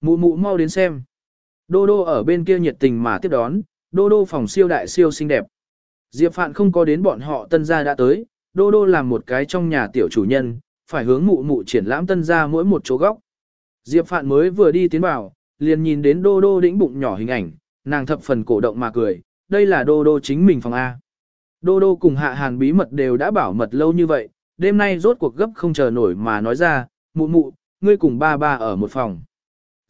Mụ mụ mau đến xem. Đô đô ở bên kia nhiệt tình mà tiếp đón, đô đô phòng siêu đại siêu xinh đẹp. Diệp Phạn không có đến bọn họ tân gia đã tới, đô đô làm một cái trong nhà tiểu chủ nhân, phải hướng mụ mụ triển lãm tân gia mỗi một chỗ góc. Diệp Phạn mới vừa đi tiến vào, liền nhìn đến đô đô đĩnh bụng nhỏ hình ảnh, nàng thập phần cổ động mà cười, đây là đô đô chính mình phòng A. Đô đô cùng hạ hàn bí mật đều đã bảo mật lâu như vậy, đêm nay rốt cuộc gấp không chờ nổi mà nói ra, mụ mụ, ngươi cùng ba ba ở một phòng.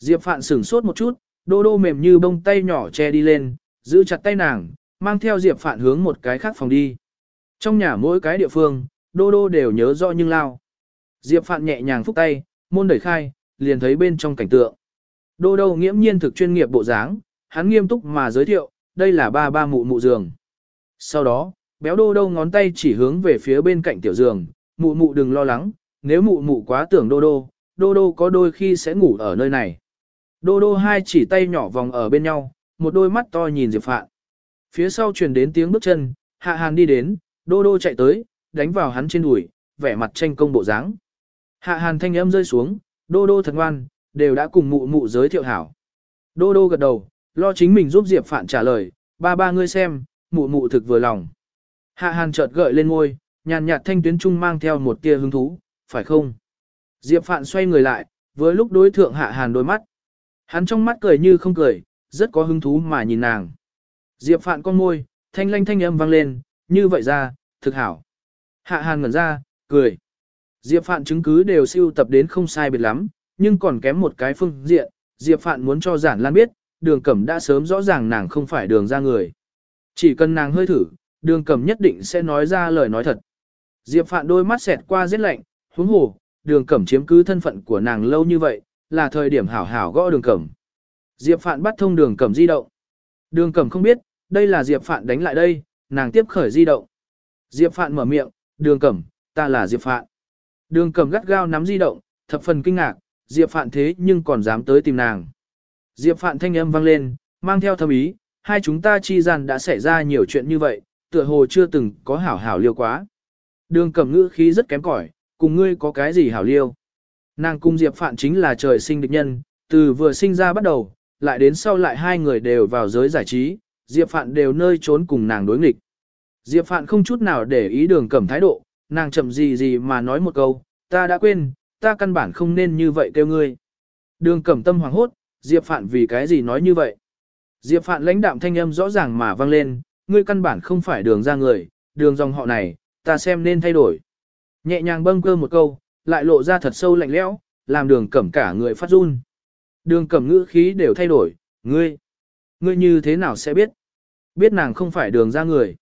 Diệp Phạn sửng sốt một chút, đô đô mềm như bông tay nhỏ che đi lên, giữ chặt tay nàng, mang theo Diệp Phạn hướng một cái khác phòng đi. Trong nhà mỗi cái địa phương, đô đô đều nhớ rõ nhưng lao. Diệp Phạn nhẹ nhàng phúc tay, môn đẩy khai, liền thấy bên trong cảnh tượng. Đô đô nghiễm nhiên thực chuyên nghiệp bộ dáng, hắn nghiêm túc mà giới thiệu, đây là ba ba mụ mụ giường. Sau đó, béo đô đô ngón tay chỉ hướng về phía bên cạnh tiểu giường, mụ mụ đừng lo lắng, nếu mụ mụ quá tưởng đô đô, đô đô có đôi khi sẽ ngủ ở nơi này. Đô đô hai chỉ tay nhỏ vòng ở bên nhau, một đôi mắt to nhìn Diệp Phạn. Phía sau truyền đến tiếng bước chân, Hạ Hàn đi đến, đô đô chạy tới, đánh vào hắn trên đùi, vẻ mặt tranh công bộ dáng. Hạ Hàn thanh âm rơi xuống, đô đô thật ngoan, đều đã cùng mụ mụ giới thiệu hảo. Đô đô gật đầu, lo chính mình giúp Diệp Phạn trả lời, ba ba ngươi xem, mụ mụ thực vừa lòng. Hạ Hàn chợt gợi lên ngôi, nhàn nhạt thanh tuyến trung mang theo một tia hứng thú, phải không? Diệp Phạn xoay người lại, với lúc đối thượng Hạ Hàn đôi mắt. Hắn trong mắt cười như không cười, rất có hứng thú mà nhìn nàng. Diệp Phạn con môi, thanh lanh thanh âm vang lên, như vậy ra, thực hảo. Hạ Hàn ngẩn ra, cười. Diệp Phạn chứng cứ đều siêu tập đến không sai biệt lắm, nhưng còn kém một cái phương diện, Diệp Phạn muốn cho Giản Lan biết, đường cẩm đã sớm rõ ràng nàng không phải đường ra người. Chỉ cần nàng hơi thử, đường cẩm nhất định sẽ nói ra lời nói thật. Diệp Phạn đôi mắt xẹt qua rất lạnh, huống hồ, đường cẩm chiếm cứ thân phận của nàng lâu như vậy, là thời điểm hảo hảo gõ đường cẩm. Diệp Phạn bắt thông đường cẩm di động. Đường cẩm không biết, đây là Diệp Phạn đánh lại đây, nàng tiếp khởi di động. Diệp Phạn mở miệng, đường cẩm, ta là Diệp Phạn. Đường cẩm gắt gao nắm di động, thập phần kinh ngạc, Diệp Phạn thế nhưng còn dám tới tìm nàng. Diệp Phạn thanh âm vang lên, mang theo thâm ý, hai chúng ta chi gian đã xảy ra nhiều chuyện như vậy, tựa hồ chưa từng có hảo hảo liêu quá. Đường cẩm ngữ khí rất kém cỏi, cùng ngươi có cái gì hảo liêu. Nàng cung Diệp Phạn chính là trời sinh địch nhân, từ vừa sinh ra bắt đầu, lại đến sau lại hai người đều vào giới giải trí, Diệp Phạn đều nơi trốn cùng nàng đối nghịch. Diệp Phạn không chút nào để ý đường cẩm thái độ, nàng chậm gì gì mà nói một câu, ta đã quên, ta căn bản không nên như vậy kêu ngươi. Đường cẩm tâm hoàng hốt, Diệp Phạn vì cái gì nói như vậy? Diệp Phạn lãnh đạm thanh âm rõ ràng mà vang lên, ngươi căn bản không phải đường ra người, đường dòng họ này, ta xem nên thay đổi. Nhẹ nhàng bâng cơ một câu, lại lộ ra thật sâu lạnh lẽo, làm đường cẩm cả người phát run. Đường cẩm ngữ khí đều thay đổi, ngươi, ngươi như thế nào sẽ biết? Biết nàng không phải đường ra người.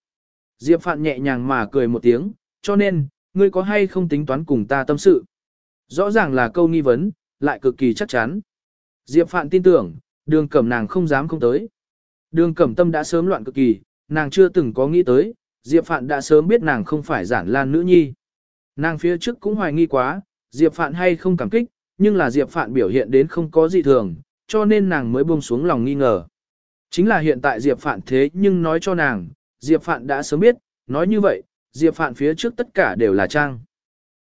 Diệp Phạn nhẹ nhàng mà cười một tiếng, cho nên, ngươi có hay không tính toán cùng ta tâm sự? Rõ ràng là câu nghi vấn, lại cực kỳ chắc chắn. Diệp Phạn tin tưởng, đường cẩm nàng không dám không tới. Đường cẩm tâm đã sớm loạn cực kỳ, nàng chưa từng có nghĩ tới, Diệp Phạn đã sớm biết nàng không phải giản lan nữ nhi. Nàng phía trước cũng hoài nghi quá, Diệp Phạn hay không cảm kích, nhưng là Diệp Phạn biểu hiện đến không có gì thường, cho nên nàng mới buông xuống lòng nghi ngờ. Chính là hiện tại Diệp Phạn thế nhưng nói cho nàng, Diệp Phạn đã sớm biết, nói như vậy, Diệp Phạn phía trước tất cả đều là trang.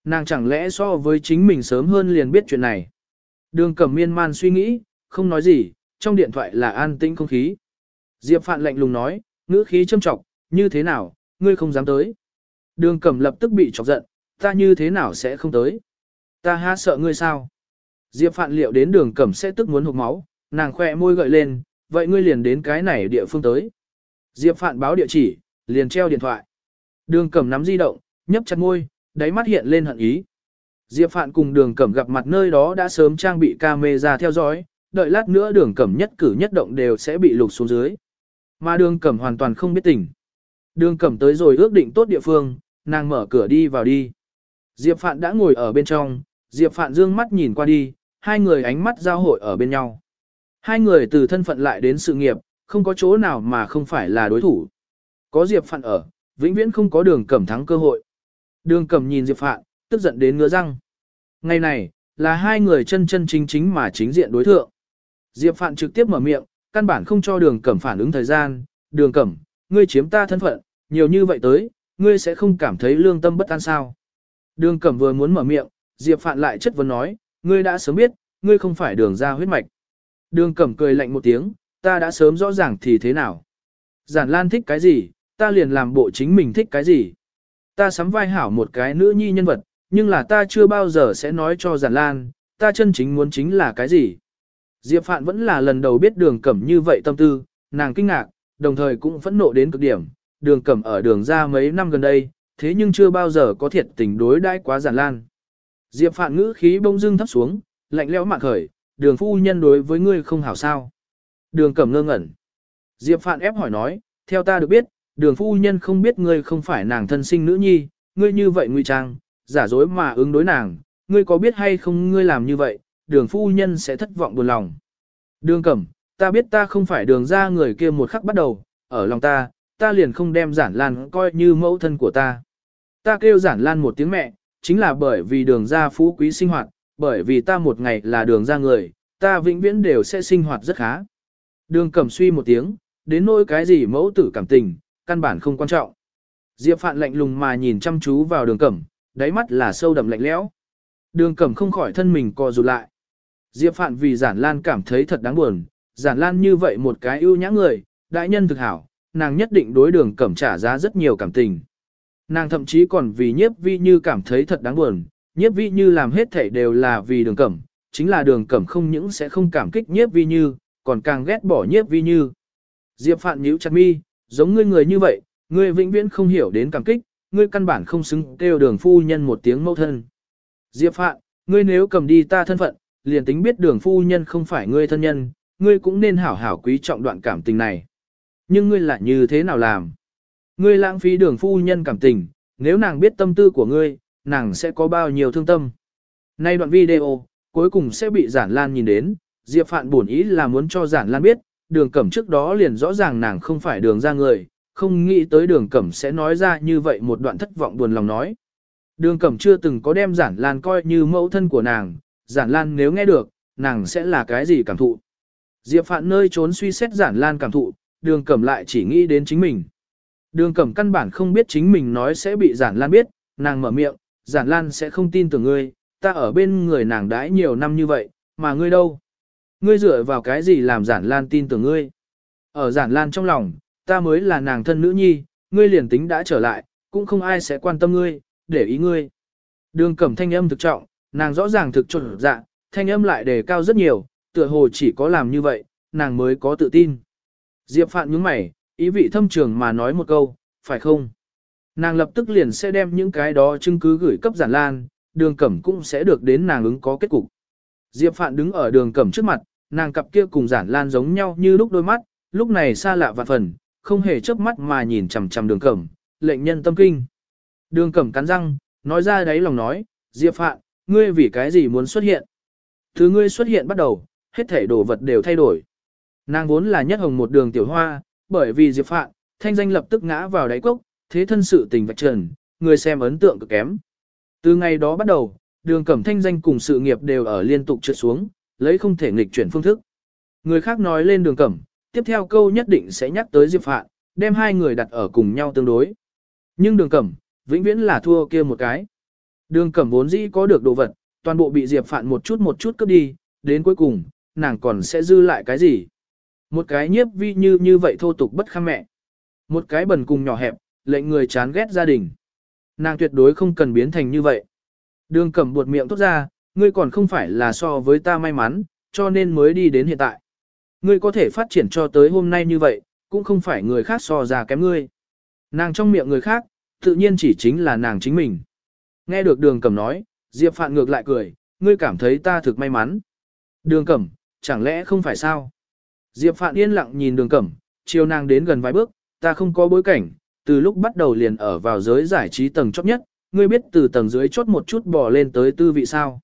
Nàng chẳng lẽ so với chính mình sớm hơn liền biết chuyện này. Đường cẩm miên man suy nghĩ, không nói gì, trong điện thoại là an tĩnh không khí. Diệp Phạn lạnh lùng nói, ngữ khí châm trọng, như thế nào, ngươi không dám tới. Đường cẩm lập tức bị chọc giận, ta như thế nào sẽ không tới. Ta ha sợ ngươi sao. Diệp Phạn liệu đến đường cẩm sẽ tức muốn hụt máu, nàng khỏe môi gợi lên, vậy ngươi liền đến cái này địa phương tới. Diệp Phạn báo địa chỉ, liền treo điện thoại. Đường cẩm nắm di động, nhấp chặt môi, đáy mắt hiện lên hận ý. Diệp Phạn cùng đường cẩm gặp mặt nơi đó đã sớm trang bị camera theo dõi, đợi lát nữa đường cẩm nhất cử nhất động đều sẽ bị lục xuống dưới. Mà đường cẩm hoàn toàn không biết tình. Đường cẩm tới rồi ước định tốt địa phương, nàng mở cửa đi vào đi. Diệp Phạn đã ngồi ở bên trong, Diệp Phạn dương mắt nhìn qua đi, hai người ánh mắt giao hội ở bên nhau. Hai người từ thân phận lại đến sự nghiệp, không có chỗ nào mà không phải là đối thủ. Có Diệp Phạn ở, vĩnh viễn không có đường cẩm thắng cơ hội. Đường cẩm nhìn Diệp Phạn, tức giận đến ngứa răng. Ngày này, là hai người chân chân chính chính mà chính diện đối thượng. Diệp Phạn trực tiếp mở miệng, căn bản không cho đường cẩm phản ứng thời gian. Đường cẩm, ngươi chiếm ta thân phận, nhiều như vậy tới, ngươi sẽ không cảm thấy lương tâm bất an sao. Đường cẩm vừa muốn mở miệng, Diệp Phạn lại chất vấn nói, ngươi đã sớm biết, ngươi không phải đường ra huyết mạch. Đường cẩm cười lạnh một tiếng, ta đã sớm rõ ràng thì thế nào. Giản Lan thích cái gì, ta liền làm bộ chính mình thích cái gì. Ta sắm vai hảo một cái nữ nhi nhân vật, nhưng là ta chưa bao giờ sẽ nói cho Giản Lan, ta chân chính muốn chính là cái gì. Diệp Phạn vẫn là lần đầu biết đường cẩm như vậy tâm tư, nàng kinh ngạc, đồng thời cũng phẫn nộ đến cực điểm. Đường cẩm ở đường ra mấy năm gần đây, thế nhưng chưa bao giờ có thiệt tình đối đãi quá Giản Lan. Diệp Phạn ngữ khí bông dưng thấp xuống, lạnh lẽo mạn khởi, đường phu nhân đối với ngươi không hảo sao. Đường cẩm ngơ ngẩn. Diệp Phạn ép hỏi nói, theo ta được biết, đường phu nhân không biết ngươi không phải nàng thân sinh nữ nhi, ngươi như vậy ngụy trang, giả dối mà ứng đối nàng, ngươi có biết hay không ngươi làm như vậy, đường phu nhân sẽ thất vọng buồn lòng. Đường cẩm, ta biết ta không phải đường ra người kia một khắc bắt đầu, ở lòng ta, ta liền không đem giản lan coi như mẫu thân của ta. Ta kêu giản lan một tiếng mẹ, chính là bởi vì đường ra phú quý sinh hoạt, bởi vì ta một ngày là đường ra người, ta vĩnh viễn đều sẽ sinh hoạt rất khá. Đường cẩm suy một tiếng, đến nỗi cái gì mẫu tử cảm tình, căn bản không quan trọng. Diệp Phạn lạnh lùng mà nhìn chăm chú vào đường cẩm, đáy mắt là sâu đậm lạnh lẽo. Đường cẩm không khỏi thân mình co rụt lại. Diệp Phạn vì giản lan cảm thấy thật đáng buồn, giản lan như vậy một cái ưu nhã người, đại nhân thực hảo, nàng nhất định đối đường cẩm trả giá rất nhiều cảm tình. Nàng thậm chí còn vì nhiếp vi như cảm thấy thật đáng buồn, nhiếp vi như làm hết thể đều là vì đường cẩm, chính là đường cẩm không những sẽ không cảm kích nhiếp vi như, còn càng ghét bỏ nhiếp vi như. Diệp Phạn nhíu chặt mi, giống ngươi người như vậy, ngươi vĩnh viễn không hiểu đến cảm kích, ngươi căn bản không xứng kêu đường phu nhân một tiếng mẫu thân. Diệp Phạn, ngươi nếu cầm đi ta thân phận, liền tính biết đường phu nhân không phải ngươi thân nhân, ngươi cũng nên hảo hảo quý trọng đoạn cảm tình này. Nhưng ngươi lại như thế nào làm? Ngươi lãng phí đường phu nhân cảm tình, nếu nàng biết tâm tư của ngươi, nàng sẽ có bao nhiêu thương tâm. Nay đoạn video, cuối cùng sẽ bị Giản Lan nhìn đến, Diệp Phạn bổn ý là muốn cho Giản Lan biết, đường cẩm trước đó liền rõ ràng nàng không phải đường ra người, không nghĩ tới đường cẩm sẽ nói ra như vậy một đoạn thất vọng buồn lòng nói. Đường cẩm chưa từng có đem Giản Lan coi như mẫu thân của nàng, Giản Lan nếu nghe được, nàng sẽ là cái gì cảm thụ. Diệp Phạn nơi trốn suy xét Giản Lan cảm thụ, đường cẩm lại chỉ nghĩ đến chính mình. Đường cẩm căn bản không biết chính mình nói sẽ bị Giản Lan biết, nàng mở miệng, Giản Lan sẽ không tin tưởng ngươi, ta ở bên người nàng đãi nhiều năm như vậy, mà ngươi đâu? Ngươi dựa vào cái gì làm Giản Lan tin tưởng ngươi? Ở Giản Lan trong lòng, ta mới là nàng thân nữ nhi, ngươi liền tính đã trở lại, cũng không ai sẽ quan tâm ngươi, để ý ngươi. Đường cẩm thanh âm thực trọng, nàng rõ ràng thực trộn dạ, thanh âm lại đề cao rất nhiều, tựa hồ chỉ có làm như vậy, nàng mới có tự tin. Diệp Phạn nhướng mày, ý vị thâm trường mà nói một câu, phải không? Nàng lập tức liền sẽ đem những cái đó chứng cứ gửi cấp giản lan, đường cẩm cũng sẽ được đến nàng ứng có kết cục. Diệp Phạn đứng ở đường cẩm trước mặt, nàng cặp kia cùng giản lan giống nhau như lúc đôi mắt, lúc này xa lạ và phần, không hề chớp mắt mà nhìn chằm chằm đường cẩm, lệnh nhân tâm kinh. Đường cẩm cắn răng, nói ra đáy lòng nói, Diệp Phạn, ngươi vì cái gì muốn xuất hiện? Thứ ngươi xuất hiện bắt đầu, hết thể đồ vật đều thay đổi. Nàng vốn là nhất hồng một đường tiểu hoa, bởi vì Diệp Phạn, thanh danh lập tức ngã vào đáy cốc, thế thân sự tình vạch trần, người xem ấn tượng cực kém. Từ ngày đó bắt đầu, đường cẩm thanh danh cùng sự nghiệp đều ở liên tục trượt xuống, lấy không thể nghịch chuyển phương thức. Người khác nói lên đường cẩm, tiếp theo câu nhất định sẽ nhắc tới Diệp Phạn, đem hai người đặt ở cùng nhau tương đối. Nhưng đường cẩm, vĩnh viễn là thua kia một cái. Đường cẩm vốn dĩ có được đồ vật, toàn bộ bị Diệp Phạn một chút một chút cướp đi, đến cuối cùng, nàng còn sẽ dư lại cái gì? Một cái nhiếp vi như như vậy thô tục bất kham mẹ. Một cái bần cùng nhỏ hẹp, lệnh người chán ghét gia đình. Nàng tuyệt đối không cần biến thành như vậy. Đường cẩm buột miệng tốt ra, ngươi còn không phải là so với ta may mắn, cho nên mới đi đến hiện tại. Ngươi có thể phát triển cho tới hôm nay như vậy, cũng không phải người khác so ra kém ngươi. Nàng trong miệng người khác, tự nhiên chỉ chính là nàng chính mình. Nghe được đường cẩm nói, Diệp Phạn ngược lại cười, ngươi cảm thấy ta thực may mắn. Đường cẩm, chẳng lẽ không phải sao? Diệp Phạn yên lặng nhìn đường cẩm, chiều nàng đến gần vài bước, ta không có bối cảnh, từ lúc bắt đầu liền ở vào giới giải trí tầng chót nhất, ngươi biết từ tầng dưới chốt một chút bò lên tới tư vị sao.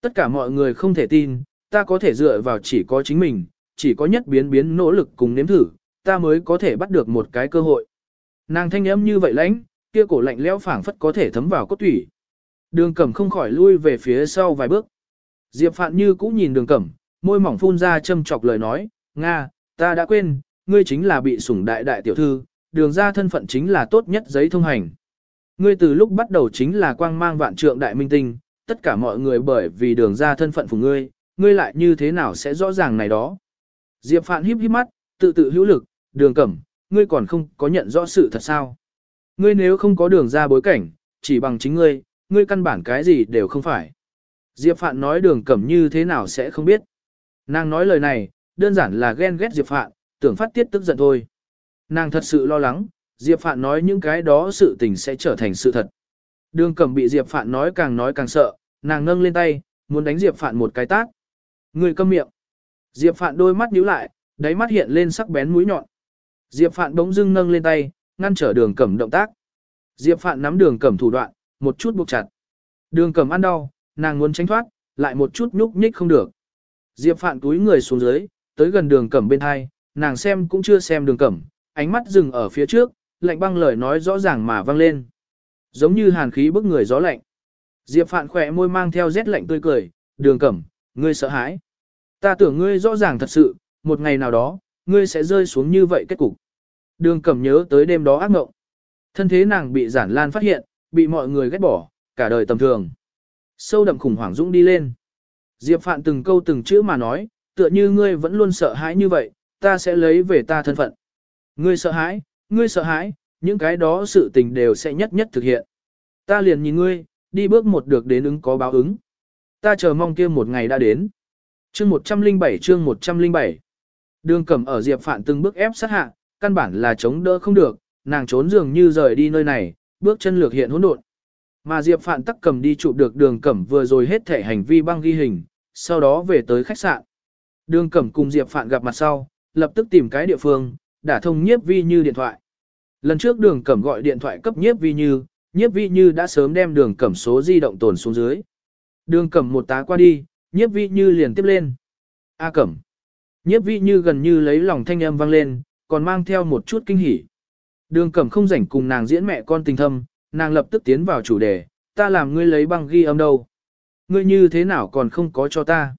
Tất cả mọi người không thể tin, ta có thể dựa vào chỉ có chính mình, chỉ có nhất biến biến nỗ lực cùng nếm thử, ta mới có thể bắt được một cái cơ hội. Nàng thanh âm như vậy lãnh, kia cổ lạnh lẽo phảng phất có thể thấm vào cốt thủy. Đường cẩm không khỏi lui về phía sau vài bước. Diệp Phạn Như cũng nhìn đường cẩm, môi mỏng phun ra châm chọc lời nói, Nga, ta đã quên, ngươi chính là bị sủng đại đại tiểu thư, đường ra thân phận chính là tốt nhất giấy thông hành. Ngươi từ lúc bắt đầu chính là quang mang vạn trượng đại minh tinh, tất cả mọi người bởi vì đường ra thân phận của ngươi, ngươi lại như thế nào sẽ rõ ràng này đó. Diệp Phạn híp híp mắt, tự tự hữu lực, đường cẩm, ngươi còn không có nhận rõ sự thật sao. Ngươi nếu không có đường ra bối cảnh, chỉ bằng chính ngươi, ngươi căn bản cái gì đều không phải. Diệp Phạn nói đường cẩm như thế nào sẽ không biết. Nàng nói lời này, đơn giản là ghen ghét Diệp Phạn, tưởng phát tiết tức giận thôi. Nàng thật sự lo lắng, Diệp Phạn nói những cái đó sự tình sẽ trở thành sự thật. Đường cẩm bị Diệp Phạn nói càng nói càng sợ, nàng nâng lên tay, muốn đánh Diệp Phạn một cái tát. Người câm miệng. Diệp Phạn đôi mắt nhíu lại, đáy mắt hiện lên sắc bén mũi nhọn. Diệp Phạn bỗng dưng nâng lên tay, ngăn trở đường cẩm động tác. Diệp Phạn nắm đường cẩm thủ đoạn, một chút buộc chặt. Đường cẩm ăn đau, nàng muốn tránh thoát, lại một chút nhúc nhích không được. Diệp Phạn túi người xuống dưới, tới gần đường cẩm bên hai, nàng xem cũng chưa xem đường cẩm, ánh mắt dừng ở phía trước, lạnh băng lời nói rõ ràng mà vang lên. Giống như hàn khí bức người gió lạnh. Diệp Phạn khỏe môi mang theo rét lạnh tươi cười, đường cẩm, ngươi sợ hãi. Ta tưởng ngươi rõ ràng thật sự, một ngày nào đó, ngươi sẽ rơi xuống như vậy kết cục. Đường cẩm nhớ tới đêm đó ác mộng. Thân thế nàng bị giản lan phát hiện, bị mọi người ghét bỏ, cả đời tầm thường. Sâu đậm khủng hoảng dũng đi lên. Diệp Phạn từng câu từng chữ mà nói, tựa như ngươi vẫn luôn sợ hãi như vậy, ta sẽ lấy về ta thân phận. Ngươi sợ hãi, ngươi sợ hãi, những cái đó sự tình đều sẽ nhất nhất thực hiện. Ta liền nhìn ngươi, đi bước một được đến ứng có báo ứng. Ta chờ mong kia một ngày đã đến. Chương 107 chương 107 Đường cẩm ở Diệp Phạn từng bước ép sát hạ, căn bản là chống đỡ không được, nàng trốn dường như rời đi nơi này, bước chân lược hiện hỗn độn. Mà Diệp Phạn tắc cầm đi chụp được đường cẩm vừa rồi hết thể hành vi băng ghi hình, sau đó về tới khách sạn. Đường cẩm cùng Diệp Phạn gặp mặt sau, lập tức tìm cái địa phương, đã thông nhiếp vi như điện thoại. Lần trước đường cẩm gọi điện thoại cấp nhiếp vi như, nhiếp vi như đã sớm đem đường cẩm số di động tồn xuống dưới. Đường cẩm một tá qua đi, nhiếp vi như liền tiếp lên. A cẩm. Nhiếp vi như gần như lấy lòng thanh âm vang lên, còn mang theo một chút kinh hỉ. Đường cẩm không rảnh cùng nàng diễn mẹ con tình thâm, nàng lập tức tiến vào chủ đề, ta làm ngươi lấy băng ghi âm đâu. Ngươi như thế nào còn không có cho ta.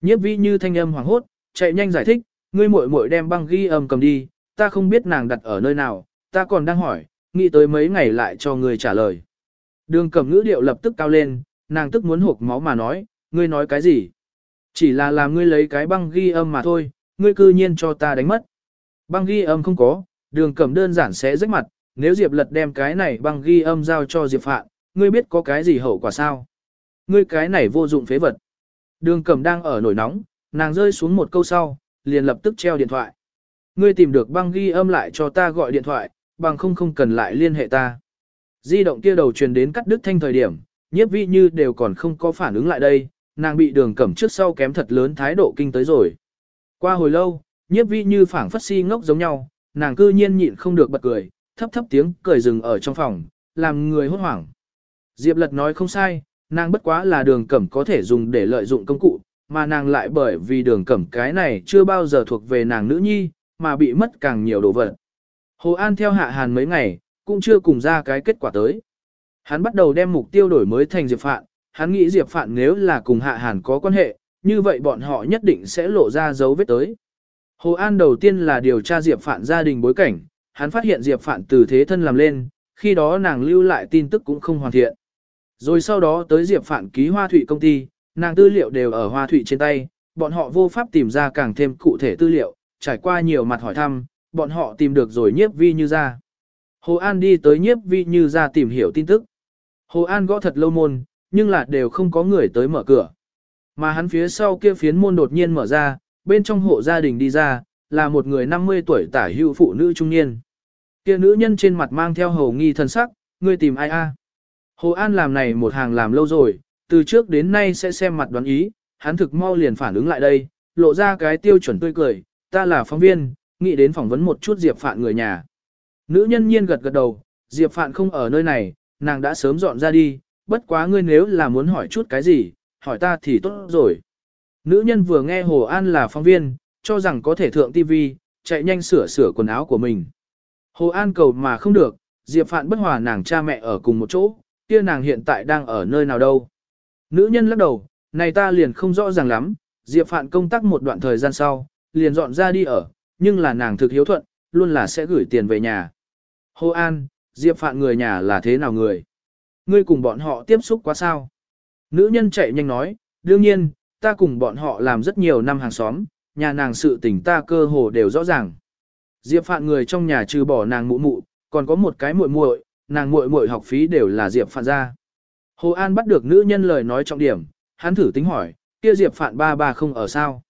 Nhiếp vi như thanh âm hoảng hốt, chạy nhanh giải thích, ngươi muội muội đem băng ghi âm cầm đi, ta không biết nàng đặt ở nơi nào, ta còn đang hỏi, nghĩ tới mấy ngày lại cho ngươi trả lời. Đường cẩm ngữ điệu lập tức cao lên, nàng tức muốn hộp máu mà nói, ngươi nói cái gì? Chỉ là làm ngươi lấy cái băng ghi âm mà thôi, ngươi cư nhiên cho ta đánh mất. Băng ghi âm không có, đường cẩm đơn giản sẽ rách mặt, nếu Diệp lật đem cái này băng ghi âm giao cho Diệp Phạn, ngươi biết có cái gì hậu quả sao? Ngươi cái này vô dụng phế vật. Đường cẩm đang ở nổi nóng, nàng rơi xuống một câu sau, liền lập tức treo điện thoại. Ngươi tìm được băng ghi âm lại cho ta gọi điện thoại, bằng không không cần lại liên hệ ta. Di động kia đầu truyền đến cắt đứt thanh thời điểm, nhiếp vi như đều còn không có phản ứng lại đây, nàng bị đường cẩm trước sau kém thật lớn thái độ kinh tới rồi. Qua hồi lâu, nhiếp vi như phảng phất si ngốc giống nhau, nàng cư nhiên nhịn không được bật cười, thấp thấp tiếng cười rừng ở trong phòng, làm người hốt hoảng. Diệp lật nói không sai, nàng bất quá là đường cẩm có thể dùng để lợi dụng công cụ, mà nàng lại bởi vì đường cẩm cái này chưa bao giờ thuộc về nàng nữ nhi, mà bị mất càng nhiều đồ vật. Hồ An theo hạ hàn mấy ngày, cũng chưa cùng ra cái kết quả tới. Hắn bắt đầu đem mục tiêu đổi mới thành Diệp Phạn, hắn nghĩ Diệp Phạn nếu là cùng hạ hàn có quan hệ, như vậy bọn họ nhất định sẽ lộ ra dấu vết tới. Hồ An đầu tiên là điều tra Diệp Phạn gia đình bối cảnh, hắn phát hiện Diệp Phạn từ thế thân làm lên, khi đó nàng lưu lại tin tức cũng không hoàn thiện. Rồi sau đó tới Diệp Phạn ký Hoa Thụy công ty, nàng tư liệu đều ở Hoa Thụy trên tay, bọn họ vô pháp tìm ra càng thêm cụ thể tư liệu, trải qua nhiều mặt hỏi thăm, bọn họ tìm được rồi nhiếp vi như ra. Hồ An đi tới nhiếp vi như ra tìm hiểu tin tức. Hồ An gõ thật lâu môn, nhưng là đều không có người tới mở cửa. Mà hắn phía sau kia phiến môn đột nhiên mở ra, bên trong hộ gia đình đi ra, là một người 50 tuổi tả hữu phụ nữ trung niên. Kia nữ nhân trên mặt mang theo hầu nghi thân sắc, ngươi tìm ai a? Hồ An làm này một hàng làm lâu rồi, từ trước đến nay sẽ xem mặt đoán ý, hắn thực mau liền phản ứng lại đây, lộ ra cái tiêu chuẩn tươi cười, ta là phóng viên, nghĩ đến phỏng vấn một chút Diệp Phạn người nhà. Nữ nhân nhiên gật gật đầu, Diệp Phạn không ở nơi này, nàng đã sớm dọn ra đi, bất quá ngươi nếu là muốn hỏi chút cái gì, hỏi ta thì tốt rồi. Nữ nhân vừa nghe Hồ An là phóng viên, cho rằng có thể thượng TV, chạy nhanh sửa sửa quần áo của mình. Hồ An cầu mà không được, Diệp Phạn bất hòa nàng cha mẹ ở cùng một chỗ, kia nàng hiện tại đang ở nơi nào đâu. Nữ nhân lắc đầu, này ta liền không rõ ràng lắm, Diệp Phạn công tác một đoạn thời gian sau, liền dọn ra đi ở, nhưng là nàng thực hiếu thuận, luôn là sẽ gửi tiền về nhà. Hồ An, Diệp Phạn người nhà là thế nào người? Ngươi cùng bọn họ tiếp xúc quá sao? Nữ nhân chạy nhanh nói, đương nhiên, ta cùng bọn họ làm rất nhiều năm hàng xóm, nhà nàng sự tình ta cơ hồ đều rõ ràng. Diệp Phạn người trong nhà trừ bỏ nàng mụ mụ, còn có một cái muội muội, nàng muội muội học phí đều là Diệp Phạn ra. Hồ An bắt được nữ nhân lời nói trọng điểm, hắn thử tính hỏi, kia Diệp Phạn ba ba không ở sao?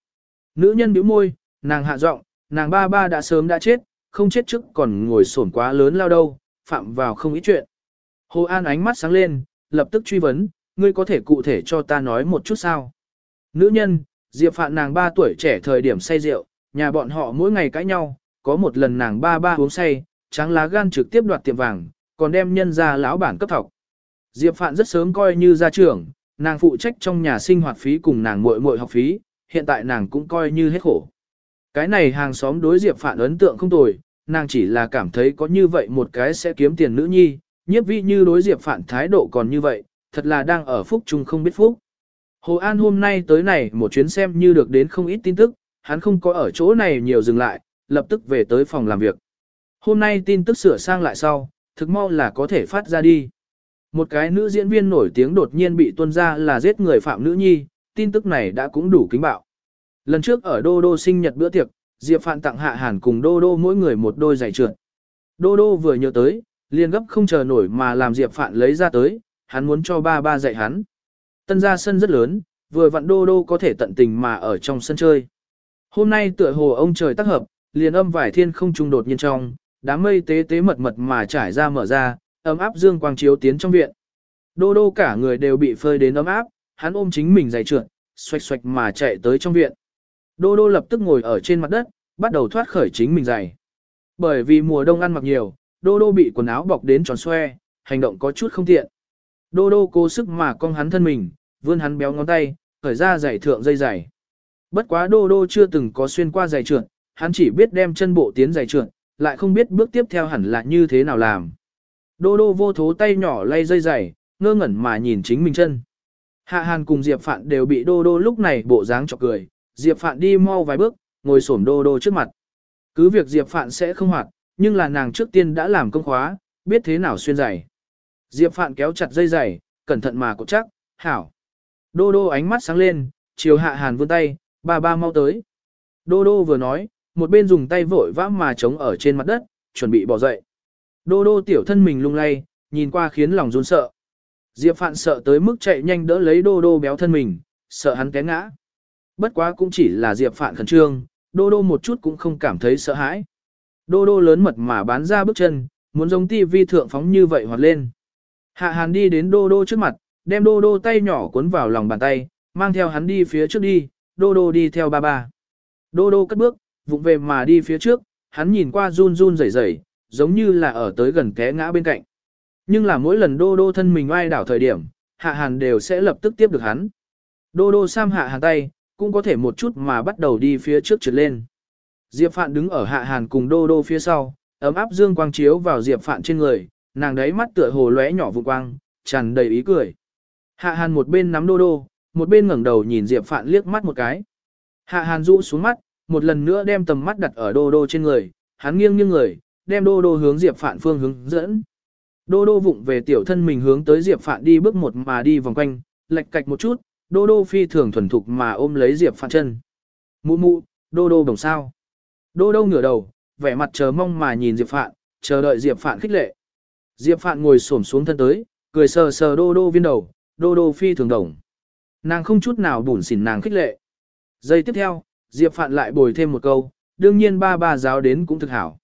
Nữ nhân bĩu môi, nàng hạ giọng, nàng ba ba đã sớm đã chết, không chết trước còn ngồi sổn quá lớn lao đâu, phạm vào không ít chuyện. Hồ An ánh mắt sáng lên, lập tức truy vấn, ngươi có thể cụ thể cho ta nói một chút sao? Nữ nhân, Diệp Phạn nàng ba tuổi trẻ thời điểm say rượu, nhà bọn họ mỗi ngày cãi nhau, có một lần nàng ba ba uống say, trắng lá gan trực tiếp đoạt tiệm vàng, còn đem nhân ra lão bản cấp học. Diệp Phạn rất sớm coi như gia trưởng, nàng phụ trách trong nhà sinh hoạt phí cùng nàng muội muội học phí, hiện tại nàng cũng coi như hết khổ. Cái này hàng xóm đối Diệp Phạn ấn tượng không tồi, nàng chỉ là cảm thấy có như vậy một cái sẽ kiếm tiền nữ nhi, nhiếp vi như đối Diệp Phạn thái độ còn như vậy, thật là đang ở phúc chung không biết phúc. Hồ An hôm nay tới này một chuyến xem như được đến không ít tin tức, hắn không có ở chỗ này nhiều dừng lại, lập tức về tới phòng làm việc. Hôm nay tin tức sửa sang lại sau, thực mau là có thể phát ra đi. Một cái nữ diễn viên nổi tiếng đột nhiên bị tuân ra là giết người phạm nữ nhi, tin tức này đã cũng đủ kính bạo. Lần trước ở Đô Đô sinh nhật bữa tiệc, Diệp Phạn tặng Hạ Hàn cùng Đô Đô mỗi người một đôi giày trượt. Đô Đô vừa nhớ tới, liền gấp không chờ nổi mà làm Diệp Phạn lấy ra tới, hắn muốn cho ba ba dạy hắn. Tân ra sân rất lớn, vừa vặn Đô Đô có thể tận tình mà ở trong sân chơi. Hôm nay tựa hồ ông trời tác hợp, liền âm vải thiên không trung đột nhiên trong, đám mây tế tế mật mật mà trải ra mở ra, ấm áp dương quang chiếu tiến trong viện. Đô đô cả người đều bị phơi đến ấm áp, hắn ôm chính mình dày trượt, xoạch xoạch mà chạy tới trong viện. Đô đô lập tức ngồi ở trên mặt đất, bắt đầu thoát khởi chính mình dày. Bởi vì mùa đông ăn mặc nhiều, đô đô bị quần áo bọc đến tròn xoe, hành động có chút không tiện. Đô đô cố sức mà cong hắn thân mình, vươn hắn béo ngón tay, khởi ra giày thượng dây giày. Bất quá đô đô chưa từng có xuyên qua giày trượt, hắn chỉ biết đem chân bộ tiến giày trượt, lại không biết bước tiếp theo hẳn là như thế nào làm. Đô đô vô thố tay nhỏ lay dây dày, ngơ ngẩn mà nhìn chính mình chân. Hạ Hàn cùng Diệp Phạn đều bị đô đô lúc này bộ dáng chọc cười, Diệp Phạn đi mau vài bước, ngồi xổm đô đô trước mặt. Cứ việc Diệp Phạn sẽ không hoạt, nhưng là nàng trước tiên đã làm công khóa, biết thế nào xuyên giày. Diệp Phạn kéo chặt dây giày, cẩn thận mà cột chắc, hảo. Đô đô ánh mắt sáng lên, chiều Hạ Hàn vươn tay, ba ba mau tới. Đô đô vừa nói, một bên dùng tay vội vã mà chống ở trên mặt đất, chuẩn bị bỏ dậy. Đô đô tiểu thân mình lung lay, nhìn qua khiến lòng run sợ. Diệp Phạn sợ tới mức chạy nhanh đỡ lấy đô đô béo thân mình, sợ hắn té ngã. Bất quá cũng chỉ là Diệp Phạn khẩn trương, đô đô một chút cũng không cảm thấy sợ hãi. Đô đô lớn mật mà bán ra bước chân, muốn giống tivi thượng phóng như vậy hoạt lên. Hạ Hàn đi đến đô đô trước mặt, đem đô đô tay nhỏ cuốn vào lòng bàn tay, mang theo hắn đi phía trước đi, đô đô đi theo ba ba. Đô đô cất bước, vụng về mà đi phía trước, hắn nhìn qua run run rẩy rẩy, giống như là ở tới gần té ngã bên cạnh. Nhưng là mỗi lần đô đô thân mình oai đảo thời điểm, hạ hàn đều sẽ lập tức tiếp được hắn. Đô đô sam hạ hàn tay, cũng có thể một chút mà bắt đầu đi phía trước trượt lên. Diệp Phạn đứng ở hạ hàn cùng đô đô phía sau, ấm áp dương quang chiếu vào Diệp Phạn trên người, nàng đấy mắt tựa hồ lóe nhỏ vụ quang, tràn đầy ý cười. Hạ hàn một bên nắm đô đô, một bên ngẩng đầu nhìn Diệp Phạn liếc mắt một cái. Hạ hàn rũ xuống mắt, một lần nữa đem tầm mắt đặt ở đô đô trên người, hắn nghiêng nghiêng người, đem đô đô hướng Diệp Phạn phương hướng dẫn. Đô đô vụng về tiểu thân mình hướng tới Diệp Phạn đi bước một mà đi vòng quanh, lệch cạch một chút, đô đô phi thường thuần thục mà ôm lấy Diệp Phạn chân. Mụ mụ, đô đô đồng sao. Đô đô ngửa đầu, vẻ mặt chờ mong mà nhìn Diệp Phạn, chờ đợi Diệp Phạn khích lệ. Diệp Phạn ngồi xổm xuống thân tới, cười sờ sờ đô đô viên đầu, đô đô phi thường đồng. Nàng không chút nào bủn xỉn nàng khích lệ. Giây tiếp theo, Diệp Phạn lại bồi thêm một câu, đương nhiên ba ba giáo đến cũng thực hảo.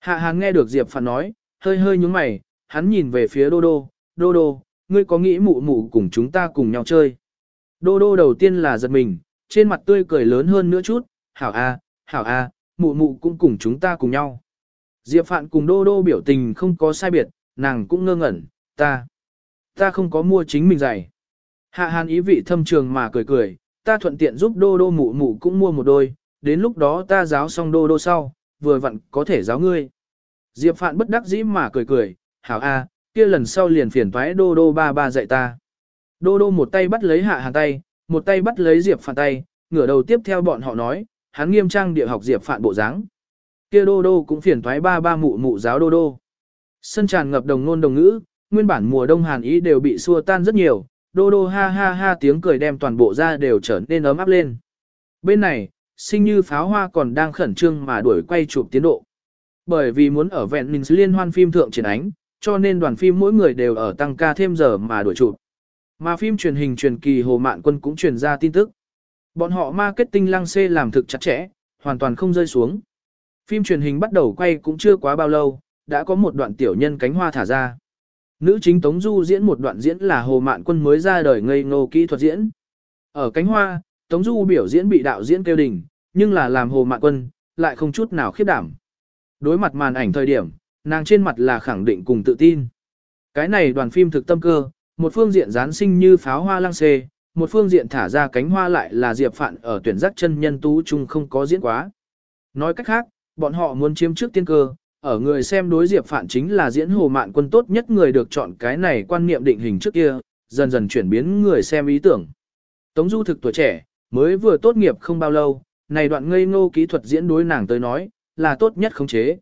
Hạ Hàn nghe được Diệp Phạn nói, hơi hơi nhúng mày, hắn nhìn về phía Đô Đô, Đô Đô, ngươi có nghĩ mụ mụ cùng chúng ta cùng nhau chơi. Đô Đô đầu tiên là giật mình, trên mặt tươi cười lớn hơn nữa chút, hảo a, hảo a, mụ mụ cũng cùng chúng ta cùng nhau. Diệp Phạn cùng Đô Đô biểu tình không có sai biệt, nàng cũng ngơ ngẩn, ta, ta không có mua chính mình giày. Hạ Hàn ý vị thâm trường mà cười cười, ta thuận tiện giúp Đô Đô mụ mụ cũng mua một đôi, đến lúc đó ta giáo xong Đô Đô sau, vừa vặn có thể giáo ngươi. Diệp Phạn bất đắc dĩ mà cười cười, hảo a, kia lần sau liền phiền toái đô đô ba ba dạy ta. Đô đô một tay bắt lấy hạ hàng tay, một tay bắt lấy Diệp Phạn tay, ngửa đầu tiếp theo bọn họ nói, hắn nghiêm trang địa học Diệp Phạn bộ dáng. Kia đô đô cũng phiền toái ba ba mụ mụ giáo đô đô. Sân tràn ngập đồng ngôn đồng ngữ, nguyên bản mùa đông hàn ý đều bị xua tan rất nhiều, đô đô ha ha ha tiếng cười đem toàn bộ ra đều trở nên ấm áp lên. Bên này, sinh như pháo hoa còn đang khẩn trương mà đuổi quay chụp tiến độ. Bởi vì muốn ở vẹn mình liên hoan phim thượng triển ánh, cho nên đoàn phim mỗi người đều ở tăng ca thêm giờ mà đuổi chụp. Mà phim truyền hình truyền kỳ Hồ Mạn Quân cũng truyền ra tin tức. Bọn họ marketing lăng xê làm thực chặt chẽ, hoàn toàn không rơi xuống. Phim truyền hình bắt đầu quay cũng chưa quá bao lâu, đã có một đoạn tiểu nhân cánh hoa thả ra. Nữ chính Tống Du diễn một đoạn diễn là Hồ Mạn Quân mới ra đời ngây ngô kỹ thuật diễn. Ở cánh hoa, Tống Du biểu diễn bị đạo diễn kêu đỉnh, nhưng là làm Hồ Mạn Quân, lại không chút nào khiếp đảm. Đối mặt màn ảnh thời điểm, nàng trên mặt là khẳng định cùng tự tin. Cái này đoàn phim thực tâm cơ, một phương diện gián sinh như pháo hoa lăng xê, một phương diện thả ra cánh hoa lại là Diệp Phạn ở tuyển giác chân nhân tú chung không có diễn quá. Nói cách khác, bọn họ muốn chiếm trước tiên cơ, ở người xem đối Diệp Phạn chính là diễn hồ mạn quân tốt nhất người được chọn cái này quan niệm định hình trước kia, dần dần chuyển biến người xem ý tưởng. Tống Du thực tuổi trẻ, mới vừa tốt nghiệp không bao lâu, này đoạn ngây ngô kỹ thuật diễn đối nàng tới nói, là tốt nhất khống chế.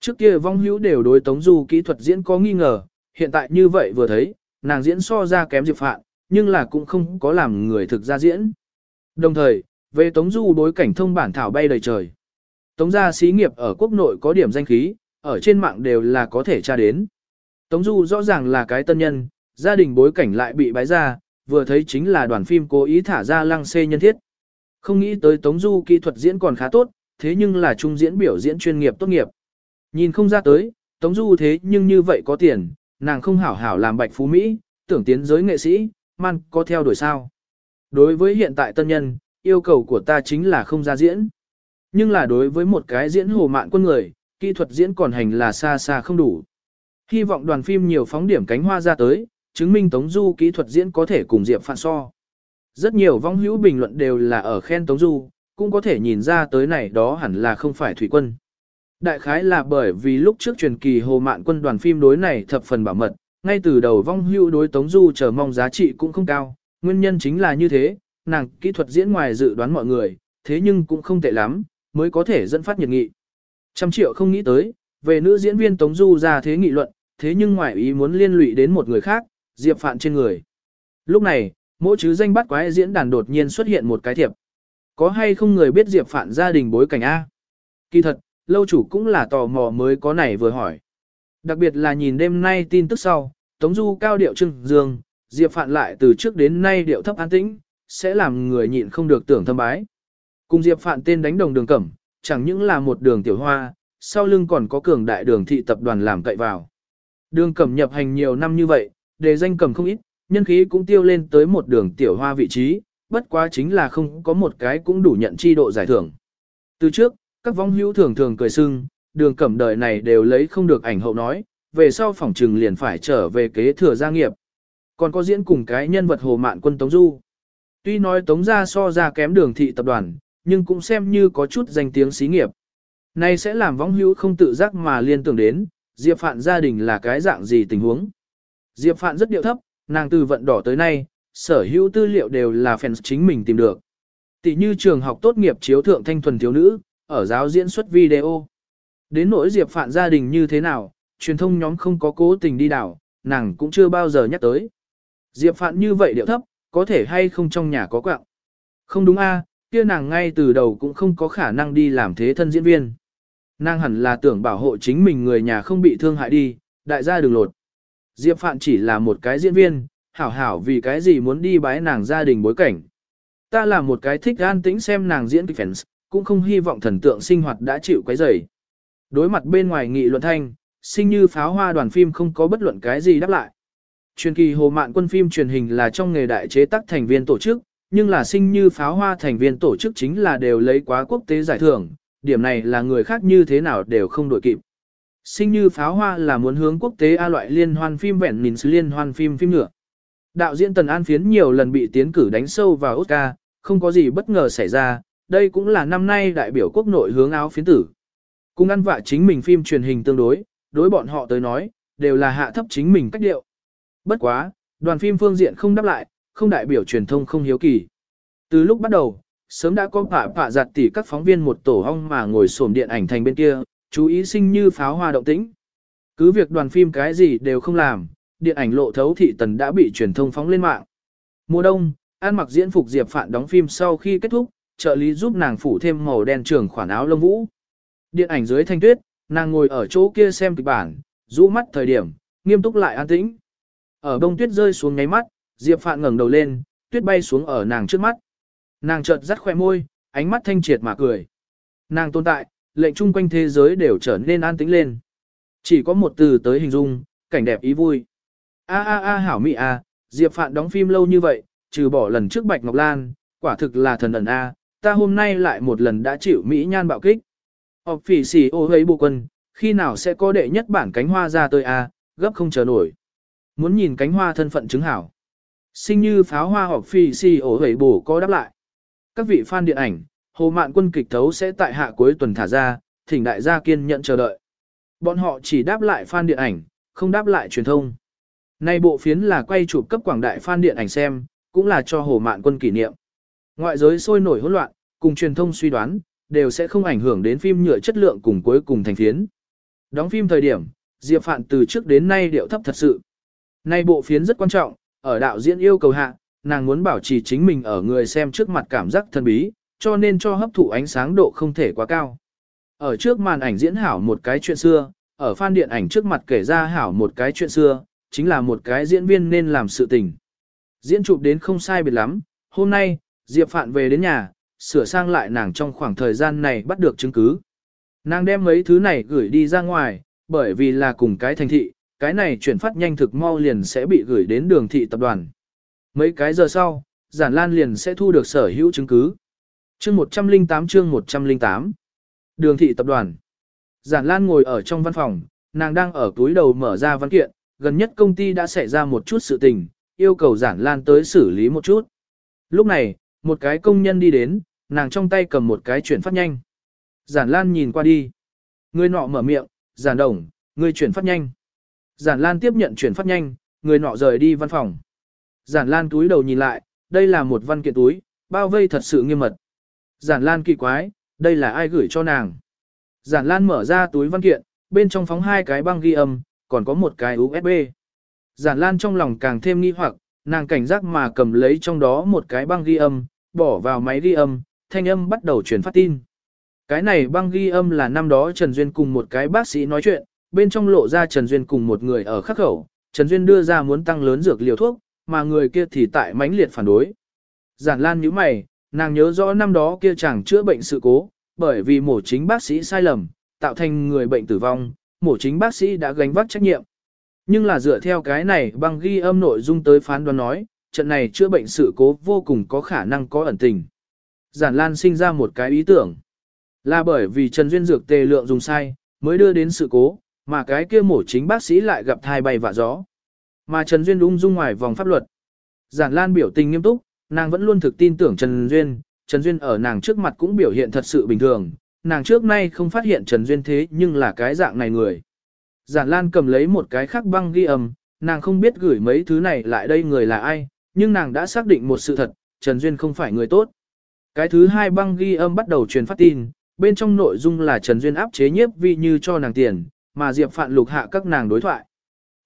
Trước kia vong hữu đều đối Tống Du kỹ thuật diễn có nghi ngờ, hiện tại như vậy vừa thấy, nàng diễn so ra kém Diệp Phạn, nhưng là cũng không có làm người thực ra diễn. Đồng thời, về Tống Du đối cảnh thông bản thảo bay đầy trời. Tống gia xí nghiệp ở quốc nội có điểm danh khí, ở trên mạng đều là có thể tra đến. Tống Du rõ ràng là cái tân nhân, gia đình bối cảnh lại bị bái ra, vừa thấy chính là đoàn phim cố ý thả ra lăng xê nhân thiết. Không nghĩ tới Tống Du kỹ thuật diễn còn khá tốt, thế nhưng là trung diễn biểu diễn chuyên nghiệp tốt nghiệp. Nhìn không ra tới, Tống Du thế nhưng như vậy có tiền, nàng không hảo hảo làm bạch phú Mỹ, tưởng tiến giới nghệ sĩ, man có theo đuổi sao. Đối với hiện tại tân nhân, yêu cầu của ta chính là không ra diễn. Nhưng là đối với một cái diễn hồ mạn quân người, kỹ thuật diễn còn hành là xa xa không đủ. Hy vọng đoàn phim nhiều phóng điểm cánh hoa ra tới, chứng minh Tống Du kỹ thuật diễn có thể cùng Diệp Phạn so. Rất nhiều vong hữu bình luận đều là ở khen Tống Du, cũng có thể nhìn ra tới này đó hẳn là không phải thủy quân. Đại khái là bởi vì lúc trước truyền kỳ hồ mạn quân đoàn phim đối này thập phần bảo mật, ngay từ đầu vong hữu đối Tống Du chờ mong giá trị cũng không cao, nguyên nhân chính là như thế, nàng kỹ thuật diễn ngoài dự đoán mọi người, thế nhưng cũng không tệ lắm, mới có thể dẫn phát nhiệt nghị. Trăm triệu không nghĩ tới, về nữ diễn viên Tống Du ra thế nghị luận, thế nhưng ngoại ý muốn liên lụy đến một người khác, Diệp Phạn trên người. Lúc này, mỗi chứ danh bắt quái diễn đàn đột nhiên xuất hiện một cái thiệp. Có hay không người biết Diệp Phạn gia đình bối cảnh A? Kỳ thật, lâu chủ cũng là tò mò mới có này vừa hỏi. Đặc biệt là nhìn đêm nay tin tức sau, Tống Du cao điệu trưng dương, Diệp Phạn lại từ trước đến nay điệu thấp an tĩnh, sẽ làm người nhịn không được tưởng thâm bái. Cùng Diệp Phạn tên đánh đồng đường cẩm, chẳng những là một đường tiểu hoa, sau lưng còn có cường đại đường thị tập đoàn làm cậy vào. Đường cẩm nhập hành nhiều năm như vậy, đề danh cẩm không ít, nhân khí cũng tiêu lên tới một đường tiểu hoa vị trí, bất quá chính là không có một cái cũng đủ nhận chi độ giải thưởng. Từ trước, các vong hữu thường thường cười sưng, đường cẩm đời này đều lấy không được ảnh hậu nói, về sau phỏng trừng liền phải trở về kế thừa gia nghiệp. Còn có diễn cùng cái nhân vật hồ mạn quân Tống Du. Tuy nói Tống gia so ra kém đường thị tập đoàn, nhưng cũng xem như có chút danh tiếng xí nghiệp. Này sẽ làm vong hữu không tự giác mà liên tưởng đến, Diệp Phạn gia đình là cái dạng gì tình huống. Diệp Phạn rất điệu thấp, nàng từ vận đỏ tới nay, sở hữu tư liệu đều là fans chính mình tìm được. Tỷ như trường học tốt nghiệp chiếu thượng thanh thuần thiếu nữ, ở giáo diễn xuất video. Đến nỗi Diệp Phạn gia đình như thế nào, truyền thông nhóm không có cố tình đi đảo, nàng cũng chưa bao giờ nhắc tới. Diệp Phạn như vậy điệu thấp, có thể hay không trong nhà có quạng. Không đúng a, kia nàng ngay từ đầu cũng không có khả năng đi làm thế thân diễn viên. Nàng hẳn là tưởng bảo hộ chính mình người nhà không bị thương hại đi, đại gia đừng lột. Diệp Phạn chỉ là một cái diễn viên, hảo hảo vì cái gì muốn đi bái nàng gia đình bối cảnh. Ta là một cái thích an tĩnh xem nàng diễn kịch fans, cũng không hy vọng thần tượng sinh hoạt đã chịu quấy rầy. Đối mặt bên ngoài nghị luận thanh, sinh như pháo hoa đoàn phim không có bất luận cái gì đáp lại. Truyền kỳ hồ mạn quân phim truyền hình là trong nghề đại chế tác thành viên tổ chức, nhưng là sinh như pháo hoa thành viên tổ chức chính là đều lấy quá quốc tế giải thưởng, điểm này là người khác như thế nào đều không đổi kịp. Sinh như pháo hoa là muốn hướng quốc tế A loại liên hoan phim vẹn nhìn liên hoan phim phim nhựa. Đạo diễn Tần An Phiến nhiều lần bị tiến cử đánh sâu vào Oscar, không có gì bất ngờ xảy ra, đây cũng là năm nay đại biểu quốc nội hướng áo phiến tử. Cùng ăn vạ chính mình phim truyền hình tương đối, đối bọn họ tới nói, đều là hạ thấp chính mình cách điệu. Bất quá, đoàn phim phương diện không đáp lại, không đại biểu truyền thông không hiếu kỳ. Từ lúc bắt đầu, sớm đã có phạ phạ giặt tỉ các phóng viên một tổ hong mà ngồi xổm điện ảnh thành bên kia, chú ý sinh như pháo hoa động tĩnh. Cứ việc đoàn phim cái gì đều không làm, điện ảnh lộ thấu thị tần đã bị truyền thông phóng lên mạng. Mùa đông, An mặc diễn phục Diệp Phạn đóng phim sau khi kết thúc, trợ lý giúp nàng phủ thêm màu đen trường khoản áo lông vũ. Điện ảnh dưới thanh tuyết, nàng ngồi ở chỗ kia xem kịch bản, rũ mắt thời điểm, nghiêm túc lại an tĩnh. Ở bông tuyết rơi xuống ngáy mắt, Diệp Phạn ngẩng đầu lên, tuyết bay xuống ở nàng trước mắt. Nàng chợt rắt khoe môi, ánh mắt thanh triệt mà cười. Nàng tồn tại, lệnh chung quanh thế giới đều trở nên an tĩnh lên. Chỉ có một từ tới hình dung, cảnh đẹp ý vui. A a a hảo mị a, Diệp Phạn đóng phim lâu như vậy, trừ bỏ lần trước Bạch Ngọc Lan, quả thực là thần ẩn a, ta hôm nay lại một lần đã chịu mỹ nhan bạo kích. Học phỉ xỉ ô hấy bộ quân, khi nào sẽ có đệ nhất bản cánh hoa ra tới a, gấp không chờ nổi. Muốn nhìn cánh hoa thân phận chứng hảo. Sinh như pháo hoa họp phi si ổ hầy bổ có đáp lại. Các vị fan điện ảnh, Hồ Mạn quân kịch thấu sẽ tại hạ cuối tuần thả ra, thỉnh đại gia kiên nhận chờ đợi. Bọn họ chỉ đáp lại fan điện ảnh, không đáp lại truyền thông. Nay bộ phiến là quay chụp cấp quảng đại fan điện ảnh xem, cũng là cho Hồ Mạn quân kỷ niệm. Ngoại giới sôi nổi hỗn loạn, cùng truyền thông suy đoán, đều sẽ không ảnh hưởng đến phim nhựa chất lượng cùng cuối cùng thành phiến. Đóng phim thời điểm, Diệp Phạn từ trước đến nay điệu thấp thật sự. Nay bộ phiến rất quan trọng, ở đạo diễn yêu cầu hạ, nàng muốn bảo trì chính mình ở người xem trước mặt cảm giác thần bí, cho nên cho hấp thụ ánh sáng độ không thể quá cao. Ở trước màn ảnh diễn hảo một cái chuyện xưa, ở fan điện ảnh trước mặt kể ra hảo một cái chuyện xưa, chính là một cái diễn viên nên làm sự tình. Diễn chụp đến không sai biệt lắm, hôm nay, Diệp Phạn về đến nhà, sửa sang lại nàng trong khoảng thời gian này bắt được chứng cứ. Nàng đem mấy thứ này gửi đi ra ngoài, bởi vì là cùng cái thành thị, cái này chuyển phát nhanh thực mau liền sẽ bị gửi đến đường thị tập đoàn. Mấy cái giờ sau, Giản Lan liền sẽ thu được sở hữu chứng cứ. Chương 108 chương 108 Đường thị tập đoàn Giản Lan ngồi ở trong văn phòng, nàng đang ở túi đầu mở ra văn kiện, gần nhất công ty đã xảy ra một chút sự tình, yêu cầu Giản Lan tới xử lý một chút. Lúc này, một cái công nhân đi đến, nàng trong tay cầm một cái chuyển phát nhanh. Giản Lan nhìn qua đi. Người nọ mở miệng, Giản Đồng, người chuyển phát nhanh. Giản Lan tiếp nhận chuyển phát nhanh, người nọ rời đi văn phòng. Giản Lan túi đầu nhìn lại, đây là một văn kiện túi, bao vây thật sự nghiêm mật. Giản Lan kỳ quái, đây là ai gửi cho nàng. Giản Lan mở ra túi văn kiện, bên trong phóng hai cái băng ghi âm, còn có một cái USB. Giản Lan trong lòng càng thêm nghi hoặc, nàng cảnh giác mà cầm lấy trong đó một cái băng ghi âm, bỏ vào máy ghi âm, thanh âm bắt đầu truyền phát tin. Cái này băng ghi âm là năm đó Trần Duyên cùng một cái bác sĩ nói chuyện, bên trong lộ ra Trần Duyên cùng một người ở khắc khẩu, Trần Duyên đưa ra muốn tăng lớn dược liều thuốc, mà người kia thì tại mãnh liệt phản đối. Giản Lan nhíu mày, nàng nhớ rõ năm đó kia chẳng chữa bệnh sự cố, bởi vì mổ chính bác sĩ sai lầm, tạo thành người bệnh tử vong, mổ chính bác sĩ đã gánh vác trách nhiệm. Nhưng là dựa theo cái này băng ghi âm nội dung tới phán đoán nói, trận này chữa bệnh sự cố vô cùng có khả năng có ẩn tình. Giản Lan sinh ra một cái ý tưởng. Là bởi vì Trần Duyên dược tề lượng dùng sai, mới đưa đến sự cố, mà cái kia mổ chính bác sĩ lại gặp thai bay vạ gió. Mà Trần Duyên ung dung ngoài vòng pháp luật. Giản Lan biểu tình nghiêm túc, nàng vẫn luôn thực tin tưởng Trần Duyên, Trần Duyên ở nàng trước mặt cũng biểu hiện thật sự bình thường, nàng trước nay không phát hiện Trần Duyên thế nhưng là cái dạng này người. Giản Lan cầm lấy một cái khắc băng ghi âm, nàng không biết gửi mấy thứ này lại đây người là ai, nhưng nàng đã xác định một sự thật, Trần Duyên không phải người tốt. Cái thứ hai băng ghi âm bắt đầu truyền phát tin, bên trong nội dung là Trần Duyên áp chế nhiếp vi như cho nàng tiền, mà Diệp Phạn lục hạ các nàng đối thoại.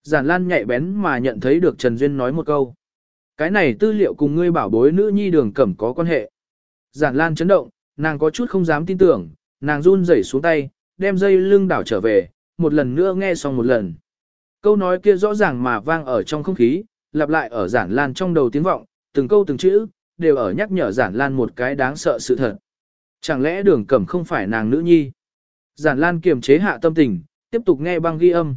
Giản Lan nhạy bén mà nhận thấy được Trần Duyên nói một câu. Cái này tư liệu cùng ngươi bảo bối nữ nhi đường cẩm có quan hệ. Giản Lan chấn động, nàng có chút không dám tin tưởng, nàng run rẩy xuống tay, đem dây lưng đảo trở về, một lần nữa nghe xong một lần. Câu nói kia rõ ràng mà vang ở trong không khí, lặp lại ở Giản Lan trong đầu tiếng vọng, từng câu từng chữ, đều ở nhắc nhở Giản Lan một cái đáng sợ sự thật. Chẳng lẽ đường cẩm không phải nàng nữ nhi? Giản Lan kiềm chế hạ tâm tình, tiếp tục nghe băng ghi âm.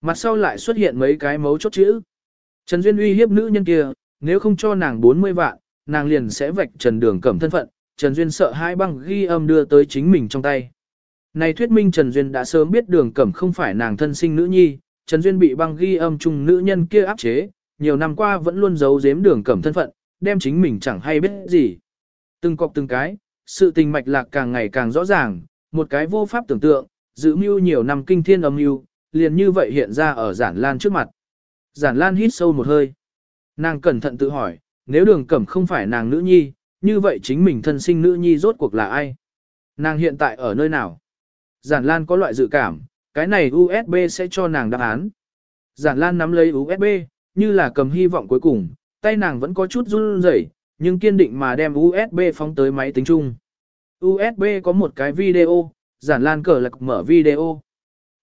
Mặt sau lại xuất hiện mấy cái mấu chốt chữ. Trần Duyên uy hiếp nữ nhân kia, nếu không cho nàng 40 vạn, nàng liền sẽ vạch Trần Đường Cẩm thân phận, Trần Duyên sợ hai băng ghi âm đưa tới chính mình trong tay. Này thuyết minh Trần Duyên đã sớm biết Đường Cẩm không phải nàng thân sinh nữ nhi, Trần Duyên bị băng ghi âm chung nữ nhân kia áp chế, nhiều năm qua vẫn luôn giấu giếm Đường Cẩm thân phận, đem chính mình chẳng hay biết gì. Từng cọc từng cái, sự tình mạch lạc càng ngày càng rõ ràng, một cái vô pháp tưởng tượng, giữ mưu nhiều năm kinh thiên âm mưu, liền như vậy hiện ra ở Giản Lan trước mặt. Giản Lan hít sâu một hơi. Nàng cẩn thận tự hỏi, nếu đường cẩm không phải nàng nữ nhi, như vậy chính mình thân sinh nữ nhi rốt cuộc là ai? Nàng hiện tại ở nơi nào? Giản Lan có loại dự cảm, cái này USB sẽ cho nàng đáp án. Giản Lan nắm lấy USB, như là cầm hy vọng cuối cùng, tay nàng vẫn có chút run rẩy, nhưng kiên định mà đem USB phóng tới máy tính chung. USB có một cái video, giản lan cờ lạc mở video.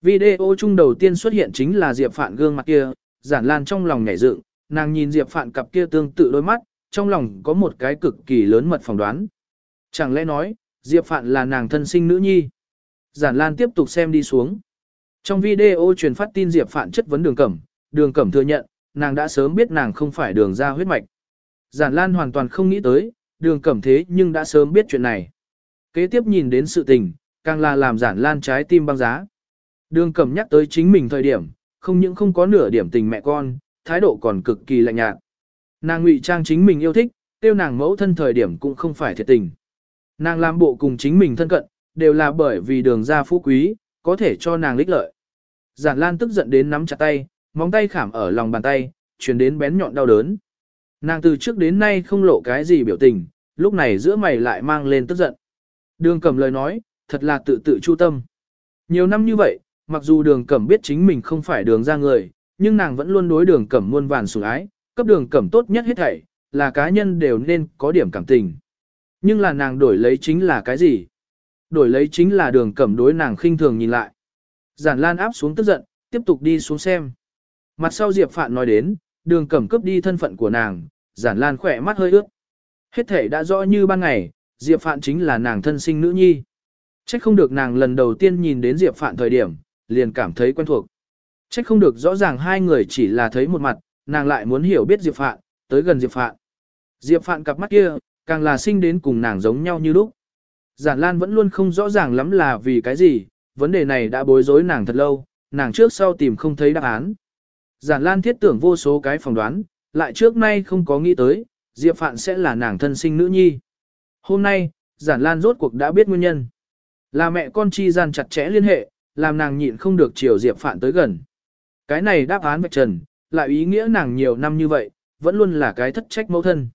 Video chung đầu tiên xuất hiện chính là Diệp Phạn gương mặt kia, giản lan trong lòng nhảy dựng, nàng nhìn Diệp Phạn cặp kia tương tự đôi mắt, trong lòng có một cái cực kỳ lớn mật phỏng đoán. Chẳng lẽ nói, Diệp Phạn là nàng thân sinh nữ nhi. Giản Lan tiếp tục xem đi xuống. Trong video truyền phát tin Diệp Phạn chất vấn đường cẩm, đường cẩm thừa nhận, nàng đã sớm biết nàng không phải đường ra huyết mạch. Giản Lan hoàn toàn không nghĩ tới, đường cẩm thế nhưng đã sớm biết chuyện này. Kế tiếp nhìn đến sự tình, càng là làm Giản Lan trái tim băng giá. Đường cẩm nhắc tới chính mình thời điểm, không những không có nửa điểm tình mẹ con, thái độ còn cực kỳ lạnh nhạt. Nàng ngụy trang chính mình yêu thích, tiêu nàng mẫu thân thời điểm cũng không phải thiệt tình. Nàng làm bộ cùng chính mình thân cận, đều là bởi vì đường ra phú quý, có thể cho nàng lích lợi. Giản Lan tức giận đến nắm chặt tay, móng tay khảm ở lòng bàn tay, chuyển đến bén nhọn đau đớn. Nàng từ trước đến nay không lộ cái gì biểu tình, lúc này giữa mày lại mang lên tức giận. Đường cầm lời nói, thật là tự tự chu tâm. Nhiều năm như vậy, mặc dù đường cẩm biết chính mình không phải đường ra người, nhưng nàng vẫn luôn đối đường cẩm muôn vàn sủng ái, cấp đường cẩm tốt nhất hết thảy, là cá nhân đều nên có điểm cảm tình. Nhưng là nàng đổi lấy chính là cái gì? Đổi lấy chính là đường cẩm đối nàng khinh thường nhìn lại. Giản Lan áp xuống tức giận, tiếp tục đi xuống xem. Mặt sau Diệp Phạn nói đến, đường cẩm cướp đi thân phận của nàng, Giản Lan khỏe mắt hơi ướt. Hết thể đã rõ như ban ngày, Diệp Phạn chính là nàng thân sinh nữ nhi. Trách không được nàng lần đầu tiên nhìn đến Diệp Phạn thời điểm, liền cảm thấy quen thuộc. Trách không được rõ ràng hai người chỉ là thấy một mặt, nàng lại muốn hiểu biết Diệp Phạn, tới gần Diệp Phạn. Diệp Phạn cặp mắt kia, càng là sinh đến cùng nàng giống nhau như lúc. Giản Lan vẫn luôn không rõ ràng lắm là vì cái gì, vấn đề này đã bối rối nàng thật lâu, nàng trước sau tìm không thấy đáp án. Giản Lan thiết tưởng vô số cái phỏng đoán, lại trước nay không có nghĩ tới, Diệp Phạn sẽ là nàng thân sinh nữ nhi. Hôm nay, Giản Lan rốt cuộc đã biết nguyên nhân. Là mẹ con chi gian chặt chẽ liên hệ, làm nàng nhịn không được chiều Diệp Phạn tới gần. Cái này đáp án vạch trần, lại ý nghĩa nàng nhiều năm như vậy, vẫn luôn là cái thất trách mẫu thân.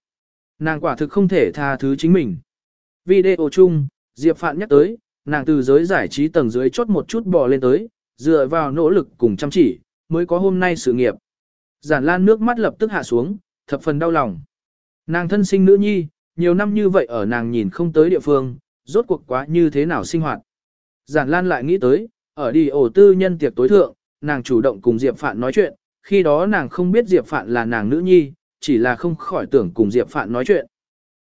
Nàng quả thực không thể tha thứ chính mình. Video chung, Diệp Phạn nhắc tới, nàng từ giới giải trí tầng dưới chốt một chút bò lên tới, dựa vào nỗ lực cùng chăm chỉ, mới có hôm nay sự nghiệp. Giản Lan nước mắt lập tức hạ xuống, thập phần đau lòng. Nàng thân sinh nữ nhi, nhiều năm như vậy ở nàng nhìn không tới địa phương, rốt cuộc quá như thế nào sinh hoạt. Giản Lan lại nghĩ tới, ở đi ổ tư nhân tiệc tối thượng, nàng chủ động cùng Diệp Phạn nói chuyện, khi đó nàng không biết Diệp Phạn là nàng nữ nhi, chỉ là không khỏi tưởng cùng Diệp Phạn nói chuyện.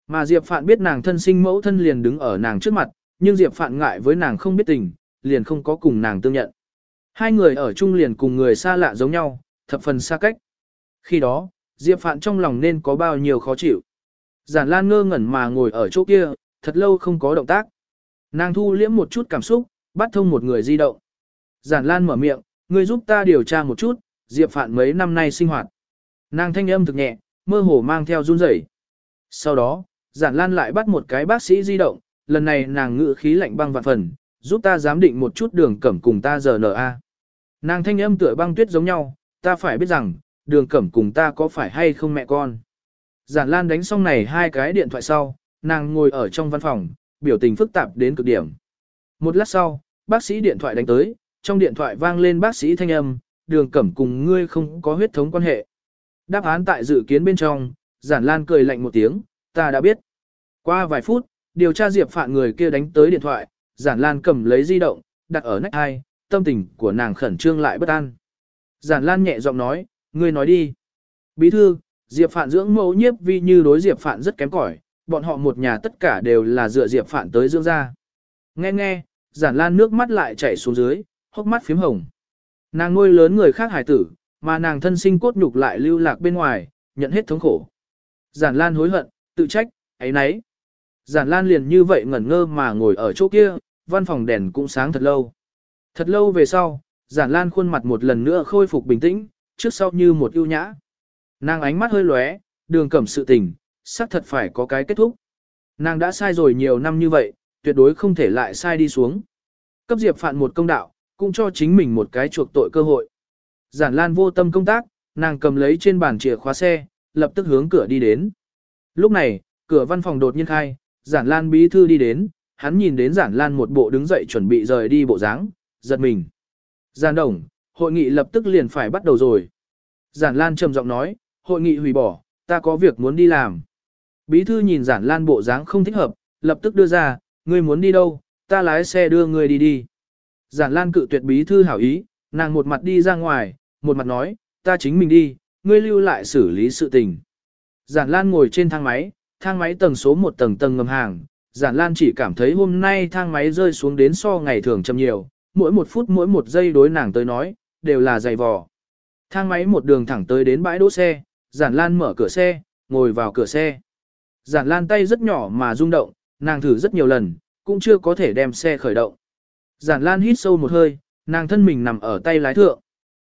Mà Diệp Phạn biết nàng thân sinh mẫu thân liền đứng ở nàng trước mặt, nhưng Diệp Phạn ngại với nàng không biết tình, liền không có cùng nàng tương nhận. Hai người ở chung liền cùng người xa lạ giống nhau, thập phần xa cách. Khi đó, Diệp Phạn trong lòng nên có bao nhiêu khó chịu. Giản Lan ngơ ngẩn mà ngồi ở chỗ kia, thật lâu không có động tác. Nàng thu liễm một chút cảm xúc, bắt thông một người di động. Giản Lan mở miệng, ngươi giúp ta điều tra một chút, Diệp Phạn mấy năm nay sinh hoạt. Nàng thanh âm thực nhẹ, mơ hồ mang theo run rẩy. Sau đó, Giản Lan lại bắt một cái bác sĩ di động, lần này nàng ngự khí lạnh băng vạn phần, giúp ta giám định một chút đường cẩm cùng ta giờ a. Nàng thanh âm tựa băng tuyết giống nhau, ta phải biết rằng, đường cẩm cùng ta có phải hay không mẹ con. Giản Lan đánh xong này hai cái điện thoại sau, nàng ngồi ở trong văn phòng, biểu tình phức tạp đến cực điểm. Một lát sau, bác sĩ điện thoại đánh tới, trong điện thoại vang lên bác sĩ thanh âm, đường cẩm cùng ngươi không có huyết thống quan hệ. Đáp án tại dự kiến bên trong, giản lan cười lạnh một tiếng, ta đã biết. Qua vài phút, điều tra diệp phạn người kia đánh tới điện thoại, giản lan cầm lấy di động, đặt ở nách hai, tâm tình của nàng khẩn trương lại bất an. Giản lan nhẹ giọng nói, ngươi nói đi. Bí thư, diệp phạn dưỡng mẫu nhiếp vi như đối diệp phạn rất kém cỏi, bọn họ một nhà tất cả đều là dựa diệp phạn tới dưỡng ra. Nghe nghe, giản lan nước mắt lại chảy xuống dưới, hốc mắt phím hồng. Nàng nuôi lớn người khác hài tử, mà nàng thân sinh cốt nhục lại lưu lạc bên ngoài, nhận hết thống khổ. Giản Lan hối hận, tự trách, ấy nấy. Giản Lan liền như vậy ngẩn ngơ mà ngồi ở chỗ kia, văn phòng đèn cũng sáng thật lâu. Thật lâu về sau, Giản Lan khuôn mặt một lần nữa khôi phục bình tĩnh, trước sau như một ưu nhã. Nàng ánh mắt hơi lóe, đường cẩm sự tình, xác thật phải có cái kết thúc. Nàng đã sai rồi nhiều năm như vậy, tuyệt đối không thể lại sai đi xuống. Cấp Diệp Phạn một công đạo, cũng cho chính mình một cái chuộc tội cơ hội. Giản Lan vô tâm công tác, nàng cầm lấy trên bàn chìa khóa xe, lập tức hướng cửa đi đến. Lúc này, cửa văn phòng đột nhiên khai, Giản Lan bí thư đi đến, hắn nhìn đến Giản Lan một bộ đứng dậy chuẩn bị rời đi bộ dáng, giật mình. Giản Đồng, hội nghị lập tức liền phải bắt đầu rồi. Giản Lan trầm giọng nói, hội nghị hủy bỏ, ta có việc muốn đi làm. Bí thư nhìn giản lan bộ dáng không thích hợp, lập tức đưa ra, ngươi muốn đi đâu, ta lái xe đưa ngươi đi đi. Giản lan cự tuyệt bí thư hảo ý, nàng một mặt đi ra ngoài, một mặt nói, ta chính mình đi, ngươi lưu lại xử lý sự tình. Giản lan ngồi trên thang máy, thang máy tầng số một tầng tầng ngầm hàng, giản lan chỉ cảm thấy hôm nay thang máy rơi xuống đến so ngày thường chậm nhiều, mỗi một phút mỗi một giây đối nàng tới nói, đều là dày vò. Thang máy một đường thẳng tới đến bãi đỗ xe, giản lan mở cửa xe, ngồi vào cửa xe. Giản lan tay rất nhỏ mà rung động, nàng thử rất nhiều lần, cũng chưa có thể đem xe khởi động. Giản lan hít sâu một hơi, nàng thân mình nằm ở tay lái thượng.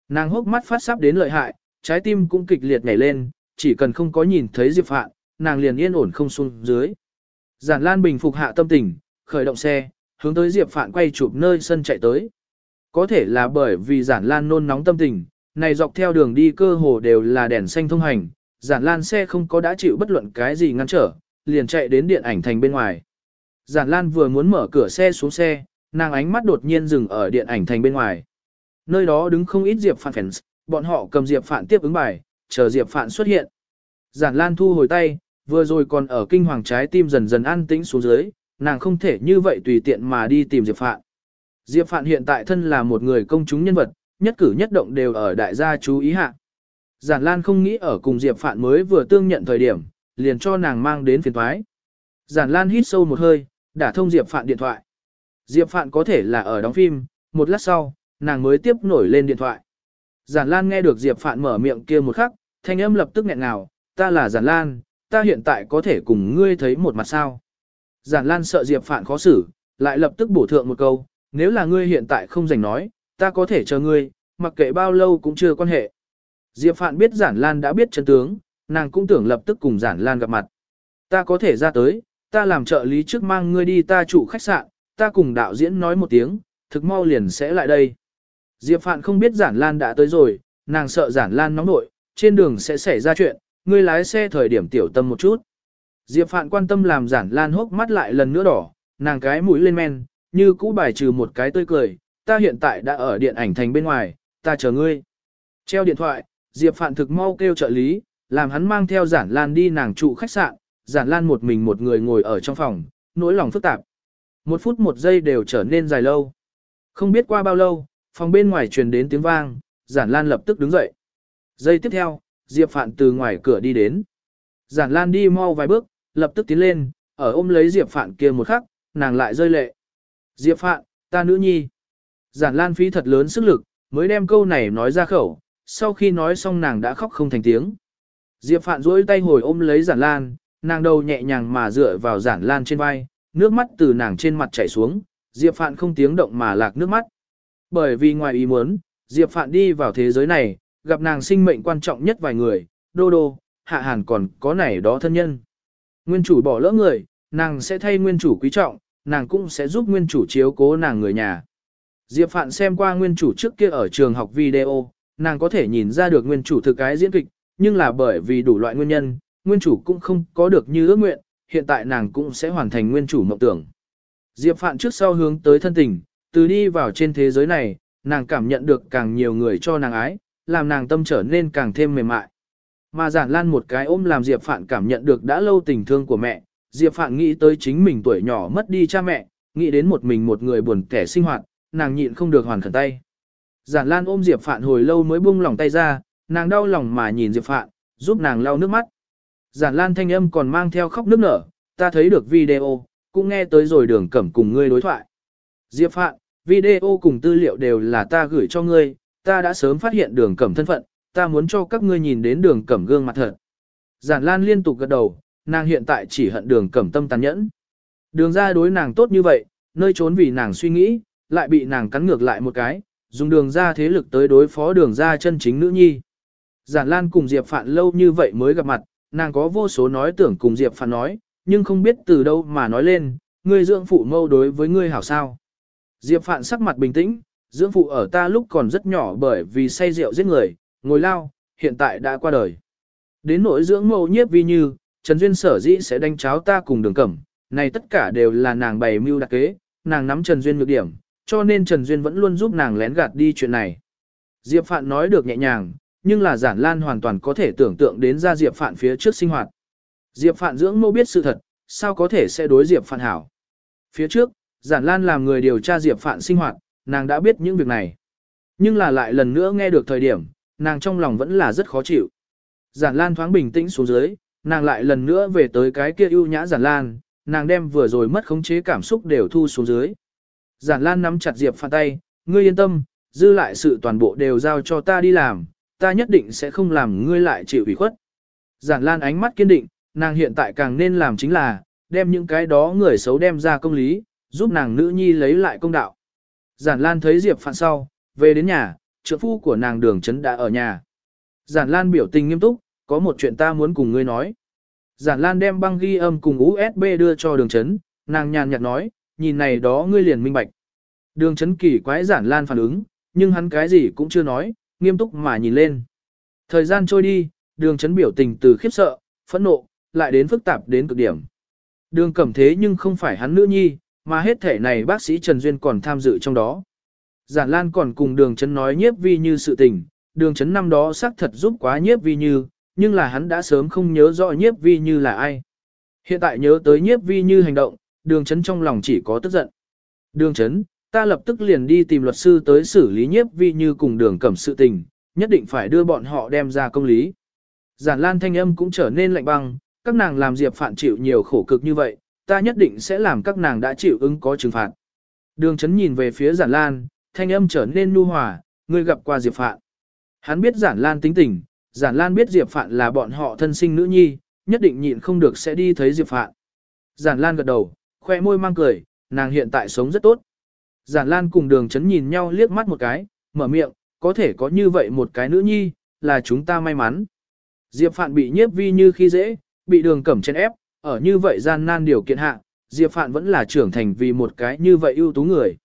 Nàng hốc mắt phát sắp đến lợi hại, trái tim cũng kịch liệt nhảy lên, chỉ cần không có nhìn thấy Diệp Phạn, nàng liền yên ổn không xuống dưới. Giản Lan bình phục hạ tâm tình, khởi động xe, hướng tới Diệp Phạn quay chụp nơi sân chạy tới. Có thể là bởi vì Giản Lan nôn nóng tâm tình, này dọc theo đường đi cơ hồ đều là đèn xanh thông hành, Giản Lan xe không có đã chịu bất luận cái gì ngăn trở, liền chạy đến điện ảnh thành bên ngoài. Giản Lan vừa muốn mở cửa xe xuống xe, nàng ánh mắt đột nhiên dừng ở điện ảnh thành bên ngoài. Nơi đó đứng không ít Diệp Phạn fans, bọn họ cầm Diệp Phạn tiếp ứng bài, chờ Diệp Phạn xuất hiện. Giản Lan thu hồi tay, vừa rồi còn ở kinh hoàng trái tim dần dần an tĩnh xuống dưới, nàng không thể như vậy tùy tiện mà đi tìm Diệp Phạn. Diệp Phạn hiện tại thân là một người công chúng nhân vật, nhất cử nhất động đều ở đại gia chú ý hạ. Giản Lan không nghĩ ở cùng Diệp Phạn mới vừa tương nhận thời điểm, liền cho nàng mang đến phiền thoái. Giản Lan hít sâu một hơi, đã thông Diệp Phạn điện thoại. Diệp Phạn có thể là ở đóng phim, một lát sau, nàng mới tiếp nổi lên điện thoại. Giản Lan nghe được Diệp Phạn mở miệng kia một khắc, thanh âm lập tức nghẹn ngào, ta là Giản Lan, ta hiện tại có thể cùng ngươi thấy một mặt sao. Giản Lan sợ Diệp Phạn khó xử, lại lập tức bổ thượng một câu, nếu là ngươi hiện tại không rảnh nói, ta có thể chờ ngươi, mặc kệ bao lâu cũng chưa quan hệ. Diệp Phạn biết Giản Lan đã biết chân tướng, nàng cũng tưởng lập tức cùng Giản Lan gặp mặt. Ta có thể ra tới, ta làm trợ lý trước mang ngươi đi ta chủ khách sạn, ta cùng đạo diễn nói một tiếng, thực mau liền sẽ lại đây. Diệp Phạn không biết Giản Lan đã tới rồi, nàng sợ Giản Lan nóng nội, trên đường sẽ xảy ra chuyện, ngươi lái xe thời điểm tiểu tâm một chút. Diệp Phạn quan tâm làm Giản Lan hốc mắt lại lần nữa đỏ, nàng cái mũi lên men, như cũ bài trừ một cái tươi cười, ta hiện tại đã ở điện ảnh thành bên ngoài, ta chờ ngươi. Treo điện thoại, Diệp Phạn thực mau kêu trợ lý, làm hắn mang theo Giản Lan đi nàng trụ khách sạn, Giản Lan một mình một người ngồi ở trong phòng, nỗi lòng phức tạp. Một phút một giây đều trở nên dài lâu. Không biết qua bao lâu, phòng bên ngoài truyền đến tiếng vang, Giản Lan lập tức đứng dậy. Giây tiếp theo, Diệp Phạn từ ngoài cửa đi đến. Giản Lan đi mau vài bước, lập tức tiến lên, ở ôm lấy Diệp Phạn kia một khắc, nàng lại rơi lệ. Diệp Phạn, ta nữ nhi. Giản Lan phí thật lớn sức lực, mới đem câu này nói ra khẩu, sau khi nói xong nàng đã khóc không thành tiếng. Diệp Phạn duỗi tay hồi ôm lấy Giản Lan, nàng đầu nhẹ nhàng mà dựa vào Giản Lan trên vai, nước mắt từ nàng trên mặt chảy xuống, Diệp Phạn không tiếng động mà lạc nước mắt. Bởi vì ngoài ý muốn, Diệp Phạn đi vào thế giới này, gặp nàng sinh mệnh quan trọng nhất vài người, đô đô, hạ hàn còn có này đó thân nhân. Nguyên chủ bỏ lỡ người, nàng sẽ thay nguyên chủ quý trọng, nàng cũng sẽ giúp nguyên chủ chiếu cố nàng người nhà. Diệp Phạn xem qua nguyên chủ trước kia ở trường học video, nàng có thể nhìn ra được nguyên chủ thực cái diễn kịch, nhưng là bởi vì đủ loại nguyên nhân, nguyên chủ cũng không có được như ước nguyện, hiện tại nàng cũng sẽ hoàn thành nguyên chủ mộng tưởng. Diệp Phạn trước sau hướng tới thân tình, từ đi vào trên thế giới này, nàng cảm nhận được càng nhiều người cho nàng ái, làm nàng tâm trở nên càng thêm mềm mại. Mà giản lan một cái ôm làm Diệp Phạn cảm nhận được đã lâu tình thương của mẹ, Diệp Phạn nghĩ tới chính mình tuổi nhỏ mất đi cha mẹ, nghĩ đến một mình một người buồn kẻ sinh hoạt, nàng nhịn không được hoàn khẩn tay. Giản Lan ôm Diệp Phạn hồi lâu mới buông lòng tay ra, nàng đau lòng mà nhìn Diệp Phạn, giúp nàng lau nước mắt. Giản Lan thanh âm còn mang theo khóc nước nở, ta thấy được video, cũng nghe tới rồi đường cẩm cùng ngươi đối thoại. Diệp Phạn, video cùng tư liệu đều là ta gửi cho ngươi, ta đã sớm phát hiện đường cẩm thân phận, ta muốn cho các ngươi nhìn đến đường cẩm gương mặt thật. Giản Lan liên tục gật đầu, nàng hiện tại chỉ hận đường cẩm tâm tàn nhẫn. Đường ra đối nàng tốt như vậy, nơi trốn vì nàng suy nghĩ, lại bị nàng cắn ngược lại một cái, dùng đường ra thế lực tới đối phó đường ra chân chính nữ nhi. Giản Lan cùng Diệp Phạn lâu như vậy mới gặp mặt, nàng có vô số nói tưởng cùng Diệp Phạn nói, nhưng không biết từ đâu mà nói lên, ngươi dưỡng phụ mâu đối với ngươi hảo sao. Diệp Phạn sắc mặt bình tĩnh, dưỡng phụ ở ta lúc còn rất nhỏ bởi vì say rượu giết người, ngồi lao, hiện tại đã qua đời. Đến nỗi dưỡng mâu nhiếp vi như, Trần Duyên sở dĩ sẽ đánh cháo ta cùng đường cẩm, này tất cả đều là nàng bày mưu đặc kế, nàng nắm Trần Duyên nhược điểm, cho nên Trần Duyên vẫn luôn giúp nàng lén gạt đi chuyện này. Diệp Phạn nói được nhẹ nhàng, nhưng là giản lan hoàn toàn có thể tưởng tượng đến ra Diệp Phạn phía trước sinh hoạt. Diệp Phạn dưỡng mâu biết sự thật, sao có thể sẽ đối Diệp Phạn hảo. Phía trước, Giản Lan làm người điều tra Diệp Phạn sinh hoạt, nàng đã biết những việc này. Nhưng là lại lần nữa nghe được thời điểm, nàng trong lòng vẫn là rất khó chịu. Giản Lan thoáng bình tĩnh xuống dưới, nàng lại lần nữa về tới cái kia ưu nhã Giản Lan, nàng đem vừa rồi mất khống chế cảm xúc đều thu xuống dưới. Giản Lan nắm chặt Diệp Phạn tay, ngươi yên tâm, dư lại sự toàn bộ đều giao cho ta đi làm, ta nhất định sẽ không làm ngươi lại chịu ủy khuất. Giản Lan ánh mắt kiên định, nàng hiện tại càng nên làm chính là, đem những cái đó người xấu đem ra công lý, giúp nàng nữ nhi lấy lại công đạo. Giản Lan thấy Diệp Phạn sau, về đến nhà, trợ phu của nàng đường Trấn đã ở nhà. Giản Lan biểu tình nghiêm túc, có một chuyện ta muốn cùng ngươi nói. Giản Lan đem băng ghi âm cùng USB đưa cho đường Trấn, nàng nhàn nhạt nói, nhìn này đó ngươi liền minh bạch. Đường chấn kỳ quái Giản Lan phản ứng, nhưng hắn cái gì cũng chưa nói, nghiêm túc mà nhìn lên. Thời gian trôi đi, đường chấn biểu tình từ khiếp sợ, phẫn nộ, lại đến phức tạp đến cực điểm. Đường cẩm thế nhưng không phải hắn nữ nhi, mà hết thể này bác sĩ Trần Duyên còn tham dự trong đó. Giản Lan còn cùng đường chấn nói nhiếp vi như sự tình, đường chấn năm đó xác thật giúp quá nhiếp vi như, nhưng là hắn đã sớm không nhớ rõ nhiếp vi như là ai. Hiện tại nhớ tới nhiếp vi như hành động, đường chấn trong lòng chỉ có tức giận. Đường chấn, ta lập tức liền đi tìm luật sư tới xử lý nhiếp vi như cùng đường cẩm sự tình, nhất định phải đưa bọn họ đem ra công lý. Giản Lan thanh âm cũng trở nên lạnh băng, các nàng làm Diệp Phạn chịu nhiều khổ cực như vậy, ta nhất định sẽ làm các nàng đã chịu ứng có trừng phạt. Đường chấn nhìn về phía Giản Lan, thanh âm trở nên nu hòa, ngươi gặp qua Diệp Phạn. Hắn biết Giản Lan tính tình, Giản Lan biết Diệp Phạn là bọn họ thân sinh nữ nhi, nhất định nhịn không được sẽ đi thấy Diệp Phạn. Giản Lan gật đầu, khoe môi mang cười, nàng hiện tại sống rất tốt. Giản Lan cùng đường chấn nhìn nhau liếc mắt một cái, mở miệng, có thể có như vậy một cái nữ nhi, là chúng ta may mắn. Diệp Phạn bị nhiếp vi như khi dễ, bị đường cẩm chen ép, ở như vậy gian nan điều kiện hạ, Diệp Phạn vẫn là trưởng thành vì một cái như vậy ưu tú người.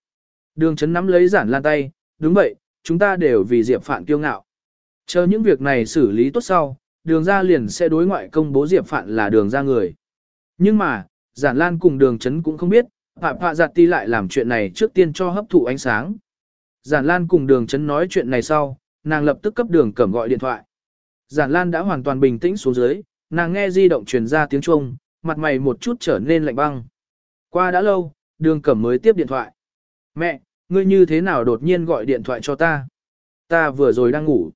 Đường chấn nắm lấy giản lan tay, đúng vậy, chúng ta đều vì Diệp Phạn kiêu ngạo. Chờ những việc này xử lý tốt sau, đường ra liền sẽ đối ngoại công bố Diệp Phạn là đường ra người. Nhưng mà, giản lan cùng đường chấn cũng không biết, Phạm Phạ Giặt Ti lại làm chuyện này trước tiên cho hấp thụ ánh sáng. Giản Lan cùng đường chấn nói chuyện này sau, nàng lập tức cấp đường cẩm gọi điện thoại. Giản Lan đã hoàn toàn bình tĩnh xuống dưới, nàng nghe di động truyền ra tiếng chuông, mặt mày một chút trở nên lạnh băng. Qua đã lâu, đường cẩm mới tiếp điện thoại. Mẹ, ngươi như thế nào đột nhiên gọi điện thoại cho ta? Ta vừa rồi đang ngủ.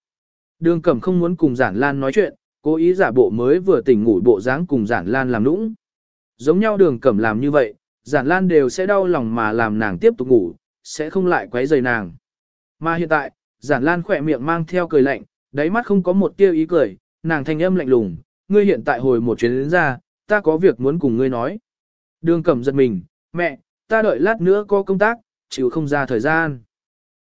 Đường cẩm không muốn cùng Giản Lan nói chuyện, cố ý giả bộ mới vừa tỉnh ngủ bộ dáng cùng Giản Lan làm nũng. Giống nhau đường cẩm làm như vậy, Giản Lan đều sẽ đau lòng mà làm nàng tiếp tục ngủ, sẽ không lại quấy rầy nàng. Mà hiện tại, Giản Lan khỏe miệng mang theo cười lạnh, đáy mắt không có một tia ý cười, nàng thanh âm lạnh lùng, ngươi hiện tại hồi một chuyến đến ra, ta có việc muốn cùng ngươi nói. Đường cẩm giật mình, mẹ, ta đợi lát nữa có công tác, chịu không ra thời gian.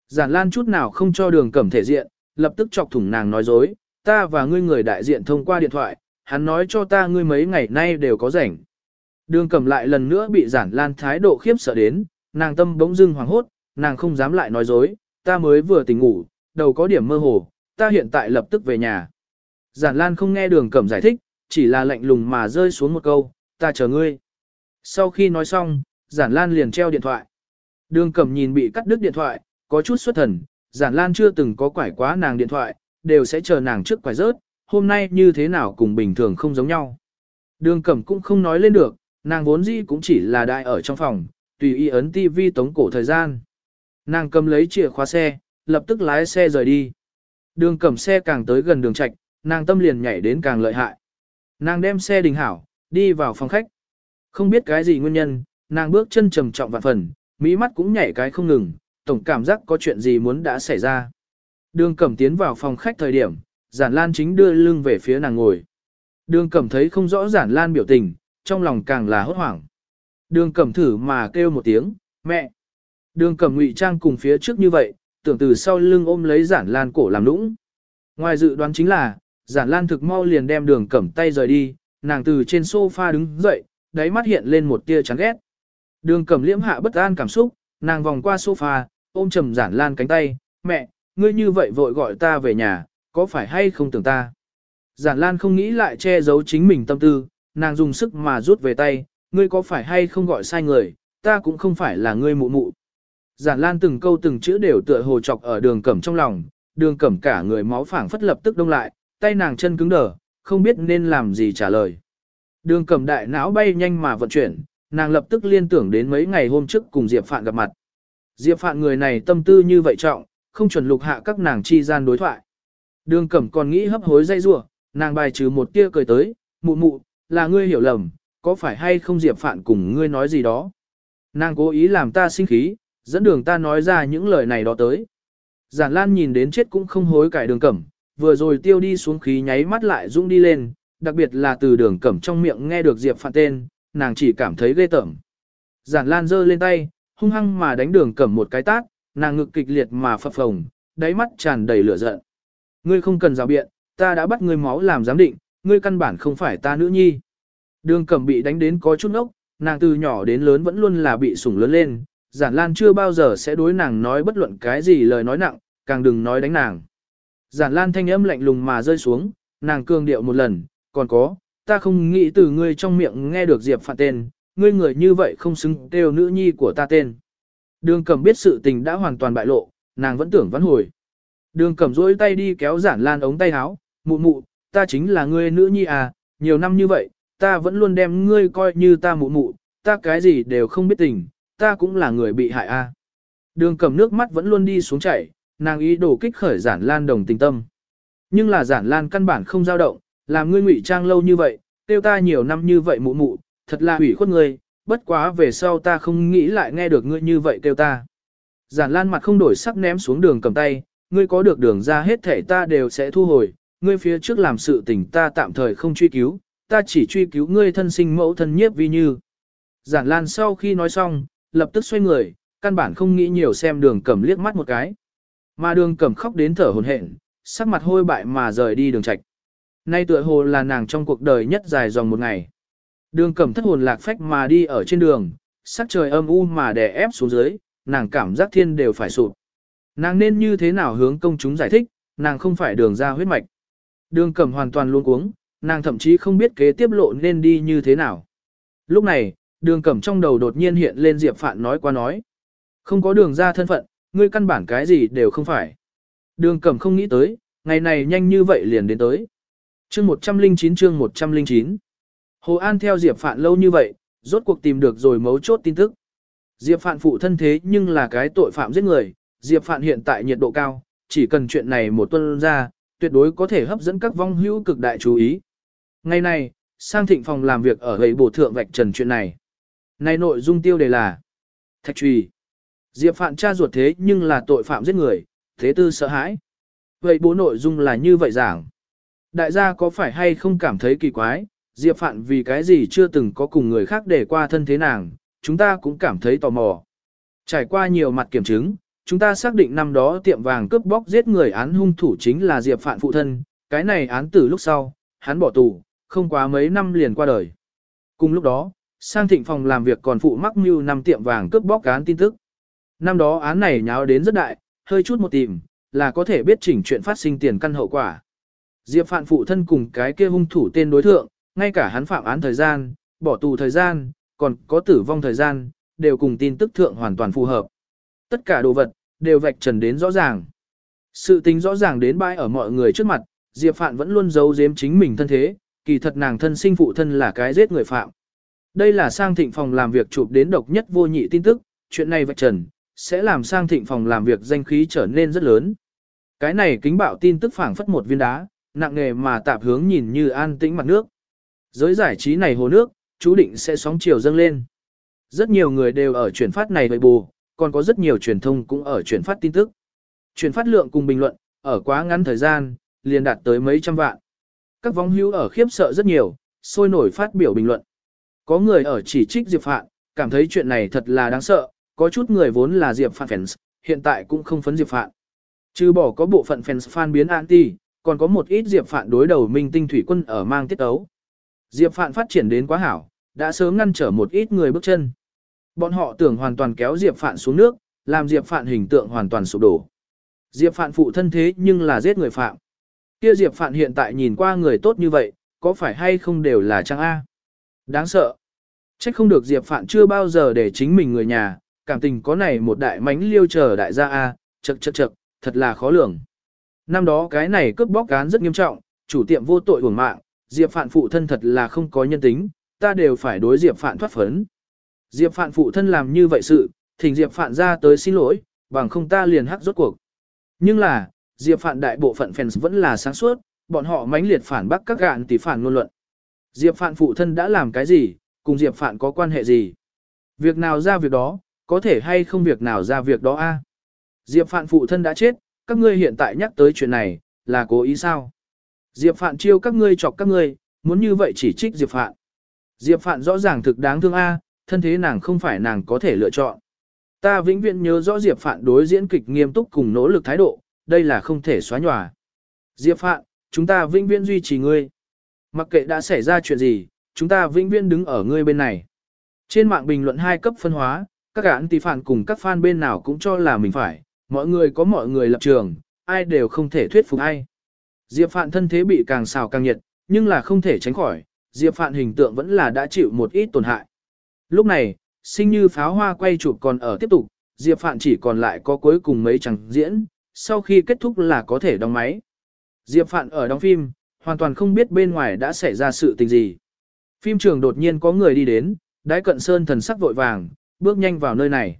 Giản Lan chút nào không cho đường cẩm thể diện, lập tức chọc thủng nàng nói dối, ta và ngươi người đại diện thông qua điện thoại, hắn nói cho ta ngươi mấy ngày nay đều có rảnh. Đường cẩm lại lần nữa bị giản lan thái độ khiếp sợ đến, nàng tâm bỗng dưng hoảng hốt, nàng không dám lại nói dối, ta mới vừa tỉnh ngủ, đầu có điểm mơ hồ, ta hiện tại lập tức về nhà. Giản lan không nghe đường cẩm giải thích, chỉ là lạnh lùng mà rơi xuống một câu, ta chờ ngươi. Sau khi nói xong, giản lan liền treo điện thoại. Đường cẩm nhìn bị cắt đứt điện thoại, có chút xuất thần, giản lan chưa từng có quải quá nàng điện thoại, đều sẽ chờ nàng trước quải rớt, hôm nay như thế nào cùng bình thường không giống nhau. Đường cẩm cũng không nói lên được, nàng vốn dĩ cũng chỉ là đại ở trong phòng, tùy ý ấn TV tống cổ thời gian. Nàng cầm lấy chìa khóa xe, lập tức lái xe rời đi. Đường cầm xe càng tới gần đường trạch, nàng tâm liền nhảy đến càng lợi hại. Nàng đem xe đình hảo, đi vào phòng khách. Không biết cái gì nguyên nhân, nàng bước chân trầm trọng vạn phần, mỹ mắt cũng nhảy cái không ngừng, tổng cảm giác có chuyện gì muốn đã xảy ra. Đường cẩm tiến vào phòng khách thời điểm, giản lan chính đưa lưng về phía nàng ngồi. Đường cẩm thấy không rõ giản lan biểu tình, trong lòng càng là hốt hoảng. Đường cẩm thử mà kêu một tiếng, mẹ. Đường cẩm ngụy trang cùng phía trước như vậy, tưởng từ sau lưng ôm lấy giản lan cổ làm nũng. Ngoài dự đoán chính là, giản lan thực mau liền đem đường cẩm tay rời đi, nàng từ trên sofa đứng dậy, đáy mắt hiện lên một tia chán ghét. Đường cẩm liễm hạ bất an cảm xúc, nàng vòng qua sofa, ôm trầm giản lan cánh tay, mẹ, ngươi như vậy vội gọi ta về nhà, có phải hay không tưởng ta? Giản lan không nghĩ lại che giấu chính mình tâm tư, nàng dùng sức mà rút về tay, ngươi có phải hay không gọi sai người, ta cũng không phải là ngươi mụ mụ. Giản Lan từng câu từng chữ đều tựa hồ chọc ở đường cẩm trong lòng, đường cẩm cả người máu phảng phất lập tức đông lại, tay nàng chân cứng đờ, không biết nên làm gì trả lời. Đường cẩm đại não bay nhanh mà vận chuyển, nàng lập tức liên tưởng đến mấy ngày hôm trước cùng Diệp Phạn gặp mặt. Diệp Phạn người này tâm tư như vậy trọng, không chuẩn lục hạ các nàng chi gian đối thoại. Đường cẩm còn nghĩ hấp hối dây rủa nàng bài trừ một tia cười tới, mụ mụ, là ngươi hiểu lầm, có phải hay không Diệp Phạn cùng ngươi nói gì đó. Nàng cố ý làm ta sinh khí, dẫn đường ta nói ra những lời này đó tới. Giản Lan nhìn đến chết cũng không hối cải đường cẩm, vừa rồi tiêu đi xuống khí nháy mắt lại dũng đi lên, đặc biệt là từ đường cẩm trong miệng nghe được Diệp Phạn tên, nàng chỉ cảm thấy ghê tởm. Giản Lan giơ lên tay, hung hăng mà đánh đường cẩm một cái tát, nàng ngực kịch liệt mà phập phồng, đáy mắt tràn đầy lửa giận. Ngươi không cần rào biện, ta đã bắt ngươi máu làm giám định, ngươi căn bản không phải ta nữ nhi. Đường cẩm bị đánh đến có chút ốc, nàng từ nhỏ đến lớn vẫn luôn là bị sủng lớn lên, giản lan chưa bao giờ sẽ đối nàng nói bất luận cái gì lời nói nặng, càng đừng nói đánh nàng. Giản lan thanh âm lạnh lùng mà rơi xuống, nàng cương điệu một lần, còn có, ta không nghĩ từ ngươi trong miệng nghe được Diệp phạt tên, ngươi người như vậy không xứng đều nữ nhi của ta tên. Đường cẩm biết sự tình đã hoàn toàn bại lộ, nàng vẫn tưởng vãn hồi. Đường cẩm rỗi tay đi kéo giản lan ống tay áo, mụ mụ, ta chính là ngươi nữ nhi à, nhiều năm như vậy, ta vẫn luôn đem ngươi coi như ta mụ mụ, ta cái gì đều không biết tình, ta cũng là người bị hại. À. Đường cầm nước mắt vẫn luôn đi xuống chảy, nàng ý đồ kích khởi giản lan đồng tình tâm. Nhưng là giản lan căn bản không dao động, làm ngươi ngụy trang lâu như vậy, tiêu ta nhiều năm như vậy mụ mụ, thật là hủy khuất ngươi, bất quá về sau ta không nghĩ lại nghe được ngươi như vậy kêu ta. Giản lan mặt không đổi sắc ném xuống đường cầm tay, ngươi có được đường ra hết thể ta đều sẽ thu hồi, ngươi phía trước làm sự tình ta tạm thời không truy cứu, ta chỉ truy cứu ngươi thân sinh mẫu thân nhiếp vi như. Giản lan sau khi nói xong, lập tức xoay người, căn bản không nghĩ nhiều xem đường cẩm liếc mắt một cái. Mà đường cẩm khóc đến thở hồn hển, sắc mặt hôi bại mà rời đi đường trạch. Nay tựa hồ là nàng trong cuộc đời nhất dài dòng một ngày. Đường cẩm thất hồn lạc phách mà đi ở trên đường, sắc trời âm u mà đè ép xuống dưới, nàng cảm giác thiên đều phải sụp. Nàng nên như thế nào hướng công chúng giải thích, nàng không phải đường ra huyết mạch. Đường cẩm hoàn toàn luôn cuống, nàng thậm chí không biết kế tiếp lộ nên đi như thế nào. Lúc này, đường cẩm trong đầu đột nhiên hiện lên Diệp Phạn nói qua nói. Không có đường ra thân phận, ngươi căn bản cái gì đều không phải. Đường cẩm không nghĩ tới, ngày này nhanh như vậy liền đến tới. Chương 109 chương 109 Hồ An theo Diệp Phạn lâu như vậy, rốt cuộc tìm được rồi mấu chốt tin tức. Diệp Phạn phụ thân thế nhưng là cái tội phạm giết người, Diệp Phạn hiện tại nhiệt độ cao, chỉ cần chuyện này một tuần ra, tuyệt đối có thể hấp dẫn các vong hữu cực đại chú ý. Ngày này, sang thịnh phòng làm việc ở gầy bổ thượng vạch trần chuyện này. Này nội dung tiêu đề là Thạch trùy. Diệp Phạn cha ruột thế nhưng là tội phạm giết người, thế tư sợ hãi. Vậy bố nội dung là như vậy giảng. Đại gia có phải hay không cảm thấy kỳ quái, Diệp Phạn vì cái gì chưa từng có cùng người khác để qua thân thế nàng, chúng ta cũng cảm thấy tò mò. Trải qua nhiều mặt kiểm chứng, chúng ta xác định năm đó tiệm vàng cướp bóc giết người án hung thủ chính là Diệp Phạn phụ thân, cái này án tử lúc sau, hắn bỏ tù, không quá mấy năm liền qua đời. Cùng lúc đó, sang thịnh phòng làm việc còn phụ mắc mưu năm tiệm vàng cướp bóc án tin tức. Năm đó án này nháo đến rất đại, hơi chút một tìm, là có thể biết chỉnh chuyện phát sinh tiền căn hậu quả. Diệp Phạn phụ thân cùng cái kia hung thủ tên đối thượng, ngay cả hắn phạm án thời gian, bỏ tù thời gian, còn có tử vong thời gian, đều cùng tin tức thượng hoàn toàn phù hợp. Tất cả đồ vật, đều vạch trần đến rõ ràng. Sự tính rõ ràng đến bãi ở mọi người trước mặt, Diệp Phạn vẫn luôn giấu giếm chính mình thân thế, kỳ thật nàng thân sinh phụ thân là cái giết người phạm. Đây là sang thịnh phòng làm việc chụp đến độc nhất vô nhị tin tức, chuyện này vạch trần, sẽ làm sang thịnh phòng làm việc danh khí trở nên rất lớn. Cái này kính bạo tin tức phảng phất một viên đá, nặng nghề mà tạp hướng nhìn như an tĩnh mặt nước. Giới giải trí này hồ nước, chú định sẽ sóng chiều dâng lên. Rất nhiều người đều ở chuyển phát này với bù, còn có rất nhiều truyền thông cũng ở chuyển phát tin tức. Chuyển phát lượng cùng bình luận, ở quá ngắn thời gian, liền đạt tới mấy trăm vạn. Các vong hữu ở khiếp sợ rất nhiều, sôi nổi phát biểu bình luận. Có người ở chỉ trích Diệp Phạn, cảm thấy chuyện này thật là đáng sợ, có chút người vốn là Diệp Phạn fans, hiện tại cũng không phấn Diệp Phạn. Trừ bỏ có bộ phận fans fan biến anti, còn có một ít Diệp Phạn đối đầu minh tinh thủy quân ở mang tiết ấu. Diệp Phạn phát triển đến quá hảo, đã sớm ngăn trở một ít người bước chân. Bọn họ tưởng hoàn toàn kéo Diệp Phạn xuống nước, làm Diệp Phạn hình tượng hoàn toàn sụp đổ. Diệp Phạn phụ thân thế nhưng là giết người phạm. Kia Diệp Phạn hiện tại nhìn qua người tốt như vậy, có phải hay không đều là trang A? Đáng sợ. Trách không được Diệp Phạn chưa bao giờ để chính mình người nhà, cảm tình có này một đại mánh liêu chờ đại gia A, chật chật chật, thật là khó lường. Năm đó cái này cướp bóc cán rất nghiêm trọng, chủ tiệm vô tội uổng mạng, Diệp Phạn phụ thân thật là không có nhân tính, ta đều phải đối Diệp Phạn thoát phấn. Diệp Phạn phụ thân làm như vậy sự, thỉnh Diệp Phạn ra tới xin lỗi, bằng không ta liền hắc rốt cuộc. Nhưng là, Diệp Phạn đại bộ phận fans vẫn là sáng suốt, bọn họ mãnh liệt phản bác các gạn tỷ phản ngôn luận. Diệp Phạn phụ thân đã làm cái gì, cùng Diệp Phạn có quan hệ gì? Việc nào ra việc đó, có thể hay không việc nào ra việc đó a? Diệp Phạn phụ thân đã chết, các ngươi hiện tại nhắc tới chuyện này, là cố ý sao? Diệp Phạn chiêu các ngươi chọc các ngươi, muốn như vậy chỉ trích Diệp Phạn. Diệp Phạn rõ ràng thực đáng thương a, thân thế nàng không phải nàng có thể lựa chọn. Ta vĩnh viễn nhớ rõ Diệp Phạn đối diễn kịch nghiêm túc cùng nỗ lực thái độ, đây là không thể xóa nhòa. Diệp Phạn, chúng ta vĩnh viễn duy trì ngươi. Mặc kệ đã xảy ra chuyện gì, chúng ta vĩnh viễn đứng ở ngươi bên này. Trên mạng bình luận hai cấp phân hóa, các gã tỷ phản cùng các fan bên nào cũng cho là mình phải, mọi người có mọi người lập trường, ai đều không thể thuyết phục ai. Diệp Phạn thân thế bị càng xào càng nhiệt, nhưng là không thể tránh khỏi, Diệp Phạn hình tượng vẫn là đã chịu một ít tổn hại. Lúc này, sinh như pháo hoa quay chụp còn ở tiếp tục, Diệp Phạn chỉ còn lại có cuối cùng mấy chẳng diễn, sau khi kết thúc là có thể đóng máy. Diệp Phạn ở đóng phim, hoàn toàn không biết bên ngoài đã xảy ra sự tình gì. Phim trường đột nhiên có người đi đến, đái cận sơn thần sắc vội vàng, bước nhanh vào nơi này.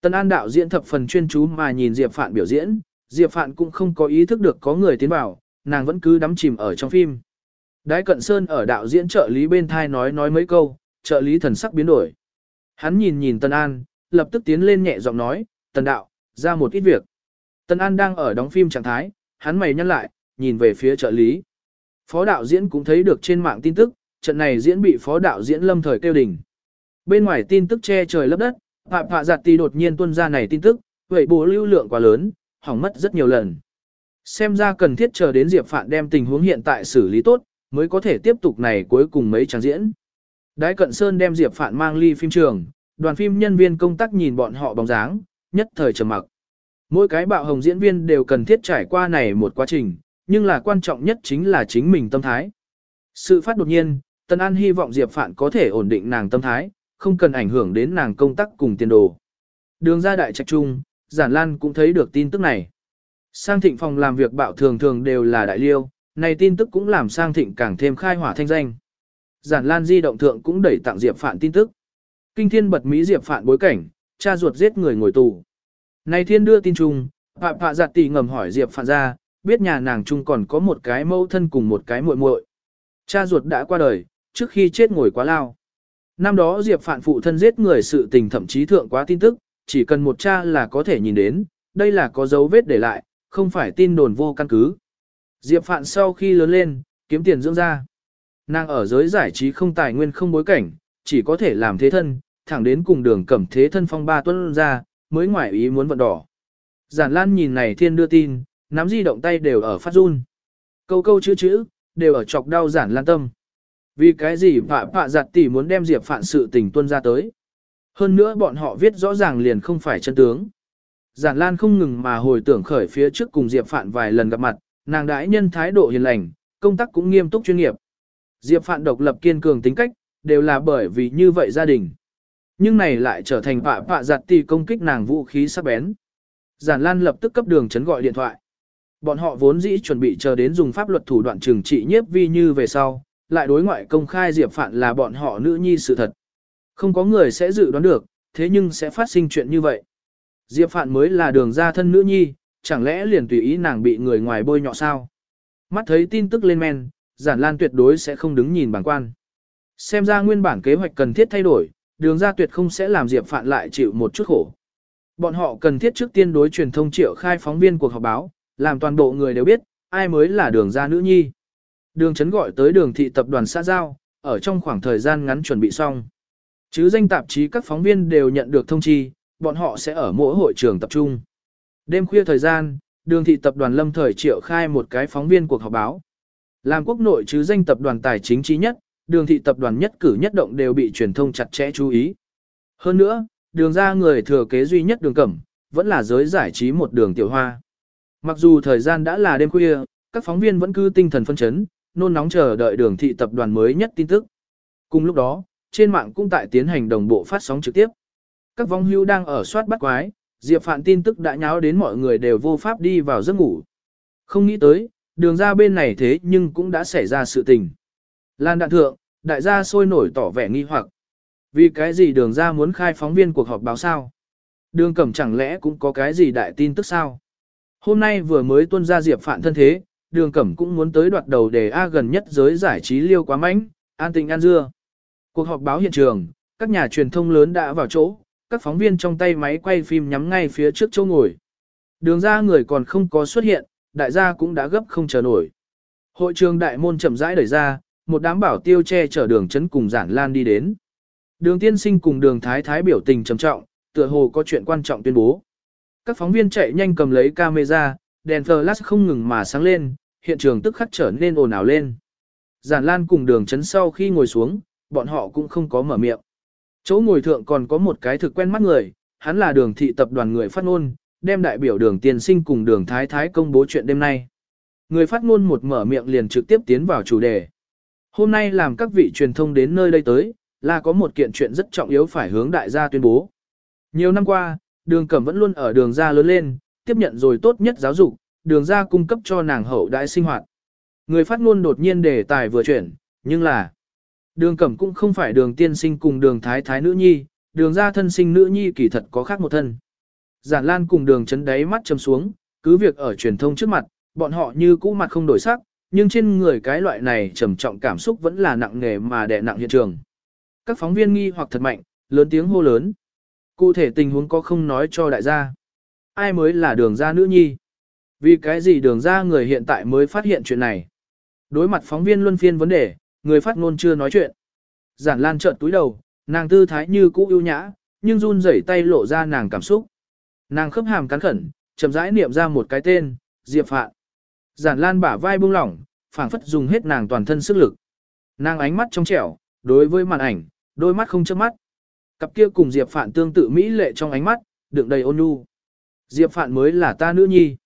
Tân An đạo diễn thập phần chuyên chú mà nhìn Diệp Phạn biểu diễn, Diệp Phạn cũng không có ý thức được có người tiến vào, nàng vẫn cứ đắm chìm ở trong phim. Đái cận sơn ở đạo diễn trợ lý bên thai nói nói mấy câu, trợ lý thần sắc biến đổi. Hắn nhìn nhìn Tân An, lập tức tiến lên nhẹ giọng nói, Tần đạo, ra một ít việc. Tân An đang ở đóng phim trạng thái, hắn mày nhăn lại, nhìn về phía trợ lý. Phó đạo diễn cũng thấy được trên mạng tin tức, trận này diễn bị phó đạo diễn lâm thời kêu đỉnh. Bên ngoài tin tức che trời lấp đất, Phạm Phạ Giặt Tì đột nhiên tuân ra này tin tức, vậy bố lưu lượng quá lớn, hỏng mất rất nhiều lần. Xem ra cần thiết chờ đến Diệp Phạn đem tình huống hiện tại xử lý tốt, mới có thể tiếp tục này cuối cùng mấy trang diễn. Đái Cận Sơn đem Diệp Phạn mang ly phim trường, đoàn phim nhân viên công tác nhìn bọn họ bóng dáng, nhất thời trầm mặc. Mỗi cái bạo hồng diễn viên đều cần thiết trải qua này một quá trình, nhưng là quan trọng nhất chính là chính mình tâm thái. Sự phát đột nhiên, Tân An hy vọng Diệp Phạn có thể ổn định nàng tâm thái, không cần ảnh hưởng đến nàng công tác cùng tiền đồ. Đường ra đại trạch trung, Giản Lan cũng thấy được tin tức này. Sang thịnh phòng làm việc bạo thường thường đều là đại liêu, này tin tức cũng làm sang thịnh càng thêm khai hỏa thanh danh. Giản Lan di động thượng cũng đẩy tặng Diệp Phạn tin tức. Kinh thiên bật Mỹ Diệp Phạn bối cảnh, cha ruột giết người ngồi tù. Này thiên đưa tin chung, Phạm Phạ giặt tỷ ngầm hỏi Diệp Phạn ra, biết nhà nàng chung còn có một cái mâu thân cùng một cái muội muội. Cha ruột đã qua đời, trước khi chết ngồi quá lao. Năm đó Diệp Phạn phụ thân giết người sự tình thậm chí thượng quá tin tức, chỉ cần một cha là có thể nhìn đến, đây là có dấu vết để lại, không phải tin đồn vô căn cứ. Diệp Phạn sau khi lớn lên, kiếm tiền dưỡng ra. Nàng ở giới giải trí không tài nguyên không bối cảnh, chỉ có thể làm thế thân, thẳng đến cùng đường cẩm thế thân phong ba tuân ra, mới ngoại ý muốn vận đỏ. Giản Lan nhìn này thiên đưa tin, nắm di động tay đều ở phát run. Câu câu chữ chữ, đều ở chọc đau Giản Lan tâm. Vì cái gì phạ phạ giặt tỷ muốn đem Diệp Phạn sự tình tuân ra tới. Hơn nữa bọn họ viết rõ ràng liền không phải chân tướng. Giản Lan không ngừng mà hồi tưởng khởi phía trước cùng Diệp Phạn vài lần gặp mặt, nàng đãi nhân thái độ hiền lành, công tác cũng nghiêm túc chuyên nghiệp. Diệp Phạn độc lập kiên cường tính cách, đều là bởi vì như vậy gia đình. Nhưng này lại trở thành phạ phạ giặt tỷ công kích nàng vũ khí sắc bén. Giản Lan lập tức cấp đường chấn gọi điện thoại. Bọn họ vốn dĩ chuẩn bị chờ đến dùng pháp luật thủ đoạn trừng trị nhiếp vi như về sau, lại đối ngoại công khai Diệp Phạn là bọn họ nữ nhi sự thật. Không có người sẽ dự đoán được, thế nhưng sẽ phát sinh chuyện như vậy. Diệp Phạn mới là đường ra thân nữ nhi, chẳng lẽ liền tùy ý nàng bị người ngoài bôi nhọ sao? Mắt thấy tin tức lên men, giản lan tuyệt đối sẽ không đứng nhìn bản quan. Xem ra nguyên bản kế hoạch cần thiết thay đổi, đường ra tuyệt không sẽ làm Diệp Phạn lại chịu một chút khổ. Bọn họ cần thiết trước tiên đối truyền thông triệu khai phóng viên cuộc họp báo, làm toàn bộ người đều biết, ai mới là đường ra nữ nhi. Đường chấn gọi tới đường thị tập đoàn xã giao, ở trong khoảng thời gian ngắn chuẩn bị xong. Chứ danh tạp chí các phóng viên đều nhận được thông chi, bọn họ sẽ ở mỗi hội trường tập trung. Đêm khuya thời gian, đường thị tập đoàn lâm thời triệu khai một cái phóng viên cuộc họp báo. Làm quốc nội chứ danh tập đoàn tài chính trí nhất, đường thị tập đoàn nhất cử nhất động đều bị truyền thông chặt chẽ chú ý. Hơn nữa, đường ra người thừa kế duy nhất đường cẩm, vẫn là giới giải trí một đường tiểu hoa. Mặc dù thời gian đã là đêm khuya, các phóng viên vẫn cứ tinh thần phân chấn, nôn nóng chờ đợi đường thị tập đoàn mới nhất tin tức. Cùng lúc đó, trên mạng cũng tại tiến hành đồng bộ phát sóng trực tiếp. Các vong hưu đang ở soát bắt quái, Diệp Phạn tin tức đã nháo đến mọi người đều vô pháp đi vào giấc ngủ. Không nghĩ tới, đường ra bên này thế nhưng cũng đã xảy ra sự tình. Lan đạn thượng, đại gia sôi nổi tỏ vẻ nghi hoặc. Vì cái gì đường ra muốn khai phóng viên cuộc họp báo sao? Đường cẩm chẳng lẽ cũng có cái gì đại tin tức sao? Hôm nay vừa mới tuân ra diệp phạn thân thế, đường cẩm cũng muốn tới đoạt đầu để A gần nhất giới giải trí liêu quá mánh, an tình an dưa. Cuộc họp báo hiện trường, các nhà truyền thông lớn đã vào chỗ, các phóng viên trong tay máy quay phim nhắm ngay phía trước chỗ ngồi. Đường ra người còn không có xuất hiện, đại gia cũng đã gấp không chờ nổi. Hội trường đại môn chậm rãi đẩy ra, một đám bảo tiêu che chở đường chấn cùng giản lan đi đến. Đường tiên sinh cùng đường thái thái biểu tình trầm trọng, tựa hồ có chuyện quan trọng tuyên bố. Các phóng viên chạy nhanh cầm lấy camera, đèn flash không ngừng mà sáng lên, hiện trường tức khắc trở nên ồn ào lên. Giản Lan cùng đường chấn sau khi ngồi xuống, bọn họ cũng không có mở miệng. Chỗ ngồi thượng còn có một cái thực quen mắt người, hắn là đường thị tập đoàn người phát ngôn, đem đại biểu đường tiên sinh cùng đường thái thái công bố chuyện đêm nay. Người phát ngôn một mở miệng liền trực tiếp tiến vào chủ đề. Hôm nay làm các vị truyền thông đến nơi đây tới, là có một kiện chuyện rất trọng yếu phải hướng đại gia tuyên bố. Nhiều năm qua, đường cẩm vẫn luôn ở đường ra lớn lên, tiếp nhận rồi tốt nhất giáo dục, đường ra cung cấp cho nàng hậu đại sinh hoạt. Người phát ngôn đột nhiên đề tài vừa chuyển, nhưng là đường cẩm cũng không phải đường tiên sinh cùng đường thái thái nữ nhi, đường ra thân sinh nữ nhi kỳ thật có khác một thân. Giản Lan cùng đường chấn đáy mắt châm xuống, cứ việc ở truyền thông trước mặt, bọn họ như cũ mặt không đổi sắc, nhưng trên người cái loại này trầm trọng cảm xúc vẫn là nặng nề mà đè nặng hiện trường. Các phóng viên nghi hoặc thật mạnh, lớn tiếng hô lớn. Cụ thể tình huống có không nói cho đại gia. Ai mới là đường ra nữ nhi? Vì cái gì đường ra người hiện tại mới phát hiện chuyện này? Đối mặt phóng viên luân phiên vấn đề, người phát ngôn chưa nói chuyện. Giản Lan trợn túi đầu, nàng tư thái như cũ ưu nhã, nhưng run rẩy tay lộ ra nàng cảm xúc. Nàng khớp hàm cắn khẩn, chậm rãi niệm ra một cái tên, Diệp Phạn. Giản Lan bả vai buông lỏng, phảng phất dùng hết nàng toàn thân sức lực. Nàng ánh mắt trong trẻo, đối với màn ảnh, đôi mắt không chớp mắt. Cặp kia cùng Diệp Phạn tương tự mỹ lệ trong ánh mắt, đựng đầy ôn nhu. Diệp Phạn mới là ta nữ nhi.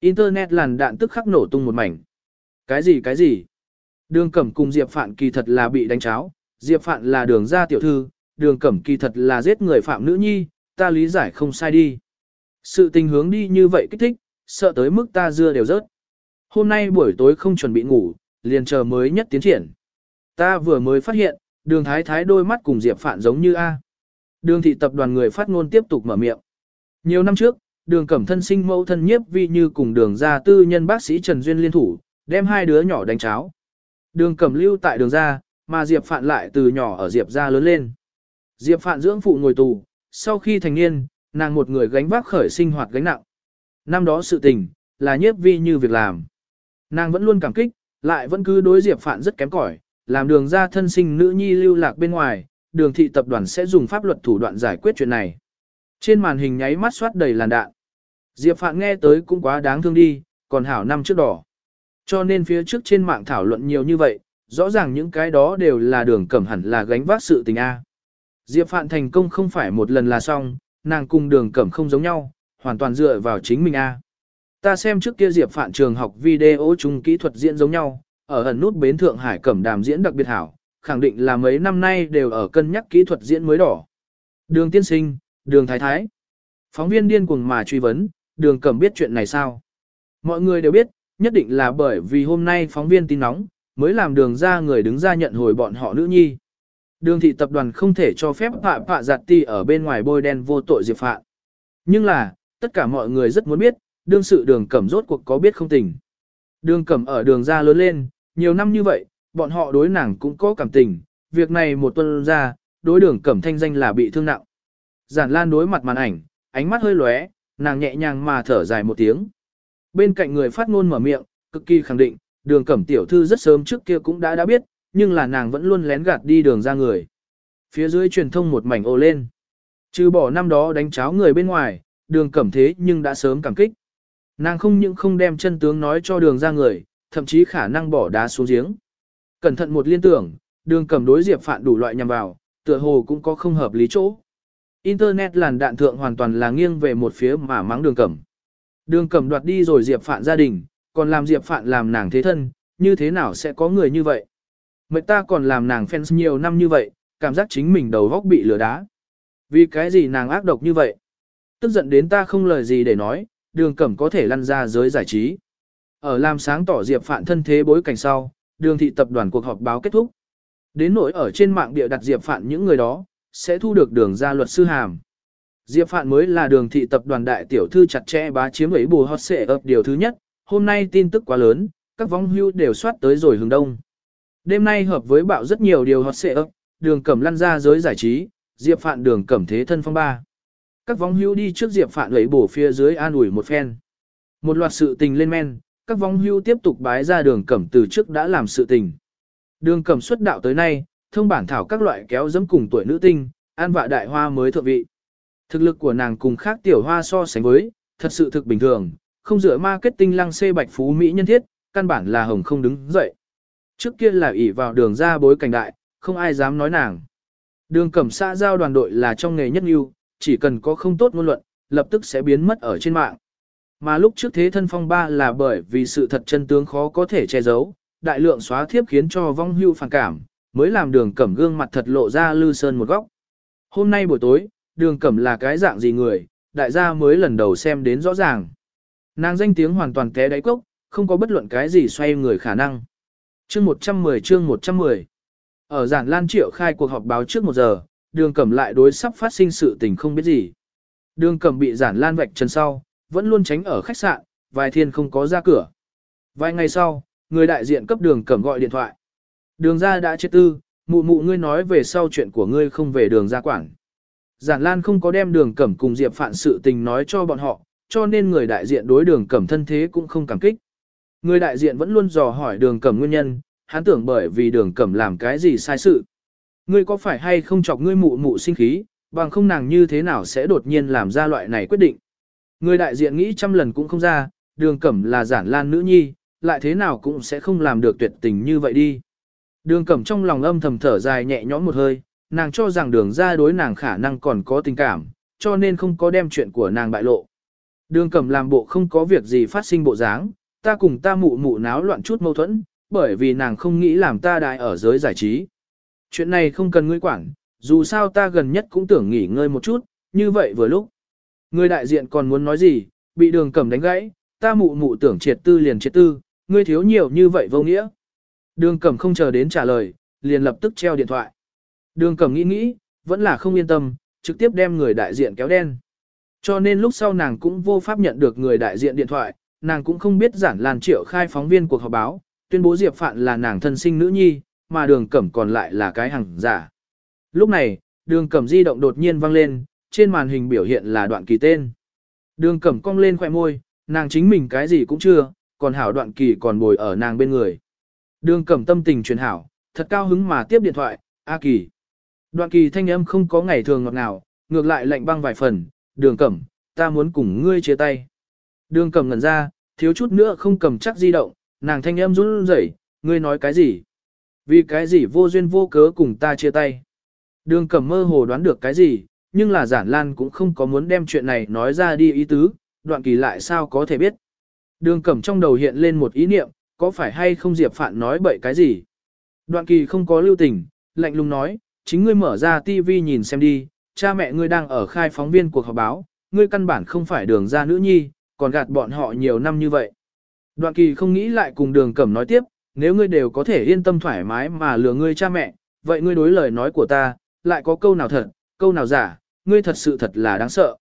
Internet làn đạn tức khắc nổ tung một mảnh. Cái gì cái gì? Đường Cẩm cùng Diệp Phạn kỳ thật là bị đánh cháo, Diệp Phạn là đường gia tiểu thư, đường Cẩm kỳ thật là giết người phạm nữ nhi, ta lý giải không sai đi. Sự tình hướng đi như vậy kích thích, sợ tới mức ta dưa đều rớt. Hôm nay buổi tối không chuẩn bị ngủ, liền chờ mới nhất tiến triển. Ta vừa mới phát hiện, đường thái thái đôi mắt cùng Diệp Phạn giống như A. Đường thị tập đoàn người phát ngôn tiếp tục mở miệng. Nhiều năm trước, đường cẩm thân sinh mẫu thân nhiếp vi như cùng đường gia tư nhân bác sĩ Trần Duyên liên thủ, đem hai đứa nhỏ đánh cháo. Đường cẩm lưu tại đường gia, mà Diệp Phạn lại từ nhỏ ở Diệp gia lớn lên. Diệp Phạn dưỡng phụ ngồi tù, sau khi thành niên, nàng một người gánh vác khởi sinh hoạt gánh nặng. Năm đó sự tình, là nhiếp vi như việc làm. Nàng vẫn luôn cảm kích, lại vẫn cứ đối Diệp Phạn rất kém cỏi, làm đường ra thân sinh nữ nhi lưu lạc bên ngoài, đường thị tập đoàn sẽ dùng pháp luật thủ đoạn giải quyết chuyện này. Trên màn hình nháy mắt soát đầy làn đạn. Diệp Phạn nghe tới cũng quá đáng thương đi, còn hảo năm trước đỏ. Cho nên phía trước trên mạng thảo luận nhiều như vậy, rõ ràng những cái đó đều là đường cẩm hẳn là gánh vác sự tình A. Diệp Phạn thành công không phải một lần là xong, nàng cùng đường cẩm không giống nhau, hoàn toàn dựa vào chính mình A. Ta xem trước kia Diệp Phạn trường học video chung kỹ thuật diễn giống nhau, ở ẩn nút bến Thượng Hải cẩm đàm diễn đặc biệt hảo, khẳng định là mấy năm nay đều ở cân nhắc kỹ thuật diễn mới đỏ. Đường tiên sinh, đường thái thái. Phóng viên điên cuồng mà truy vấn, đường cẩm biết chuyện này sao? Mọi người đều biết, nhất định là bởi vì hôm nay phóng viên tin nóng, mới làm đường ra người đứng ra nhận hồi bọn họ nữ nhi. Đường thị tập đoàn không thể cho phép phạ phạ giặt ti ở bên ngoài bôi đen vô tội diệp phạ. Nhưng là, tất cả mọi người rất muốn biết, đương sự đường cẩm rốt cuộc có biết không tình. Đường cẩm ở đường ra lớn lên, nhiều năm như vậy, bọn họ đối nàng cũng có cảm tình, việc này một tuần ra, đối đường cẩm thanh danh là bị thương nặng. Giản Lan đối mặt màn ảnh, ánh mắt hơi lóe, nàng nhẹ nhàng mà thở dài một tiếng. Bên cạnh người phát ngôn mở miệng, cực kỳ khẳng định, đường cẩm tiểu thư rất sớm trước kia cũng đã đã biết, nhưng là nàng vẫn luôn lén gạt đi đường ra người. Phía dưới truyền thông một mảnh ồ lên. Trừ bỏ năm đó đánh cháo người bên ngoài, đường cẩm thế nhưng đã sớm cảm kích. Nàng không những không đem chân tướng nói cho đường ra người, thậm chí khả năng bỏ đá xuống giếng. Cẩn thận một liên tưởng, đường cẩm đối diệp phạn đủ loại nhằm vào, tựa hồ cũng có không hợp lý chỗ. Internet làn đạn thượng hoàn toàn là nghiêng về một phía mà mắng đường cẩm. Đường cẩm đoạt đi rồi diệp phạn gia đình, còn làm diệp phạn làm nàng thế thân, như thế nào sẽ có người như vậy? Mệnh ta còn làm nàng fans nhiều năm như vậy, cảm giác chính mình đầu góc bị lửa đá. Vì cái gì nàng ác độc như vậy? Tức giận đến ta không lời gì để nói, đường cẩm có thể lăn ra giới giải trí. Ở làm sáng tỏ Diệp Phạn thân thế bối cảnh sau, đường thị tập đoàn cuộc họp báo kết thúc. Đến nỗi ở trên mạng địa đặt Diệp Phạn những người đó, sẽ thu được đường ra luật sư hàm. Diệp Phạn mới là đường thị tập đoàn đại tiểu thư chặt chẽ bá chiếm ấy bù hot xệ ập điều thứ nhất, hôm nay tin tức quá lớn, các vong hưu đều soát tới rồi hướng đông. Đêm nay hợp với bạo rất nhiều điều hot xệ ấp, đường cẩm lăn ra giới giải trí, Diệp Phạn đường cẩm thế thân phong ba. Các vong hưu đi trước Diệp Phạn lấy bổ phía dưới an ủi một phen. Một loạt sự tình lên men, các vong hưu tiếp tục bái ra đường cẩm từ trước đã làm sự tình. Đường cẩm xuất đạo tới nay, thông bản thảo các loại kéo dẫm cùng tuổi nữ tinh, an vạ đại hoa mới thượng vị. Thực lực của nàng cùng khác tiểu hoa so sánh với, thật sự thực bình thường, không dựa marketing lăng xê bạch phú Mỹ nhân thiết, căn bản là hồng không đứng dậy. Trước kia là ỷ vào đường ra bối cảnh đại, không ai dám nói nàng. Đường cẩm xã giao đoàn đội là trong nghề nhất yêu, chỉ cần có không tốt ngôn luận, lập tức sẽ biến mất ở trên mạng. Mà lúc trước thế thân phong ba là bởi vì sự thật chân tướng khó có thể che giấu, đại lượng xóa thiếp khiến cho vong hưu phản cảm, mới làm đường cẩm gương mặt thật lộ ra lư sơn một góc. Hôm nay buổi tối, đường cẩm là cái dạng gì người, đại gia mới lần đầu xem đến rõ ràng. Nàng danh tiếng hoàn toàn té đáy cốc, không có bất luận cái gì xoay người khả năng. Chương 110 chương 110 Ở giản lan triệu khai cuộc họp báo trước một giờ, đường cẩm lại đối sắp phát sinh sự tình không biết gì. Đường cẩm bị giản lan vạch chân sau, vẫn luôn tránh ở khách sạn, vài thiên không có ra cửa. Vài ngày sau, người đại diện cấp đường cẩm gọi điện thoại. Đường ra đã chết tư, mụ mụ ngươi nói về sau chuyện của ngươi không về đường ra quản. Giản Lan không có đem đường cẩm cùng Diệp Phạn sự tình nói cho bọn họ, cho nên người đại diện đối đường cẩm thân thế cũng không cảm kích. Người đại diện vẫn luôn dò hỏi đường cẩm nguyên nhân, hắn tưởng bởi vì đường cẩm làm cái gì sai sự. Ngươi có phải hay không chọc ngươi mụ mụ sinh khí, bằng không nàng như thế nào sẽ đột nhiên làm ra loại này quyết định. Người đại diện nghĩ trăm lần cũng không ra, đường cẩm là giản lan nữ nhi, lại thế nào cũng sẽ không làm được tuyệt tình như vậy đi. Đường cẩm trong lòng âm thầm thở dài nhẹ nhõm một hơi, nàng cho rằng đường ra đối nàng khả năng còn có tình cảm, cho nên không có đem chuyện của nàng bại lộ. Đường cẩm làm bộ không có việc gì phát sinh bộ dáng, ta cùng ta mụ mụ náo loạn chút mâu thuẫn, bởi vì nàng không nghĩ làm ta đại ở giới giải trí. Chuyện này không cần ngươi quản, dù sao ta gần nhất cũng tưởng nghỉ ngơi một chút, như vậy vừa lúc. Ngươi đại diện còn muốn nói gì, bị đường cẩm đánh gãy, ta mụ mụ tưởng triệt tư liền triệt tư, ngươi thiếu nhiều như vậy vô nghĩa. Đường cẩm không chờ đến trả lời, liền lập tức treo điện thoại. Đường cẩm nghĩ nghĩ, vẫn là không yên tâm, trực tiếp đem người đại diện kéo đen. Cho nên lúc sau nàng cũng vô pháp nhận được người đại diện điện thoại, nàng cũng không biết giản làn triệu khai phóng viên cuộc họp báo, tuyên bố Diệp Phạn là nàng thân sinh nữ nhi, mà đường cẩm còn lại là cái hàng giả. Lúc này, đường cẩm di động đột nhiên vang lên, trên màn hình biểu hiện là đoạn kỳ tên. Đường cẩm cong lên khỏe môi, nàng chính mình cái gì cũng chưa, còn hảo đoạn kỳ còn bồi ở nàng bên người. Đường cẩm tâm tình truyền hảo, thật cao hứng mà tiếp điện thoại, A kỳ. Đoạn kỳ thanh âm không có ngày thường ngọt ngào, ngược lại lạnh băng vài phần, đường cẩm, ta muốn cùng ngươi chia tay. Đường cẩm ngẩn ra, thiếu chút nữa không cầm chắc di động, nàng thanh âm run rẩy, ngươi nói cái gì? Vì cái gì vô duyên vô cớ cùng ta chia tay? Đường cẩm mơ hồ đoán được cái gì, nhưng là giản lan cũng không có muốn đem chuyện này nói ra đi ý tứ, đoạn kỳ lại sao có thể biết. Đường cẩm trong đầu hiện lên một ý niệm, có phải hay không Diệp Phạn nói bậy cái gì? Đoạn kỳ không có lưu tình, lạnh lùng nói, chính ngươi mở ra TV nhìn xem đi, cha mẹ ngươi đang ở khai phóng viên cuộc họp báo, ngươi căn bản không phải đường ra nữ nhi, còn gạt bọn họ nhiều năm như vậy. Đoạn kỳ không nghĩ lại cùng đường cẩm nói tiếp, nếu ngươi đều có thể yên tâm thoải mái mà lừa ngươi cha mẹ, vậy ngươi đối lời nói của ta, lại có câu nào thật, câu nào giả, ngươi thật sự thật là đáng sợ.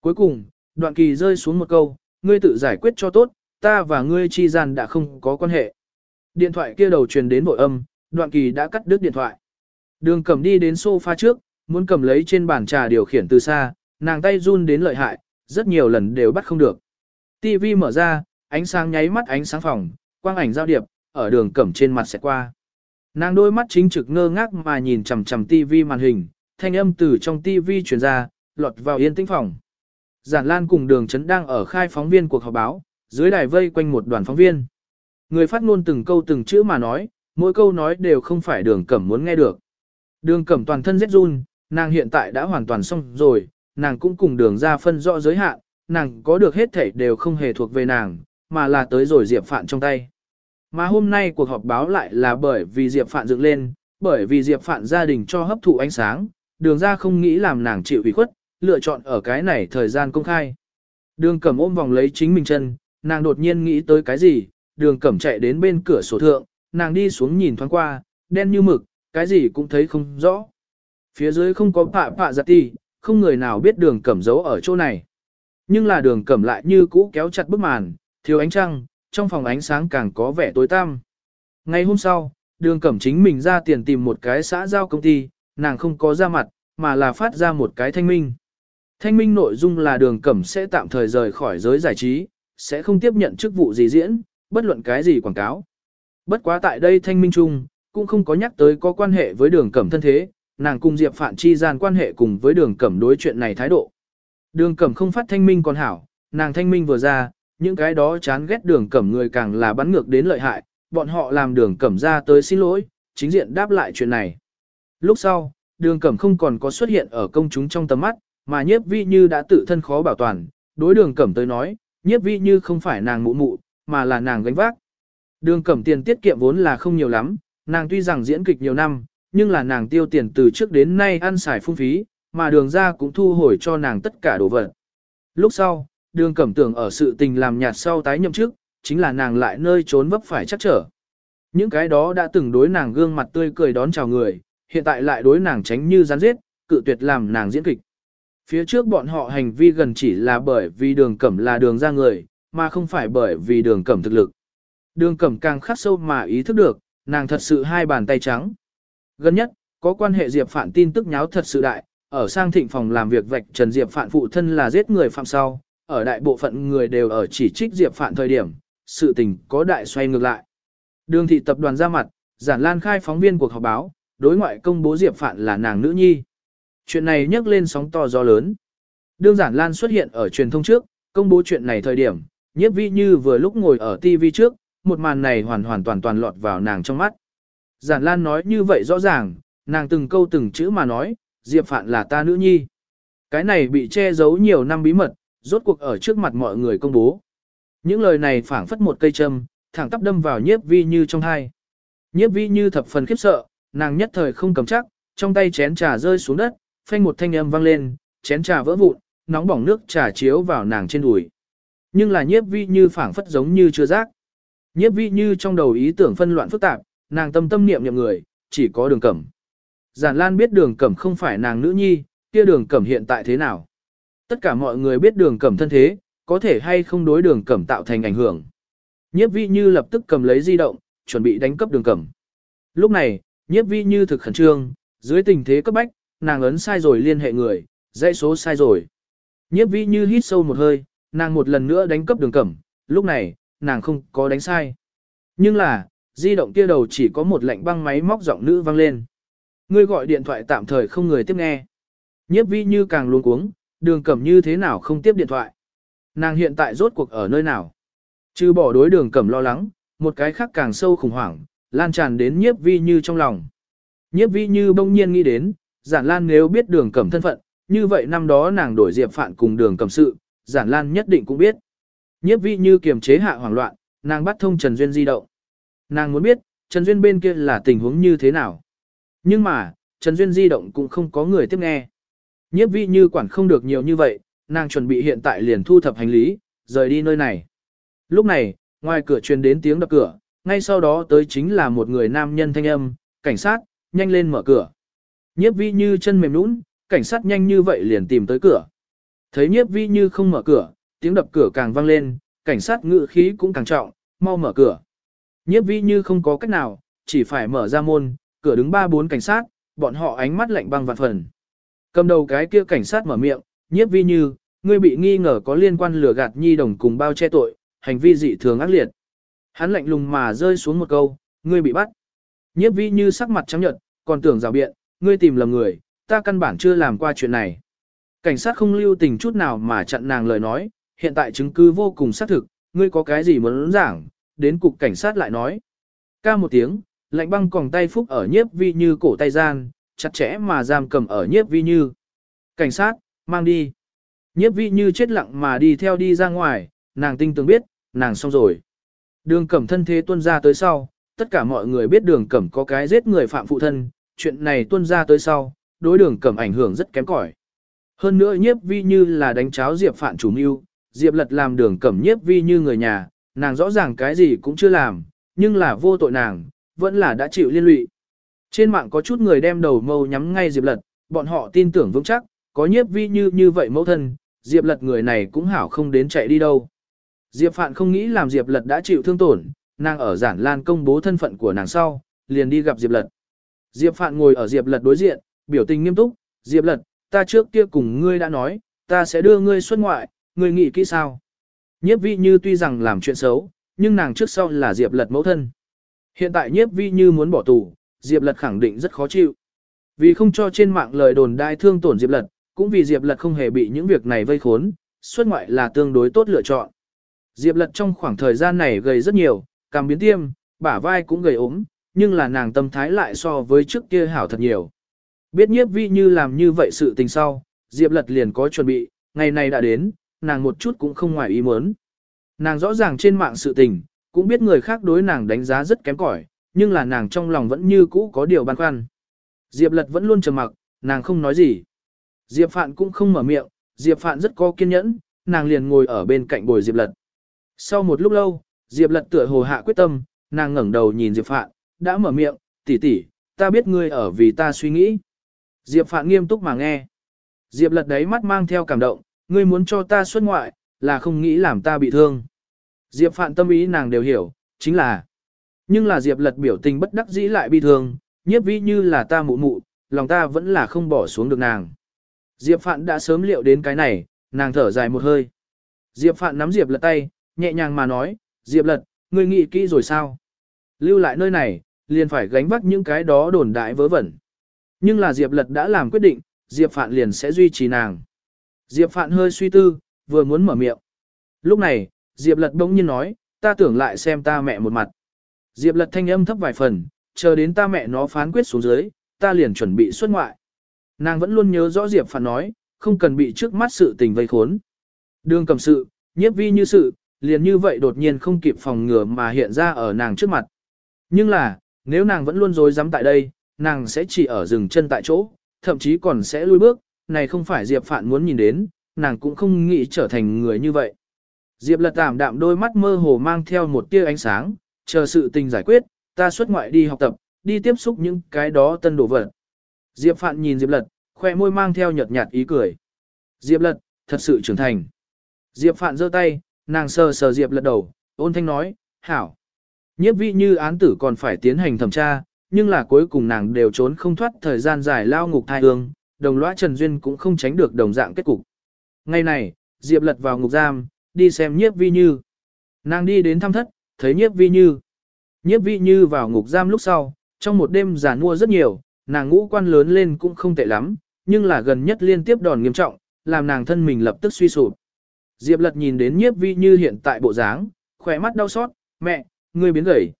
Cuối cùng, đoạn kỳ rơi xuống một câu, ngươi tự giải quyết cho tốt, ta và ngươi chi gian đã không có quan hệ. Điện thoại kia đầu truyền đến bội âm, đoạn kỳ đã cắt đứt điện thoại. Đường cầm đi đến sofa trước, muốn cầm lấy trên bàn trà điều khiển từ xa, nàng tay run đến lợi hại, rất nhiều lần đều bắt không được. TV mở ra, ánh sáng nháy mắt ánh sáng phòng, quang ảnh giao điệp, ở đường cẩm trên mặt sẽ qua. Nàng đôi mắt chính trực ngơ ngác mà nhìn chằm chằm TV màn hình, thanh âm từ trong TV truyền ra, lọt vào yên tĩnh phòng. Giản Lan cùng đường chấn đang ở khai phóng viên cuộc họp báo, dưới đài vây quanh một đoàn phóng viên. Người phát ngôn từng câu từng chữ mà nói, mỗi câu nói đều không phải đường cẩm muốn nghe được. Đường cẩm toàn thân rét run, nàng hiện tại đã hoàn toàn xong rồi, nàng cũng cùng đường ra phân rõ giới hạn, nàng có được hết thảy đều không hề thuộc về nàng, mà là tới rồi Diệp Phạn trong tay. Mà hôm nay cuộc họp báo lại là bởi vì Diệp Phạn dựng lên, bởi vì Diệp Phạn gia đình cho hấp thụ ánh sáng, đường ra không nghĩ làm nàng chịu ủy khuất, lựa chọn ở cái này thời gian công khai. Đường cẩm ôm vòng lấy chính mình chân, nàng đột nhiên nghĩ tới cái gì, đường cẩm chạy đến bên cửa sổ thượng, nàng đi xuống nhìn thoáng qua, đen như mực, cái gì cũng thấy không rõ. Phía dưới không có pạ pạ giặt ti, không người nào biết đường cẩm giấu ở chỗ này. Nhưng là đường cẩm lại như cũ kéo chặt bức màn, thiếu ánh trăng, trong phòng ánh sáng càng có vẻ tối tăm. Ngày hôm sau, đường cẩm chính mình ra tiền tìm một cái xã giao công ty, nàng không có ra mặt, mà là phát ra một cái thanh minh. Thanh minh nội dung là đường cẩm sẽ tạm thời rời khỏi giới giải trí, sẽ không tiếp nhận chức vụ gì diễn, bất luận cái gì quảng cáo. Bất quá tại đây thanh minh chung, cũng không có nhắc tới có quan hệ với đường cẩm thân thế, nàng cùng Diệp Phạn chi gian quan hệ cùng với đường cẩm đối chuyện này thái độ. Đường cẩm không phát thanh minh còn hảo, nàng thanh minh vừa ra, những cái đó chán ghét đường cẩm người càng là bắn ngược đến lợi hại, bọn họ làm đường cẩm ra tới xin lỗi, chính diện đáp lại chuyện này. Lúc sau, đường cẩm không còn có xuất hiện ở công chúng trong tầm mắt, mà nhiếp vi như đã tự thân khó bảo toàn, đối đường cẩm tới nói, nhiếp vi như không phải nàng mụ mụ, mà là nàng gánh vác. Đường cẩm tiền tiết kiệm vốn là không nhiều lắm, nàng tuy rằng diễn kịch nhiều năm, nhưng là nàng tiêu tiền từ trước đến nay ăn xài phung phí, mà đường ra cũng thu hồi cho nàng tất cả đồ vật. Lúc sau, đường cẩm tưởng ở sự tình làm nhạt sau tái nhậm chức, chính là nàng lại nơi trốn vấp phải chắc trở. Những cái đó đã từng đối nàng gương mặt tươi cười đón chào người, hiện tại lại đối nàng tránh như rắn giết, cự tuyệt làm nàng diễn kịch. Phía trước bọn họ hành vi gần chỉ là bởi vì đường cẩm là đường ra người, mà không phải bởi vì đường cẩm thực lực. Đường cẩm càng khắc sâu mà ý thức được, nàng thật sự hai bàn tay trắng. Gần nhất, có quan hệ Diệp Phạn tin tức nháo thật sự đại, ở sang thịnh phòng làm việc vạch Trần Diệp Phạn phụ thân là giết người phạm sau, ở đại bộ phận người đều ở chỉ trích Diệp Phạn thời điểm, sự tình có đại xoay ngược lại. Đường thị tập đoàn ra mặt, giản lan khai phóng viên cuộc họp báo, đối ngoại công bố Diệp Phạn là nàng nữ nhi. Chuyện này nhấc lên sóng to gió lớn. Đương giản lan xuất hiện ở truyền thông trước, công bố chuyện này thời điểm, nhiếp vi như vừa lúc ngồi ở TV trước, một màn này hoàn hoàn toàn toàn lọt vào nàng trong mắt. Giản Lan nói như vậy rõ ràng, nàng từng câu từng chữ mà nói, Diệp Phạn là ta nữ nhi. Cái này bị che giấu nhiều năm bí mật, rốt cuộc ở trước mặt mọi người công bố. Những lời này phảng phất một cây châm, thẳng tắp đâm vào nhiếp vi như trong hai. Nhiếp vi như thập phần khiếp sợ, nàng nhất thời không cầm chắc, trong tay chén trà rơi xuống đất, phanh một thanh âm vang lên, chén trà vỡ vụn, nóng bỏng nước trà chiếu vào nàng trên đùi. Nhưng là nhiếp vi như phảng phất giống như chưa giác. Nhiếp vi như trong đầu ý tưởng phân loạn phức tạp, nàng tâm tâm niệm niệm người, chỉ có đường cẩm. Giản Lan biết đường cẩm không phải nàng nữ nhi, kia đường cẩm hiện tại thế nào. Tất cả mọi người biết đường cẩm thân thế, có thể hay không đối đường cẩm tạo thành ảnh hưởng. Nhiếp vi như lập tức cầm lấy di động, chuẩn bị đánh cấp đường cẩm. Lúc này, nhiếp vi như thực khẩn trương, dưới tình thế cấp bách, nàng ấn sai rồi liên hệ người, dãy số sai rồi. Nhiếp vi như hít sâu một hơi, nàng một lần nữa đánh cấp đường cẩm, lúc này, nàng không có đánh sai. Nhưng là, di động kia đầu chỉ có một lệnh băng máy móc giọng nữ vang lên. Ngươi gọi điện thoại tạm thời không người tiếp nghe. Nhiếp vi như càng luống cuống, đường cẩm như thế nào không tiếp điện thoại. Nàng hiện tại rốt cuộc ở nơi nào. Chứ bỏ đối đường cẩm lo lắng, một cái khác càng sâu khủng hoảng, lan tràn đến nhiếp vi như trong lòng. Nhiếp vi như bỗng nhiên nghĩ đến, giản lan nếu biết đường cẩm thân phận, như vậy năm đó nàng đổi diệp phạn cùng đường cẩm sự, giản lan nhất định cũng biết. Nhiếp vi như kiềm chế hạ hoảng loạn, nàng bắt thông Trần Duyên di động. Nàng muốn biết, Trần Duyên bên kia là tình huống như thế nào. Nhưng mà, Trần Duyên di động cũng không có người tiếp nghe. Nhiếp vi như quản không được nhiều như vậy, nàng chuẩn bị hiện tại liền thu thập hành lý, rời đi nơi này. Lúc này, ngoài cửa truyền đến tiếng đập cửa, ngay sau đó tới chính là một người nam nhân thanh âm, cảnh sát, nhanh lên mở cửa. Nhiếp vi như chân mềm nũng, cảnh sát nhanh như vậy liền tìm tới cửa. Thấy nhiếp vi như không mở cửa, tiếng đập cửa càng vang lên, cảnh sát ngự khí cũng càng trọng, mau mở cửa. Nhiếp vi như không có cách nào, chỉ phải mở ra môn, cửa đứng ba bốn cảnh sát, bọn họ ánh mắt lạnh băng vạn phần. Cầm đầu cái kia cảnh sát mở miệng, nhiếp vi như, ngươi bị nghi ngờ có liên quan lừa gạt nhi đồng cùng bao che tội, hành vi dị thường ác liệt. Hắn lạnh lùng mà rơi xuống một câu, ngươi bị bắt. Nhiếp vi như sắc mặt trắng nhợt, còn tưởng rào biện, ngươi tìm lầm người, ta căn bản chưa làm qua chuyện này. Cảnh sát không lưu tình chút nào mà chặn nàng lời nói, hiện tại chứng cứ vô cùng xác thực, ngươi có cái gì muốn giảng, đến cục cảnh sát lại nói. Ca một tiếng, lạnh băng còng tay phúc ở nhiếp vi như cổ tay gian, chặt chẽ mà giam cầm ở nhiếp vi như. Cảnh sát, mang đi. Nhiếp vi như chết lặng mà đi theo đi ra ngoài, nàng tinh tường biết, nàng xong rồi. Đường cẩm thân thế tuân ra tới sau, tất cả mọi người biết đường cẩm có cái giết người phạm phụ thân, chuyện này tuân ra tới sau, đối đường cẩm ảnh hưởng rất kém cỏi. Hơn nữa nhiếp vi như là đánh cháo Diệp Phạn chủ mưu, Diệp lật làm đường cẩm nhiếp vi như người nhà, nàng rõ ràng cái gì cũng chưa làm, nhưng là vô tội nàng, vẫn là đã chịu liên lụy. Trên mạng có chút người đem đầu mâu nhắm ngay Diệp Lật, bọn họ tin tưởng vững chắc, có nhiếp vi như như vậy mẫu thân, Diệp Lật người này cũng hảo không đến chạy đi đâu. Diệp Phạn không nghĩ làm Diệp Lật đã chịu thương tổn, nàng ở giản lan công bố thân phận của nàng sau, liền đi gặp Diệp Lật. Diệp Phạn ngồi ở Diệp Lật đối diện, biểu tình nghiêm túc, Diệp Lật, ta trước kia cùng ngươi đã nói, ta sẽ đưa ngươi xuất ngoại, ngươi nghĩ kỹ sao? Nhiếp vi như tuy rằng làm chuyện xấu, nhưng nàng trước sau là Diệp Lật mẫu thân. Hiện tại nhiếp vi như muốn bỏ tù, Diệp Lật khẳng định rất khó chịu. Vì không cho trên mạng lời đồn đai thương tổn Diệp Lật, cũng vì Diệp Lật không hề bị những việc này vây khốn, xuất ngoại là tương đối tốt lựa chọn. Diệp Lật trong khoảng thời gian này gầy rất nhiều, cảm biến tiêm, bả vai cũng gầy ốm, nhưng là nàng tâm thái lại so với trước kia hảo thật nhiều. Biết nhiếp vi như làm như vậy sự tình sau, Diệp Lật liền có chuẩn bị, ngày này đã đến, nàng một chút cũng không ngoài ý muốn. Nàng rõ ràng trên mạng sự tình, cũng biết người khác đối nàng đánh giá rất kém cỏi, nhưng là nàng trong lòng vẫn như cũ có điều băn khoăn. Diệp Lật vẫn luôn trầm mặc, nàng không nói gì. Diệp Phạn cũng không mở miệng, Diệp Phạn rất có kiên nhẫn, nàng liền ngồi ở bên cạnh bồi Diệp Lật. Sau một lúc lâu, Diệp Lật tựa hồ hạ quyết tâm, nàng ngẩng đầu nhìn Diệp Phạn, đã mở miệng, tỷ tỷ, ta biết ngươi ở vì ta suy nghĩ. Diệp Phạn nghiêm túc mà nghe. Diệp Lật đấy mắt mang theo cảm động, ngươi muốn cho ta xuất ngoại, là không nghĩ làm ta bị thương. Diệp Phạn tâm ý nàng đều hiểu, chính là. Nhưng là Diệp Lật biểu tình bất đắc dĩ lại bi thương, nhiếp vi như là ta mụ mụ, lòng ta vẫn là không bỏ xuống được nàng. Diệp Phạn đã sớm liệu đến cái này, nàng thở dài một hơi. Diệp Phạn nắm Diệp Lật tay, nhẹ nhàng mà nói, Diệp Lật, ngươi nghĩ kỹ rồi sao? Lưu lại nơi này, liền phải gánh vác những cái đó đồn đại vớ vẩn. Nhưng là Diệp Lật đã làm quyết định, Diệp Phạn liền sẽ duy trì nàng. Diệp Phạn hơi suy tư, vừa muốn mở miệng. Lúc này, Diệp Lật bỗng nhiên nói, ta tưởng lại xem ta mẹ một mặt. Diệp Lật thanh âm thấp vài phần, chờ đến ta mẹ nó phán quyết xuống dưới, ta liền chuẩn bị xuất ngoại. Nàng vẫn luôn nhớ rõ Diệp Phạn nói, không cần bị trước mắt sự tình vây khốn. Đường cầm sự, nhiếp vi như sự, liền như vậy đột nhiên không kịp phòng ngừa mà hiện ra ở nàng trước mặt. Nhưng là, nếu nàng vẫn luôn dối dám tại đây, nàng sẽ chỉ ở dừng chân tại chỗ, thậm chí còn sẽ lui bước, này không phải Diệp Phạn muốn nhìn đến, nàng cũng không nghĩ trở thành người như vậy. Diệp lật tạm đạm đôi mắt mơ hồ mang theo một tia ánh sáng, chờ sự tình giải quyết, ta xuất ngoại đi học tập, đi tiếp xúc những cái đó tân đồ vật. Diệp Phạn nhìn Diệp lật, khoe môi mang theo nhợt nhạt ý cười. Diệp lật, thật sự trưởng thành. Diệp Phạn giơ tay, nàng sờ sờ Diệp lật đầu, ôn thanh nói, hảo. Nhiếp vị như án tử còn phải tiến hành thẩm tra, nhưng là cuối cùng nàng đều trốn không thoát thời gian dài lao ngục thai hương, đồng lõa Trần Duyên cũng không tránh được đồng dạng kết cục. Ngày này, Diệp lật vào ngục giam, đi xem nhiếp vi như. Nàng đi đến thăm thất, thấy nhiếp vi như. Nhiếp vi như vào ngục giam lúc sau, trong một đêm giàn mua rất nhiều, nàng ngũ quan lớn lên cũng không tệ lắm, nhưng là gần nhất liên tiếp đòn nghiêm trọng, làm nàng thân mình lập tức suy sụp. Diệp lật nhìn đến nhiếp vi như hiện tại bộ dáng, khỏe mắt đau xót, mẹ, ngươi biến gầy.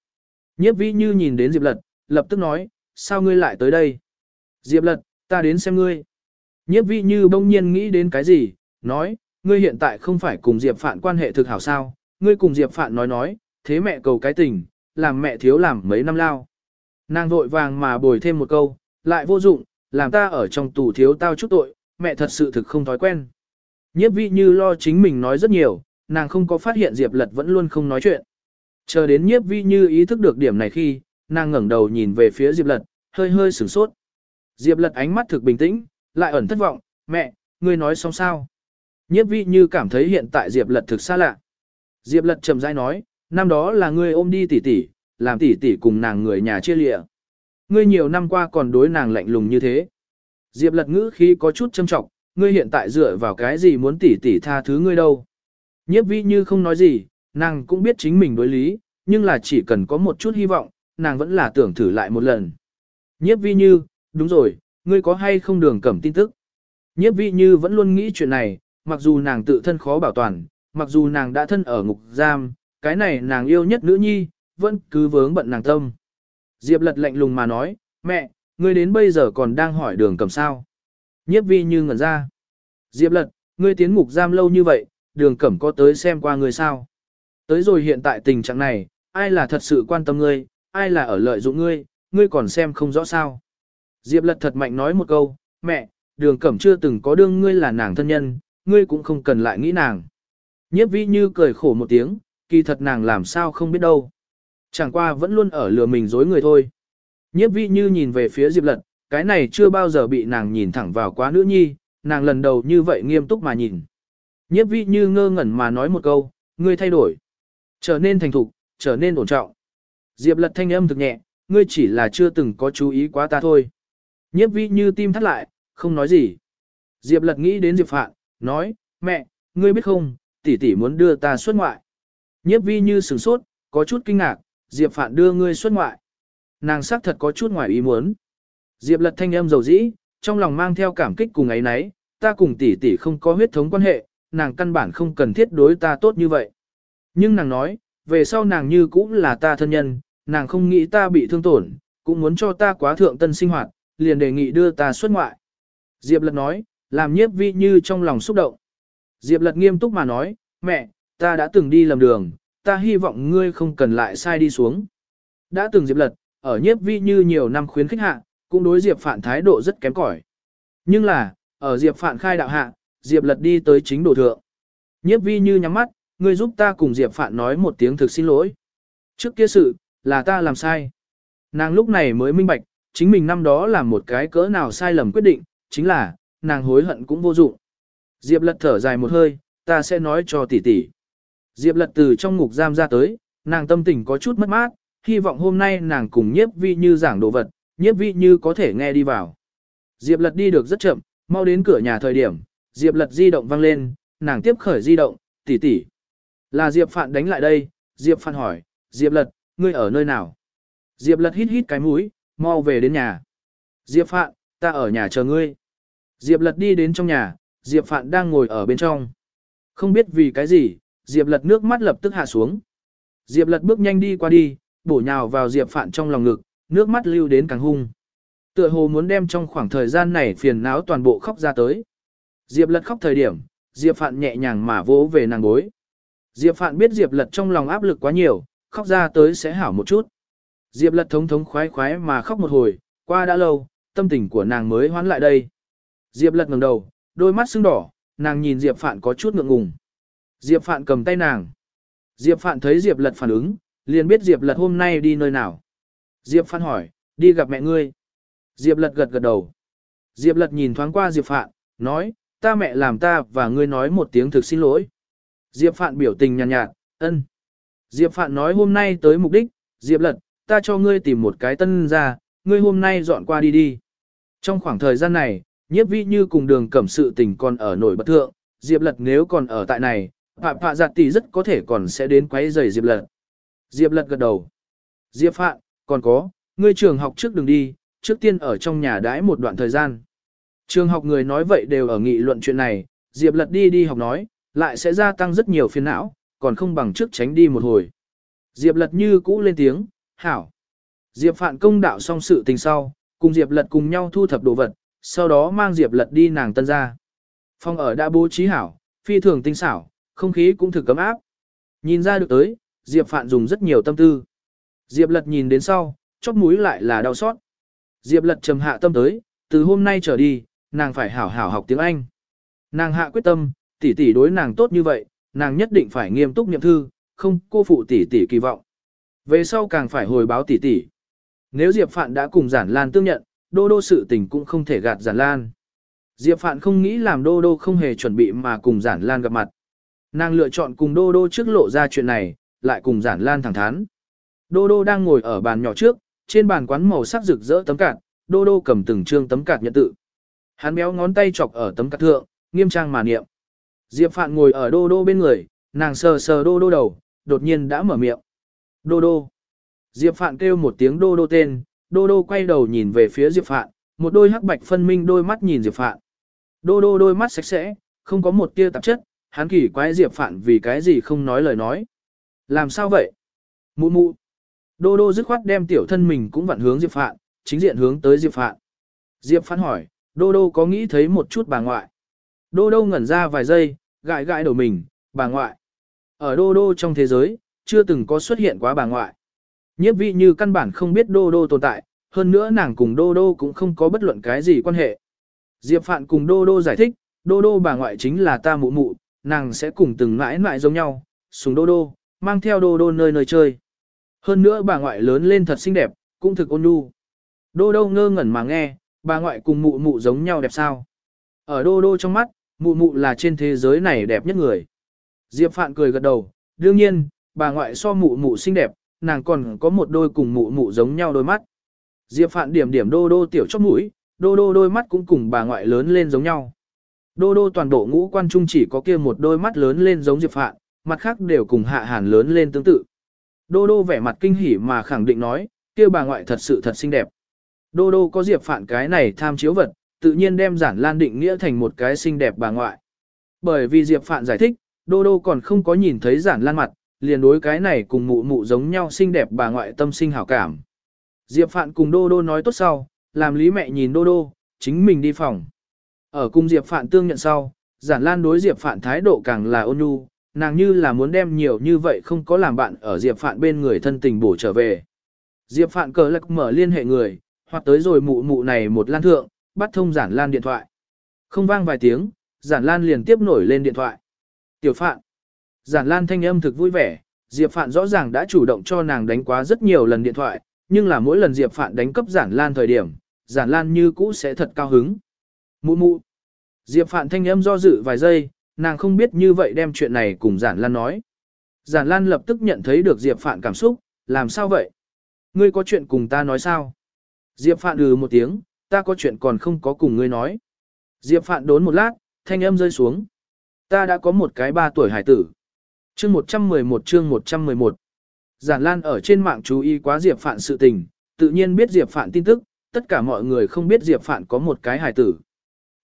Nhiếp vi như nhìn đến Diệp lật, lập tức nói, sao ngươi lại tới đây? Diệp lật, ta đến xem ngươi. Nhiếp vi như bỗng nhiên nghĩ đến cái gì, nói, ngươi hiện tại không phải cùng Diệp Phạn quan hệ thực hảo sao, ngươi cùng Diệp Phạn nói nói, thế mẹ cầu cái tình, làm mẹ thiếu làm mấy năm lao. Nàng vội vàng mà bồi thêm một câu, lại vô dụng, làm ta ở trong tù thiếu tao chút tội, mẹ thật sự thực không thói quen. Nhiếp vi như lo chính mình nói rất nhiều, nàng không có phát hiện Diệp Lật vẫn luôn không nói chuyện. Chờ đến nhiếp vi như ý thức được điểm này khi, nàng ngẩng đầu nhìn về phía Diệp Lật, hơi hơi sửng sốt. Diệp Lật ánh mắt thực bình tĩnh, lại ẩn thất vọng, mẹ, ngươi nói xong sao? Nhiếp vi như cảm thấy hiện tại Diệp Lật thực xa lạ. Diệp Lật chậm rãi nói, năm đó là ngươi ôm đi tỷ tỷ, làm tỷ tỷ cùng nàng người nhà chia lịa. Ngươi nhiều năm qua còn đối nàng lạnh lùng như thế. Diệp Lật ngữ khí có chút châm trọng, ngươi hiện tại dựa vào cái gì muốn tỷ tỷ tha thứ ngươi đâu. Nhiếp vi như không nói gì, nàng cũng biết chính mình đối lý, nhưng là chỉ cần có một chút hy vọng, nàng vẫn là tưởng thử lại một lần. Nhiếp vi như, đúng rồi, ngươi có hay không đường cẩm tin tức. Nhiếp vi như vẫn luôn nghĩ chuyện này, mặc dù nàng tự thân khó bảo toàn, mặc dù nàng đã thân ở ngục giam, cái này nàng yêu nhất nữ nhi, vẫn cứ vướng bận nàng tâm. Diệp lật lạnh lùng mà nói, mẹ, ngươi đến bây giờ còn đang hỏi đường cầm sao. Nhiếp vi như ngẩn ra. Diệp lật, ngươi tiến ngục giam lâu như vậy, đường cẩm có tới xem qua ngươi sao. Tới rồi hiện tại tình trạng này, ai là thật sự quan tâm ngươi, ai là ở lợi dụng ngươi, ngươi còn xem không rõ sao. Diệp lật thật mạnh nói một câu, mẹ, đường cẩm chưa từng có đương ngươi là nàng thân nhân, ngươi cũng không cần lại nghĩ nàng. Nhiếp vi như cười khổ một tiếng, kỳ thật nàng làm sao không biết đâu. Chẳng qua vẫn luôn ở lừa mình dối người thôi. Nhiếp vi như nhìn về phía Diệp Lật, cái này chưa bao giờ bị nàng nhìn thẳng vào quá nữ nhi, nàng lần đầu như vậy nghiêm túc mà nhìn. Nhiếp vi như ngơ ngẩn mà nói một câu, ngươi thay đổi. Trở nên thành thục, trở nên ổn trọng. Diệp lật thanh âm thực nhẹ, ngươi chỉ là chưa từng có chú ý quá ta thôi. Nhiếp vi như tim thắt lại, không nói gì. Diệp lật nghĩ đến Diệp Phạn, nói, mẹ, ngươi biết không, tỷ tỷ muốn đưa ta xuất ngoại. Nhiếp vi như sửng sốt, có chút kinh ngạc, Diệp Phạn đưa ngươi xuất ngoại. Nàng xác thật có chút ngoài ý muốn. Diệp lật thanh âm dầu dĩ, trong lòng mang theo cảm kích cùng ấy nấy, ta cùng tỷ tỷ không có huyết thống quan hệ, nàng căn bản không cần thiết đối ta tốt như vậy. Nhưng nàng nói, về sau nàng như cũng là ta thân nhân, nàng không nghĩ ta bị thương tổn, cũng muốn cho ta quá thượng tân sinh hoạt, liền đề nghị đưa ta xuất ngoại. Diệp lật nói, làm nhiếp vi như trong lòng xúc động. Diệp lật nghiêm túc mà nói, mẹ, ta đã từng đi lầm đường, ta hy vọng ngươi không cần lại sai đi xuống. Đã từng Diệp lật, ở nhiếp vi như nhiều năm khuyến khích hạ, cũng đối Diệp Phản thái độ rất kém cỏi. Nhưng là, ở Diệp Phản khai đạo hạ, Diệp lật đi tới chính đồ thượng. Nhiếp vi như nhắm mắt, ngươi giúp ta cùng Diệp Phản nói một tiếng thực xin lỗi. Trước kia sự, là ta làm sai. Nàng lúc này mới minh bạch, chính mình năm đó làm một cái cỡ nào sai lầm quyết định, chính là, nàng hối hận cũng vô dụng. Diệp lật thở dài một hơi, ta sẽ nói cho tỷ tỷ. Diệp lật từ trong ngục giam ra tới, nàng tâm tình có chút mất mát, hy vọng hôm nay nàng cùng nhiếp vi như giảng đồ vật, nhiếp vi như có thể nghe đi vào. Diệp lật đi được rất chậm, mau đến cửa nhà thời điểm, Diệp lật di động vang lên, nàng tiếp khởi di động, tỷ tỷ. Là Diệp Phạn đánh lại đây, Diệp Phạn hỏi, Diệp lật, ngươi ở nơi nào? Diệp lật hít hít cái mũi, mau về đến nhà. Diệp Phạn, ta ở nhà chờ ngươi. Diệp lật đi đến trong nhà, Diệp Phạn đang ngồi ở bên trong. Không biết vì cái gì, Diệp lật nước mắt lập tức hạ xuống. Diệp lật bước nhanh đi qua đi, bổ nhào vào Diệp Phạn trong lòng ngực, nước mắt lưu đến càng hung. Tựa hồ muốn đem trong khoảng thời gian này phiền não toàn bộ khóc ra tới. Diệp lật khóc thời điểm, Diệp Phạn nhẹ nhàng mà vỗ về nàng gối. Diệp Phạn biết Diệp lật trong lòng áp lực quá nhiều, khóc ra tới sẽ hảo một chút. Diệp lật thống thống khoái khoái mà khóc một hồi, qua đã lâu, tâm tình của nàng mới hoán lại đây. Diệp lật ngẩng đầu, đôi mắt sưng đỏ, nàng nhìn Diệp Phạn có chút ngượng ngùng. Diệp Phạn cầm tay nàng. Diệp Phạn thấy Diệp lật phản ứng, liền biết Diệp lật hôm nay đi nơi nào. Diệp Phạn hỏi, đi gặp mẹ ngươi. Diệp lật gật gật đầu. Diệp lật nhìn thoáng qua Diệp Phạn, nói, ta mẹ làm ta và ngươi nói một tiếng thực xin lỗi. Diệp Phạn biểu tình nhàn nhạt, nhạt, ân. Diệp Phạn nói hôm nay tới mục đích, Diệp lật, ta cho ngươi tìm một cái tân ra, ngươi hôm nay dọn qua đi đi. Trong khoảng thời gian này, nhiếp vi như cùng đường cẩm sự tình còn ở nổi bất thượng, Diệp lật nếu còn ở tại này, Phạm Phạ Giạt dạ Tỷ rất có thể còn sẽ đến quấy rầy Diệp lật. Diệp lật gật đầu. Diệp Phạn, còn có, ngươi trường học trước đừng đi, trước tiên ở trong nhà đãi một đoạn thời gian. Trường học người nói vậy đều ở nghị luận chuyện này, Diệp lật đi đi học nói, lại sẽ gia tăng rất nhiều phiền não, còn không bằng trước tránh đi một hồi. Diệp lật như cũ lên tiếng, hảo. Diệp phạn công đạo xong sự tình sau, cùng Diệp lật cùng nhau thu thập đồ vật, sau đó mang Diệp lật đi nàng tân ra. Phòng ở đã bố trí hảo, phi thường tinh xảo, không khí cũng thực cấm áp. Nhìn ra được tới, Diệp phạn dùng rất nhiều tâm tư. Diệp lật nhìn đến sau, chóp mũi lại là đau xót. Diệp lật trầm hạ tâm tới, từ hôm nay trở đi, nàng phải hảo hảo học tiếng Anh. Nàng hạ quyết tâm, tỷ tỷ đối nàng tốt như vậy, nàng nhất định phải nghiêm túc niệm thư, không cô phụ tỷ tỷ kỳ vọng. Về sau càng phải hồi báo tỷ tỷ. Nếu Diệp Phạn đã cùng Giản Lan tương nhận, Đô Đô sự tình cũng không thể gạt Giản Lan. Diệp Phạn không nghĩ làm Đô Đô không hề chuẩn bị mà cùng Giản Lan gặp mặt. Nàng lựa chọn cùng Đô Đô trước lộ ra chuyện này, lại cùng Giản Lan thẳng thắn. Đô Đô đang ngồi ở bàn nhỏ trước, trên bàn quán màu sắc rực rỡ tấm cạt, Đô Đô cầm từng trương tấm cạt nhận tự. Hắn béo ngón tay chọc ở tấm cạt thượng, nghiêm trang mà niệm. Diệp Phạn ngồi ở Đô Đô bên người, nàng sờ sờ Đô Đô đầu, đột nhiên đã mở miệng. Đô Đô. Diệp Phạn kêu một tiếng Đô Đô tên, Đô Đô quay đầu nhìn về phía Diệp Phạn, một đôi hắc bạch phân minh đôi mắt nhìn Diệp Phạn. Đô Đô đôi mắt sạch sẽ, không có một tia tạp chất, hắn kỳ quái Diệp Phạn vì cái gì không nói lời nói. Làm sao vậy? Mụ mụ. Đô Đô dứt khoát đem tiểu thân mình cũng vặn hướng Diệp Phạn, chính diện hướng tới Diệp Phạn. Diệp Phạn hỏi, Đô Đô có nghĩ thấy một chút bà ngoại. Đô Đô ngẩn ra vài giây, gãi gãi đầu mình, bà ngoại. Ở Đô Đô trong thế giới, chưa từng có xuất hiện quá bà ngoại. Nhiếp vi như căn bản không biết Đô Đô tồn tại, hơn nữa nàng cùng Đô Đô cũng không có bất luận cái gì quan hệ. Diệp Phạn cùng Đô Đô giải thích, Đô Đô bà ngoại chính là ta mụ mụ, nàng sẽ cùng từng mãi mãi giống nhau, sùng Đô Đô, mang theo Đô Đô nơi nơi chơi. Hơn nữa bà ngoại lớn lên thật xinh đẹp, cũng thực ôn nhu. Đô đô ngơ ngẩn mà nghe, bà ngoại cùng mụ mụ giống nhau đẹp sao. Ở đô đô trong mắt, mụ mụ là trên thế giới này đẹp nhất người. Diệp Phạn cười gật đầu, đương nhiên, bà ngoại so mụ mụ xinh đẹp, nàng còn có một đôi cùng mụ mụ giống nhau đôi mắt. Diệp Phạn điểm điểm đô đô tiểu chóp mũi, đô đô đôi mắt cũng cùng bà ngoại lớn lên giống nhau. Đô đô toàn bộ ngũ quan trung chỉ có kia một đôi mắt lớn lên giống Diệp Phạn, mặt khác đều cùng hạ hàn lớn lên tương tự. Đô đô vẻ mặt kinh hỉ mà khẳng định nói, kia bà ngoại thật sự thật xinh đẹp. Đô đô có Diệp Phạn cái này tham chiếu vật, tự nhiên đem giản lan định nghĩa thành một cái xinh đẹp bà ngoại. Bởi vì Diệp Phạn giải thích, đô đô còn không có nhìn thấy giản lan mặt, liền đối cái này cùng mụ mụ giống nhau xinh đẹp bà ngoại tâm sinh hảo cảm. Diệp Phạn cùng đô đô nói tốt sau, làm lý mẹ nhìn đô đô, chính mình đi phòng. Ở cùng Diệp Phạn tương nhận sau, giản lan đối Diệp Phạn thái độ càng là ôn nhu, nàng như là muốn đem nhiều như vậy không có làm bạn ở Diệp Phạn bên người thân tình bổ trở về. Diệp Phạn cờ lạc mở liên hệ người, hoặc tới rồi mụ mụ này một lan thượng, bắt thông giản lan điện thoại. Không vang vài tiếng, giản lan liền tiếp nổi lên điện thoại. Tiểu Phạn. Giản lan thanh âm thực vui vẻ, Diệp Phạn rõ ràng đã chủ động cho nàng đánh quá rất nhiều lần điện thoại, nhưng là mỗi lần Diệp Phạn đánh cấp giản lan thời điểm, giản lan như cũ sẽ thật cao hứng. Mụ mụ. Diệp Phạn thanh âm do dự vài giây, nàng không biết như vậy đem chuyện này cùng giản lan nói. Giản lan lập tức nhận thấy được Diệp Phạn cảm xúc, làm sao vậy? Ngươi có chuyện cùng ta nói sao? Diệp Phạn ừ một tiếng, ta có chuyện còn không có cùng ngươi nói. Diệp Phạn đốn một lát, thanh âm rơi xuống. Ta đã có một cái ba tuổi hải tử. Chương 111 chương 111 Giản Lan ở trên mạng chú ý quá Diệp Phạn sự tình, tự nhiên biết Diệp Phạn tin tức, tất cả mọi người không biết Diệp Phạn có một cái hải tử.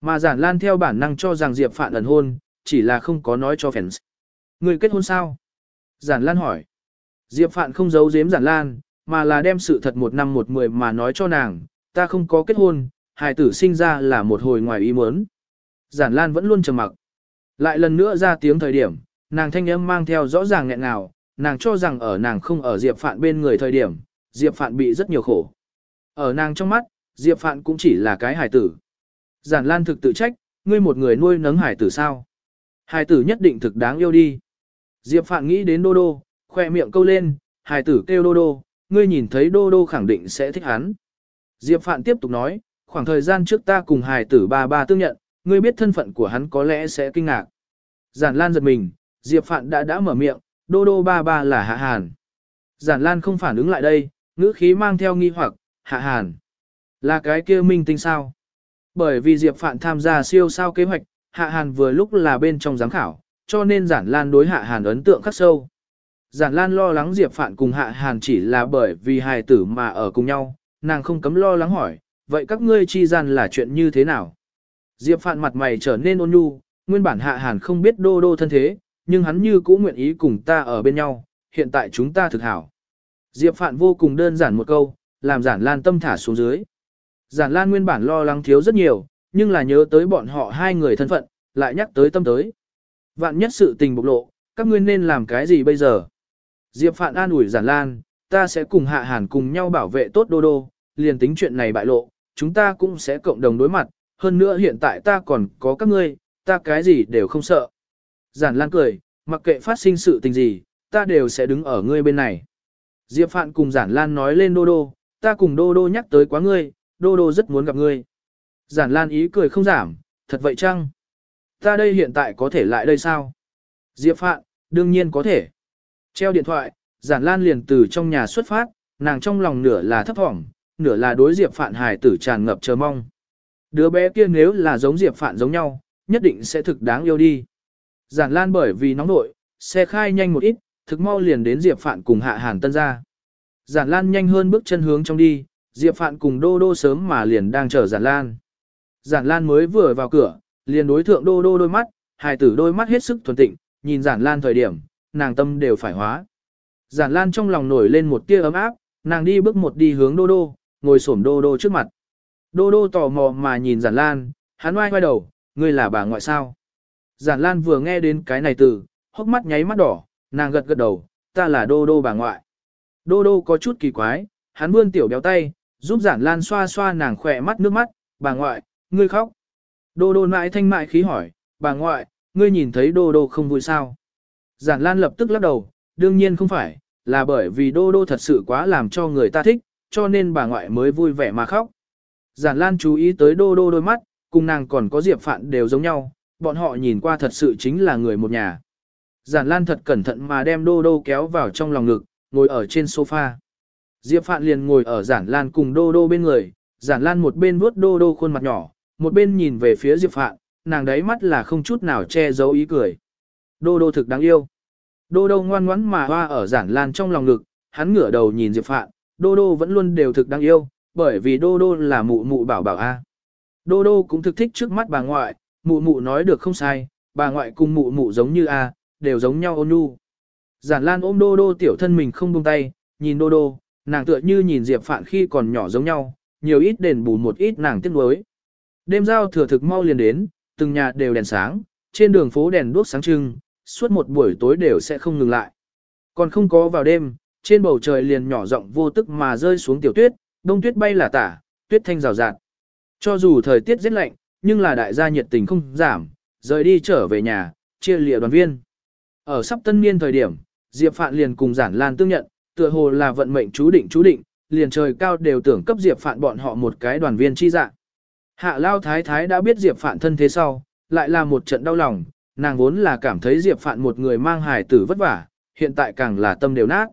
Mà Giản Lan theo bản năng cho rằng Diệp Phạn ẩn hôn, chỉ là không có nói cho fans. Người kết hôn sao? Giản Lan hỏi. Diệp Phạn không giấu giếm Giản Lan, mà là đem sự thật một năm một mười mà nói cho nàng, ta không có kết hôn, hài tử sinh ra là một hồi ngoài ý muốn. Giản Lan vẫn luôn trầm mặc. Lại lần nữa ra tiếng thời điểm, nàng thanh âm mang theo rõ ràng nghẹn ngào, nàng cho rằng ở nàng không ở Diệp Phạn bên người thời điểm, Diệp Phạn bị rất nhiều khổ. Ở nàng trong mắt, Diệp Phạn cũng chỉ là cái hài tử. Giản Lan thực tự trách, ngươi một người nuôi nấng hài tử sao? Hài tử nhất định thực đáng yêu đi. Diệp Phạn nghĩ đến Đô Đô, khoe miệng câu lên, hài tử kêu Đô Đô, ngươi nhìn thấy Đô Đô khẳng định sẽ thích hắn. Diệp Phạn tiếp tục nói, khoảng thời gian trước ta cùng hài tử ba ba tương nhận, ngươi biết thân phận của hắn có lẽ sẽ kinh ngạc. Giản Lan giật mình, Diệp Phạn đã đã mở miệng, Đô Đô ba ba là Hạ Hàn. Giản Lan không phản ứng lại đây, ngữ khí mang theo nghi hoặc, Hạ Hàn. Là cái kia minh tinh sao? Bởi vì Diệp Phạn tham gia siêu sao kế hoạch, Hạ Hàn vừa lúc là bên trong giám khảo, cho nên Giản Lan đối Hạ Hàn ấn tượng khắc sâu. Giản Lan lo lắng Diệp Phạn cùng Hạ Hàn chỉ là bởi vì hài tử mà ở cùng nhau, nàng không cấm lo lắng hỏi, vậy các ngươi chi gian là chuyện như thế nào? Diệp Phạn mặt mày trở nên ôn nhu, nguyên bản Hạ Hàn không biết đô đô thân thế, nhưng hắn như cũ nguyện ý cùng ta ở bên nhau, hiện tại chúng ta thực hảo. Diệp Phạn vô cùng đơn giản một câu, làm Giản Lan tâm thả xuống dưới. Giản Lan nguyên bản lo lắng thiếu rất nhiều, nhưng là nhớ tới bọn họ hai người thân phận, lại nhắc tới tâm tới. Vạn nhất sự tình bộc lộ, các ngươi nên làm cái gì bây giờ? Diệp Phạn an ủi Giản Lan, ta sẽ cùng Hạ Hàn cùng nhau bảo vệ tốt Đô Đô, liền tính chuyện này bại lộ, chúng ta cũng sẽ cộng đồng đối mặt, hơn nữa hiện tại ta còn có các ngươi, ta cái gì đều không sợ. Giản Lan cười, mặc kệ phát sinh sự tình gì, ta đều sẽ đứng ở ngươi bên này. Diệp Phạn cùng Giản Lan nói lên Đô Đô, ta cùng Đô Đô nhắc tới quá ngươi, Đô Đô rất muốn gặp ngươi. Giản Lan ý cười không giảm, thật vậy chăng? Ta đây hiện tại có thể lại đây sao? Diệp Phạn, đương nhiên có thể. Treo điện thoại, Giản Lan liền từ trong nhà xuất phát, nàng trong lòng nửa là thấp thỏm, nửa là đối Diệp Phạn hài tử tràn ngập chờ mong. Đứa bé kia nếu là giống Diệp Phạn giống nhau, nhất định sẽ thực đáng yêu đi. Giản Lan bởi vì nóng nội, xe khai nhanh một ít, thực mau liền đến Diệp Phạn cùng Hạ Hàn Tân ra. Giản Lan nhanh hơn bước chân hướng trong đi, Diệp Phạn cùng Đô Đô sớm mà liền đang chờ Giản Lan. Giản Lan mới vừa vào cửa, liền đối thượng Đô Đô đôi mắt, hài tử đôi mắt hết sức thuần tịnh, nhìn Giản Lan thời điểm, nàng tâm đều phải hóa. Giản Lan trong lòng nổi lên một tia ấm áp, nàng đi bước một đi hướng Đô Đô, ngồi xổm Đô Đô trước mặt. Đô Đô tò mò mà nhìn Giản Lan, hắn oai quay đầu, ngươi là bà ngoại sao? Giản Lan vừa nghe đến cái này từ, hốc mắt nháy mắt đỏ, nàng gật gật đầu, ta là Đô Đô bà ngoại. Đô Đô có chút kỳ quái, hắn vươn tiểu béo tay, giúp Giản Lan xoa xoa nàng khỏe mắt nước mắt, bà ngoại, ngươi khóc. Đô Đô mãi thanh mại khí hỏi, bà ngoại, ngươi nhìn thấy Đô Đô không vui sao? Giản Lan lập tức lắc đầu, đương nhiên không phải, là bởi vì đô đô thật sự quá làm cho người ta thích, cho nên bà ngoại mới vui vẻ mà khóc. Giản Lan chú ý tới đô đô đôi mắt, cùng nàng còn có Diệp Phạn đều giống nhau, bọn họ nhìn qua thật sự chính là người một nhà. Giản Lan thật cẩn thận mà đem đô đô kéo vào trong lòng ngực, ngồi ở trên sofa. Diệp Phạn liền ngồi ở Giản Lan cùng đô đô bên người, Giản Lan một bên vuốt đô đô khuôn mặt nhỏ, một bên nhìn về phía Diệp Phạn, nàng đấy mắt là không chút nào che giấu ý cười. Đô đô thực đáng yêu. Đô đô ngoan ngoãn mà hoa ở Giản Lan trong lòng ngực, hắn ngửa đầu nhìn Diệp Phạn, đô đô vẫn luôn đều thực đáng yêu, bởi vì đô đô là mụ mụ bảo bảo a. Đô đô cũng thực thích trước mắt bà ngoại, mụ mụ nói được không sai, bà ngoại cùng mụ mụ giống như a, đều giống nhau ôn nhu. Giản Lan ôm đô đô tiểu thân mình không buông tay, nhìn đô đô, nàng tựa như nhìn Diệp Phạn khi còn nhỏ giống nhau, nhiều ít đền bù một ít nàng tiếc nuối. Đêm giao thừa thực mau liền đến, từng nhà đều đèn sáng, trên đường phố đèn đuốc sáng trưng, suốt một buổi tối đều sẽ không ngừng lại. Còn không có vào đêm, trên bầu trời liền nhỏ rộng vô tức mà rơi xuống tiểu tuyết, đông tuyết bay là tả, tuyết thanh rào rạt. Cho dù thời tiết rất lạnh, nhưng là đại gia nhiệt tình không giảm, rời đi trở về nhà, chia lịa đoàn viên. Ở sắp tân niên thời điểm, Diệp Phạn liền cùng Giản Lan tương nhận, tựa hồ là vận mệnh chú định chú định, liền trời cao đều tưởng cấp Diệp Phạn bọn họ một cái đoàn viên chi dạng. Hạ Lao Thái Thái đã biết Diệp Phạn thân thế sau, lại là một trận đau lòng, nàng vốn là cảm thấy Diệp Phạn một người mang hài tử vất vả, hiện tại càng là tâm đều nát.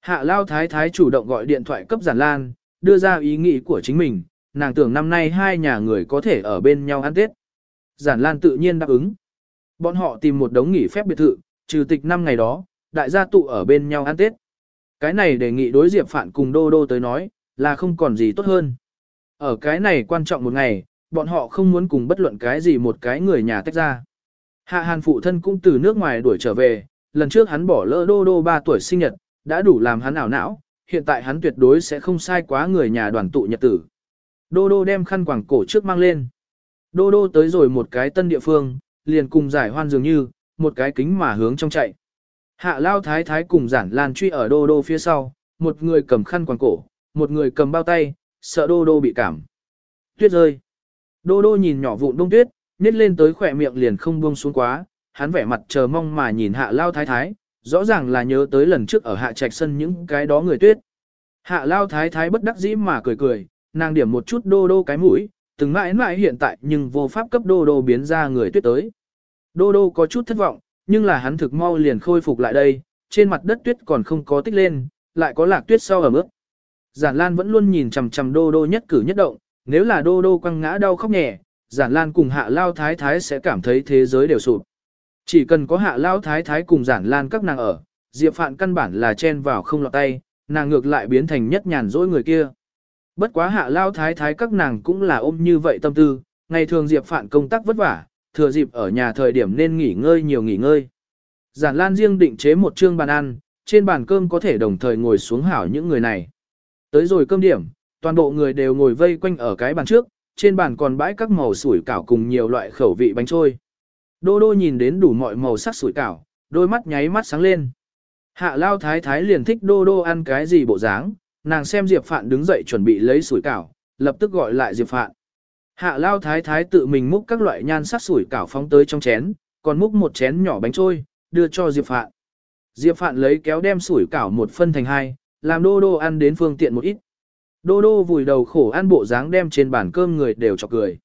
Hạ Lao Thái Thái chủ động gọi điện thoại cấp Giản Lan, đưa ra ý nghĩ của chính mình, nàng tưởng năm nay hai nhà người có thể ở bên nhau ăn Tết. Giản Lan tự nhiên đáp ứng. Bọn họ tìm một đống nghỉ phép biệt thự, trừ tịch năm ngày đó, đại gia tụ ở bên nhau ăn Tết. Cái này đề nghị đối Diệp Phạn cùng Đô Đô tới nói, là không còn gì tốt hơn. Ở cái này quan trọng một ngày, bọn họ không muốn cùng bất luận cái gì một cái người nhà tách ra. Hạ Hàn phụ thân cũng từ nước ngoài đuổi trở về, lần trước hắn bỏ lỡ Đô Đô 3 tuổi sinh nhật, đã đủ làm hắn ảo não, hiện tại hắn tuyệt đối sẽ không sai quá người nhà đoàn tụ nhật tử. Đô Đô đem khăn quàng cổ trước mang lên. Đô Đô tới rồi một cái tân địa phương, liền cùng giải hoan dường như, một cái kính mà hướng trong chạy. Hạ Lao Thái Thái cùng giản lan truy ở Đô Đô phía sau, một người cầm khăn quàng cổ, một người cầm bao tay, sợ Đô Đô bị cảm. Tuyết rơi. Đô Đô nhìn nhỏ vụn đông tuyết, nhét lên tới khỏe miệng liền không buông xuống quá, hắn vẻ mặt chờ mong mà nhìn Hạ Lao Thái Thái, rõ ràng là nhớ tới lần trước ở Hạ Trạch Sân những cái đó người tuyết. Hạ Lao Thái Thái bất đắc dĩ mà cười cười, nàng điểm một chút Đô Đô cái mũi, từng mãi mãi hiện tại nhưng vô pháp cấp Đô Đô biến ra người tuyết tới. Đô Đô có chút thất vọng, nhưng là hắn thực mau liền khôi phục lại đây, trên mặt đất tuyết còn không có tích lên, lại có lạc tuyết sau ở mức. Giản Lan vẫn luôn nhìn chằm chằm Đô Đô nhất cử nhất động, nếu là Đô Đô quăng ngã đau khóc nhẹ, Giản Lan cùng Hạ Lao Thái Thái sẽ cảm thấy thế giới đều sụp. Chỉ cần có Hạ Lao Thái Thái cùng Giản Lan các nàng ở, Diệp Phạn căn bản là chen vào không lọt tay, nàng ngược lại biến thành nhất nhàn dỗi người kia. Bất quá Hạ Lao Thái Thái các nàng cũng là ôm như vậy tâm tư, ngày thường Diệp Phạn công tác vất vả, thừa dịp ở nhà thời điểm nên nghỉ ngơi nhiều nghỉ ngơi. Giản Lan riêng định chế một trương bàn ăn, trên bàn cơm có thể đồng thời ngồi xuống hảo những người này. Tới rồi cơm điểm, toàn bộ người đều ngồi vây quanh ở cái bàn trước, trên bàn còn bãi các màu sủi cảo cùng nhiều loại khẩu vị bánh trôi. Đô đô nhìn đến đủ mọi màu sắc sủi cảo, đôi mắt nháy mắt sáng lên. Hạ lao thái thái liền thích đô đô ăn cái gì bộ dáng, nàng xem Diệp Phạn đứng dậy chuẩn bị lấy sủi cảo, lập tức gọi lại Diệp Phạn. Hạ lao thái thái tự mình múc các loại nhan sắc sủi cảo phóng tới trong chén, còn múc một chén nhỏ bánh trôi, đưa cho Diệp Phạn. Diệp Phạn lấy kéo đem sủi cảo một phân thành hai, làm đô đô ăn đến phương tiện một ít. Đô đô vùi đầu khổ ăn bộ dáng đem trên bàn cơm người đều chọc cười.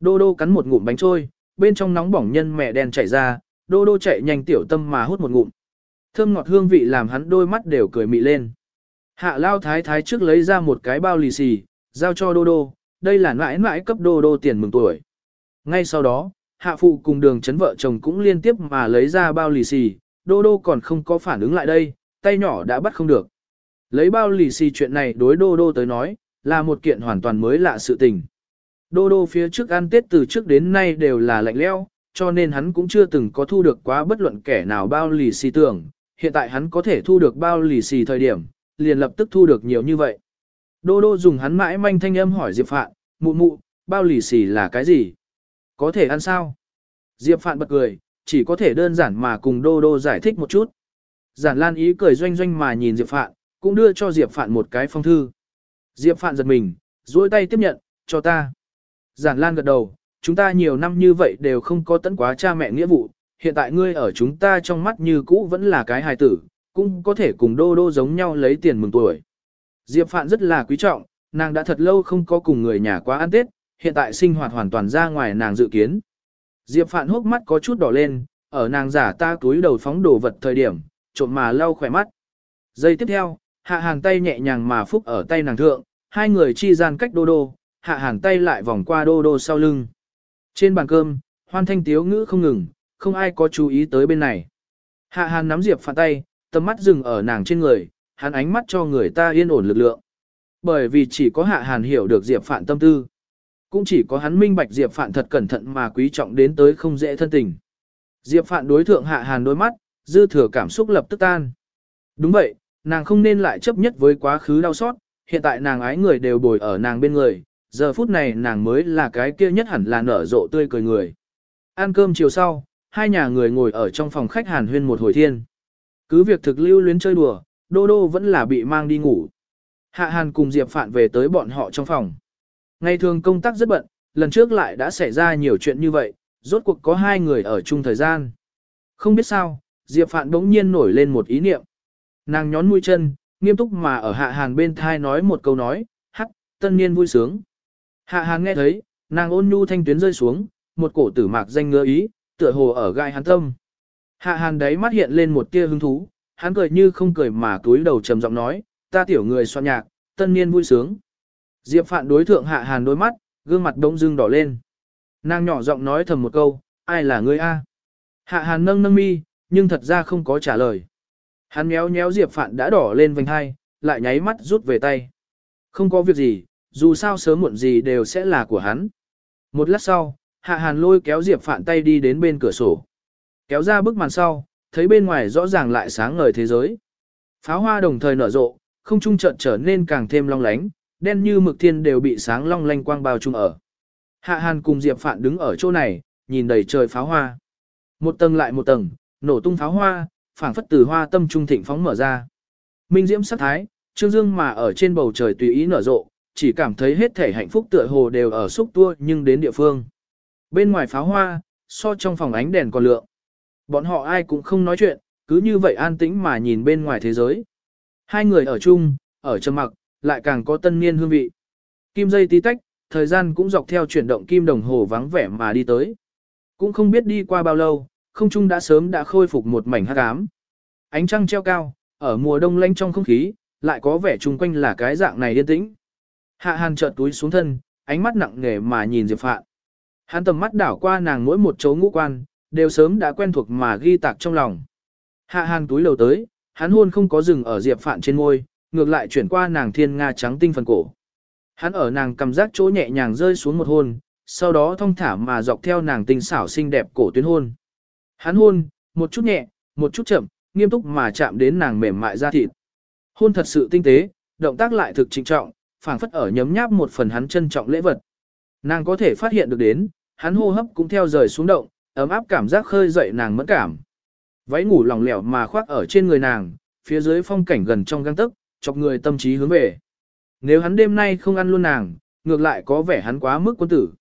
Đô đô cắn một ngụm bánh trôi, bên trong nóng bỏng nhân mẹ đen chảy ra, đô đô chạy nhanh tiểu tâm mà hút một ngụm. Thơm ngọt hương vị làm hắn đôi mắt đều cười mị lên. Hạ lao thái thái trước lấy ra một cái bao lì xì, giao cho đô đô, đây là mãi mãi cấp đô đô tiền mừng tuổi. Ngay sau đó, hạ phụ cùng đường chấn vợ chồng cũng liên tiếp mà lấy ra bao lì xì, đô đô còn không có phản ứng lại đây, tay nhỏ đã bắt không được. Lấy bao lì xì chuyện này đối đô đô tới nói, là một kiện hoàn toàn mới lạ sự tình. Đô đô phía trước ăn tết từ trước đến nay đều là lạnh leo, cho nên hắn cũng chưa từng có thu được quá bất luận kẻ nào bao lì xì tưởng, hiện tại hắn có thể thu được bao lì xì thời điểm, liền lập tức thu được nhiều như vậy. Đô đô dùng hắn mãi manh thanh âm hỏi Diệp Phạn, mụ mụ, bao lì xì là cái gì? Có thể ăn sao? Diệp Phạn bật cười, chỉ có thể đơn giản mà cùng đô đô giải thích một chút. Giản Lan ý cười doanh doanh mà nhìn Diệp Phạn, cũng đưa cho Diệp Phạn một cái phong thư. Diệp Phạn giật mình, duỗi tay tiếp nhận, cho ta. Giản Lan gật đầu, chúng ta nhiều năm như vậy đều không có tận quá cha mẹ nghĩa vụ, hiện tại ngươi ở chúng ta trong mắt như cũ vẫn là cái hài tử, cũng có thể cùng đô đô giống nhau lấy tiền mừng tuổi. Diệp Phạn rất là quý trọng, nàng đã thật lâu không có cùng người nhà quá ăn Tết, hiện tại sinh hoạt hoàn toàn ra ngoài nàng dự kiến. Diệp Phạn hốc mắt có chút đỏ lên, ở nàng giả ta túi đầu phóng đồ vật thời điểm, trộm mà lau khỏe mắt. Giây tiếp theo, hạ hàng tay nhẹ nhàng mà phúc ở tay nàng thượng, hai người chi gian cách đô đô, hạ hàng tay lại vòng qua đô đô sau lưng. Trên bàn cơm, hoan thanh tiếu ngữ không ngừng, không ai có chú ý tới bên này. Hạ hàng nắm Diệp Phạn tay, tầm mắt dừng ở nàng trên người, hắn ánh mắt cho người ta yên ổn lực lượng. Bởi vì chỉ có hạ hàn hiểu được Diệp Phạn tâm tư. Cũng chỉ có hắn minh bạch Diệp Phạn thật cẩn thận mà quý trọng đến tới không dễ thân tình. Diệp Phạn đối thượng hạ hàn đôi mắt, dư thừa cảm xúc lập tức tan. Đúng vậy, nàng không nên lại chấp nhất với quá khứ đau xót, hiện tại nàng ái người đều bồi ở nàng bên người, giờ phút này nàng mới là cái kia nhất hẳn là nở rộ tươi cười người. Ăn cơm chiều sau, hai nhà người ngồi ở trong phòng khách hàn huyên một hồi thiên. Cứ việc thực lưu luyến chơi đùa, Đô Đô vẫn là bị mang đi ngủ. Hạ Hàn cùng Diệp Phạn về tới bọn họ trong phòng. Ngày thường công tác rất bận, lần trước lại đã xảy ra nhiều chuyện như vậy, rốt cuộc có hai người ở chung thời gian. Không biết sao, Diệp Phạn đống nhiên nổi lên một ý niệm. Nàng nhón mũi chân, nghiêm túc mà ở Hạ Hàn bên thai nói một câu nói, hắc, tân niên vui sướng. Hạ Hàn nghe thấy, nàng ôn nhu thanh tuyến rơi xuống, một cổ tử mạc danh ngứa ý, tựa hồ ở gai hắn tâm. Hạ Hàn đấy mắt hiện lên một tia hứng thú, hắn cười như không cười mà túi đầu trầm giọng nói, ta tiểu người soạn nhạc, tân niên vui sướng. Diệp Phạn đối thượng Hạ Hàn đôi mắt, gương mặt đông dưng đỏ lên. Nàng nhỏ giọng nói thầm một câu, ai là ngươi a? Hạ Hàn nâng nâng mi, nhưng thật ra không có trả lời. Hắn méo méo Diệp Phạn đã đỏ lên vành hai, lại nháy mắt rút về tay. Không có việc gì, dù sao sớm muộn gì đều sẽ là của hắn. Một lát sau, Hạ Hàn lôi kéo Diệp Phạn tay đi đến bên cửa sổ. Kéo ra bức màn sau, thấy bên ngoài rõ ràng lại sáng ngời thế giới. Pháo hoa đồng thời nở rộ, không trung trận trở nên càng thêm long lánh, đen như mực thiên đều bị sáng long lanh quang bao trùm ở. Hạ Hàn cùng Diệp Phạn đứng ở chỗ này, nhìn đầy trời pháo hoa. Một tầng lại một tầng, nổ tung pháo hoa, phảng phất từ hoa tâm trung thịnh phóng mở ra. Minh diễm sắc thái, trương dương mà ở trên bầu trời tùy ý nở rộ, chỉ cảm thấy hết thể hạnh phúc tựa hồ đều ở xúc tua nhưng đến địa phương. Bên ngoài pháo hoa, so trong phòng ánh đèn còn lượng. Bọn họ ai cũng không nói chuyện, cứ như vậy an tĩnh mà nhìn bên ngoài thế giới. Hai người ở chung, ở trầm mặc, lại càng có tân niên hương vị. Kim dây tí tách, thời gian cũng dọc theo chuyển động kim đồng hồ vắng vẻ mà đi tới. Cũng không biết đi qua bao lâu, không trung đã sớm đã khôi phục một mảnh hắc ám. Ánh trăng treo cao, ở mùa đông lạnh trong không khí, lại có vẻ chung quanh là cái dạng này yên tĩnh. Hạ Hàn chợt túi xuống thân, ánh mắt nặng nề mà nhìn Diệp Phạn. Hắn tầm mắt đảo qua nàng mỗi một chỗ ngũ quan, đều sớm đã quen thuộc mà ghi tạc trong lòng. Hạ Hàn túi lầu tới, hắn hôn không có dừng ở Diệp Phạn trên môi, ngược lại chuyển qua nàng thiên nga trắng tinh phần cổ. Hắn ở nàng cầm giác chỗ nhẹ nhàng rơi xuống một hôn, sau đó thong thả mà dọc theo nàng tinh xảo xinh đẹp cổ tuyến hôn. Hắn hôn, một chút nhẹ, một chút chậm, nghiêm túc mà chạm đến nàng mềm mại da thịt. Hôn thật sự tinh tế, động tác lại thực trịnh trọng, phảng phất ở nhấm nháp một phần hắn trân trọng lễ vật. Nàng có thể phát hiện được đến, hắn hô hấp cũng theo rời xuống động, ấm áp cảm giác khơi dậy nàng mẫn cảm. Váy ngủ lỏng lẻo mà khoác ở trên người nàng, phía dưới phong cảnh gần trong găng tức, chọc người tâm trí hướng về. Nếu hắn đêm nay không ăn luôn nàng, ngược lại có vẻ hắn quá mức quân tử.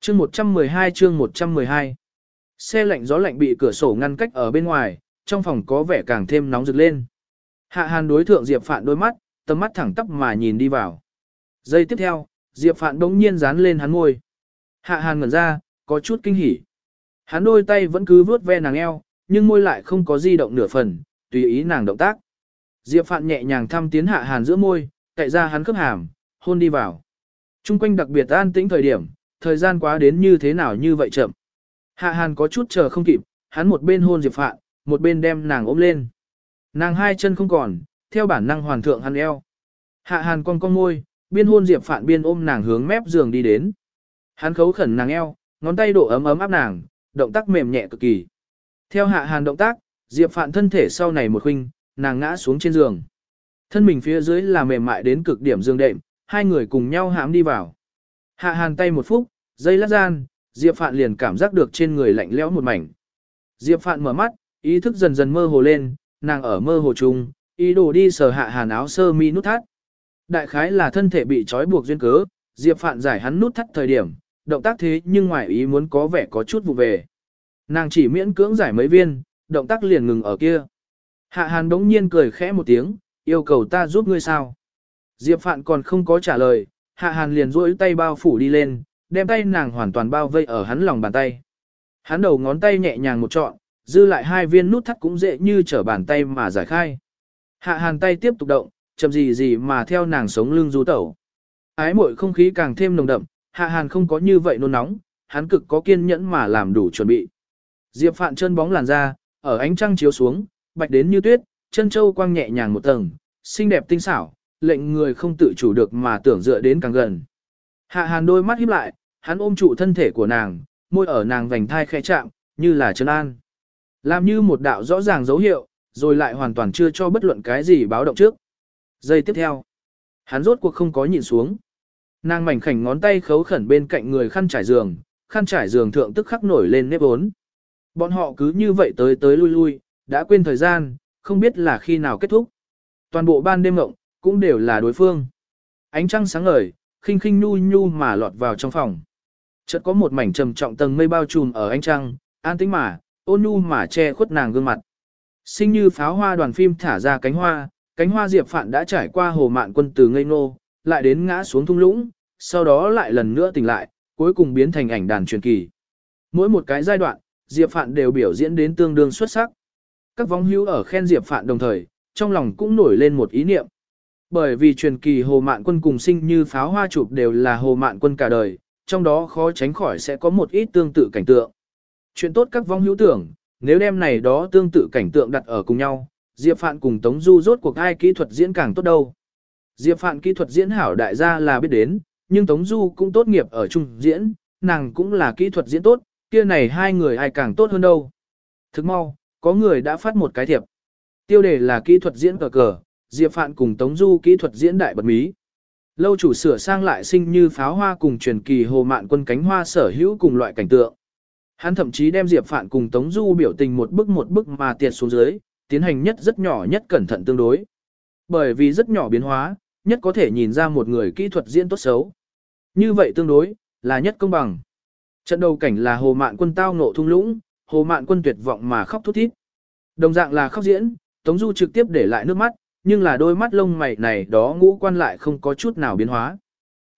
Chương 112 chương 112 Xe lạnh gió lạnh bị cửa sổ ngăn cách ở bên ngoài, trong phòng có vẻ càng thêm nóng rực lên. Hạ Hàn đối thượng Diệp Phạn đôi mắt, tầm mắt thẳng tắp mà nhìn đi vào. Giây tiếp theo, Diệp Phạn đống nhiên dán lên hắn ngôi. Hạ Hàn ngẩn ra, có chút kinh hỉ. Hắn đôi tay vẫn cứ vướt ve nàng eo, nhưng môi lại không có di động nửa phần, tùy ý nàng động tác. Diệp Phạn nhẹ nhàng thăm tiến Hạ Hàn giữa môi, cậy ra hắn khớp hàm, hôn đi vào. Trung quanh đặc biệt an tĩnh thời điểm, thời gian quá đến như thế nào như vậy chậm. Hạ Hàn có chút chờ không kịp, hắn một bên hôn Diệp Phạn, một bên đem nàng ôm lên. Nàng hai chân không còn, theo bản năng hoàn thượng hắn eo. Hạ Hàn con con môi, biên hôn Diệp Phạn biên ôm nàng hướng mép giường đi đến. Hắn khấu khẩn nàng eo, ngón tay độ ấm ấm áp nàng, động tác mềm nhẹ cực kỳ. Theo Hạ Hàn động tác, Diệp Phạn thân thể sau này một khinh, nàng ngã xuống trên giường. Thân mình phía dưới là mềm mại đến cực điểm giường đệm, hai người cùng nhau hãm đi vào. Hạ Hàn tay một phút, dây lát gian, Diệp Phạn liền cảm giác được trên người lạnh lẽo một mảnh. Diệp Phạn mở mắt, ý thức dần dần mơ hồ lên, nàng ở mơ hồ chung, ý đồ đi sờ Hạ Hàn áo sơ mi nút thắt. Đại khái là thân thể bị trói buộc duyên cớ, Diệp Phạn giải hắn nút thắt thời điểm, động tác thế nhưng ngoài ý muốn có vẻ có chút vụ về. Nàng chỉ miễn cưỡng giải mấy viên, động tác liền ngừng ở kia. Hạ Hàn đống nhiên cười khẽ một tiếng, yêu cầu ta giúp ngươi sao. Diệp Phạn còn không có trả lời, Hạ Hàn liền duỗi tay bao phủ đi lên, đem tay nàng hoàn toàn bao vây ở hắn lòng bàn tay. Hắn đầu ngón tay nhẹ nhàng một trọn, dư lại hai viên nút thắt cũng dễ như trở bàn tay mà giải khai. Hạ Hàn tay tiếp tục động, chậm gì gì mà theo nàng sống lưng du tẩu. Ái muội không khí càng thêm nồng đậm, Hạ Hàn không có như vậy nôn nóng, hắn cực có kiên nhẫn mà làm đủ chuẩn bị. Diệp Phạn chân bóng làn ra, ở ánh trăng chiếu xuống, bạch đến như tuyết, chân châu quang nhẹ nhàng một tầng, xinh đẹp tinh xảo, lệnh người không tự chủ được mà tưởng dựa đến càng gần. Hạ Hàn đôi mắt híp lại, hắn ôm trụ thân thể của nàng, môi ở nàng vành thai khẽ chạm, như là chân an. Làm như một đạo rõ ràng dấu hiệu, rồi lại hoàn toàn chưa cho bất luận cái gì báo động trước. Giây tiếp theo, hắn rốt cuộc không có nhìn xuống. Nàng mảnh khảnh ngón tay khấu khẩn bên cạnh người khăn trải giường, khăn trải giường thượng tức khắc nổi lên nếp ốn. Bọn họ cứ như vậy tới tới lui lui, đã quên thời gian, không biết là khi nào kết thúc. Toàn bộ ban đêm ngộng, cũng đều là đối phương. Ánh trăng sáng ngời, khinh khinh nhu nhu mà lọt vào trong phòng. Chợt có một mảnh trầm trọng tầng mây bao trùm ở ánh trăng, an tĩnh mà, ôn nhu mà che khuất nàng gương mặt. Sinh như pháo hoa đoàn phim thả ra cánh hoa, cánh hoa diệp phạn đã trải qua hồ mạn quân từ ngây ngô, lại đến ngã xuống thung lũng, sau đó lại lần nữa tỉnh lại, cuối cùng biến thành ảnh đàn truyền kỳ. Mỗi một cái giai đoạn, Diệp Phạn đều biểu diễn đến tương đương xuất sắc. Các vong hữu ở khen Diệp Phạn đồng thời, trong lòng cũng nổi lên một ý niệm. Bởi vì truyền kỳ Hồ Mạn Quân cùng sinh như pháo hoa chụp đều là Hồ Mạn Quân cả đời, trong đó khó tránh khỏi sẽ có một ít tương tự cảnh tượng. Chuyện tốt các vong hữu tưởng, nếu đem này đó tương tự cảnh tượng đặt ở cùng nhau, Diệp Phạn cùng Tống Du rốt cuộc ai kỹ thuật diễn càng tốt đâu. Diệp Phạn kỹ thuật diễn hảo đại gia là biết đến, nhưng Tống Du cũng tốt nghiệp ở trung diễn, nàng cũng là kỹ thuật diễn tốt, kia này hai người ai càng tốt hơn đâu. Thức mau, có người đã phát một cái thiệp. Tiêu đề là kỹ thuật diễn cờ cờ, Diệp Phạn cùng Tống Du kỹ thuật diễn đại bật mí. Lâu chủ sửa sang lại sinh như pháo hoa cùng truyền kỳ hồ mạn quân cánh hoa sở hữu cùng loại cảnh tượng. Hắn thậm chí đem Diệp Phạn cùng Tống Du biểu tình một bức một bức mà tiệt xuống dưới, tiến hành nhất rất nhỏ nhất cẩn thận tương đối. Bởi vì rất nhỏ biến hóa, nhất có thể nhìn ra một người kỹ thuật diễn tốt xấu. Như vậy tương đối, là nhất công bằng. Trận đầu cảnh là hồ mạn quân tao ngộ thung lũng, hồ mạn quân tuyệt vọng mà khóc thút thít. Đồng dạng là khóc diễn, Tống Du trực tiếp để lại nước mắt, nhưng là đôi mắt lông mày này đó ngũ quan lại không có chút nào biến hóa.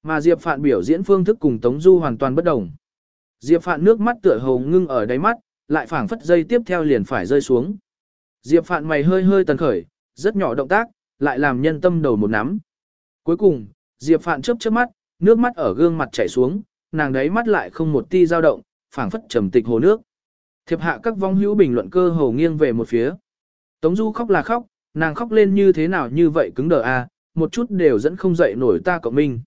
Mà Diệp Phạn biểu diễn phương thức cùng Tống Du hoàn toàn bất đồng. Diệp Phạn nước mắt tựa hồ ngưng ở đáy mắt, lại phảng phất dây tiếp theo liền phải rơi xuống. Diệp Phạn mày hơi hơi tần khởi, rất nhỏ động tác, lại làm nhân tâm đầu một nắm. Cuối cùng, Diệp Phạn chớp chớp mắt, nước mắt ở gương mặt chảy xuống, nàng đấy mắt lại không một ti dao động, phảng phất trầm tịch hồ nước. Thiệp hạ các vong hữu bình luận cơ hồ nghiêng về một phía. Tống Du khóc là khóc, nàng khóc lên như thế nào như vậy cứng đờ a, một chút đều dẫn không dậy nổi ta cộng minh.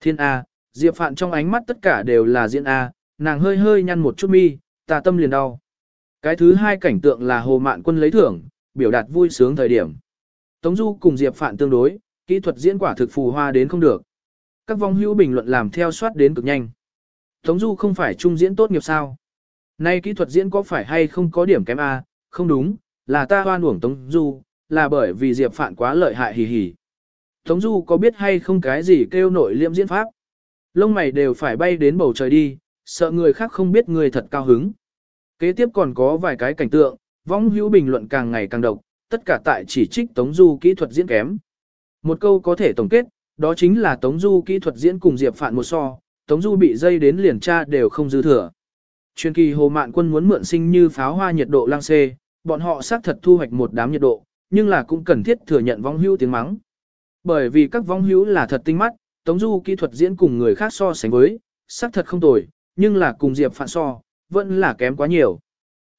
Thiên A, Diệp Phạn trong ánh mắt tất cả đều là diễn A, nàng hơi hơi nhăn một chút mi, ta tâm liền đau. Cái thứ hai cảnh tượng là Hồ Mạn Quân lấy thưởng, biểu đạt vui sướng thời điểm. Tống Du cùng Diệp Phạn tương đối, kỹ thuật diễn quả thực phù hoa đến không được. Các vong hữu bình luận làm theo soát đến cực nhanh. Tống Du không phải trung diễn tốt nghiệp sao? Nay kỹ thuật diễn có phải hay không có điểm kém A, không đúng, là ta hoan uổng Tống Du, là bởi vì Diệp Phạn quá lợi hại hì hì. Tống Du có biết hay không cái gì kêu nội liêm diễn pháp? Lông mày đều phải bay đến bầu trời đi, sợ người khác không biết người thật cao hứng. Kế tiếp còn có vài cái cảnh tượng, vong hữu bình luận càng ngày càng độc, tất cả tại chỉ trích Tống Du kỹ thuật diễn kém. Một câu có thể tổng kết, đó chính là Tống Du kỹ thuật diễn cùng Diệp Phạn một so, Tống Du bị dây đến liền tra đều không dư thừa. Truyền kỳ Hồ Mạn Quân muốn mượn sinh như pháo hoa nhiệt độ lang xê, bọn họ xác thật thu hoạch một đám nhiệt độ, nhưng là cũng cần thiết thừa nhận vong hữu tiếng mắng. Bởi vì các vong hữu là thật tinh mắt, Tống Du kỹ thuật diễn cùng người khác so sánh với, xác thật không tồi, nhưng là cùng Diệp Phạn so, vẫn là kém quá nhiều.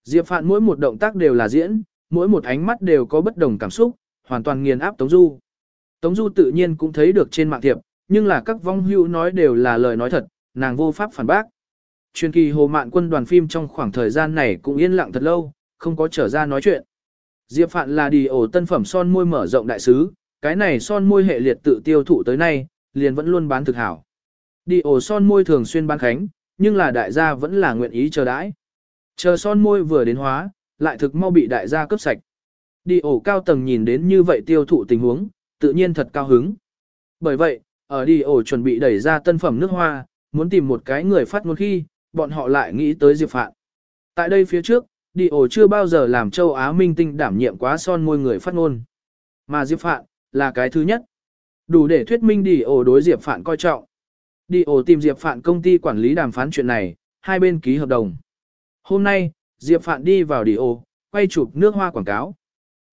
Diệp Phạn mỗi một động tác đều là diễn, mỗi một ánh mắt đều có bất đồng cảm xúc, hoàn toàn nghiền áp Tống Du. Tống Du tự nhiên cũng thấy được trên mạng thiệp, nhưng là các vong hữu nói đều là lời nói thật, nàng vô pháp phản bác. Truyền kỳ Hồ Mạn Quân đoàn phim trong khoảng thời gian này cũng yên lặng thật lâu, không có trở ra nói chuyện. Diệp Phạn là đi ổ tân phẩm son môi mở rộng đại sứ, cái này son môi hệ liệt tự tiêu thụ tới nay, liền vẫn luôn bán thực hảo. Đi ổ son môi thường xuyên bán khánh, nhưng là đại gia vẫn là nguyện ý chờ đãi. Chờ son môi vừa đến hóa, lại thực mau bị đại gia cướp sạch. Đi ổ cao tầng nhìn đến như vậy tiêu thụ tình huống, tự nhiên thật cao hứng. Bởi vậy, ở đi ổ chuẩn bị đẩy ra tân phẩm nước hoa, muốn tìm một cái người phát ngôn khi, bọn họ lại nghĩ tới Diệp Phạn. Tại đây phía trước, đi ổ chưa bao giờ làm châu Á minh tinh đảm nhiệm quá son môi người phát ngôn. Mà Diệp Phạn, là cái thứ nhất. Đủ để thuyết minh đi ổ đối Diệp Phạn coi trọng. Đi ổ tìm Diệp Phạn công ty quản lý đàm phán chuyện này, hai bên ký hợp đồng. Hôm nay, Diệp Phạn đi vào đi ổ, quay chụp nước hoa quảng cáo.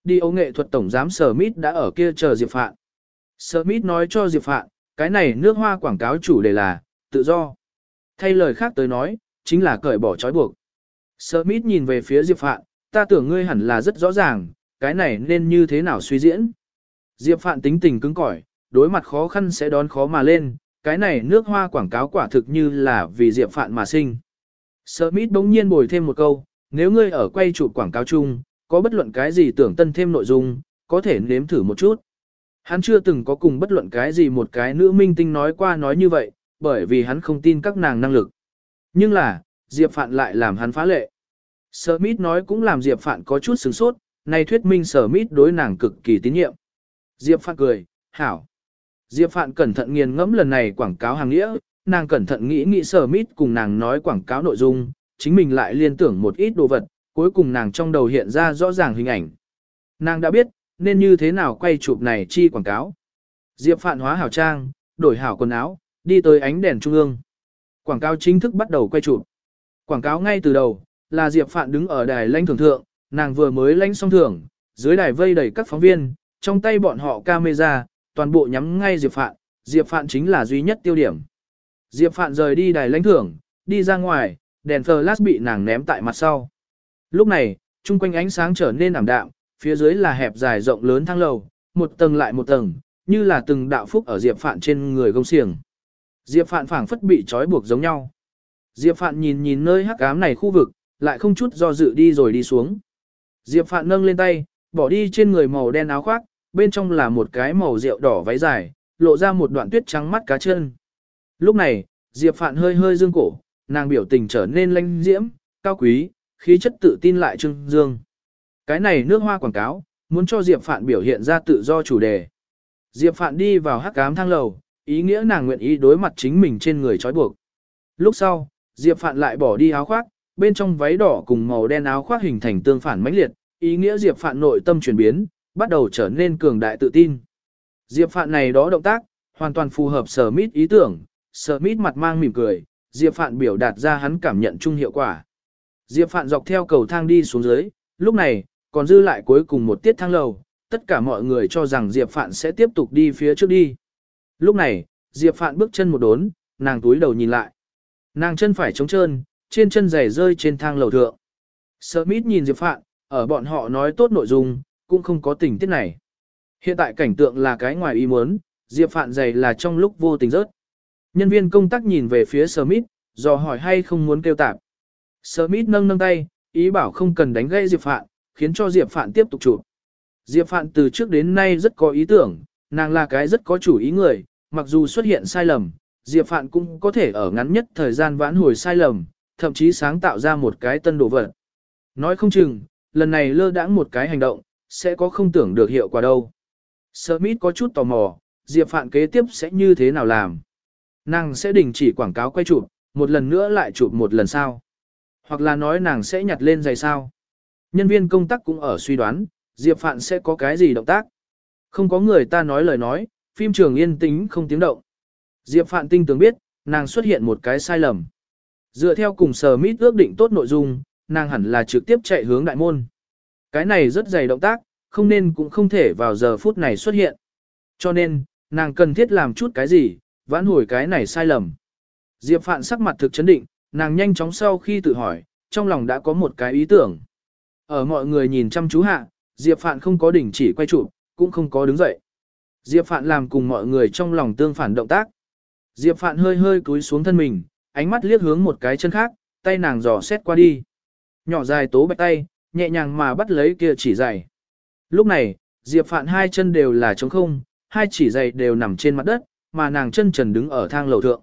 Đi ấu nghệ thuật tổng giám sở Smith đã ở kia chờ Diệp Phạn. Sở Smith nói cho Diệp Phạn, cái này nước hoa quảng cáo chủ đề là, tự do. Thay lời khác tới nói, chính là cởi bỏ trói buộc. Sở Smith nhìn về phía Diệp Phạn, ta tưởng ngươi hẳn là rất rõ ràng, cái này nên như thế nào suy diễn. Diệp Phạn tính tình cứng cỏi, đối mặt khó khăn sẽ đón khó mà lên, cái này nước hoa quảng cáo quả thực như là vì Diệp Phạn mà sinh. Sở Smith bỗng nhiên bồi thêm một câu, nếu ngươi ở quay chụp quảng cáo chung, có bất luận cái gì tưởng tân thêm nội dung, có thể nếm thử một chút. Hắn chưa từng có cùng bất luận cái gì một cái nữ minh tinh nói qua nói như vậy, bởi vì hắn không tin các nàng năng lực. Nhưng là, Diệp Phạn lại làm hắn phá lệ. Smith nói cũng làm Diệp Phạn có chút sửng sốt, này thuyết minh Smith đối nàng cực kỳ tín nhiệm. Diệp Phạn cười, hảo. Diệp Phạn cẩn thận nghiền ngẫm lần này quảng cáo hàng nghĩa, nàng cẩn thận nghĩ nghĩ Smith cùng nàng nói quảng cáo nội dung, chính mình lại liên tưởng một ít đồ vật, cuối cùng nàng trong đầu hiện ra rõ ràng hình ảnh. Nàng đã biết, nên như thế nào quay chụp này chi quảng cáo. Diệp Phạn hóa hảo trang, đổi hảo quần áo, đi tới ánh đèn trung ương. Quảng cáo chính thức bắt đầu quay chụp. Quảng cáo ngay từ đầu, là Diệp Phạn đứng ở đài lãnh thưởng thượng, nàng vừa mới lãnh xong thưởng, dưới đài vây đầy các phóng viên, trong tay bọn họ camera, toàn bộ nhắm ngay Diệp Phạn, Diệp Phạn chính là duy nhất tiêu điểm. Diệp Phạn rời đi đài lãnh thưởng, đi ra ngoài, đèn flash bị nàng ném tại mặt sau. Lúc này, chung quanh ánh sáng trở nên ảm đạm, phía dưới là hẹp dài rộng lớn thang lầu, một tầng lại một tầng, như là từng đạo phúc ở Diệp Phạn trên người gông xiềng. Diệp Phạn phảng phất bị trói buộc giống nhau. Diệp Phạn nhìn nhìn nơi hắc ám này khu vực, lại không chút do dự đi rồi đi xuống. Diệp Phạn nâng lên tay, bỏ đi trên người màu đen áo khoác, bên trong là một cái màu rượu đỏ váy dài, lộ ra một đoạn tuyết trắng mắt cá chân. Lúc này, Diệp Phạn hơi hơi dương cổ, nàng biểu tình trở nên lanh diễm, cao quý, khí chất tự tin lại trưng dương. Cái này nước hoa quảng cáo, muốn cho Diệp Phạn biểu hiện ra tự do chủ đề. Diệp Phạn đi vào hắc cám thang lầu, ý nghĩa nàng nguyện ý đối mặt chính mình trên người trói buộc. Lúc sau, Diệp Phạn lại bỏ đi áo khoác, bên trong váy đỏ cùng màu đen áo khoác hình thành tương phản mãnh liệt, ý nghĩa Diệp Phạn nội tâm chuyển biến, bắt đầu trở nên cường đại tự tin. Diệp Phạn này đó động tác, hoàn toàn phù hợp sở mít ý tưởng, sở mít mặt mang mỉm cười, Diệp Phạn biểu đạt ra hắn cảm nhận chung hiệu quả. Diệp Phạn dọc theo cầu thang đi xuống dưới, lúc này, còn dư lại cuối cùng một tiết thang lầu, tất cả mọi người cho rằng Diệp Phạn sẽ tiếp tục đi phía trước đi. Lúc này, Diệp Phạn bước chân một đốn, nàng túi đầu nhìn lại. Nàng chân phải trống trơn, trên chân giày rơi trên thang lầu thượng. Smith nhìn Diệp Phạn, ở bọn họ nói tốt nội dung, cũng không có tình tiết này. Hiện tại cảnh tượng là cái ngoài ý muốn, Diệp Phạn giày là trong lúc vô tình rớt. Nhân viên công tác nhìn về phía Smith, dò hỏi hay không muốn kêu tạp. Smith nâng nâng tay, ý bảo không cần đánh gây Diệp Phạn, khiến cho Diệp Phạn tiếp tục chụp. Diệp Phạn từ trước đến nay rất có ý tưởng, nàng là cái rất có chủ ý người, mặc dù xuất hiện sai lầm, Diệp Phạn cũng có thể ở ngắn nhất thời gian vãn hồi sai lầm, thậm chí sáng tạo ra một cái tân đồ vật. Nói không chừng, lần này lơ đãng một cái hành động, sẽ có không tưởng được hiệu quả đâu. Smith có chút tò mò, Diệp Phạn kế tiếp sẽ như thế nào làm? Nàng sẽ đình chỉ quảng cáo quay chụp, một lần nữa lại chụp một lần sau. Hoặc là nói nàng sẽ nhặt lên giày sao. Nhân viên công tác cũng ở suy đoán, Diệp Phạn sẽ có cái gì động tác. Không có người ta nói lời nói, phim trường yên tĩnh không tiếng động. Diệp Phạn tinh tường biết, nàng xuất hiện một cái sai lầm. Dựa theo cùng sở mít ước định tốt nội dung, nàng hẳn là trực tiếp chạy hướng đại môn. Cái này rất dày động tác, không nên cũng không thể vào giờ phút này xuất hiện. Cho nên, nàng cần thiết làm chút cái gì, vãn hồi cái này sai lầm. Diệp Phạn sắc mặt thực chấn định, nàng nhanh chóng sau khi tự hỏi, trong lòng đã có một cái ý tưởng. Ở mọi người nhìn chăm chú hạ, Diệp Phạn không có đỉnh chỉ quay chụp, cũng không có đứng dậy. Diệp Phạn làm cùng mọi người trong lòng tương phản động tác. Diệp Phạn hơi hơi cúi xuống thân mình, ánh mắt liếc hướng một cái chân khác, tay nàng dò xét qua đi. Nhỏ dài tố bạch tay, nhẹ nhàng mà bắt lấy kia chỉ giày. Lúc này, Diệp Phạn hai chân đều là trống không, hai chỉ giày đều nằm trên mặt đất, mà nàng chân trần đứng ở thang lầu thượng.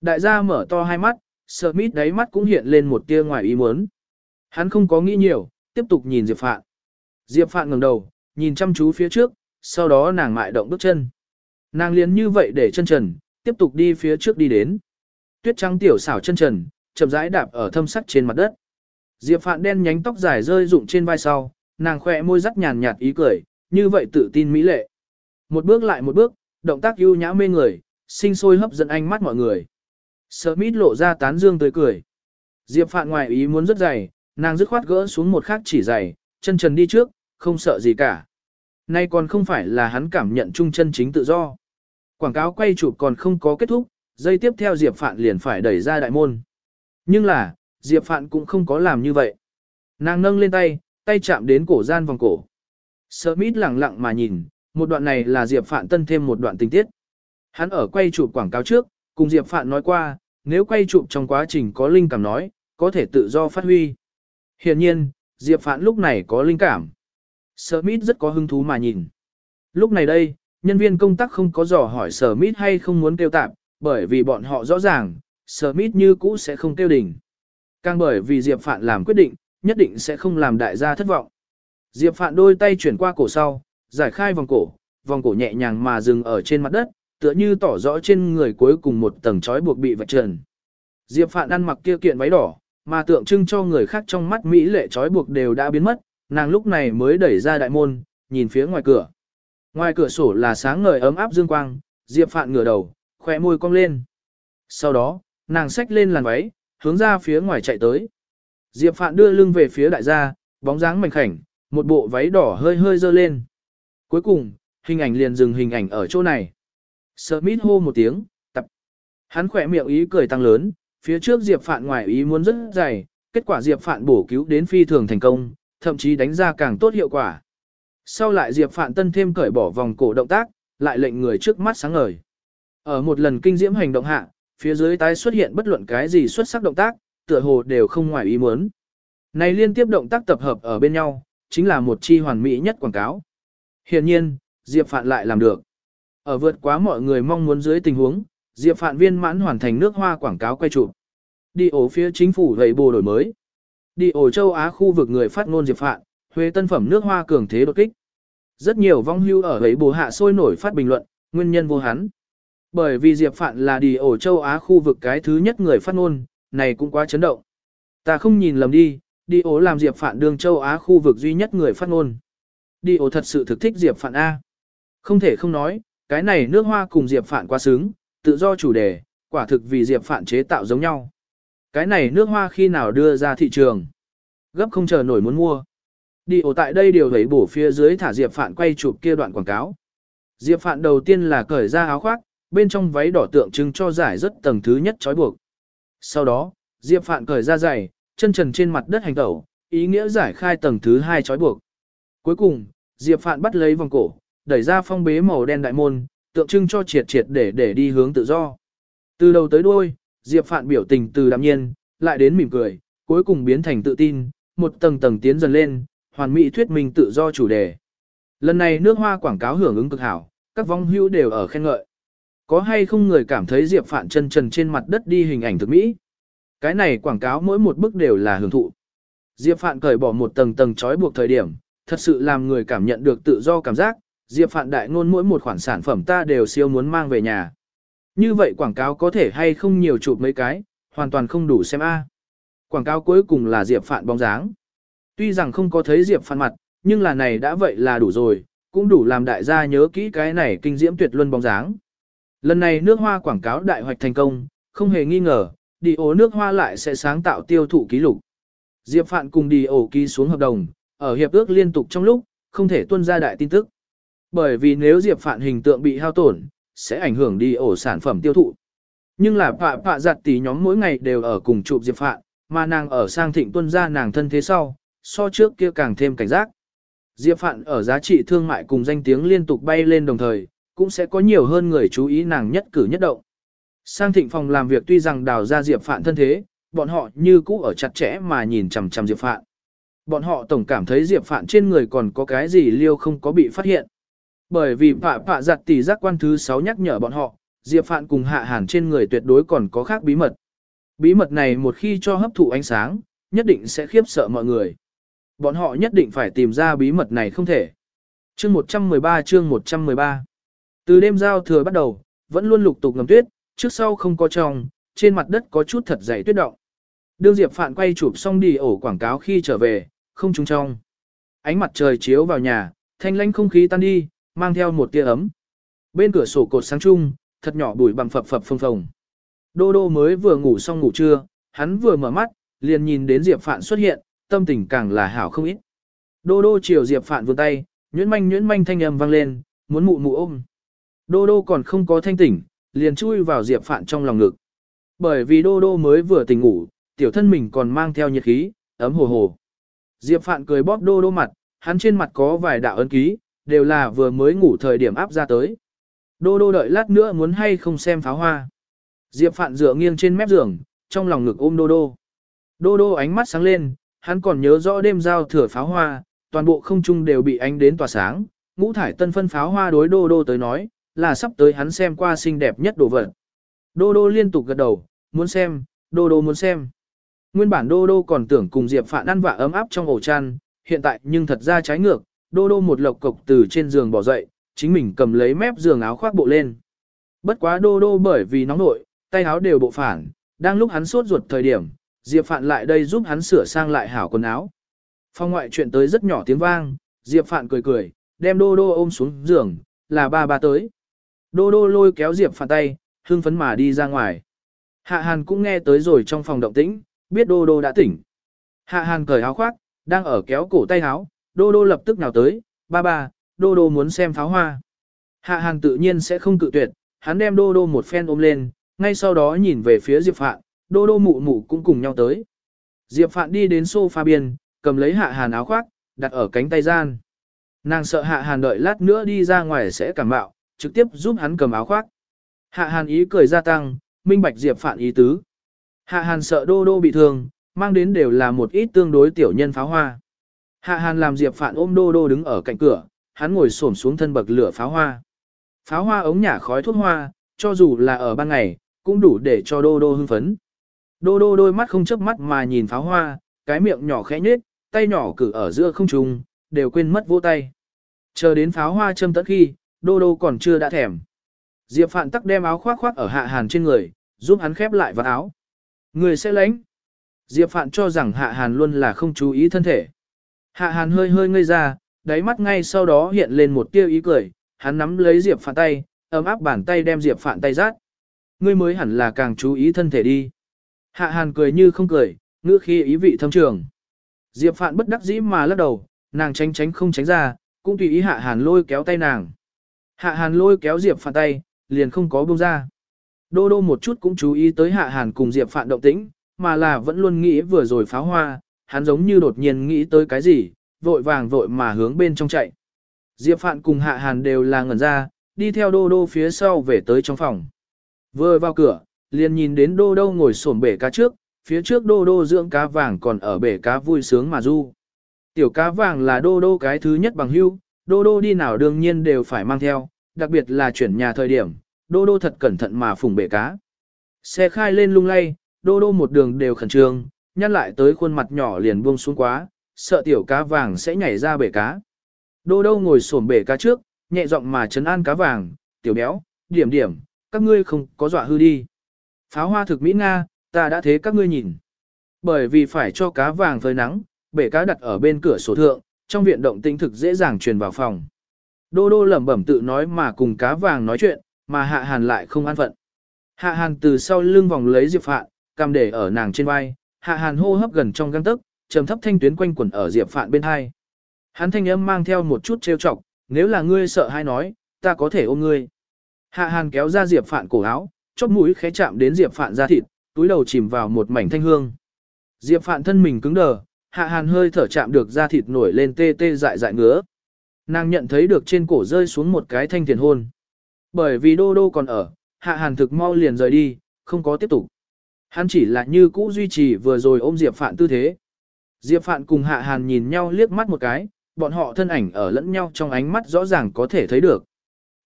Đại gia mở to hai mắt, Smith đáy mắt cũng hiện lên một tia ngoài ý muốn. Hắn không có nghĩ nhiều, tiếp tục nhìn Diệp Phạn. Diệp Phạn ngẩng đầu, nhìn chăm chú phía trước, sau đó nàng mại động bước chân. Nàng liền như vậy để chân trần, tiếp tục đi phía trước đi đến. Tuyết trắng tiểu xảo chân trần, chậm rãi đạp ở thâm sắc trên mặt đất. Diệp Phạn đen nhánh tóc dài rơi rụng trên vai sau, nàng khỏe môi rắc nhàn nhạt ý cười, như vậy tự tin mỹ lệ. Một bước lại một bước, động tác ưu nhã mê người, sinh sôi hấp dẫn ánh mắt mọi người. Smith lộ ra tán dương tươi cười. Diệp Phạn ngoài ý muốn rất dày, nàng dứt khoát gỡ xuống một khắc chỉ dày, chân trần đi trước, không sợ gì cả. Nay còn không phải là hắn cảm nhận trung chân chính tự do. Quảng cáo quay chụp còn không có kết thúc, dây tiếp theo Diệp Phạn liền phải đẩy ra đại môn. Nhưng là, Diệp Phạn cũng không có làm như vậy. Nàng nâng lên tay, tay chạm đến cổ gian vòng cổ. Smith lặng lặng mà nhìn, một đoạn này là Diệp Phạn tân thêm một đoạn tình tiết. Hắn ở quay chụp quảng cáo trước, cùng Diệp Phạn nói qua, nếu quay chụp trong quá trình có linh cảm nói, có thể tự do phát huy. Hiện nhiên, Diệp Phạn lúc này có linh cảm. Smith rất có hứng thú mà nhìn. Lúc này đây, nhân viên công tác không có dò hỏi Smith hay không muốn kêu tạm, bởi vì bọn họ rõ ràng, Smith như cũ sẽ không kêu đỉnh. Càng bởi vì Diệp Phạn làm quyết định, nhất định sẽ không làm đại gia thất vọng. Diệp Phạn đôi tay chuyển qua cổ sau, giải khai vòng cổ, vòng cổ nhẹ nhàng mà dừng ở trên mặt đất, tựa như tỏ rõ trên người cuối cùng một tầng trói buộc bị vạch trần. Diệp Phạn ăn mặc kia kiện váy đỏ, mà tượng trưng cho người khác trong mắt Mỹ lệ trói buộc đều đã biến mất, nàng lúc này mới đẩy ra đại môn, nhìn phía ngoài cửa. Ngoài cửa sổ là sáng ngời ấm áp dương quang, Diệp Phạn ngửa đầu, khóe môi cong lên. Sau đó, nàng xách lên làn váy, hướng ra phía ngoài chạy tới. Diệp Phạn đưa lưng về phía đại gia, bóng dáng mảnh khảnh, một bộ váy đỏ hơi hơi dơ lên. Cuối cùng, hình ảnh liền dừng hình ảnh ở chỗ này. Smith hô một tiếng, tập. Hắn khỏe miệng ý cười tăng lớn, phía trước Diệp Phạn ngoài ý muốn rất dày, kết quả Diệp Phạn bổ cứu đến phi thường thành công, thậm chí đánh ra càng tốt hiệu quả. Sau lại Diệp Phạn tân thêm cởi bỏ vòng cổ động tác, lại lệnh người trước mắt sáng ngời. Ở một lần kinh diễm hành động hạ, phía dưới tái xuất hiện bất luận cái gì xuất sắc động tác, tựa hồ đều không ngoài ý muốn. Này liên tiếp động tác tập hợp ở bên nhau, chính là một chi hoàn mỹ nhất quảng cáo. Hiện nhiên, Diệp Phạn lại làm được. Ở vượt quá mọi người mong muốn dưới tình huống, Diệp Phạn viên mãn hoàn thành nước hoa quảng cáo quay chụp. Đi ổ phía chính phủ gầy bồ đổi mới. Đi ổ châu Á khu vực người phát ngôn Diệp Phạn, Huế tân phẩm nước hoa cường thế đột kích. Rất nhiều vong hưu ở gầy bồ hạ sôi nổi phát bình luận, nguyên nhân vô hắn. Bởi vì Diệp Phạn là đi ổ châu Á khu vực cái thứ nhất người phát ngôn, này cũng quá chấn động. Ta không nhìn lầm đi, đi ổ làm Diệp Phạn đường châu Á khu vực duy nhất người phát ngôn. Đi ổ thật sự thực thích Diệp Phạn A. Không thể không nói, cái này nước hoa cùng Diệp Phạn quá sướng, tự do chủ đề, quả thực vì Diệp Phạn chế tạo giống nhau. Cái này nước hoa khi nào đưa ra thị trường? Gấp không chờ nổi muốn mua. Đi ổ tại đây điều thấy bổ phía dưới thả Diệp Phạn quay chụp kia đoạn quảng cáo. Diệp Phạn đầu tiên là cởi ra áo khoác, bên trong váy đỏ tượng trưng cho giải rất tầng thứ nhất trói buộc. Sau đó, Diệp Phạn cởi ra giày, chân trần trên mặt đất hành tẩu, ý nghĩa giải khai tầng thứ hai trói buộc. Cuối cùng, Diệp Phạn bắt lấy vòng cổ, đẩy ra phong bế màu đen đại môn, tượng trưng cho triệt triệt để để đi hướng tự do. Từ đầu tới đuôi, Diệp Phạn biểu tình từ đạm nhiên, lại đến mỉm cười, cuối cùng biến thành tự tin, một tầng tầng tiến dần lên, hoàn mỹ thuyết minh tự do chủ đề. Lần này nước hoa quảng cáo hưởng ứng cực hảo, các vong hữu đều ở khen ngợi. Có hay không người cảm thấy Diệp Phạn chân trần trên mặt đất đi hình ảnh thực mỹ? Cái này quảng cáo mỗi một bức đều là hưởng thụ. Diệp Phạn cởi bỏ một tầng tầng trói buộc thời điểm, thật sự làm người cảm nhận được tự do cảm giác, Diệp Phạn đại ngôn mỗi một khoản sản phẩm ta đều siêu muốn mang về nhà. Như vậy quảng cáo có thể hay không nhiều chụp mấy cái, hoàn toàn không đủ xem a. Quảng cáo cuối cùng là Diệp Phạn bóng dáng. Tuy rằng không có thấy Diệp Phạn mặt, nhưng là này đã vậy là đủ rồi, cũng đủ làm đại gia nhớ kỹ cái này kinh diễm tuyệt luân bóng dáng. Lần này nước hoa quảng cáo đại hoạch thành công, không hề nghi ngờ, đi ổ nước hoa lại sẽ sáng tạo tiêu thụ ký lục. Diệp Phạn cùng đi ổ ký xuống hợp đồng, ở hiệp ước liên tục trong lúc, không thể tuân ra đại tin tức. Bởi vì nếu Diệp Phạn hình tượng bị hao tổn, sẽ ảnh hưởng đi ổ sản phẩm tiêu thụ. Nhưng là phạ phạ giặt tỷ nhóm mỗi ngày đều ở cùng chụp Diệp Phạn, mà nàng ở sang thịnh tuân ra nàng thân thế sau, so trước kia càng thêm cảnh giác. Diệp Phạn ở giá trị thương mại cùng danh tiếng liên tục bay lên đồng thời, cũng sẽ có nhiều hơn người chú ý nàng nhất cử nhất động. Sang thịnh phòng làm việc tuy rằng đào ra Diệp Phạn thân thế, bọn họ như cũ ở chặt chẽ mà nhìn chằm chằm Diệp Phạn. Bọn họ tổng cảm thấy Diệp Phạn trên người còn có cái gì liêu không có bị phát hiện. Bởi vì phạ phạ giặt tỷ giác quan thứ 6 nhắc nhở bọn họ, Diệp Phạn cùng hạ hàn trên người tuyệt đối còn có khác bí mật. Bí mật này một khi cho hấp thụ ánh sáng, nhất định sẽ khiếp sợ mọi người. Bọn họ nhất định phải tìm ra bí mật này không thể. Chương 113 chương 113 Từ đêm giao thừa bắt đầu, vẫn luôn lục tục ngầm tuyết, trước sau không có trong, trên mặt đất có chút thật dày tuyết động. Đương Diệp Phạn quay chụp xong đi ổ quảng cáo khi trở về, không trúng trong. Ánh mặt trời chiếu vào nhà, thanh lãnh không khí tan đi, mang theo một tia ấm. Bên cửa sổ cột sáng chung, thật nhỏ bụi bằng phập phập phồng phồng. Đô đô mới vừa ngủ xong ngủ trưa, hắn vừa mở mắt, liền nhìn đến Diệp Phạn xuất hiện, tâm tình càng là hảo không ít. Đô đô chiều Diệp Phạn vươn tay, nhuyễn manh nhuyễn manh thanh âm vang lên, muốn mụ mụ ôm. Đô đô còn không có thanh tỉnh, liền chui vào Diệp Phạn trong lòng ngực. Bởi vì đô đô mới vừa tỉnh ngủ, tiểu thân mình còn mang theo nhiệt khí, ấm hồ hồ. Diệp Phạn cười bóp đô đô mặt, hắn trên mặt có vài đạo ấn ký, đều là vừa mới ngủ thời điểm áp ra tới. Đô đô đợi lát nữa muốn hay không xem pháo hoa. Diệp Phạn dựa nghiêng trên mép giường, trong lòng ngực ôm đô đô. Đô đô ánh mắt sáng lên, hắn còn nhớ rõ đêm giao thừa pháo hoa, toàn bộ không trung đều bị ánh đến tỏa sáng. Ngũ thải tân phân pháo hoa đối đô đô tới nói, là sắp tới hắn xem qua xinh đẹp nhất đồ vật. Đô đô liên tục gật đầu, muốn xem, đô đô muốn xem. Nguyên bản đô đô còn tưởng cùng Diệp Phạn ăn vạ ấm áp trong ổ chăn, hiện tại nhưng thật ra trái ngược, đô đô một lộc cộc từ trên giường bỏ dậy, chính mình cầm lấy mép giường áo khoác bộ lên. Bất quá đô đô bởi vì nóng nội, tay áo đều bộ phản, đang lúc hắn sốt ruột thời điểm, Diệp Phạn lại đây giúp hắn sửa sang lại hảo quần áo. Phong ngoại chuyện tới rất nhỏ tiếng vang, Diệp Phạn cười cười, đem đô đô ôm xuống giường, là ba ba tới. Đô đô lôi kéo Diệp Phạn tay, hưng phấn mà đi ra ngoài. Hạ Hàn cũng nghe tới rồi trong phòng động tĩnh, biết đô đô đã tỉnh. Hạ Hàn cởi áo khoác, đang ở kéo cổ tay áo, đô đô lập tức nào tới, ba ba, đô đô muốn xem pháo hoa. Hạ hàng tự nhiên sẽ không cự tuyệt, hắn đem đô đô một phen ôm lên, ngay sau đó nhìn về phía Diệp Phạn, đô đô mụ mụ cũng cùng nhau tới. Diệp Phạn đi đến sofa biên, cầm lấy Hạ Hàn áo khoác, đặt ở cánh tay gian. Nàng sợ Hạ Hàn đợi lát nữa đi ra ngoài sẽ cảm bạo, trực tiếp giúp hắn cầm áo khoác. Hạ Hàn ý cười gia tăng, minh bạch Diệp Phạn ý tứ. Hạ Hàn sợ đô đô bị thương, mang đến đều là một ít tương đối tiểu nhân pháo hoa. Hạ Hàn làm Diệp Phạn ôm đô đô đứng ở cạnh cửa, hắn ngồi xổm xuống thân bậc lửa pháo hoa. Pháo hoa ống nhả khói thuốc hoa, cho dù là ở ban ngày, cũng đủ để cho đô đô hưng phấn. Đô đô đôi mắt không chớp mắt mà nhìn pháo hoa, cái miệng nhỏ khẽ nhếch, tay nhỏ cử ở giữa không trung, đều quên mất vỗ tay. Chờ đến pháo hoa châm tận khi, đô đô còn chưa đã thèm. Diệp Phạn tắc đem áo khoác khoác ở hạ hàn trên người, giúp hắn khép lại vào áo. Người sẽ lánh. Diệp Phạn cho rằng hạ hàn luôn là không chú ý thân thể. Hạ hàn hơi hơi ngây ra, đáy mắt ngay sau đó hiện lên một tia ý cười, hắn nắm lấy Diệp Phạn tay, ấm áp bàn tay đem Diệp Phạn tay rát. Ngươi mới hẳn là càng chú ý thân thể đi. Hạ hàn cười như không cười, ngữ khi ý vị thâm trường. Diệp Phạn bất đắc dĩ mà lắc đầu, nàng tránh tránh không tránh ra, cũng tùy ý hạ hàn lôi kéo tay nàng. Hạ hàn lôi kéo Diệp Phạn tay, liền không có buông ra. Đô đô một chút cũng chú ý tới hạ hàn cùng Diệp Phạn động tĩnh, mà là vẫn luôn nghĩ vừa rồi pháo hoa, hắn giống như đột nhiên nghĩ tới cái gì, vội vàng vội mà hướng bên trong chạy. Diệp Phạn cùng hạ hàn đều là ngẩn ra, đi theo đô đô phía sau về tới trong phòng. Vừa vào cửa, liền nhìn đến đô đô ngồi xổm bể cá trước, phía trước đô đô dưỡng cá vàng còn ở bể cá vui sướng mà du. Tiểu cá vàng là đô đô cái thứ nhất bằng hưu, đô đô đi nào đương nhiên đều phải mang theo, đặc biệt là chuyển nhà thời điểm, đô đô thật cẩn thận mà phùng bể cá. Xe khai lên lung lay, đô đô một đường đều khẩn trương, nhăn lại tới khuôn mặt nhỏ liền buông xuống quá, sợ tiểu cá vàng sẽ nhảy ra bể cá. Đô đô ngồi xổm bể cá trước, nhẹ giọng mà chấn an cá vàng, tiểu béo, điểm điểm, các ngươi không có dọa hư đi. Pháo hoa thực mỹ Nga, ta đã thế các ngươi nhìn. Bởi vì phải cho cá vàng phơi nắng, bể cá đặt ở bên cửa sổ thượng, trong viện động tĩnh thực dễ dàng truyền vào phòng. Đô đô lẩm bẩm tự nói mà cùng cá vàng nói chuyện, mà hạ hàn lại không an phận. Hạ hàn từ sau lưng vòng lấy Diệp Phạn, cầm để ở nàng trên vai, hạ hàn hô hấp gần trong gang tức, trầm thấp thanh tuyến quanh quẩn ở Diệp Phạn bên hai. Hắn thanh âm mang theo một chút trêu chọc, nếu là ngươi sợ hay nói, ta có thể ôm ngươi. Hạ hàn kéo ra Diệp Phạn cổ áo, chóp mũi khẽ chạm đến Diệp Phạn da thịt, túi đầu chìm vào một mảnh thanh hương. Diệp Phạn thân mình cứng đờ, hạ hàn hơi thở chạm được da thịt nổi lên tê tê dại dại ngứa. Nàng nhận thấy được trên cổ rơi xuống một cái thanh tiền hôn. Bởi vì đô đô còn ở, hạ hàn thực mau liền rời đi, không có tiếp tục. Hắn chỉ là như cũ duy trì vừa rồi ôm Diệp Phạn tư thế. Diệp Phạn cùng hạ hàn nhìn nhau liếc mắt một cái, bọn họ thân ảnh ở lẫn nhau trong ánh mắt rõ ràng có thể thấy được.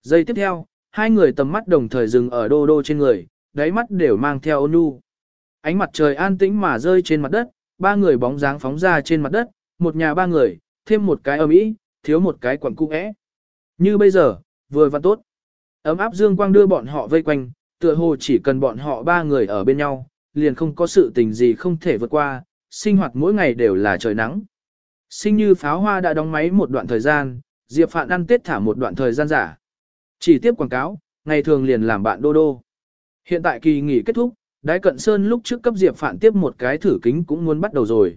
Giây tiếp theo, hai người tầm mắt đồng thời dừng ở đô đô trên người, đáy mắt đều mang theo ôn nhu. Ánh mặt trời an tĩnh mà rơi trên mặt đất, ba người bóng dáng phóng ra trên mặt đất, một nhà ba người, thêm một cái ấm ý, thiếu một cái quẩn cung ẽ. Như bây giờ, vừa và tốt. Ấm áp dương quang đưa bọn họ vây quanh, tựa hồ chỉ cần bọn họ ba người ở bên nhau, liền không có sự tình gì không thể vượt qua, sinh hoạt mỗi ngày đều là trời nắng. Sinh như pháo hoa đã đóng máy một đoạn thời gian, Diệp Phạn ăn tết thả một đoạn thời gian giả. Chỉ tiếp quảng cáo, ngày thường liền làm bạn đô đô. Hiện tại kỳ nghỉ kết thúc, Đái Cận Sơn lúc trước cấp Diệp Phạn tiếp một cái thử kính cũng muốn bắt đầu rồi.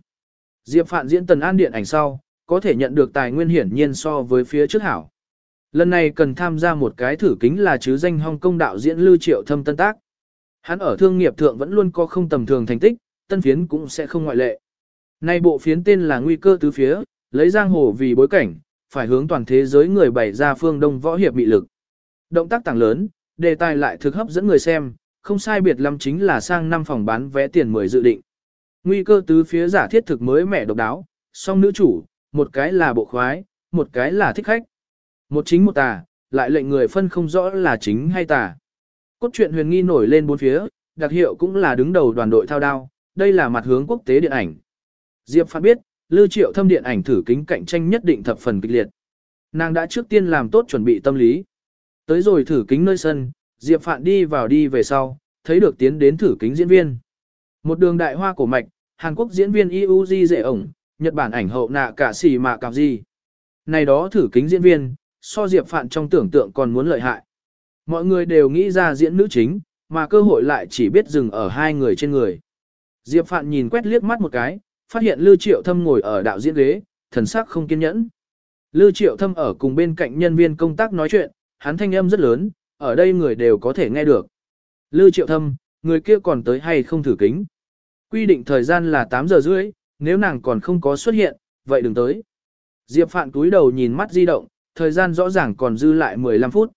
Diệp Phạn diễn tần an điện ảnh sau, có thể nhận được tài nguyên hiển nhiên so với phía trước hảo. Lần này cần tham gia một cái thử kính là chứ danh Hong Kong đạo diễn Lưu Triệu Thâm Tân Tác. Hắn ở thương nghiệp thượng vẫn luôn có không tầm thường thành tích, tân phiến cũng sẽ không ngoại lệ. Nay bộ phiến tên là Nguy cơ tứ phía, lấy giang hồ vì bối cảnh, phải hướng toàn thế giới người bày ra phương Đông võ hiệp bị lực. Động tác tăng lớn, đề tài lại thực hấp dẫn người xem, không sai biệt lắm chính là sang năm phòng bán vé tiền 10 dự định. Nguy cơ tứ phía giả thiết thực mới mẻ độc đáo, song nữ chủ, một cái là bộ khoái, một cái là thích khách. Một chính một tà, lại lệnh người phân không rõ là chính hay tà. Cốt truyện huyền nghi nổi lên bốn phía, đặc hiệu cũng là đứng đầu đoàn đội thao đao, đây là mặt hướng quốc tế điện ảnh. Diệp Phạn biết, Lưu Triệu thâm điện ảnh thử kính cạnh tranh nhất định thập phần kịch liệt. Nàng đã trước tiên làm tốt chuẩn bị tâm lý. Tới rồi thử kính nơi sân, Diệp Phạn đi vào đi về sau, thấy được tiến đến thử kính diễn viên. Một đường đại hoa cổ mạch, Hàn Quốc diễn viên Iuji dễ ổng, Nhật Bản ảnh hậu nạ cả xì mà cạp gì. Này đó thử kính diễn viên, so Diệp Phạn trong tưởng tượng còn muốn lợi hại. Mọi người đều nghĩ ra diễn nữ chính, mà cơ hội lại chỉ biết dừng ở hai người trên người. Diệp Phạn nhìn quét liếc mắt một cái, phát hiện Lưu Triệu Thâm ngồi ở đạo diễn ghế, thần sắc không kiên nhẫn. Lưu Triệu Thâm ở cùng bên cạnh nhân viên công tác nói chuyện, hắn thanh âm rất lớn, ở đây người đều có thể nghe được. Lưu Triệu Thâm, người kia còn tới hay không thử kính. Quy định thời gian là 8 giờ rưỡi, nếu nàng còn không có xuất hiện, vậy đừng tới. Diệp Phạn túi đầu nhìn mắt di động, thời gian rõ ràng còn dư lại 15 phút.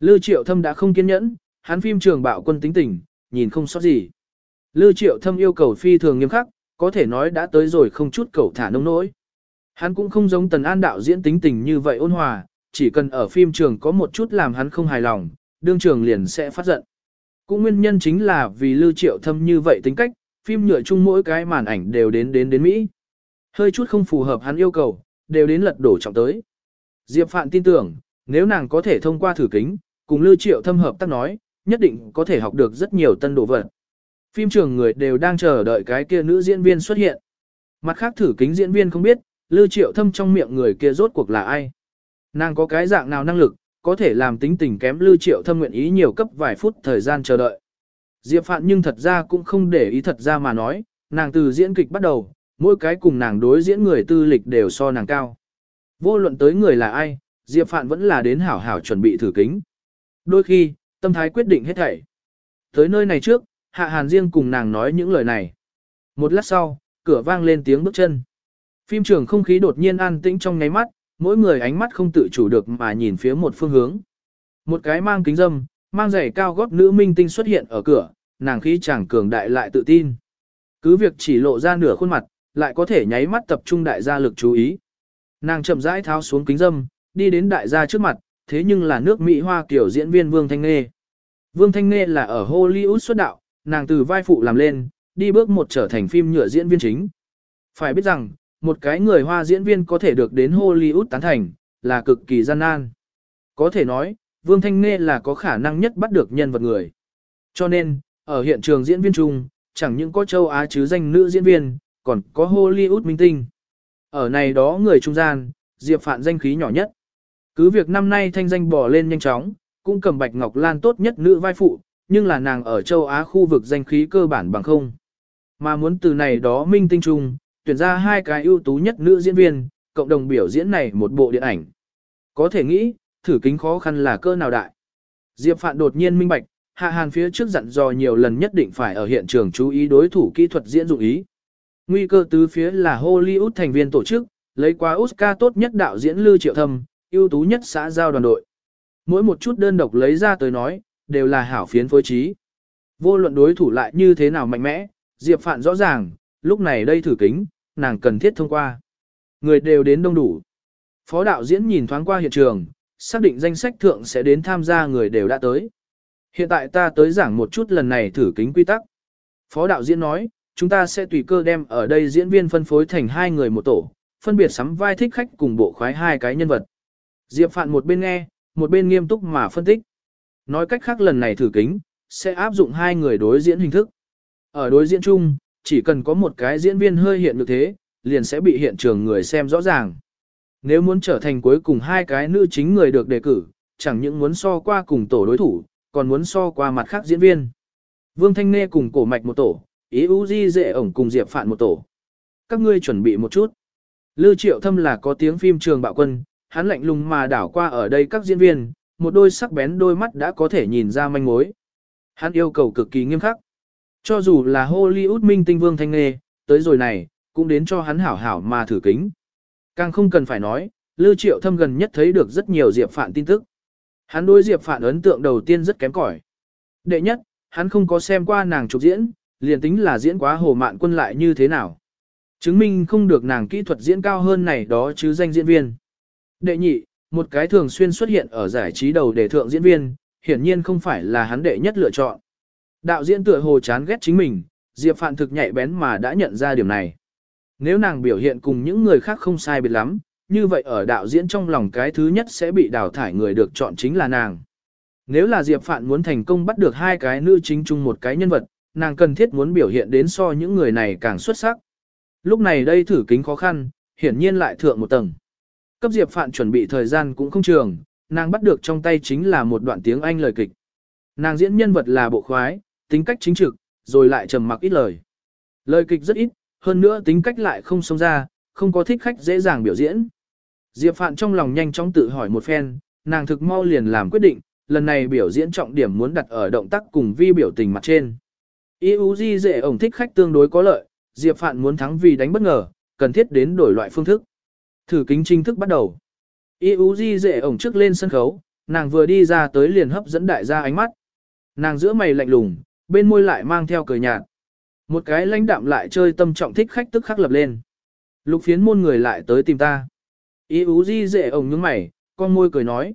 Lưu Triệu Thâm đã không kiên nhẫn, hắn phim trường bạo quân tính tình, nhìn không sót gì. Lưu Triệu Thâm yêu cầu phi thường nghiêm khắc, có thể nói đã tới rồi không chút cầu thả nông nỗi. Hắn cũng không giống Tần An đạo diễn tính tình như vậy ôn hòa, chỉ cần ở phim trường có một chút làm hắn không hài lòng, đương trường liền sẽ phát giận. Cũng nguyên nhân chính là vì Lưu Triệu Thâm như vậy tính cách, phim nhựa chung mỗi cái màn ảnh đều đến đến đến Mỹ. Hơi chút không phù hợp hắn yêu cầu, đều đến lật đổ trọng tới. Diệp Phạn tin tưởng, nếu nàng có thể thông qua thử kính, cùng Lưu Triệu Thâm hợp tác nói, nhất định có thể học được rất nhiều tân đồ vật. Phim trường người đều đang chờ đợi cái kia nữ diễn viên xuất hiện. Mặt khác thử kính diễn viên không biết, Lưu Triệu Thâm trong miệng người kia rốt cuộc là ai. Nàng có cái dạng nào năng lực, có thể làm tính tình kém Lưu Triệu Thâm nguyện ý nhiều cấp vài phút thời gian chờ đợi. Diệp Phạn nhưng thật ra cũng không để ý thật ra mà nói, nàng từ diễn kịch bắt đầu, mỗi cái cùng nàng đối diễn người tư lịch đều so nàng cao. Vô luận tới người là ai, Diệp Phạn vẫn là đến hảo hảo chuẩn bị thử kính. Đôi khi, tâm thái quyết định hết thảy. Tới nơi này trước, Hạ Hàn riêng cùng nàng nói những lời này. Một lát sau, cửa vang lên tiếng bước chân. Phim trường không khí đột nhiên an tĩnh trong ngáy mắt, mỗi người ánh mắt không tự chủ được mà nhìn phía một phương hướng. Một cái mang kính dâm, mang giày cao gót nữ minh tinh xuất hiện ở cửa, nàng khí chàng cường đại lại tự tin. Cứ việc chỉ lộ ra nửa khuôn mặt, lại có thể nháy mắt tập trung đại gia lực chú ý. Nàng chậm rãi tháo xuống kính dâm, đi đến đại gia trước mặt, thế nhưng là nước Mỹ Hoa kiểu diễn viên Vương Thanh Nghê. Vương Thanh Nghê là ở Hollywood xuất đạo, nàng từ vai phụ làm lên, đi bước một trở thành phim nhựa diễn viên chính. Phải biết rằng, một cái người Hoa diễn viên có thể được đến Hollywood tán thành, là cực kỳ gian nan. Có thể nói, Vương Thanh Nghê là có khả năng nhất bắt được nhân vật người. Cho nên, ở hiện trường diễn viên chung, chẳng những có châu Á chứ danh nữ diễn viên, còn có Hollywood minh tinh. Ở này đó người trung gian, Diệp Phạn danh khí nhỏ nhất. Cứ việc năm nay thanh danh bò lên nhanh chóng, cũng cầm Bạch Ngọc Lan tốt nhất nữ vai phụ, nhưng là nàng ở châu Á khu vực danh khí cơ bản bằng không. Mà muốn từ này đó minh tinh trung, tuyển ra hai cái ưu tú nhất nữ diễn viên, cộng đồng biểu diễn này một bộ điện ảnh. Có thể nghĩ, thử kính khó khăn là cơ nào đại. Diệp Phạn đột nhiên minh bạch, Hạ Hàn phía trước dặn dò nhiều lần nhất định phải ở hiện trường chú ý đối thủ kỹ thuật diễn dụng ý. Nguy cơ tứ phía là Hollywood thành viên tổ chức, lấy qua Oscar tốt nhất đạo diễn Lưu Triệu Thâm, ưu tú nhất xã giao đoàn đội. Mỗi một chút đơn độc lấy ra tới nói, đều là hảo phiến phối trí. Vô luận đối thủ lại như thế nào mạnh mẽ, Diệp Phạn rõ ràng, lúc này đây thử kính, nàng cần thiết thông qua. Người đều đến đông đủ. Phó đạo diễn nhìn thoáng qua hiện trường, xác định danh sách thượng sẽ đến tham gia người đều đã tới. Hiện tại ta tới giảng một chút lần này thử kính quy tắc. Phó đạo diễn nói, chúng ta sẽ tùy cơ đem ở đây diễn viên phân phối thành hai người một tổ, phân biệt sắm vai thích khách cùng bộ khoái hai cái nhân vật. Diệp Phạn một bên nghe, một bên nghiêm túc mà phân tích. Nói cách khác lần này thử kính, sẽ áp dụng hai người đối diễn hình thức. Ở đối diễn chung, chỉ cần có một cái diễn viên hơi hiện được thế, liền sẽ bị hiện trường người xem rõ ràng. Nếu muốn trở thành cuối cùng hai cái nữ chính người được đề cử, chẳng những muốn so qua cùng tổ đối thủ, còn muốn so qua mặt khác diễn viên. Vương Thanh Nê cùng cổ mạch một tổ, ý u di dệ ổng cùng Diệp Phạn một tổ. Các ngươi chuẩn bị một chút. Lưu Triệu Thâm là có tiếng phim trường bạo quân, hắn lạnh lùng mà đảo qua ở đây các diễn viên, một đôi sắc bén đôi mắt đã có thể nhìn ra manh mối. Hắn yêu cầu cực kỳ nghiêm khắc. Cho dù là Hollywood minh tinh Vương Thanh Nê, tới rồi này, cũng đến cho hắn hảo hảo mà thử kính. Càng không cần phải nói, Lưu Triệu Thâm gần nhất thấy được rất nhiều Diệp Phạn tin tức. Hắn đối Diệp Phạn ấn tượng đầu tiên rất kém cỏi. Đệ nhất, hắn không có xem qua nàng chụp diễn, liền tính là diễn quá hồ mạn quân lại như thế nào. Chứng minh không được nàng kỹ thuật diễn cao hơn này đó chứ danh diễn viên. Đệ nhị, một cái thường xuyên xuất hiện ở giải trí đầu để thượng diễn viên, hiển nhiên không phải là hắn đệ nhất lựa chọn. Đạo diễn tựa hồ chán ghét chính mình, Diệp Phạn thực nhạy bén mà đã nhận ra điểm này. Nếu nàng biểu hiện cùng những người khác không sai biệt lắm, như vậy ở đạo diễn trong lòng cái thứ nhất sẽ bị đào thải người được chọn chính là nàng. Nếu là Diệp Phạn muốn thành công bắt được hai cái nữ chính chung một cái nhân vật, nàng cần thiết muốn biểu hiện đến so những người này càng xuất sắc. Lúc này đây thử kính khó khăn, hiển nhiên lại thượng một tầng. Cấp Diệp Phạn chuẩn bị thời gian cũng không trường, nàng bắt được trong tay chính là một đoạn tiếng Anh lời kịch. Nàng diễn nhân vật là bộ khoái, tính cách chính trực, rồi lại trầm mặc ít lời. Lời kịch rất ít, hơn nữa tính cách lại không xông ra, không có thích khách dễ dàng biểu diễn. Diệp Phạn trong lòng nhanh chóng tự hỏi một phen, nàng thực mau liền làm quyết định, lần này biểu diễn trọng điểm muốn đặt ở động tác cùng vi biểu tình mặt trên. Di dễ ổng thích khách tương đối có lợi, Diệp Phạn muốn thắng vì đánh bất ngờ, cần thiết đến đổi loại phương thức. Thử kính chính thức bắt đầu. Di dễ ổng trước lên sân khấu, nàng vừa đi ra tới liền hấp dẫn đại gia ánh mắt. Nàng giữa mày lạnh lùng, bên môi lại mang theo cười nhạt. Một cái lãnh đạm lại chơi tâm trọng thích khách tức khắc lập lên. Lục phiến môn người lại tới tìm ta. Di dễ ổng nhướng mày, con môi cười nói.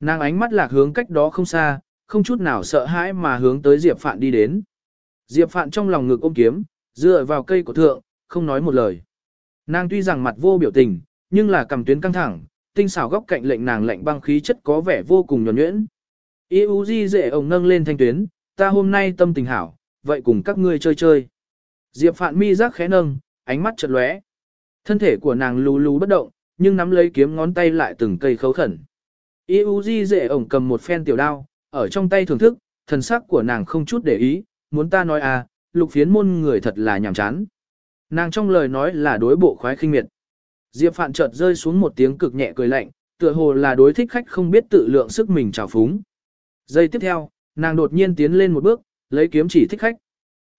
Nàng ánh mắt lạc hướng cách đó không xa, không chút nào sợ hãi mà hướng tới Diệp Phạn đi đến. Diệp Phạn trong lòng ngực ôm kiếm, dựa vào cây của thượng, không nói một lời. Nàng tuy rằng mặt vô biểu tình, nhưng là cầm tuyến căng thẳng, tinh xảo góc cạnh lệnh nàng lạnh băng khí chất có vẻ vô cùng nhuần nhuyễn. Yêu di dễ ổng nâng lên thanh tuyến, ta hôm nay tâm tình hảo, vậy cùng các ngươi chơi chơi. Diệp Phạn mi giác khẽ nâng, ánh mắt chợt lóe. Thân thể của nàng lù lù bất động, nhưng nắm lấy kiếm ngón tay lại từng cây khấu khẩn. Yêu di dễ ổng cầm một phen tiểu đao, ở trong tay thưởng thức, thần sắc của nàng không chút để ý, muốn ta nói à, lục phiến môn người thật là nhàm chán. Nàng trong lời nói là đối bộ khoái khinh miệt. Diệp Phạn chợt rơi xuống một tiếng cực nhẹ cười lạnh, tựa hồ là đối thích khách không biết tự lượng sức mình trào phúng. Giây tiếp theo, nàng đột nhiên tiến lên một bước, lấy kiếm chỉ thích khách.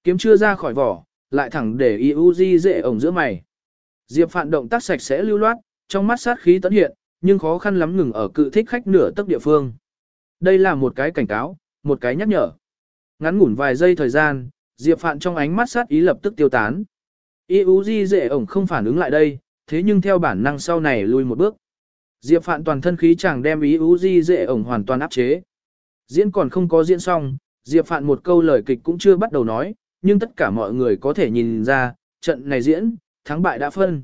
Kiếm chưa ra khỏi vỏ, lại thẳng để Yuji di dễ ổng giữa mày. Diệp Phạn động tác sạch sẽ lưu loát, trong mắt sát khí tấn hiện, nhưng khó khăn lắm ngừng ở cự thích khách nửa tấc địa phương. Đây là một cái cảnh cáo, một cái nhắc nhở. Ngắn ngủn vài giây thời gian, Diệp Phạn trong ánh mắt sát ý lập tức tiêu tán. Yuji di dễ ổng không phản ứng lại đây, thế nhưng theo bản năng sau này lui một bước. Diệp Phạn toàn thân khí chẳng đem ý di dễ ổng hoàn toàn áp chế. Diễn còn không có diễn xong, Diệp Phạn một câu lời kịch cũng chưa bắt đầu nói, nhưng tất cả mọi người có thể nhìn ra, trận này diễn, thắng bại đã phân.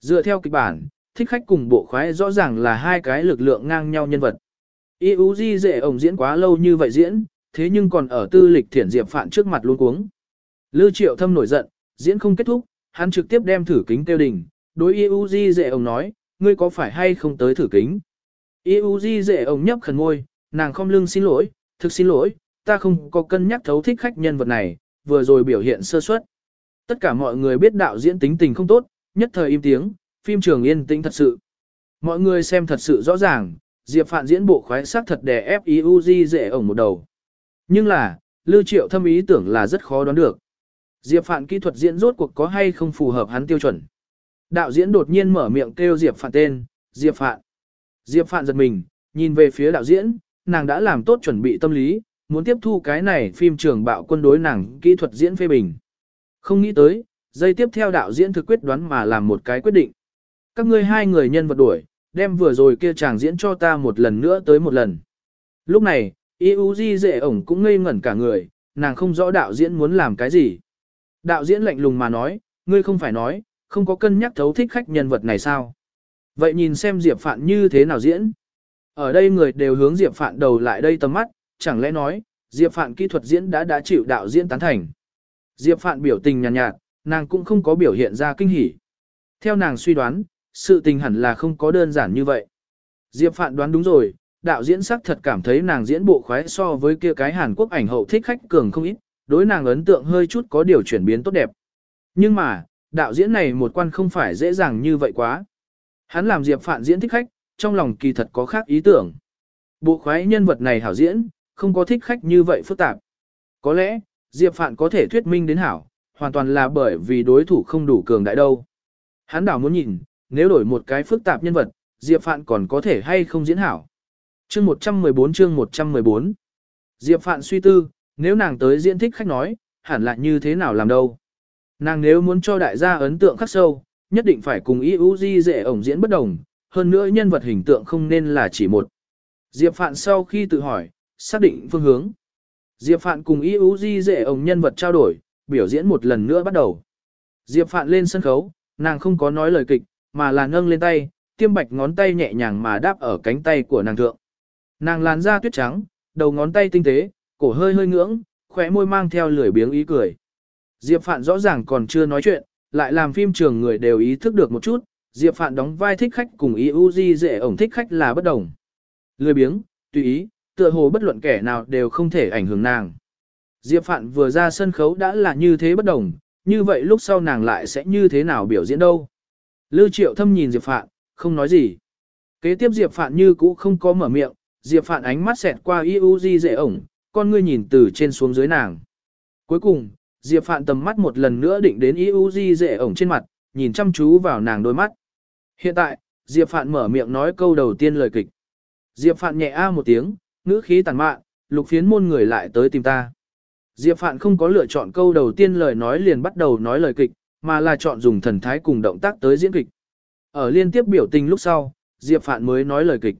Dựa theo kịch bản, thích khách cùng bộ khoái rõ ràng là hai cái lực lượng ngang nhau nhân vật. Ý Ú Di dễ ổng diễn quá lâu như vậy diễn, thế nhưng còn ở tư lịch thiển Diệp Phạn trước mặt luôn cuống. Lưu Triệu Thâm nổi giận, diễn không kết thúc, hắn trực tiếp đem thử kính tiêu đình, đối Y Di dễ ông nói, ngươi có phải hay không tới thử kính. Y Di dễ ông nhấp khẩn ngôi, nàng không lưng xin lỗi, thực xin lỗi, ta không có cân nhắc thấu thích khách nhân vật này, vừa rồi biểu hiện sơ suất. Tất cả mọi người biết đạo diễn tính tình không tốt, nhất thời im tiếng, phim trường yên tĩnh thật sự. Mọi người xem thật sự rõ ràng, Diệp Phạn diễn bộ khoái sắc thật đè ép IUG dễ ổng một đầu. Nhưng là, Lưu Triệu thâm ý tưởng là rất khó đoán được. Diệp Phạn kỹ thuật diễn rốt cuộc có hay không phù hợp hắn tiêu chuẩn. Đạo diễn đột nhiên mở miệng kêu Diệp Phạn tên, Diệp Phạn. Diệp Phạn giật mình, nhìn về phía đạo diễn, nàng đã làm tốt chuẩn bị tâm lý, muốn tiếp thu cái này phim trường bạo quân đối nàng kỹ thuật diễn phê bình. Không nghĩ tới, giây tiếp theo đạo diễn thực quyết đoán mà làm một cái quyết định. Các ngươi hai người nhân vật đuổi, đem vừa rồi kia chàng diễn cho ta một lần nữa tới một lần. Lúc này, Di dễ ổng cũng ngây ngẩn cả người, nàng không rõ đạo diễn muốn làm cái gì. Đạo diễn lạnh lùng mà nói, ngươi không phải nói, không có cân nhắc thấu thích khách nhân vật này sao. Vậy nhìn xem Diệp Phạn như thế nào diễn. Ở đây người đều hướng Diệp Phạn đầu lại đây tầm mắt, chẳng lẽ nói, Diệp Phạn kỹ thuật diễn đã đã chịu đạo diễn tán thành. Diệp Phạn biểu tình nhàn nhạt, nhạt, nàng cũng không có biểu hiện ra kinh hỉ. Theo nàng suy đoán, sự tình hẳn là không có đơn giản như vậy. Diệp Phạn đoán đúng rồi, đạo diễn sắc thật cảm thấy nàng diễn bộ khoái so với kia cái Hàn Quốc ảnh hậu thích khách cường không ít, đối nàng ấn tượng hơi chút có điều chuyển biến tốt đẹp. Nhưng mà, đạo diễn này một quan không phải dễ dàng như vậy quá. Hắn làm Diệp Phạn diễn thích khách, trong lòng kỳ thật có khác ý tưởng. Bộ khoái nhân vật này hảo diễn, không có thích khách như vậy phức tạp. Có lẽ, Diệp Phạn có thể thuyết minh đến hảo, hoàn toàn là bởi vì đối thủ không đủ cường đại đâu. Hắn đảo muốn nhìn, nếu đổi một cái phức tạp nhân vật, Diệp Phạn còn có thể hay không diễn hảo. Chương 114 chương 114 Diệp Phạn suy tư, nếu nàng tới diễn thích khách nói, hẳn là như thế nào làm đâu. Nàng nếu muốn cho đại gia ấn tượng khắc sâu, nhất định phải cùng Yuji dễ ổng diễn bất đồng, hơn nữa nhân vật hình tượng không nên là chỉ một. Diệp Phạn sau khi tự hỏi, xác định phương hướng. Diệp Phạn cùng Yuji dễ ổng nhân vật trao đổi, biểu diễn một lần nữa bắt đầu. Diệp Phạn lên sân khấu, nàng không có nói lời kịch, mà là nâng lên tay, tiêm bạch ngón tay nhẹ nhàng mà đáp ở cánh tay của nàng thượng. Nàng làn da tuyết trắng, đầu ngón tay tinh tế, cổ hơi hơi ngưỡng, khóe môi mang theo lưỡi biếng ý cười. Diệp Phạn rõ ràng còn chưa nói chuyện, lại làm phim trường người đều ý thức được một chút, Diệp Phạn đóng vai thích khách cùng ý dễ ổng thích khách là bất đồng. Lười biếng, tùy ý, tựa hồ bất luận kẻ nào đều không thể ảnh hưởng nàng. Diệp Phạn vừa ra sân khấu đã là như thế bất đồng, như vậy lúc sau nàng lại sẽ như thế nào biểu diễn đâu. Lưu Triệu Thâm nhìn Diệp Phạn, không nói gì. Kế tiếp Diệp Phạn như cũ không có mở miệng, Diệp Phạn ánh mắt xẹt qua Uzi dễ ổng, con ngươi nhìn từ trên xuống dưới nàng. Cuối cùng, Diệp Phạn tầm mắt một lần nữa định đến Uzi dễ ổng trên mặt, nhìn chăm chú vào nàng đôi mắt. Hiện tại, Diệp Phạn mở miệng nói câu đầu tiên lời kịch. Diệp Phạn nhẹ a một tiếng, ngữ khí tàn mạn, lục phiến môn người lại tới tìm ta. Diệp Phạn không có lựa chọn câu đầu tiên lời nói liền bắt đầu nói lời kịch, mà là chọn dùng thần thái cùng động tác tới diễn kịch. Ở liên tiếp biểu tình lúc sau, Diệp Phạn mới nói lời kịch.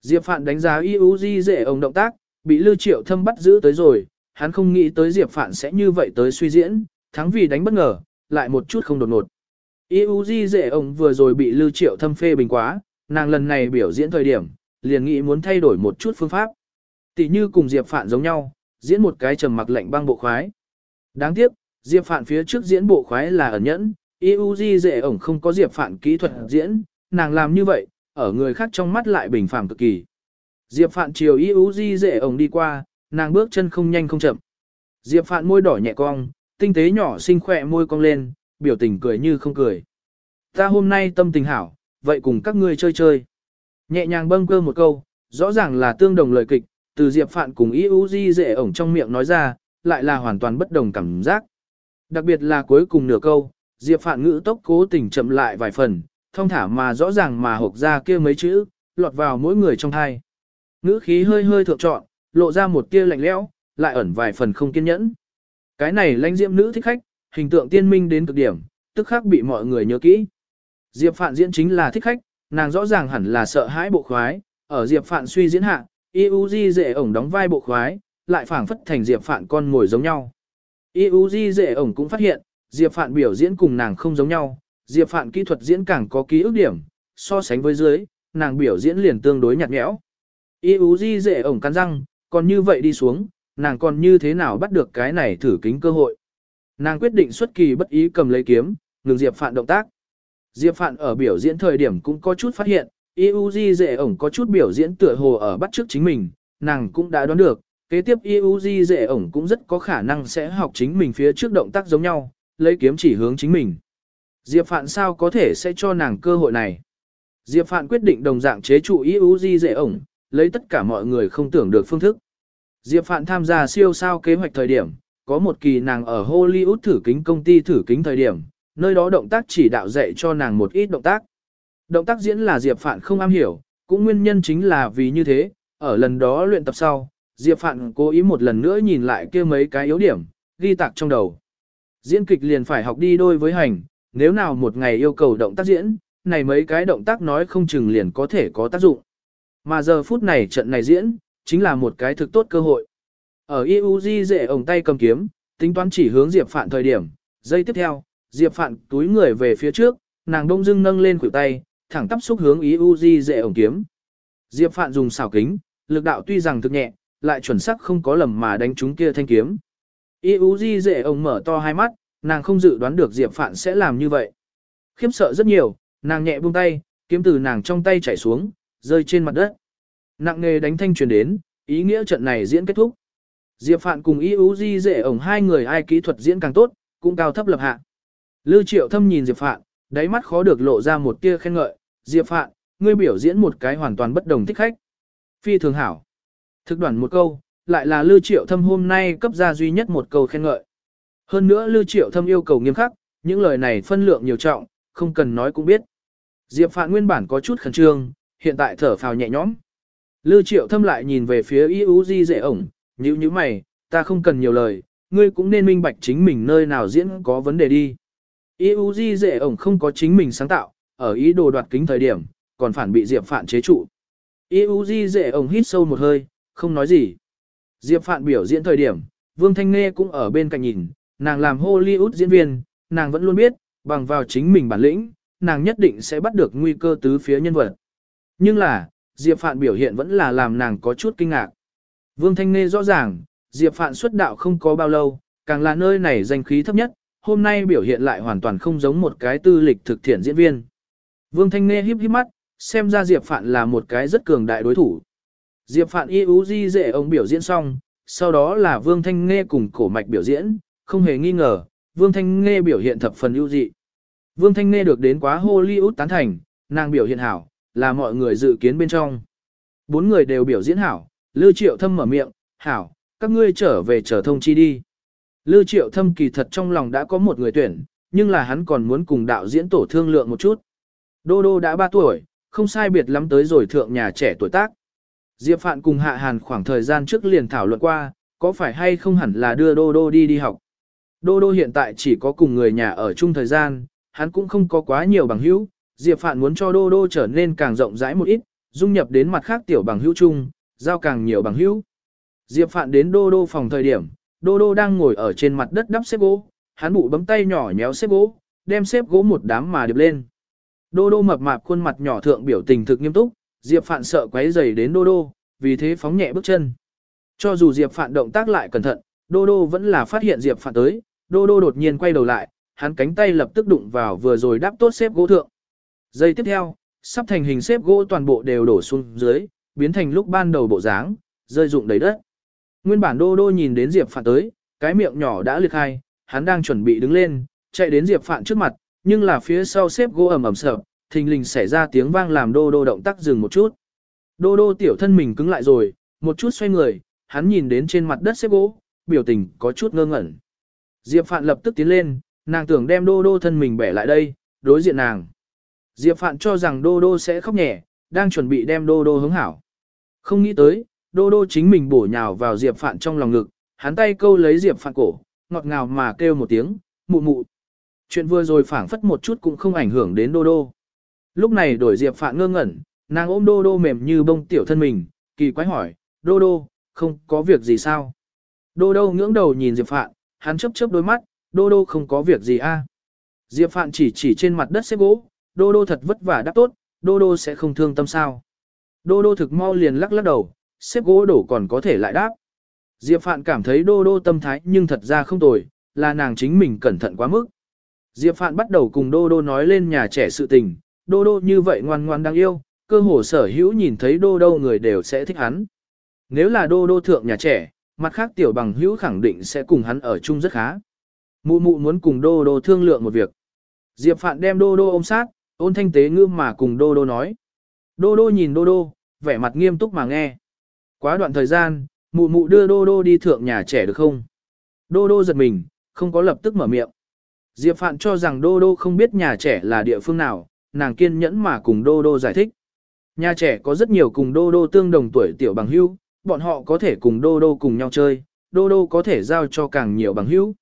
Diệp Phạn đánh giá Uzi dễ ổng động tác, bị Lưu Triệu Thâm bắt giữ tới rồi, hắn không nghĩ tới Diệp Phạn sẽ như vậy tới suy diễn, thắng vì đánh bất ngờ, lại một chút không đột ngột. Uzi dễ ông vừa rồi bị Lưu Triệu Thâm phê bình quá, nàng lần này biểu diễn thời điểm, liền nghĩ muốn thay đổi một chút phương pháp. Tỷ như cùng Diệp Phạn giống nhau, diễn một cái trầm mặc lạnh băng bộ khoái. Đáng tiếc, Diệp Phạn phía trước diễn bộ khoái là ẩn nhẫn, Uzi dễ ổng không có Diệp Phạn kỹ thuật diễn, nàng làm như vậy, ở người khác trong mắt lại bình phàm cực kỳ. Diệp Phạn chiều Uzi dễ ổng đi qua, nàng bước chân không nhanh không chậm. Diệp Phạn môi đỏ nhẹ cong, tinh tế nhỏ xinh khỏe môi cong lên, biểu tình cười như không cười. Ta hôm nay tâm tình hảo, vậy cùng các ngươi chơi chơi. Nhẹ nhàng bâng cơ một câu, rõ ràng là tương đồng lời kịch, từ Diệp Phạn cùng Di dễ ổng trong miệng nói ra, lại là hoàn toàn bất đồng cảm giác. Đặc biệt là cuối cùng nửa câu, Diệp Phạn ngữ tốc cố tình chậm lại vài phần, thông thả mà rõ ràng mà hộp ra kia mấy chữ, lọt vào mỗi người trong thai. Ngữ khí hơi hơi thượng trọn, lộ ra một tia lạnh lẽo, lại ẩn vài phần không kiên nhẫn. Cái này lãnh diễm nữ thích khách, hình tượng tiên minh đến cực điểm, tức khắc bị mọi người nhớ kỹ. Diệp Phạn diễn chính là thích khách, nàng rõ ràng hẳn là sợ hãi bộ khoái, ở Diệp Phạn suy diễn hạ, Yuji dễ ổng đóng vai bộ khoái, lại phảng phất thành Diệp Phạn con ngồi giống nhau. Yuji dễ ổng cũng phát hiện, Diệp Phạn biểu diễn cùng nàng không giống nhau, Diệp Phạn kỹ thuật diễn càng có ký ức điểm, so sánh với dưới, nàng biểu diễn liền tương đối nhạt nhẽo. Yuji dễ ổng cắn răng, còn như vậy đi xuống, nàng còn như thế nào bắt được cái này thử kính cơ hội. Nàng quyết định xuất kỳ bất ý cầm lấy kiếm, ngừng Diệp Phạn động tác. Diệp Phạn ở biểu diễn thời điểm cũng có chút phát hiện, Iuji dễ ổng có chút biểu diễn tựa hồ ở bắt trước chính mình, nàng cũng đã đoán được, kế tiếp Iuji dễ ổng cũng rất có khả năng sẽ học chính mình phía trước động tác giống nhau, lấy kiếm chỉ hướng chính mình. Diệp Phạn sao có thể sẽ cho nàng cơ hội này? Diệp Phạn quyết định đồng dạng chế trụ Iuji dễ ổng, lấy tất cả mọi người không tưởng được phương thức. Diệp Phạn tham gia siêu sao kế hoạch thời điểm, có một kỳ nàng ở Hollywood thử kính công ty thử kính thời điểm, nơi đó động tác chỉ đạo dạy cho nàng một ít động tác. Động tác diễn là Diệp Phạn không am hiểu, cũng nguyên nhân chính là vì như thế, ở lần đó luyện tập sau, Diệp Phạn cố ý một lần nữa nhìn lại kia mấy cái yếu điểm, ghi tạc trong đầu. Diễn kịch liền phải học đi đôi với hành, nếu nào một ngày yêu cầu động tác diễn, này mấy cái động tác nói không chừng liền có thể có tác dụng. Mà giờ phút này trận này diễn, chính là một cái thực tốt cơ hội. Ở IUG dễ ổng tay cầm kiếm, tính toán chỉ hướng Diệp Phạn thời điểm, giây tiếp theo, Diệp Phạn túi người về phía trước, nàng đông dưng nâng lên khuỷu tay, thẳng tắp xúc hướng IUG dễ ổng kiếm. Diệp Phạn dùng xảo kính, lực đạo tuy rằng thực nhẹ, lại chuẩn xác không có lầm mà đánh trúng kia thanh kiếm. Y dễ ổng mở to hai mắt, nàng không dự đoán được Diệp Phạn sẽ làm như vậy. Khiếp sợ rất nhiều, nàng nhẹ buông tay, kiếm từ nàng trong tay chảy xuống, rơi trên mặt đất. Nặng nghề đánh thanh truyền đến, ý nghĩa trận này diễn kết thúc. Diệp Phạn cùng Y ú di ổng hai người ai kỹ thuật diễn càng tốt, cũng cao thấp lập hạ. Lưu Triệu Thâm nhìn Diệp Phạn, đáy mắt khó được lộ ra một tia khen ngợi, Diệp Phạn, ngươi biểu diễn một cái hoàn toàn bất đồng thích khách. Phi thường hảo. Thực đoạn một câu, lại là Lưu Triệu Thâm hôm nay cấp ra duy nhất một câu khen ngợi. Hơn nữa Lưu Triệu Thâm yêu cầu nghiêm khắc, những lời này phân lượng nhiều trọng, không cần nói cũng biết. Diệp Phạn nguyên bản có chút khẩn trương, hiện tại thở phào nhẹ nhõm. Lưu Triệu Thâm lại nhìn về phía Y Di dễ ổng, nhíu nhíu mày, ta không cần nhiều lời, ngươi cũng nên minh bạch chính mình nơi nào diễn có vấn đề đi. Y Di dễ ổng không có chính mình sáng tạo, ở ý đồ đoạt kính thời điểm, còn phản bị Diệp Phạn chế trụ. Y Di dễ ổng hít sâu một hơi, không nói gì. Diệp Phạn biểu diễn thời điểm, Vương Thanh Nghê cũng ở bên cạnh nhìn, nàng làm Hollywood diễn viên, nàng vẫn luôn biết, bằng vào chính mình bản lĩnh, nàng nhất định sẽ bắt được nguy cơ tứ phía nhân vật. Nhưng là, Diệp Phạn biểu hiện vẫn là làm nàng có chút kinh ngạc. Vương Thanh Nghê rõ ràng, Diệp Phạn xuất đạo không có bao lâu, càng là nơi này danh khí thấp nhất, hôm nay biểu hiện lại hoàn toàn không giống một cái tư lịch thực thiện diễn viên. Vương Thanh Nghê híp híp mắt, xem ra Diệp Phạn là một cái rất cường đại đối thủ. Diệp Phạn y ú di dễ ông biểu diễn xong, sau đó là Vương Thanh Nghê cùng cổ mạch biểu diễn, không hề nghi ngờ, Vương Thanh Nghê biểu hiện thập phần ưu dị. Vương Thanh Nghê được đến quá Hollywood tán thành, nàng biểu hiện hảo, là mọi người dự kiến bên trong. Bốn người đều biểu diễn hảo, Lưu Triệu Thâm mở miệng, hảo, các ngươi trở về trở thông chi đi. Lưu Triệu Thâm kỳ thật trong lòng đã có một người tuyển, nhưng là hắn còn muốn cùng đạo diễn tổ thương lượng một chút. Đô Đô đã 3 tuổi, không sai biệt lắm tới rồi thượng nhà trẻ tuổi tác. Diệp Phạn cùng Hạ Hàn khoảng thời gian trước liền thảo luận qua, có phải hay không hẳn là đưa Đô Đô đi đi học. Đô Đô hiện tại chỉ có cùng người nhà ở chung thời gian, hắn cũng không có quá nhiều bằng hữu, Diệp Phạn muốn cho Đô Đô trở nên càng rộng rãi một ít, dung nhập đến mặt khác tiểu bằng hữu chung, giao càng nhiều bằng hữu. Diệp Phạn đến Đô Đô phòng thời điểm, Đô Đô đang ngồi ở trên mặt đất đắp xếp gỗ, hắn bụ bấm tay nhỏ nhéo xếp gỗ, đem xếp gỗ một đám mà điệp lên. Đô Đô mập mạp khuôn mặt nhỏ thượng biểu tình thực nghiêm túc, Diệp Phạn sợ quấy rầy đến Đô Đô, vì thế phóng nhẹ bước chân. Cho dù Diệp Phạn động tác lại cẩn thận, Đô Đô vẫn là phát hiện Diệp Phạn tới, Đô Đô đột nhiên quay đầu lại, hắn cánh tay lập tức đụng vào vừa rồi đắp tốt xếp gỗ thượng. Giây tiếp theo, sắp thành hình xếp gỗ toàn bộ đều đổ xuống dưới, biến thành lúc ban đầu bộ dáng, rơi rụng đầy đất. Nguyên bản Đô Đô nhìn đến Diệp Phạn tới, cái miệng nhỏ đã liệt hai, hắn đang chuẩn bị đứng lên, chạy đến Diệp Phạn trước mặt, nhưng là phía sau xếp gỗ ầm ầm sợ, thình lình xảy ra tiếng vang làm Đô Đô động tác dừng một chút. Đô Đô tiểu thân mình cứng lại rồi, một chút xoay người, hắn nhìn đến trên mặt đất xếp gỗ, biểu tình có chút ngơ ngẩn. Diệp Phạn lập tức tiến lên, nàng tưởng đem Đô Đô thân mình bẻ lại đây, đối diện nàng. Diệp Phạn cho rằng Đô Đô sẽ khóc nhẹ, đang chuẩn bị đem Đô Đô hướng hảo. Không nghĩ tới, Đô Đô chính mình bổ nhào vào Diệp Phạn trong lòng ngực, hắn tay câu lấy Diệp Phạn cổ, ngọt ngào mà kêu một tiếng, mụ mụ. Chuyện vừa rồi phảng phất một chút cũng không ảnh hưởng đến Đô Đô. Lúc này đổi Diệp Phạn ngơ ngẩn, nàng ôm Đô Đô mềm như bông tiểu thân mình, kỳ quái hỏi, Đô Đô, không có việc gì sao? Đô Đô ngưỡng đầu nhìn Diệp Phạn, hắn chớp chớp đôi mắt, Đô Đô không có việc gì a. Diệp Phạn chỉ chỉ trên mặt đất xếp gỗ, Đô Đô thật vất vả đáp tốt, Đô Đô sẽ không thương tâm sao. Đô Đô thực mau liền lắc lắc đầu, xếp gỗ đổ còn có thể lại đáp. Diệp Phạn cảm thấy Đô Đô tâm thái nhưng thật ra không tồi, là nàng chính mình cẩn thận quá mức. Diệp Phạn bắt đầu cùng Đô Đô nói lên nhà trẻ sự tình, Đô Đô như vậy ngoan ngoan đáng yêu, cơ hồ sở hữu nhìn thấy Đô Đô người đều sẽ thích hắn. Nếu là Đô Đô thượng nhà trẻ, mặt khác tiểu bằng hữu khẳng định sẽ cùng hắn ở chung rất khá. Mụ mụ muốn cùng Đô Đô thương lượng một việc. Diệp Phạn đem Đô Đô ôm sát, ôn thanh tế ngư mà cùng Đô Đô nói. Đô Đô nhìn Đô Đô, vẻ mặt nghiêm túc mà nghe. Quá đoạn thời gian, mụ mụ đưa Đô Đô đi thượng nhà trẻ được không? Đô Đô giật mình, không có lập tức mở miệng. Diệp Phạn cho rằng Đô Đô không biết nhà trẻ là địa phương nào, nàng kiên nhẫn mà cùng Đô Đô giải thích. Nhà trẻ có rất nhiều cùng Đô Đô tương đồng tuổi tiểu bằng hữu, bọn họ có thể cùng Đô Đô cùng nhau chơi, Đô Đô có thể giao cho càng nhiều bằng hữu.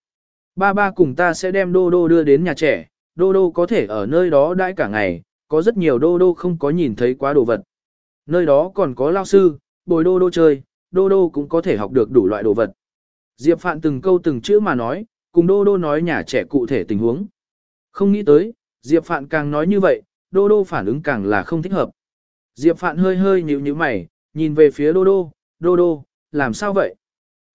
Ba ba cùng ta sẽ đem Đô Đô đưa đến nhà trẻ, Đô Đô có thể ở nơi đó đãi cả ngày, có rất nhiều Đô Đô không có nhìn thấy quá đồ vật. Nơi đó còn có lao sư, bồi Đô Đô chơi, Đô Đô cũng có thể học được đủ loại đồ vật. Diệp Phạn từng câu từng chữ mà nói, cùng Đô Đô nói nhà trẻ cụ thể tình huống. Không nghĩ tới, Diệp Phạn càng nói như vậy, Đô Đô phản ứng càng là không thích hợp. Diệp Phạn hơi hơi nhíu nhíu mày, nhìn về phía Đô Đô, Đô Đô, làm sao vậy?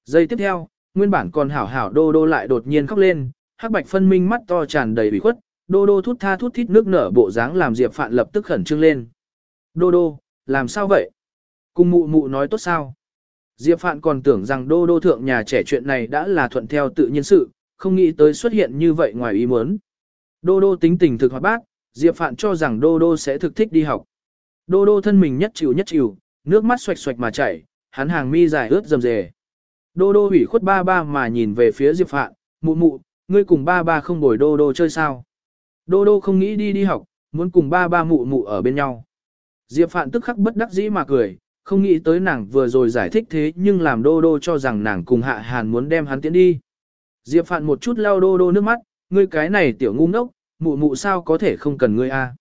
Giây tiếp theo, nguyên bản còn hảo hảo đô đô lại đột nhiên khóc lên, hắc bạch phân minh mắt to tràn đầy ủy khuất, đô đô thút tha thút thít nước nở bộ dáng làm Diệp Phạn lập tức khẩn trương lên. Đô đô, làm sao vậy? Cùng mụ mụ nói tốt sao? Diệp Phạn còn tưởng rằng đô đô thượng nhà trẻ chuyện này đã là thuận theo tự nhiên sự, không nghĩ tới xuất hiện như vậy ngoài ý muốn. Đô đô tính tình thực hoạt bát, Diệp Phạn cho rằng đô đô sẽ thực thích đi học. Đô đô thân mình nhất chịu nhất chịu, nước mắt xoạch xoạch mà chảy, hắn hàng mi dài ướt rầm rề. Đô đô ủy khuất ba ba mà nhìn về phía Diệp Phạn, mụ mụ, ngươi cùng ba ba không bồi đô đô chơi sao. Đô đô không nghĩ đi đi học, muốn cùng ba ba mụ mụ ở bên nhau. Diệp Phạn tức khắc bất đắc dĩ mà cười, không nghĩ tới nàng vừa rồi giải thích thế nhưng làm đô đô cho rằng nàng cùng hạ hàn muốn đem hắn tiến đi. Diệp Phạn một chút lau đô đô nước mắt, ngươi cái này tiểu ngu ngốc, mụ mụ sao có thể không cần ngươi a?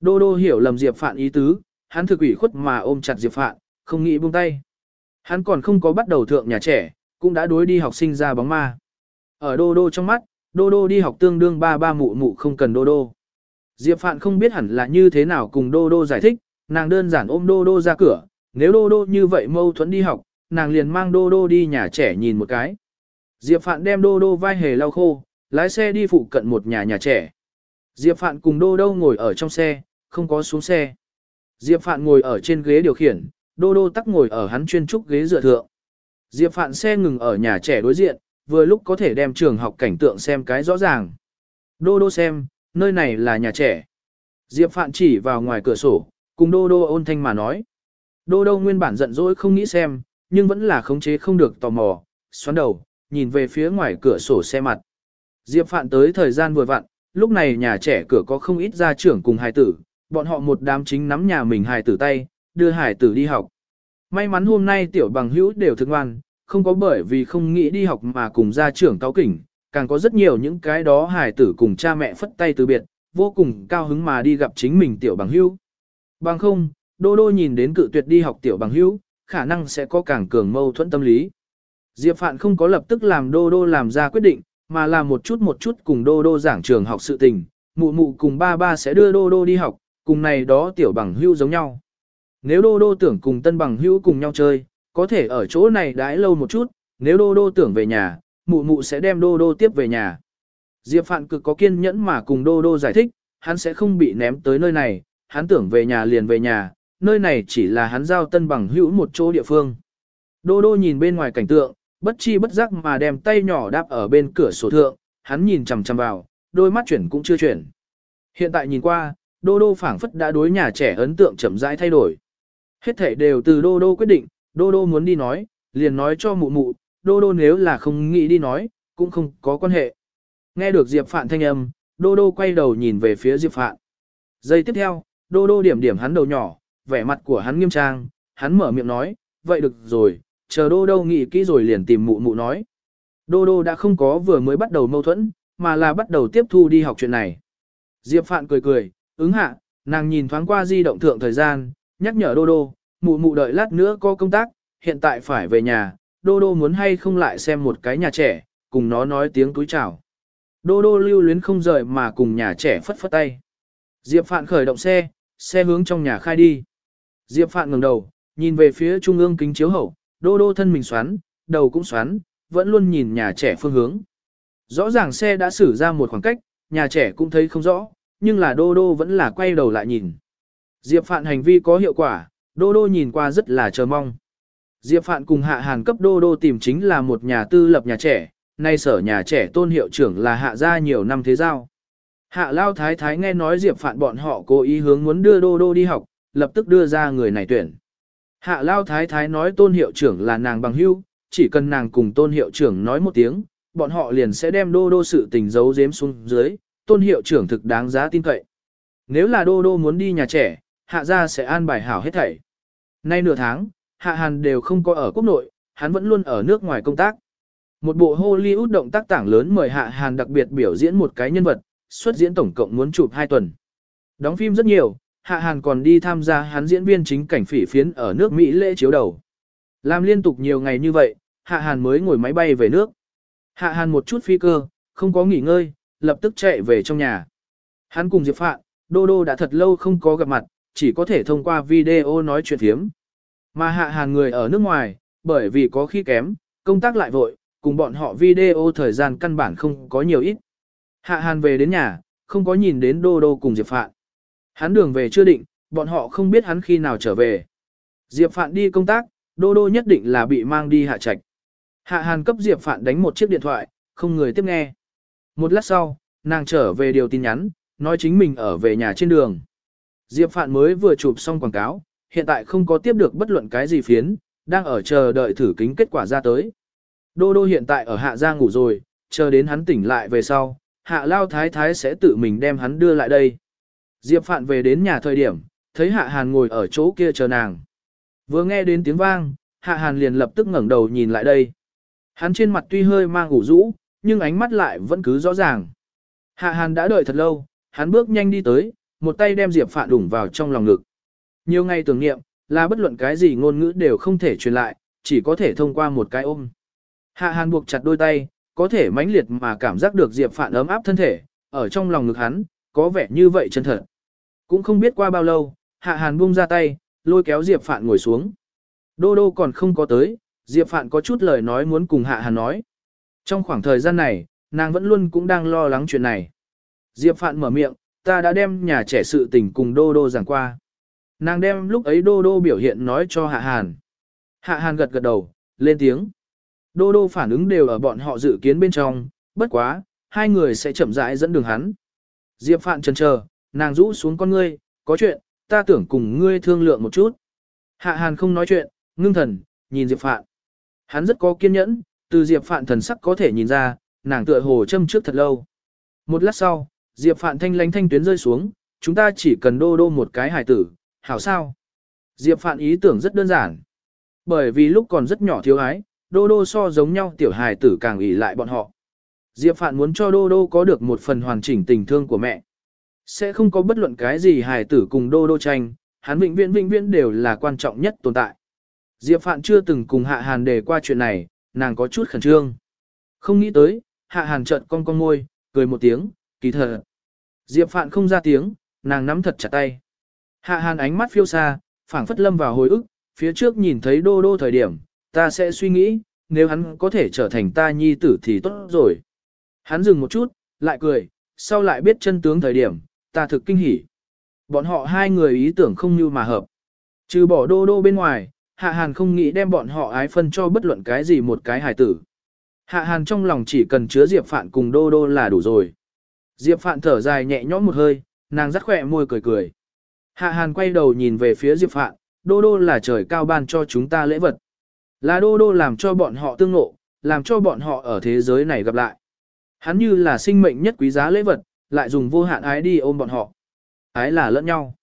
Đô đô hiểu lầm Diệp Phạn ý tứ, hắn thực ủy khuất mà ôm chặt Diệp Phạn, không nghĩ buông tay. Hắn còn không có bắt đầu thượng nhà trẻ, cũng đã đối đi học sinh ra bóng ma. Ở đô đô trong mắt, đô đô đi học tương đương ba ba mụ mụ không cần đô đô. Diệp Phạn không biết hẳn là như thế nào cùng đô đô giải thích, nàng đơn giản ôm đô đô ra cửa, nếu đô đô như vậy mâu thuẫn đi học, nàng liền mang đô đô đi nhà trẻ nhìn một cái. Diệp Phạn đem đô đô vai hề lau khô, lái xe đi phụ cận một nhà nhà trẻ. Diệp Phạn cùng đô đô ngồi ở trong xe, không có xuống xe. Diệp Phạn ngồi ở trên ghế điều khiển, đô đô tắc ngồi ở hắn chuyên trúc ghế dựa thượng. Diệp Phạn xe ngừng ở nhà trẻ đối diện, vừa lúc có thể đem trường học cảnh tượng xem cái rõ ràng. Đô đô xem, nơi này là nhà trẻ. Diệp Phạn chỉ vào ngoài cửa sổ, cùng đô đô ôn thanh mà nói. Đô đô nguyên bản giận dỗi không nghĩ xem, nhưng vẫn là khống chế không được tò mò, xoắn đầu, nhìn về phía ngoài cửa sổ xe mặt. Diệp Phạn tới thời gian vừa vặn, lúc này nhà trẻ cửa có không ít gia trưởng cùng hài tử, bọn họ một đám chính nắm nhà mình hài tử tay, đưa hài tử đi học. May mắn hôm nay tiểu bằng hữu đều thức ngoan, không có bởi vì không nghĩ đi học mà cùng gia trưởng cáo kỉnh, càng có rất nhiều những cái đó hài tử cùng cha mẹ phất tay từ biệt, vô cùng cao hứng mà đi gặp chính mình tiểu bằng hữu. Bằng không, đô đô nhìn đến cự tuyệt đi học tiểu bằng hữu, khả năng sẽ có càng cường mâu thuẫn tâm lý. Diệp Phạn không có lập tức làm đô đô làm ra quyết định, mà là một chút một chút cùng đô đô giảng trường học sự tình, mụ mụ cùng ba ba sẽ đưa đô đô đi học, cùng này đó tiểu bằng hữu giống nhau. Nếu đô đô tưởng cùng tân bằng hữu cùng nhau chơi, có thể ở chỗ này đãi lâu một chút, nếu đô đô tưởng về nhà, mụ mụ sẽ đem đô đô tiếp về nhà. Diệp Phạn cực có kiên nhẫn mà cùng đô đô giải thích, hắn sẽ không bị ném tới nơi này, hắn tưởng về nhà liền về nhà, nơi này chỉ là hắn giao tân bằng hữu một chỗ địa phương. Đô đô nhìn bên ngoài cảnh tượng, bất chi bất giác mà đem tay nhỏ đáp ở bên cửa sổ thượng, hắn nhìn chằm chằm vào, đôi mắt chuyển cũng chưa chuyển. Hiện tại nhìn qua, đô đô phảng phất đã đối nhà trẻ ấn tượng chậm rãi thay đổi. Hết thể đều từ đô đô quyết định, đô đô muốn đi nói, liền nói cho mụ mụ, đô đô nếu là không nghĩ đi nói, cũng không có quan hệ. Nghe được Diệp Phạn thanh âm, đô đô quay đầu nhìn về phía Diệp Phạn. Giây tiếp theo, đô đô điểm điểm hắn đầu nhỏ, vẻ mặt của hắn nghiêm trang, hắn mở miệng nói, vậy được rồi, chờ đô đô nghĩ kỹ rồi liền tìm mụ mụ nói. Đô đô đã không có vừa mới bắt đầu mâu thuẫn, mà là bắt đầu tiếp thu đi học chuyện này. Diệp Phạn cười cười, ứng hạ, nàng nhìn thoáng qua di động thượng thời gian, nhắc nhở đô đô, mụ mụ đợi lát nữa có công tác, hiện tại phải về nhà, đô đô muốn hay không lại xem một cái nhà trẻ, cùng nó nói tiếng túi chào. Đô đô lưu luyến không rời mà cùng nhà trẻ phất phất tay. Diệp Phạn khởi động xe, xe hướng trong nhà khai đi. Diệp Phạn ngẩng đầu, nhìn về phía trung ương kính chiếu hậu, đô đô thân mình xoắn, đầu cũng xoắn, vẫn luôn nhìn nhà trẻ phương hướng. Rõ ràng xe đã xử ra một khoảng cách, nhà trẻ cũng thấy không rõ, nhưng là đô đô vẫn là quay đầu lại nhìn. Diệp Phạn hành vi có hiệu quả, đô đô nhìn qua rất là chờ mong. Diệp Phạn cùng hạ hàn cấp đô đô tìm chính là một nhà tư lập nhà trẻ, nay sở nhà trẻ tôn hiệu trưởng là hạ gia nhiều năm thế giao. Hạ Lao Thái Thái nghe nói Diệp Phạn bọn họ cố ý hướng muốn đưa đô đô đi học, lập tức đưa ra người này tuyển. Hạ Lao Thái Thái nói tôn hiệu trưởng là nàng bằng hưu, chỉ cần nàng cùng tôn hiệu trưởng nói một tiếng, bọn họ liền sẽ đem đô đô sự tình giấu giếm xuống dưới, tôn hiệu trưởng thực đáng giá tin cậy. Nếu là đô đô muốn đi nhà trẻ, hạ gia sẽ an bài hảo hết thảy. Nay nửa tháng, hạ hàn đều không có ở quốc nội, hắn vẫn luôn ở nước ngoài công tác. Một bộ Hollywood động tác tảng lớn mời hạ hàn đặc biệt biểu diễn một cái nhân vật, xuất diễn tổng cộng muốn chụp 2 tuần. Đóng phim rất nhiều, Hạ Hàn còn đi tham gia hắn diễn viên chính cảnh phỉ phiến ở nước Mỹ lễ chiếu đầu. Làm liên tục nhiều ngày như vậy, Hạ Hàn mới ngồi máy bay về nước. Hạ Hàn một chút phi cơ, không có nghỉ ngơi, lập tức chạy về trong nhà. Hắn cùng Diệp Phạn, Đô Đô đã thật lâu không có gặp mặt, chỉ có thể thông qua video nói chuyện phiếm. Mà Hạ Hàn người ở nước ngoài, bởi vì có khi kém, công tác lại vội, cùng bọn họ video thời gian căn bản không có nhiều ít. Hạ Hàn về đến nhà, không có nhìn đến Đô Đô cùng Diệp Phạn. Hắn đường về chưa định, bọn họ không biết hắn khi nào trở về. Diệp Phạn đi công tác, Đô Đô nhất định là bị mang đi hạ trạch. Hạ Hàn cấp Diệp Phạn đánh một chiếc điện thoại, không người tiếp nghe. Một lát sau, nàng trở về điều tin nhắn, nói chính mình ở về nhà trên đường. Diệp Phạn mới vừa chụp xong quảng cáo, hiện tại không có tiếp được bất luận cái gì phiến, đang ở chờ đợi thử kính kết quả ra tới. Đô Đô hiện tại ở hạ gia ngủ rồi, chờ đến hắn tỉnh lại về sau, hạ lao thái thái sẽ tự mình đem hắn đưa lại đây. Diệp Phạn về đến nhà thời điểm, thấy hạ hàn ngồi ở chỗ kia chờ nàng. Vừa nghe đến tiếng vang, hạ hàn liền lập tức ngẩng đầu nhìn lại đây. Hắn trên mặt tuy hơi mang ngủ rũ, nhưng ánh mắt lại vẫn cứ rõ ràng. Hạ hàn đã đợi thật lâu, hắn bước nhanh đi tới, một tay đem Diệp Phạn đủng vào trong lòng ngực. Nhiều ngày tưởng niệm, là bất luận cái gì ngôn ngữ đều không thể truyền lại, chỉ có thể thông qua một cái ôm. Hạ hàn buộc chặt đôi tay, có thể mãnh liệt mà cảm giác được Diệp Phạn ấm áp thân thể, ở trong lòng ngực hắn, có vẻ như vậy chân thật. Cũng không biết qua bao lâu, Hạ Hàn buông ra tay, lôi kéo Diệp Phạn ngồi xuống. Đô đô còn không có tới, Diệp Phạn có chút lời nói muốn cùng Hạ Hàn nói. Trong khoảng thời gian này, nàng vẫn luôn cũng đang lo lắng chuyện này. Diệp Phạn mở miệng, ta đã đem nhà trẻ sự tình cùng Đô Đô giảng qua. Nàng đem lúc ấy Đô Đô biểu hiện nói cho Hạ Hàn. Hạ Hàn gật gật đầu, lên tiếng. Đô Đô phản ứng đều ở bọn họ dự kiến bên trong, bất quá, hai người sẽ chậm rãi dẫn đường hắn. Diệp Phạn chần chờ, nàng rũ xuống con ngươi, có chuyện, ta tưởng cùng ngươi thương lượng một chút. Hạ Hàn không nói chuyện, ngưng thần, nhìn Diệp Phạn. Hắn rất có kiên nhẫn, từ Diệp Phạn thần sắc có thể nhìn ra, nàng tựa hồ châm trước thật lâu. Một lát sau, Diệp Phạn thanh lánh thanh tuyến rơi xuống, chúng ta chỉ cần đô đô một cái hài tử, hảo sao? Diệp Phạn ý tưởng rất đơn giản. Bởi vì lúc còn rất nhỏ thiếu ái, đô đô so giống nhau tiểu hài tử càng ỷ lại bọn họ. Diệp Phạn muốn cho đô đô có được một phần hoàn chỉnh tình thương của mẹ. Sẽ không có bất luận cái gì hài tử cùng đô đô tranh, hắn vĩnh viễn vĩnh viễn đều là quan trọng nhất tồn tại. Diệp Phạn chưa từng cùng Hạ Hàn đề qua chuyện này, nàng có chút khẩn trương. Không nghĩ tới, Hạ Hàn trợn con con môi, cười một tiếng, kỳ thật. Diệp Phạn không ra tiếng, nàng nắm thật chặt tay. Hạ Hàn ánh mắt phiêu xa, phảng phất lâm vào hồi ức, phía trước nhìn thấy đô đô thời điểm, ta sẽ suy nghĩ, nếu hắn có thể trở thành ta nhi tử thì tốt rồi. Hắn dừng một chút, lại cười, sau lại biết chân tướng thời điểm, ta thực kinh hỉ. Bọn họ hai người ý tưởng không như mà hợp. Trừ bỏ đô đô bên ngoài, Hạ Hàn không nghĩ đem bọn họ ái phân cho bất luận cái gì một cái hài tử. Hạ Hàn trong lòng chỉ cần chứa Diệp Phạn cùng đô đô là đủ rồi. Diệp Phạn thở dài nhẹ nhõm một hơi, nàng rắc khỏe môi cười cười. Hạ Hàn quay đầu nhìn về phía Diệp Phạn, đô đô là trời cao ban cho chúng ta lễ vật. Là đô đô làm cho bọn họ tương ngộ, làm cho bọn họ ở thế giới này gặp lại. Hắn như là sinh mệnh nhất quý giá lễ vật, lại dùng vô hạn ái đi ôm bọn họ. Ái là lẫn nhau.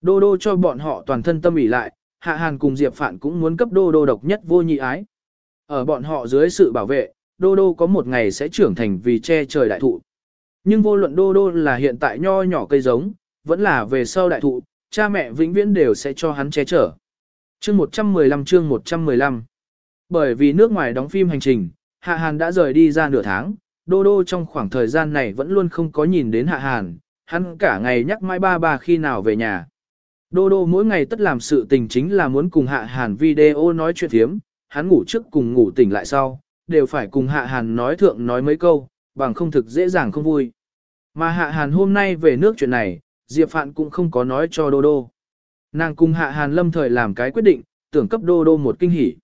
Đô đô cho bọn họ toàn thân tâm ỉ lại, Hạ Hàn cùng Diệp Phạn cũng muốn cấp đô đô độc nhất vô nhị ái. Ở bọn họ dưới sự bảo vệ, đô đô có một ngày sẽ trưởng thành vì che trời đại thụ. Nhưng vô luận đô đô là hiện tại nho nhỏ cây giống, vẫn là về sau đại thụ, cha mẹ vĩnh viễn đều sẽ cho hắn che chở. Chương 115 chương 115 Bởi vì nước ngoài đóng phim hành trình, Hạ Hàn đã rời đi ra nửa tháng, Đô Đô trong khoảng thời gian này vẫn luôn không có nhìn đến Hạ Hàn, hắn cả ngày nhắc mãi ba ba khi nào về nhà. Đô Đô mỗi ngày tất làm sự tình chính là muốn cùng Hạ Hàn video nói chuyện thiếm, hắn ngủ trước cùng ngủ tỉnh lại sau, đều phải cùng Hạ Hàn nói thượng nói mấy câu, bằng không thực dễ dàng không vui. Mà Hạ Hàn hôm nay về nước chuyện này, Diệp Phạn cũng không có nói cho Đô Đô. Nàng cùng Hạ Hàn lâm thời làm cái quyết định, tưởng cấp Đô Đô một kinh hỉ.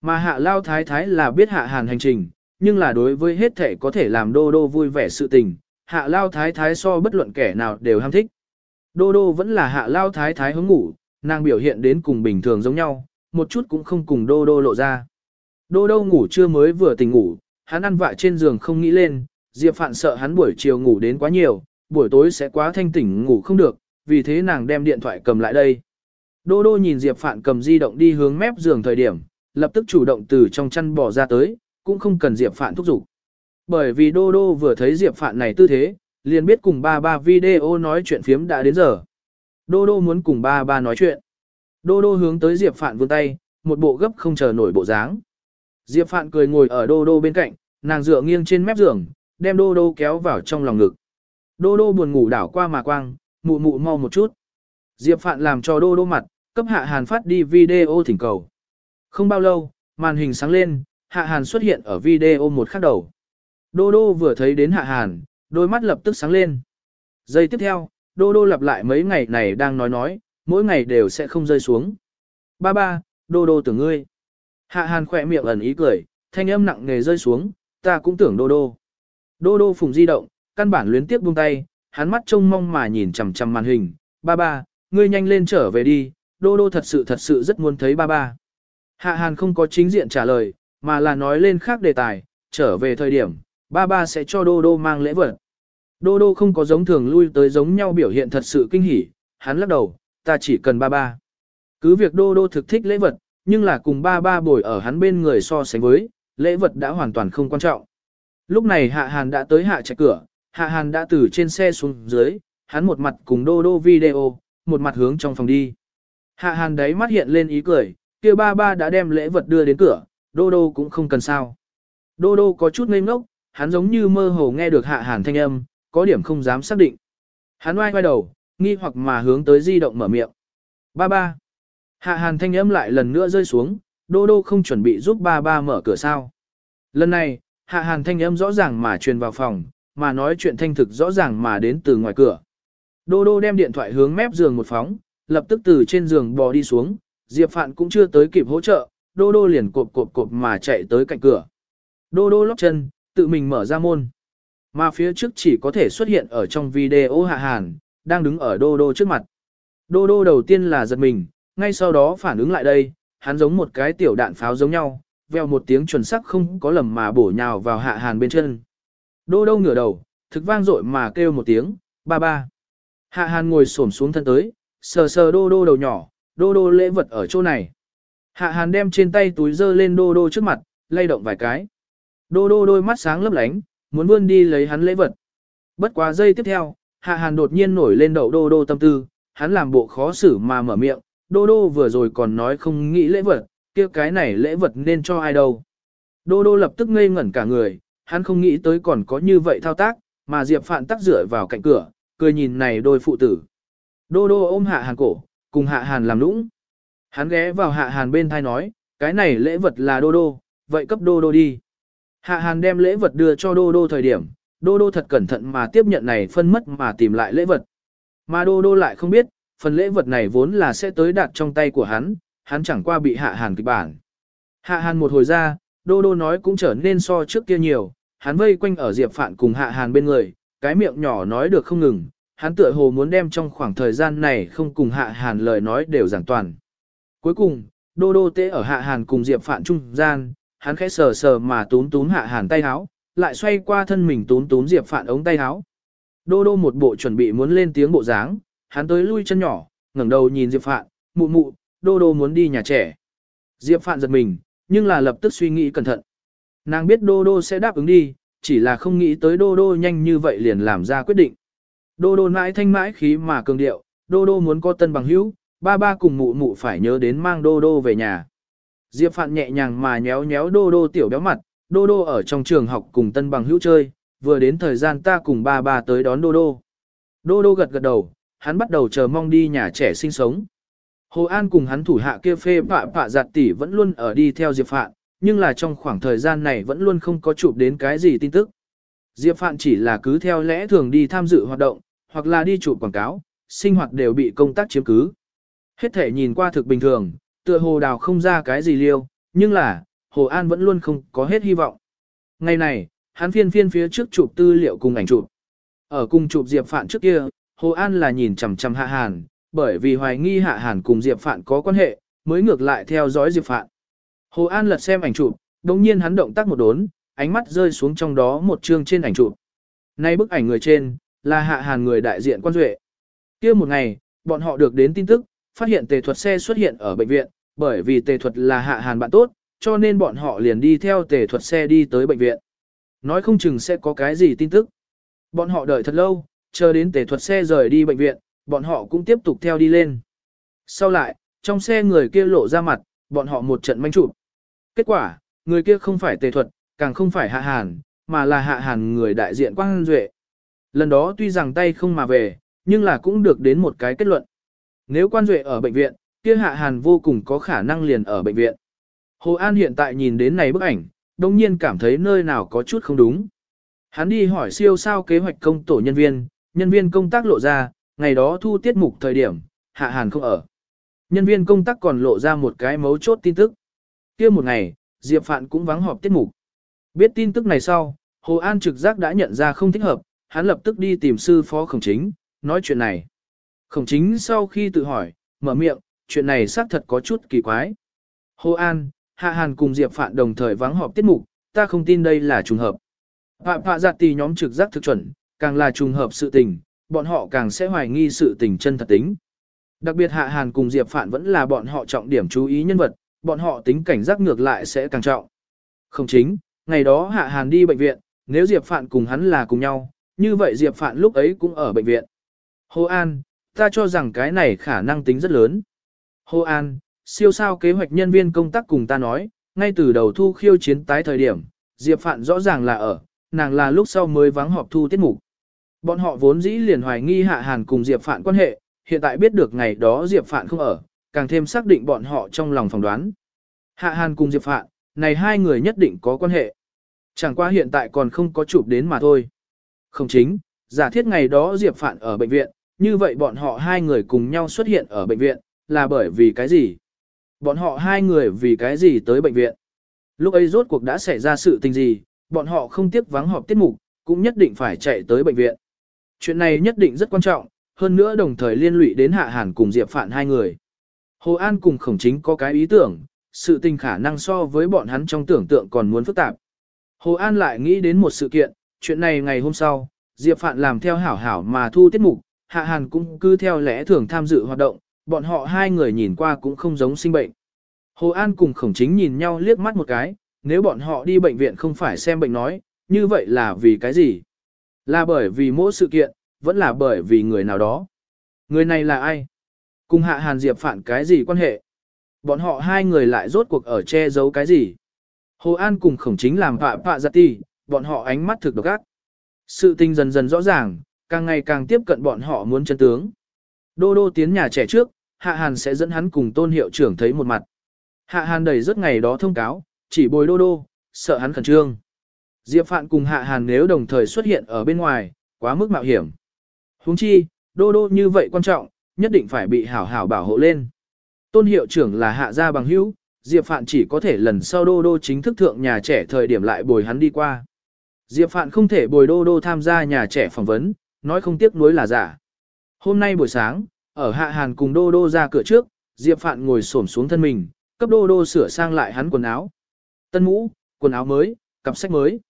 Mà Hạ Lao Thái Thái là biết Hạ Hàn hành trình, nhưng là đối với hết thể có thể làm Đô Đô vui vẻ sự tình, Hạ Lao Thái Thái so bất luận kẻ nào đều ham thích. Đô Đô vẫn là Hạ Lao Thái Thái hướng ngủ, nàng biểu hiện đến cùng bình thường giống nhau, một chút cũng không cùng Đô Đô lộ ra. Đô Đô ngủ chưa mới vừa tỉnh ngủ, hắn ăn vạ trên giường không nghĩ lên, Diệp Phạn sợ hắn buổi chiều ngủ đến quá nhiều, buổi tối sẽ quá thanh tỉnh ngủ không được, vì thế nàng đem điện thoại cầm lại đây. Đô Đô nhìn Diệp Phạn cầm di động đi hướng mép giường thời điểm, lập tức chủ động từ trong chăn bỏ ra tới, cũng không cần Diệp Phạn thúc giục. Bởi vì Đô Đô vừa thấy Diệp Phạn này tư thế, liền biết cùng ba ba video nói chuyện phiếm đã đến giờ. Đô Đô muốn cùng ba ba nói chuyện. Đô Đô hướng tới Diệp Phạn vươn tay, một bộ gấp không chờ nổi bộ dáng. Diệp Phạn cười ngồi ở Đô Đô bên cạnh, nàng dựa nghiêng trên mép giường, đem Đô Đô kéo vào trong lòng ngực. Đô Đô buồn ngủ đảo qua mà quang, mụ mụ mau một chút. Diệp Phạn làm cho Đô Đô mặt, cấp hạ hàn phát đi video thỉnh cầu. Không bao lâu, màn hình sáng lên, Hạ Hàn xuất hiện ở video một khắc đầu. Đô Đô vừa thấy đến Hạ Hàn, đôi mắt lập tức sáng lên. Giây tiếp theo, Đô Đô lặp lại mấy ngày này đang nói nói, mỗi ngày đều sẽ không rơi xuống. Ba ba, Đô Đô tưởng ngươi. Hạ Hàn khỏe miệng ẩn ý cười, thanh âm nặng nề rơi xuống, ta cũng tưởng Đô Đô. Đô Đô phùng di động, căn bản luyến tiếp buông tay, hắn mắt trông mong mà nhìn chằm chằm màn hình, ba ba, ngươi nhanh lên trở về đi, Đô Đô thật sự thật sự rất muốn thấy ba ba. Hạ Hàn không có chính diện trả lời, mà là nói lên khác đề tài, trở về thời điểm, ba ba sẽ cho Đô Đô mang lễ vật. Đô Đô không có giống thường lui tới giống nhau biểu hiện thật sự kinh hỉ, hắn lắc đầu, ta chỉ cần ba ba. Cứ việc Đô Đô thực thích lễ vật, nhưng là cùng ba ba bồi ở hắn bên người so sánh với, lễ vật đã hoàn toàn không quan trọng. Lúc này Hạ Hàn đã tới hạ chạy cửa, Hạ Hàn đã từ trên xe xuống dưới, hắn một mặt cùng Đô Đô video, một mặt hướng trong phòng đi. Hạ Hàn đấy mắt hiện lên ý cười, kia ba ba đã đem lễ vật đưa đến cửa, Đô Đô cũng không cần sao. Đô Đô có chút ngây ngốc, hắn giống như mơ hồ nghe được Hạ Hàn thanh âm, có điểm không dám xác định. Hắn oai quay đầu, nghi hoặc mà hướng tới di động mở miệng. Ba ba. Hạ Hàn thanh âm lại lần nữa rơi xuống, Đô Đô không chuẩn bị giúp ba ba mở cửa sao. Lần này, Hạ Hàn thanh âm rõ ràng mà truyền vào phòng, mà nói chuyện thanh thực rõ ràng mà đến từ ngoài cửa. Đô Đô đem điện thoại hướng mép giường một phóng, lập tức từ trên giường bò đi xuống, Diệp Phạn cũng chưa tới kịp hỗ trợ, Đô Đô liền cộp cộp cộp mà chạy tới cạnh cửa. Đô Đô lóc chân, tự mình mở ra môn. Mà phía trước chỉ có thể xuất hiện ở trong video Hạ Hàn, đang đứng ở Đô Đô trước mặt. Đô Đô đầu tiên là giật mình, ngay sau đó phản ứng lại đây, hắn giống một cái tiểu đạn pháo giống nhau, veo một tiếng chuẩn sắc không có lầm mà bổ nhào vào Hạ Hàn bên chân. Đô Đô ngửa đầu, thực vang dội mà kêu một tiếng, ba ba. Hạ Hàn ngồi xổm xuống thân tới, sờ sờ Đô Đô đầu nhỏ, Đô Đô lễ vật ở chỗ này. Hạ Hàn đem trên tay túi dơ lên Đô Đô trước mặt, lay động vài cái. Đô Đô đôi mắt sáng lấp lánh, muốn vươn đi lấy hắn lễ vật. Bất quá giây tiếp theo, Hạ Hàn đột nhiên nổi lên đậu Đô Đô tâm tư, hắn làm bộ khó xử mà mở miệng, Đô Đô vừa rồi còn nói không nghĩ lễ vật, kia cái này lễ vật nên cho ai đâu. Đô Đô lập tức ngây ngẩn cả người, hắn không nghĩ tới còn có như vậy thao tác, mà Diệp Phạn tắc rửa vào cạnh cửa, cười nhìn này đôi phụ tử. Đô Đô ôm Hạ Hàn cổ, cùng Hạ Hàn làm lũng. Hắn ghé vào Hạ Hàn bên thai nói, cái này lễ vật là Đô Đô, vậy cấp Đô Đô đi. Hạ Hàn đem lễ vật đưa cho Đô Đô thời điểm, Đô Đô thật cẩn thận mà tiếp nhận này phân mất mà tìm lại lễ vật. Mà Đô Đô lại không biết, phần lễ vật này vốn là sẽ tới đạt trong tay của hắn, hắn chẳng qua bị Hạ Hàn kịch bản. Hạ Hàn một hồi ra, Đô Đô nói cũng trở nên so trước kia nhiều, hắn vây quanh ở Diệp Phạn cùng Hạ Hàn bên người, cái miệng nhỏ nói được không ngừng, hắn tựa hồ muốn đem trong khoảng thời gian này không cùng Hạ Hàn lời nói đều giảng toàn. Cuối cùng, Đô Đô tế ở Hạ Hàn cùng Diệp Phạn trung gian, hắn khẽ sờ sờ mà túm túm Hạ Hàn tay áo, lại xoay qua thân mình túm túm Diệp Phạn ống tay áo. Đô Đô một bộ chuẩn bị muốn lên tiếng bộ dáng, hắn tới lui chân nhỏ, ngẩng đầu nhìn Diệp Phạn, mụ mụ, Đô Đô muốn đi nhà trẻ. Diệp Phạn giật mình, nhưng là lập tức suy nghĩ cẩn thận. Nàng biết Đô Đô sẽ đáp ứng đi, chỉ là không nghĩ tới Đô Đô nhanh như vậy liền làm ra quyết định. Đô Đô mãi thanh mãi khí mà cường điệu, Đô Đô muốn có tân bằng hữu, ba ba cùng mụ mụ phải nhớ đến mang Đô Đô về nhà. Diệp Phạn nhẹ nhàng mà nhéo nhéo Đô Đô tiểu béo mặt, Đô Đô ở trong trường học cùng tân bằng hữu chơi, vừa đến thời gian ta cùng ba ba tới đón Đô Đô. Đô Đô gật gật đầu, hắn bắt đầu chờ mong đi nhà trẻ sinh sống. Hồ An cùng hắn thủ hạ kia phê phạ phạ giặt tỷ vẫn luôn ở đi theo Diệp Phạn, nhưng là trong khoảng thời gian này vẫn luôn không có chụp đến cái gì tin tức. Diệp Phạn chỉ là cứ theo lẽ thường đi tham dự hoạt động, hoặc là đi chụp quảng cáo, sinh hoạt đều bị công tác chiếm cứ. Hết thể nhìn qua thực bình thường, tựa hồ đào không ra cái gì liêu, nhưng là, Hồ An vẫn luôn không có hết hy vọng. Ngày này, hắn phiên phiên phía trước chụp tư liệu cùng ảnh chụp. Ở cùng chụp Diệp Phạn trước kia, Hồ An là nhìn chằm chằm Hạ Hàn, bởi vì hoài nghi Hạ Hàn cùng Diệp Phạn có quan hệ, mới ngược lại theo dõi Diệp Phạn. Hồ An lật xem ảnh chụp, đồng nhiên hắn động tác một đốn, ánh mắt rơi xuống trong đó một chương trên ảnh chụp. Nay bức ảnh người trên, là Hạ Hàn người đại diện quan duệ. kia một ngày, bọn họ được đến tin tức, phát hiện tề thuật xe xuất hiện ở bệnh viện, bởi vì tề thuật là Hạ Hàn bạn tốt, cho nên bọn họ liền đi theo tề thuật xe đi tới bệnh viện. Nói không chừng sẽ có cái gì tin tức. Bọn họ đợi thật lâu, chờ đến tề thuật xe rời đi bệnh viện, bọn họ cũng tiếp tục theo đi lên. Sau lại, trong xe người kia lộ ra mặt, bọn họ một trận manh chụp. Kết quả, người kia không phải tề thuật, càng không phải hạ hàn, mà là hạ hàn người đại diện Quang Duệ. Lần đó tuy rằng tay không mà về, nhưng là cũng được đến một cái kết luận. Nếu Quan Duệ ở bệnh viện, kia hạ hàn vô cùng có khả năng liền ở bệnh viện. Hồ An hiện tại nhìn đến này bức ảnh, đồng nhiên cảm thấy nơi nào có chút không đúng. Hắn đi hỏi siêu sao kế hoạch công tổ nhân viên, nhân viên công tác lộ ra, ngày đó thu tiết mục thời điểm, Hạ Hàn không ở. Nhân viên công tác còn lộ ra một cái mấu chốt tin tức kia một ngày, Diệp Phạn cũng vắng họp tiết mục. Biết tin tức này sau, Hồ An trực giác đã nhận ra không thích hợp, hắn lập tức đi tìm sư phó khổng chính, nói chuyện này. Khổng chính sau khi tự hỏi, mở miệng, chuyện này xác thật có chút kỳ quái. Hồ An, Hạ Hàn cùng Diệp Phạn đồng thời vắng họp tiết mục, ta không tin đây là trùng hợp. Phạm phạ giặt tì nhóm trực giác thực chuẩn, càng là trùng hợp sự tình, bọn họ càng sẽ hoài nghi sự tình chân thật tính. Đặc biệt Hạ Hàn cùng Diệp Phạn vẫn là bọn họ trọng điểm chú ý nhân vật, bọn họ tính cảnh giác ngược lại sẽ càng trọng. Không chính, ngày đó Hạ Hàn đi bệnh viện, nếu Diệp Phạn cùng hắn là cùng nhau, như vậy Diệp Phạn lúc ấy cũng ở bệnh viện. Hồ An, ta cho rằng cái này khả năng tính rất lớn. Hồ An, siêu sao kế hoạch nhân viên công tác cùng ta nói, ngay từ đầu thu khiêu chiến tái thời điểm, Diệp Phạn rõ ràng là ở, nàng là lúc sau mới vắng họp thu tiết mục. Bọn họ vốn dĩ liền hoài nghi Hạ Hàn cùng Diệp Phạn quan hệ, hiện tại biết được ngày đó Diệp Phạn không ở, càng thêm xác định bọn họ trong lòng phỏng đoán. Hạ Hàn cùng Diệp Phạn, này hai người nhất định có quan hệ. Chẳng qua hiện tại còn không có chụp đến mà thôi. Không chính, giả thiết ngày đó Diệp Phạn ở bệnh viện, như vậy bọn họ hai người cùng nhau xuất hiện ở bệnh viện, là bởi vì cái gì? Bọn họ hai người vì cái gì tới bệnh viện? Lúc ấy rốt cuộc đã xảy ra sự tình gì, bọn họ không tiếc vắng họp tiết mục, cũng nhất định phải chạy tới bệnh viện. Chuyện này nhất định rất quan trọng, hơn nữa đồng thời liên lụy đến Hạ Hàn cùng Diệp Phạn hai người. Hồ An cùng khổng chính có cái ý tưởng, sự tình khả năng so với bọn hắn trong tưởng tượng còn muốn phức tạp. Hồ An lại nghĩ đến một sự kiện, chuyện này ngày hôm sau, Diệp Phạn làm theo hảo hảo mà thu tiết mục, Hạ Hàn cũng cứ theo lẽ thường tham dự hoạt động, bọn họ hai người nhìn qua cũng không giống sinh bệnh. Hồ An cùng khổng chính nhìn nhau liếc mắt một cái, nếu bọn họ đi bệnh viện không phải xem bệnh nói, như vậy là vì cái gì? Là bởi vì mỗi sự kiện, vẫn là bởi vì người nào đó. Người này là ai? Cùng Hạ Hàn Diệp Phản cái gì quan hệ? Bọn họ hai người lại rốt cuộc ở che giấu cái gì? Hồ An cùng khổng chính làm phạ phạ giặt ti, bọn họ ánh mắt thực độc ác. Sự tình dần dần rõ ràng, càng ngày càng tiếp cận bọn họ muốn chân tướng. Đô đô tiến nhà trẻ trước, Hạ Hàn sẽ dẫn hắn cùng tôn hiệu trưởng thấy một mặt. Hạ Hàn đầy rất ngày đó thông cáo, chỉ bồi đô đô, sợ hắn khẩn trương. Diệp Phạn cùng Hạ Hàn nếu đồng thời xuất hiện ở bên ngoài, quá mức mạo hiểm. Huống chi, đô đô như vậy quan trọng, nhất định phải bị hảo hảo bảo hộ lên. Tôn hiệu trưởng là hạ gia bằng hữu, Diệp Phạn chỉ có thể lần sau đô đô chính thức thượng nhà trẻ thời điểm lại bồi hắn đi qua. Diệp Phạn không thể bồi đô đô tham gia nhà trẻ phỏng vấn, nói không tiếc nuối là giả. Hôm nay buổi sáng, ở Hạ Hàn cùng đô đô ra cửa trước, Diệp Phạn ngồi xổm xuống thân mình, cấp đô đô sửa sang lại hắn quần áo. Tân mũ, quần áo mới, cặp sách mới.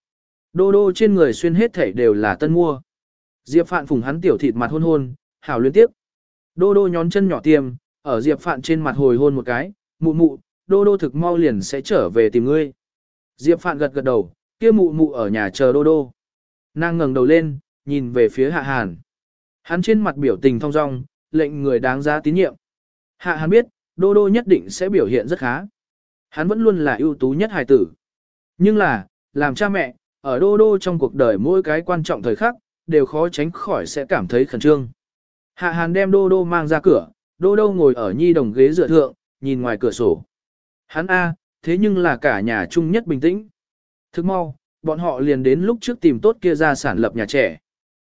Đô đô trên người xuyên hết thảy đều là tân mua. Diệp Phạn phùng hắn tiểu thịt mặt hôn hôn, hảo liên tiếp. Đô đô nhón chân nhỏ tiêm, ở Diệp Phạn trên mặt hồi hôn một cái, mụ mụ, đô đô thực mau liền sẽ trở về tìm ngươi. Diệp Phạn gật gật đầu, kia mụ mụ ở nhà chờ đô đô. Nàng ngẩng đầu lên, nhìn về phía Hạ Hàn. Hắn trên mặt biểu tình thong dong, lệnh người đáng giá tín nhiệm. Hạ Hàn biết, đô đô nhất định sẽ biểu hiện rất khá. Hắn vẫn luôn là ưu tú nhất hài tử. Nhưng là, làm cha mẹ, ở đô đô trong cuộc đời mỗi cái quan trọng thời khắc, đều khó tránh khỏi sẽ cảm thấy khẩn trương. Hạ Hàn đem đô đô mang ra cửa, đô đô ngồi ở nhi đồng ghế dựa thượng, nhìn ngoài cửa sổ. Hắn A, thế nhưng là cả nhà chung nhất bình tĩnh. Thức mau, bọn họ liền đến lúc trước tìm tốt kia ra sản lập nhà trẻ.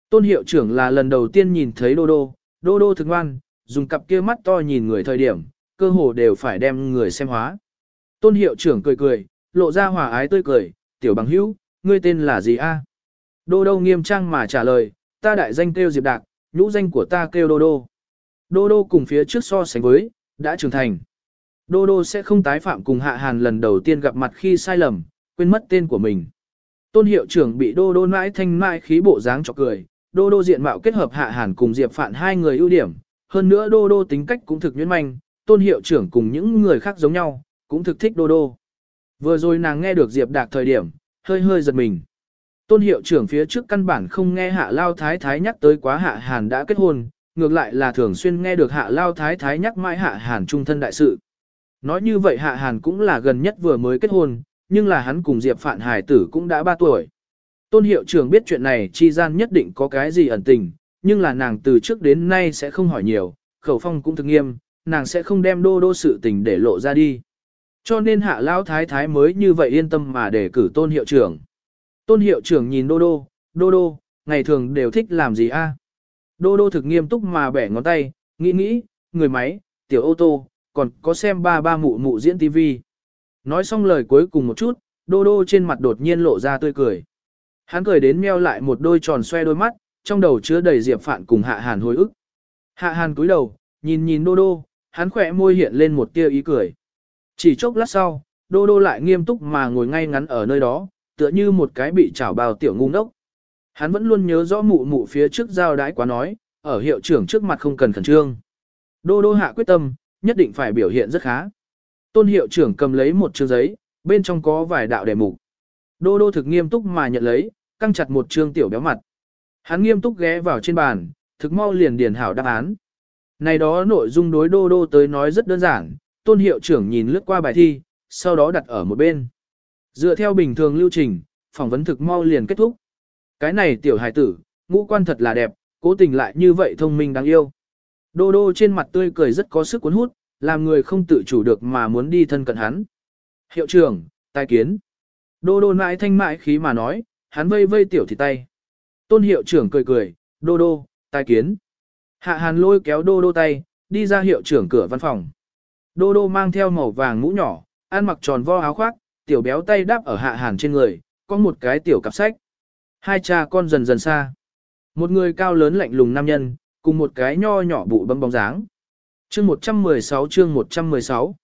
Tôn hiệu trưởng là lần đầu tiên nhìn thấy đô đô, đô đô thức ngoan, dùng cặp kia mắt to nhìn người thời điểm, cơ hồ đều phải đem người xem hóa. Tôn hiệu trưởng cười cười, lộ ra hòa ái tươi cười, tiểu bằng hữu, ngươi tên là gì a? Đô đô nghiêm trang mà trả lời, ta đại danh kêu Diệp Đạc, nhũ danh của ta kêu Đô đô. Đô đô cùng phía trước so sánh với, đã trưởng thành. Đô đô sẽ không tái phạm cùng hạ hàn lần đầu tiên gặp mặt khi sai lầm, quên mất tên của mình. Tôn hiệu trưởng bị đô đô mãi thanh mãi khí bộ dáng cho cười, đô đô diện mạo kết hợp hạ hàn cùng Diệp Phạn hai người ưu điểm, hơn nữa đô đô tính cách cũng thực nhuyễn manh, tôn hiệu trưởng cùng những người khác giống nhau, cũng thực thích đô đô. Vừa rồi nàng nghe được Diệp Đạc thời điểm, hơi hơi giật mình. Tôn hiệu trưởng phía trước căn bản không nghe hạ lao thái thái nhắc tới quá hạ hàn đã kết hôn, ngược lại là thường xuyên nghe được hạ lao thái thái nhắc mãi hạ hàn trung thân đại sự. Nói như vậy hạ hàn cũng là gần nhất vừa mới kết hôn, nhưng là hắn cùng Diệp Phạn Hải tử cũng đã 3 tuổi. Tôn hiệu trưởng biết chuyện này chi gian nhất định có cái gì ẩn tình, nhưng là nàng từ trước đến nay sẽ không hỏi nhiều, khẩu phong cũng thực nghiêm, nàng sẽ không đem đô đô sự tình để lộ ra đi. Cho nên hạ lao thái thái mới như vậy yên tâm mà để cử tôn hiệu trưởng. Tôn hiệu trưởng nhìn đô đô, đô đô, ngày thường đều thích làm gì a? Đô đô thực nghiêm túc mà bẻ ngón tay, nghĩ nghĩ, người máy, tiểu ô tô, còn có xem ba ba mụ mụ diễn TV. Nói xong lời cuối cùng một chút, đô đô trên mặt đột nhiên lộ ra tươi cười. Hắn cười đến meo lại một đôi tròn xoe đôi mắt, trong đầu chứa đầy diệp phạn cùng hạ hàn hồi ức. Hạ hàn cúi đầu, nhìn nhìn đô đô, hắn khỏe môi hiện lên một tia ý cười. Chỉ chốc lát sau, đô đô lại nghiêm túc mà ngồi ngay ngắn ở nơi đó, tựa như một cái bị chảo bào tiểu ngu ngốc. Hắn vẫn luôn nhớ rõ mụ mụ phía trước giao đái quá nói, ở hiệu trưởng trước mặt không cần khẩn trương. Đô đô hạ quyết tâm, nhất định phải biểu hiện rất khá. Tôn hiệu trưởng cầm lấy một chương giấy, bên trong có vài đạo đề mục. Đô đô thực nghiêm túc mà nhận lấy, căng chặt một chương tiểu béo mặt. Hắn nghiêm túc ghé vào trên bàn, thực mau liền điền hảo đáp án. Này đó nội dung đối đô đô tới nói rất đơn giản, tôn hiệu trưởng nhìn lướt qua bài thi, sau đó đặt ở một bên. Dựa theo bình thường lưu trình, phỏng vấn thực mau liền kết thúc. Cái này tiểu hài tử, ngũ quan thật là đẹp, cố tình lại như vậy thông minh đáng yêu. Đô đô trên mặt tươi cười rất có sức cuốn hút, làm người không tự chủ được mà muốn đi thân cận hắn. Hiệu trưởng, tai kiến. Đô đô mãi thanh mãi khí mà nói, hắn vây vây tiểu thì tay. Tôn hiệu trưởng cười cười, đô đô, tai kiến. Hạ hàn lôi kéo đô đô tay, đi ra hiệu trưởng cửa văn phòng. Đô đô mang theo màu vàng mũ nhỏ, ăn mặc tròn vo áo khoác, tiểu béo tay đáp ở hạ hàn trên người, có một cái tiểu cặp sách. Hai cha con dần dần xa. Một người cao lớn lạnh lùng nam nhân, cùng một cái nho nhỏ bụ bấm bóng dáng. Chương 116 chương 116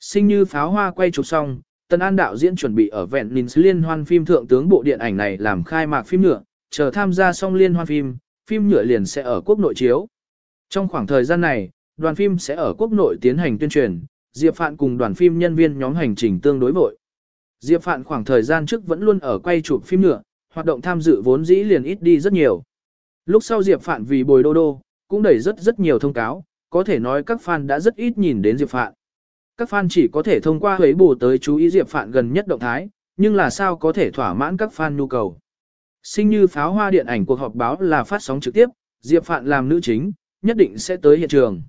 Sinh như pháo hoa quay chụp xong, Tân An đạo diễn chuẩn bị ở vẹn Ninh liên hoan phim thượng tướng bộ điện ảnh này làm khai mạc phim nhựa, chờ tham gia xong liên hoan phim, phim nhựa liền sẽ ở quốc nội chiếu. Trong khoảng thời gian này, đoàn phim sẽ ở quốc nội tiến hành tuyên truyền, Diệp Phạn cùng đoàn phim nhân viên nhóm hành trình tương đối vội. Diệp Phạn khoảng thời gian trước vẫn luôn ở quay chụp phim nhựa, hoạt động tham dự vốn dĩ liền ít đi rất nhiều. Lúc sau Diệp Phạn vì bồi đô đô, cũng đẩy rất rất nhiều thông cáo, có thể nói các fan đã rất ít nhìn đến Diệp Phạn. Các fan chỉ có thể thông qua huế bù tới chú ý Diệp Phạn gần nhất động thái, nhưng là sao có thể thỏa mãn các fan nhu cầu. Sinh như pháo hoa điện ảnh cuộc họp báo là phát sóng trực tiếp, Diệp Phạn làm nữ chính, nhất định sẽ tới hiện trường.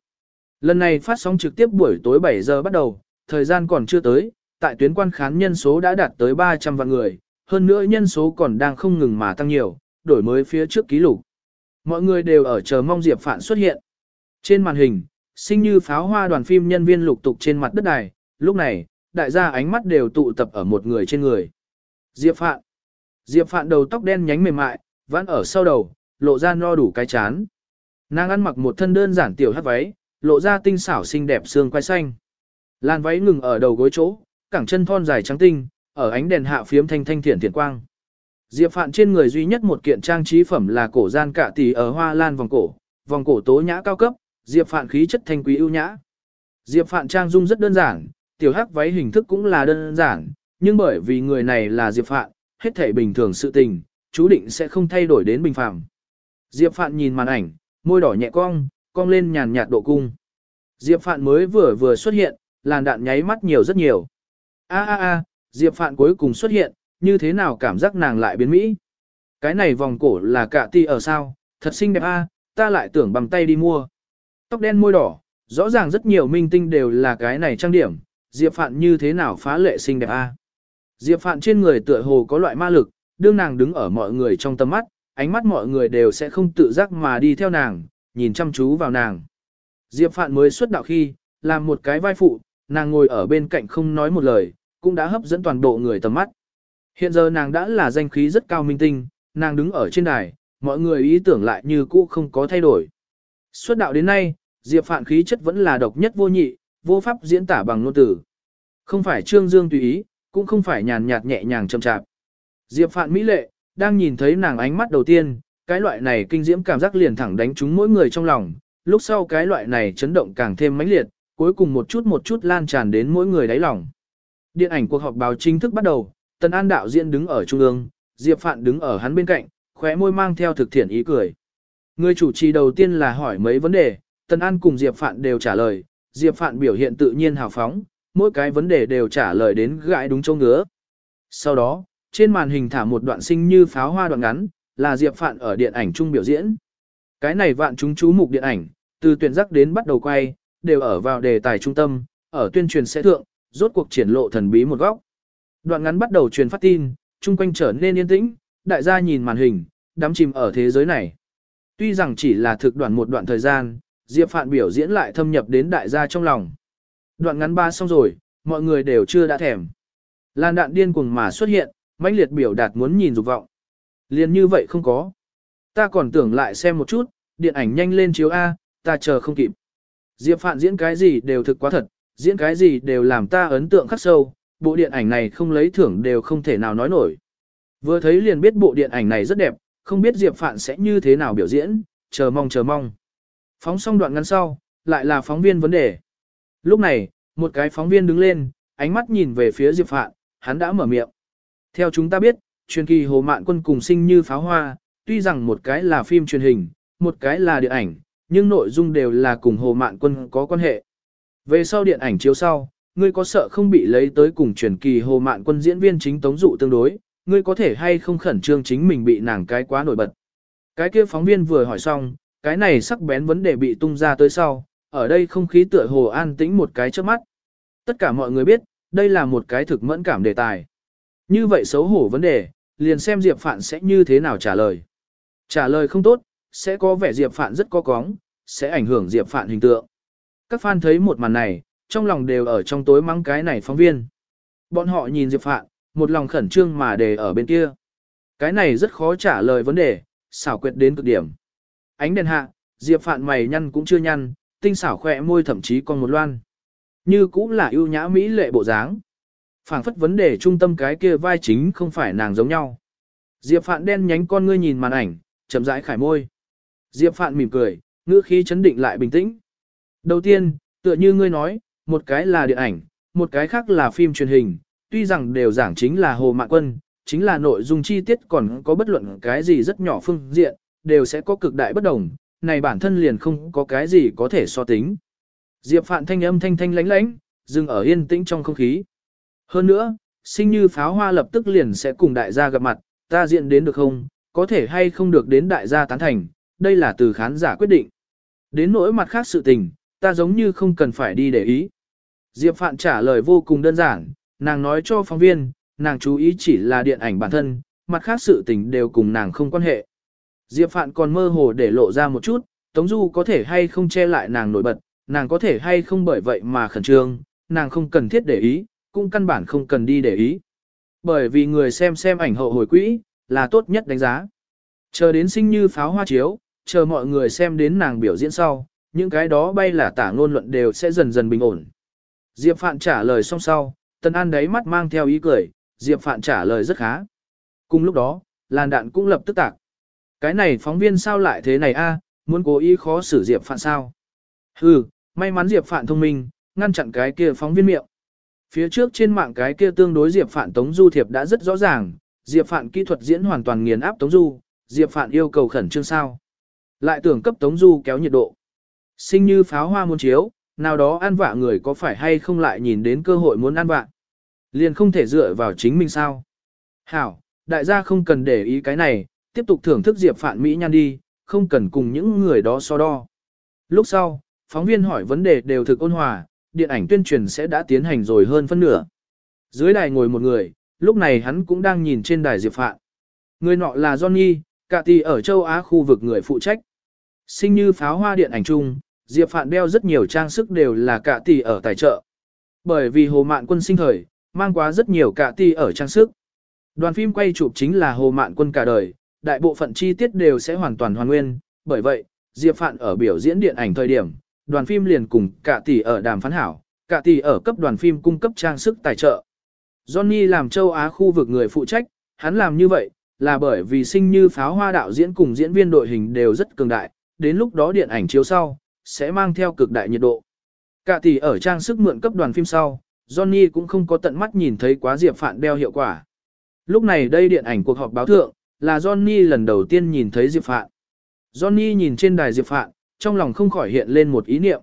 Lần này phát sóng trực tiếp buổi tối 7 giờ bắt đầu, thời gian còn chưa tới, tại tuyến quan khán nhân số đã đạt tới 300 vạn người, hơn nữa nhân số còn đang không ngừng mà tăng nhiều, đổi mới phía trước ký lục. Mọi người đều ở chờ mong Diệp Phạn xuất hiện. Trên màn hình, sinh như pháo hoa đoàn phim nhân viên lục tục trên mặt đất đài, lúc này, đại gia ánh mắt đều tụ tập ở một người trên người. Diệp Phạn. Diệp Phạn đầu tóc đen nhánh mềm mại, vãn ở sau đầu, lộ ra no đủ cái chán. Nàng ăn mặc một thân đơn giản tiểu hát váy, lộ ra tinh xảo xinh đẹp xương quai xanh. Làn váy ngừng ở đầu gối chỗ, cẳng chân thon dài trắng tinh, ở ánh đèn hạ phiếm thanh thanh thiển thiển quang. Diệp Phạn trên người duy nhất một kiện trang trí phẩm là cổ gian cả tỷ ở hoa lan vòng cổ, vòng cổ tố nhã cao cấp, Diệp Phạn khí chất thanh quý ưu nhã. Diệp Phạn trang dung rất đơn giản, tiểu hắc váy hình thức cũng là đơn giản, nhưng bởi vì người này là Diệp Phạn, hết thể bình thường sự tình, chú định sẽ không thay đổi đến bình phàm. Diệp Phạn nhìn màn ảnh, môi đỏ nhẹ cong, cong lên nhàn nhạt độ cung. Diệp Phạn mới vừa vừa xuất hiện, làn đạn nháy mắt nhiều rất nhiều. A a a, Diệp Phạn cuối cùng xuất hiện, như thế nào cảm giác nàng lại biến mỹ? Cái này vòng cổ là cả ti ở sao, thật xinh đẹp a, ta lại tưởng bằng tay đi mua. Tóc đen môi đỏ, rõ ràng rất nhiều minh tinh đều là cái này trang điểm, Diệp Phạn như thế nào phá lệ xinh đẹp a. Diệp Phạn trên người tựa hồ có loại ma lực, đương nàng đứng ở mọi người trong tầm mắt, ánh mắt mọi người đều sẽ không tự giác mà đi theo nàng, nhìn chăm chú vào nàng. Diệp Phạn mới xuất đạo khi, làm một cái vai phụ, nàng ngồi ở bên cạnh không nói một lời, cũng đã hấp dẫn toàn bộ người tầm mắt. Hiện giờ nàng đã là danh khí rất cao minh tinh, nàng đứng ở trên đài, mọi người ý tưởng lại như cũ không có thay đổi. Xuất đạo đến nay, Diệp Phạn khí chất vẫn là độc nhất vô nhị, vô pháp diễn tả bằng ngôn từ. Không phải trương dương tùy ý, cũng không phải nhàn nhạt nhẹ nhàng chậm chạp. Diệp Phạn mỹ lệ, đang nhìn thấy nàng ánh mắt đầu tiên, cái loại này kinh diễm cảm giác liền thẳng đánh trúng mỗi người trong lòng, lúc sau cái loại này chấn động càng thêm mãnh liệt, cuối cùng một chút một chút lan tràn đến mỗi người đáy lòng. Điện ảnh cuộc họp báo chính thức bắt đầu, Tần An đạo diễn đứng ở trung ương, Diệp Phạn đứng ở hắn bên cạnh, khóe môi mang theo thực thiện ý cười. Người chủ trì đầu tiên là hỏi mấy vấn đề, Tần An cùng Diệp Phạn đều trả lời, Diệp Phạn biểu hiện tự nhiên hào phóng, mỗi cái vấn đề đều trả lời đến gãi đúng chỗ ngứa. Sau đó, trên màn hình thả một đoạn sinh như pháo hoa đoạn ngắn, là Diệp Phạn ở điện ảnh trung biểu diễn. Cái này vạn chúng chú mục điện ảnh, từ tuyển giác đến bắt đầu quay, đều ở vào đề tài trung tâm, ở tuyên truyền sẽ thượng, rốt cuộc triển lộ thần bí một góc. Đoạn ngắn bắt đầu truyền phát tin, chung quanh trở nên yên tĩnh, đại gia nhìn màn hình, đắm chìm ở thế giới này. Tuy rằng chỉ là thực đoạn một đoạn thời gian, Diệp Phạn biểu diễn lại thâm nhập đến đại gia trong lòng. Đoạn ngắn ba xong rồi, mọi người đều chưa đã thèm. Lan đạn điên cuồng mà xuất hiện, mãnh liệt biểu đạt muốn nhìn dục vọng. Liên như vậy không có. Ta còn tưởng lại xem một chút, điện ảnh nhanh lên chiếu A, ta chờ không kịp. Diệp Phạn diễn cái gì đều thực quá thật, diễn cái gì đều làm ta ấn tượng khắc sâu, bộ điện ảnh này không lấy thưởng đều không thể nào nói nổi. Vừa thấy liền biết bộ điện ảnh này rất đẹp, không biết Diệp Phạn sẽ như thế nào biểu diễn, chờ mong chờ mong. Phóng xong đoạn ngắn sau, lại là phóng viên vấn đề. Lúc này, một cái phóng viên đứng lên, ánh mắt nhìn về phía Diệp Phạn, hắn đã mở miệng. Theo chúng ta biết, truyền kỳ Hồ Mạn Quân cùng sinh như pháo hoa, tuy rằng một cái là phim truyền hình, một cái là điện ảnh, nhưng nội dung đều là cùng Hồ Mạn Quân có quan hệ. Về sau điện ảnh chiếu sau, ngươi có sợ không bị lấy tới cùng truyền kỳ Hồ Mạn Quân diễn viên chính tống dụ tương đối, ngươi có thể hay không khẩn trương chính mình bị nàng cái quá nổi bật. Cái kia phóng viên vừa hỏi xong, cái này sắc bén vấn đề bị tung ra tới sau, ở đây không khí tựa hồ an tĩnh một cái trước mắt. Tất cả mọi người biết, đây là một cái thực mẫn cảm đề tài. Như vậy xấu hổ vấn đề, liền xem Diệp Phạn sẽ như thế nào trả lời. Trả lời không tốt, sẽ có vẻ Diệp Phạn rất có cóng, sẽ ảnh hưởng Diệp Phạn hình tượng. Các fan thấy một màn này, trong lòng đều ở trong tối mắng cái này phóng viên. Bọn họ nhìn Diệp Phạn, một lòng khẩn trương mà đề ở bên kia. Cái này rất khó trả lời vấn đề, xảo quyệt đến cực điểm. Ánh đèn hạ, Diệp Phạn mày nhăn cũng chưa nhăn, tinh xảo khỏe môi thậm chí còn một loan. Như cũng là ưu nhã mỹ lệ bộ dáng. phảng phất vấn đề trung tâm cái kia vai chính không phải nàng giống nhau. Diệp Phạn đen nhánh con ngươi nhìn màn ảnh, chậm rãi khải môi. Diệp Phạn mỉm cười, ngữ khí chấn định lại bình tĩnh. Đầu tiên, tựa như ngươi nói, một cái là điện ảnh, một cái khác là phim truyền hình, tuy rằng đều giảng chính là Hồ Mạn Quân, chính là nội dung chi tiết còn có bất luận cái gì rất nhỏ phương diện, đều sẽ có cực đại bất đồng, này bản thân liền không có cái gì có thể so tính. Diệp Phạn thanh âm thanh thanh lánh lánh, dừng ở yên tĩnh trong không khí. Hơn nữa, sinh như pháo hoa lập tức liền sẽ cùng đại gia gặp mặt, ta diện đến được không, có thể hay không được đến đại gia tán thành, đây là từ khán giả quyết định. Đến nỗi mặt khác sự tình, ta giống như không cần phải đi để ý. Diệp Phạn trả lời vô cùng đơn giản, nàng nói cho phóng viên, nàng chú ý chỉ là điện ảnh bản thân, mặt khác sự tình đều cùng nàng không quan hệ. Diệp Phạn còn mơ hồ để lộ ra một chút, Tống Du có thể hay không che lại nàng nổi bật, nàng có thể hay không bởi vậy mà khẩn trương, nàng không cần thiết để ý, cũng căn bản không cần đi để ý. Bởi vì người xem xem ảnh hậu hồi quỹ, là tốt nhất đánh giá. Chờ đến sinh như pháo hoa chiếu, chờ mọi người xem đến nàng biểu diễn sau, những cái đó bay là tả ngôn luận đều sẽ dần dần bình ổn. Diệp Phạn trả lời xong sau, Tân An đáy mắt mang theo ý cười, Diệp Phạn trả lời rất khá. Cùng lúc đó, làn đạn cũng lập tức tạc. Cái này phóng viên sao lại thế này a? muốn cố ý khó xử Diệp Phạn sao? Hừ, may mắn Diệp Phạn thông minh, ngăn chặn cái kia phóng viên miệng. Phía trước trên mạng cái kia tương đối Diệp Phạn Tống Du Thiệp đã rất rõ ràng, Diệp Phạn kỹ thuật diễn hoàn toàn nghiền áp Tống Du, Diệp Phạn yêu cầu khẩn trương sao. Lại tưởng cấp Tống Du kéo nhiệt độ. Sinh như pháo hoa muôn chiếu, nào đó ăn vạ người có phải hay không lại nhìn đến cơ hội muốn ăn vạ. Liền không thể dựa vào chính mình sao. Hảo, đại gia không cần để ý cái này, tiếp tục thưởng thức Diệp Phạn Mỹ nhan đi, không cần cùng những người đó so đo. Lúc sau, phóng viên hỏi vấn đề đều thực ôn hòa, điện ảnh tuyên truyền sẽ đã tiến hành rồi hơn phân nửa. Dưới đài ngồi một người, lúc này hắn cũng đang nhìn trên đài Diệp Phạn. Người nọ là Johnny, cả tỷ ở châu Á khu vực người phụ trách. Sinh như pháo hoa điện ảnh chung, Diệp Phạn đeo rất nhiều trang sức đều là cả tỷ ở tài trợ. Bởi vì Hồ Mạn Quân sinh thời, mang quá rất nhiều cả tỷ ở trang sức. Đoàn phim quay chụp chính là Hồ Mạn Quân cả đời, đại bộ phận chi tiết đều sẽ hoàn toàn hoàn nguyên, bởi vậy, Diệp Phạn ở biểu diễn điện ảnh thời điểm, đoàn phim liền cùng cả tỷ ở đàm phán hảo, cả tỷ ở cấp đoàn phim cung cấp trang sức tài trợ. Johnny làm châu Á khu vực người phụ trách, hắn làm như vậy, là bởi vì sinh như pháo hoa đạo diễn cùng diễn viên đội hình đều rất cường đại, đến lúc đó điện ảnh chiếu sau, sẽ mang theo cực đại nhiệt độ. Cả tỷ ở trang sức mượn cấp đoàn phim sau, Johnny cũng không có tận mắt nhìn thấy quá Diệp Phạn đeo hiệu quả. Lúc này đây điện ảnh cuộc họp báo thượng, là Johnny lần đầu tiên nhìn thấy Diệp Phạn. Johnny nhìn trên đài Diệp Phạn, trong lòng không khỏi hiện lên một ý niệm.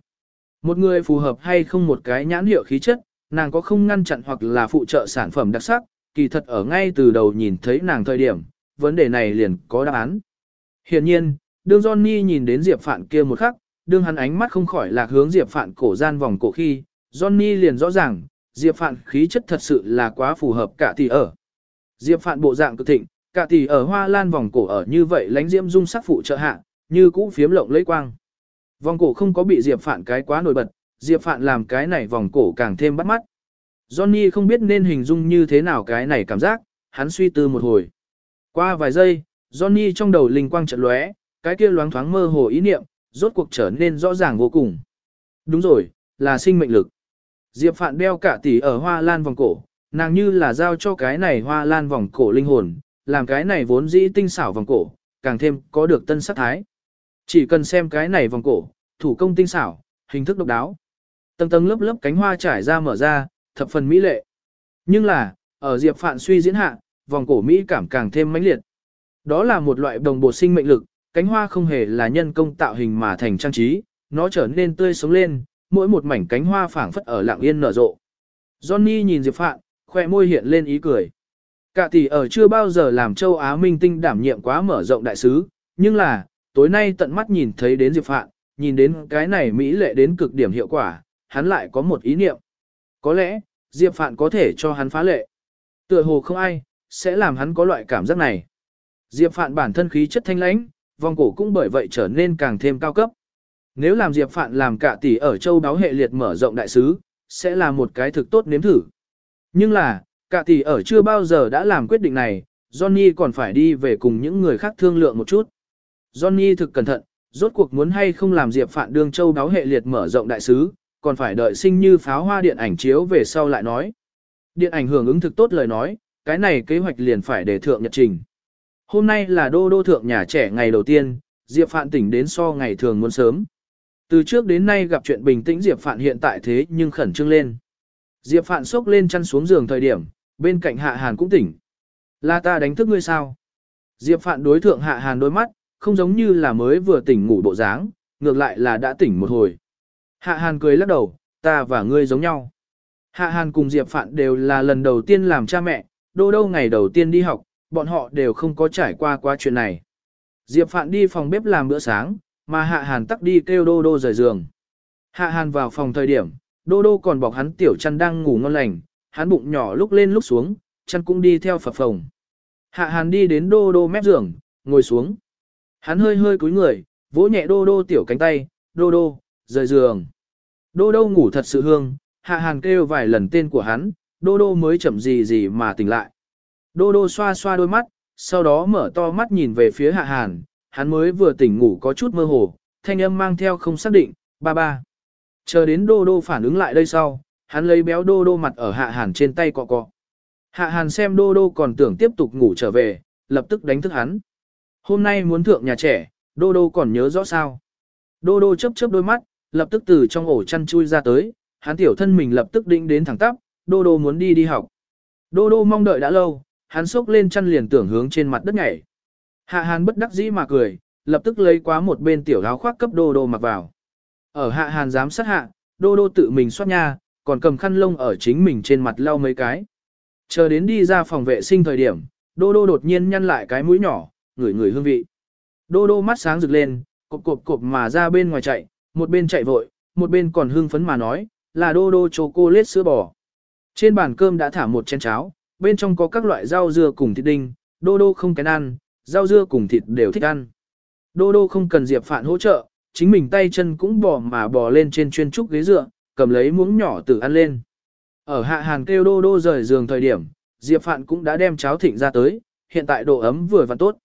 Một người phù hợp hay không một cái nhãn hiệu khí chất, nàng có không ngăn chặn hoặc là phụ trợ sản phẩm đặc sắc, kỳ thật ở ngay từ đầu nhìn thấy nàng thời điểm, vấn đề này liền có đáp án. Hiện nhiên, đương Johnny nhìn đến Diệp Phạn kia một khắc, đương hắn ánh mắt không khỏi lạc hướng Diệp Phạn cổ gian vòng cổ khi, Johnny liền rõ ràng, Diệp Phạn khí chất thật sự là quá phù hợp cả tỷ ở. Diệp Phạn bộ dạng cực thịnh, cả tỷ ở hoa lan vòng cổ ở như vậy lánh diễm dung sắc phụ trợ hạ, như cũ phiếm lộng lấy quang. Vòng cổ không có bị Diệp Phạn cái quá nổi bật, Diệp Phạn làm cái này vòng cổ càng thêm bắt mắt. Johnny không biết nên hình dung như thế nào cái này cảm giác, hắn suy tư một hồi. Qua vài giây, Johnny trong đầu linh quang chợt lóe, cái kia loáng thoáng mơ hồ ý niệm, rốt cuộc trở nên rõ ràng vô cùng. Đúng rồi, là sinh mệnh lực. Diệp Phạn đeo cả tỷ ở hoa lan vòng cổ, nàng như là giao cho cái này hoa lan vòng cổ linh hồn, làm cái này vốn dĩ tinh xảo vòng cổ, càng thêm có được tân sắc thái. Chỉ cần xem cái này vòng cổ, thủ công tinh xảo, hình thức độc đáo. Tầng tầng lớp lớp cánh hoa trải ra mở ra, thập phần mỹ lệ. Nhưng là, ở Diệp Phạn suy diễn hạ, vòng cổ mỹ cảm càng thêm mãnh liệt. Đó là một loại đồng bộ sinh mệnh lực, cánh hoa không hề là nhân công tạo hình mà thành trang trí, nó trở nên tươi sống lên, mỗi một mảnh cánh hoa phảng phất ở lặng yên nở rộ. Johnny nhìn Diệp Phạn, khoe môi hiện lên ý cười. Cả tỷ ở chưa bao giờ làm châu Á minh tinh đảm nhiệm quá mở rộng đại sứ, nhưng là, tối nay tận mắt nhìn thấy đến Diệp Phạn, nhìn đến cái này mỹ lệ đến cực điểm hiệu quả, hắn lại có một ý niệm. Có lẽ, Diệp Phạn có thể cho hắn phá lệ. Tựa hồ không ai, sẽ làm hắn có loại cảm giác này. Diệp Phạn bản thân khí chất thanh lãnh, vòng cổ cũng bởi vậy trở nên càng thêm cao cấp. Nếu làm Diệp Phạn làm cả tỷ ở châu đáo hệ liệt mở rộng đại sứ, sẽ là một cái thực tốt nếm thử. Nhưng là, cả tỷ ở chưa bao giờ đã làm quyết định này, Johnny còn phải đi về cùng những người khác thương lượng một chút. Johnny thực cẩn thận, rốt cuộc muốn hay không làm Diệp Phạn đương châu đáo hệ liệt mở rộng đại sứ, còn phải đợi sinh như pháo hoa điện ảnh chiếu về sau lại nói. Điện ảnh hưởng ứng thực tốt lời nói, cái này kế hoạch liền phải để thượng nhật trình. Hôm nay là đô đô thượng nhà trẻ ngày đầu tiên, Diệp Phạn tỉnh đến so ngày thường muốn sớm. Từ trước đến nay gặp chuyện bình tĩnh Diệp Phạn hiện tại thế nhưng khẩn trương lên. Diệp Phạn sốc lên chăn xuống giường thời điểm, bên cạnh Hạ Hàn cũng tỉnh. Là ta đánh thức ngươi sao? Diệp Phạn đối thượng Hạ Hàn đôi mắt, không giống như là mới vừa tỉnh ngủ bộ dáng, ngược lại là đã tỉnh một hồi. Hạ Hàn cười lắc đầu, ta và ngươi giống nhau. Hạ Hàn cùng Diệp Phạn đều là lần đầu tiên làm cha mẹ, đô Đô ngày đầu tiên đi học, bọn họ đều không có trải qua qua chuyện này. Diệp Phạn đi phòng bếp làm bữa sáng, mà Hạ Hàn tắc đi kêu Đô Đô rời giường. Hạ Hàn vào phòng thời điểm, Đô Đô còn bọc hắn tiểu chăn đang ngủ ngon lành, hắn bụng nhỏ lúc lên lúc xuống, chăn cũng đi theo phập phồng. Hạ Hàn đi đến Đô Đô mép giường, ngồi xuống. Hắn hơi hơi cúi người, vỗ nhẹ Đô Đô tiểu cánh tay, Đô Đô, rời giường. Đô Đô ngủ thật sự hương, Hạ Hàn kêu vài lần tên của hắn, Đô Đô mới chậm gì gì mà tỉnh lại. Đô Đô xoa xoa đôi mắt, sau đó mở to mắt nhìn về phía Hạ Hàn, hắn mới vừa tỉnh ngủ có chút mơ hồ, thanh âm mang theo không xác định, ba ba. Chờ đến Đô Đô phản ứng lại đây sau, hắn lấy béo Đô Đô mặt ở Hạ Hàn trên tay cọ cọ. Hạ Hàn xem Đô Đô còn tưởng tiếp tục ngủ trở về, lập tức đánh thức hắn. Hôm nay muốn thượng nhà trẻ, Đô Đô còn nhớ rõ sao. Đô Đô chớp chớp đôi mắt, lập tức từ trong ổ chăn chui ra tới, hắn tiểu thân mình lập tức định đến thẳng tắp, Đô Đô muốn đi đi học. Đô Đô mong đợi đã lâu, hắn sốc lên chăn liền tưởng hướng trên mặt đất nhảy. Hạ Hàn bất đắc dĩ mà cười, lập tức lấy quá một bên tiểu áo khoác cấp Đô Đô mặc vào. Ở Hạ Hàn dám sát hạ, Đô Đô tự mình xoát nha, còn cầm khăn lông ở chính mình trên mặt lau mấy cái. Chờ đến đi ra phòng vệ sinh thời điểm, Đô Đô đột nhiên nhăn lại cái mũi nhỏ, ngửi ngửi hương vị. Đô Đô mắt sáng rực lên, cộp cộp cộp mà ra bên ngoài chạy, một bên chạy vội, một bên còn hưng phấn mà nói, là Đô Đô chocolate sữa bò. Trên bàn cơm đã thả một chén cháo, bên trong có các loại rau dưa cùng thịt đinh, Đô Đô không kén ăn, rau dưa cùng thịt đều thích ăn. Đô đô không cần Diệp Phạn hỗ trợ, chính mình tay chân cũng bò mà bò lên trên chuyên trúc ghế dựa, cầm lấy muỗng nhỏ tự ăn lên. Ở hạ hàn kêu đô đô rời giường thời điểm, Diệp Phạn cũng đã đem cháo thịnh ra tới, hiện tại độ ấm vừa vặn tốt.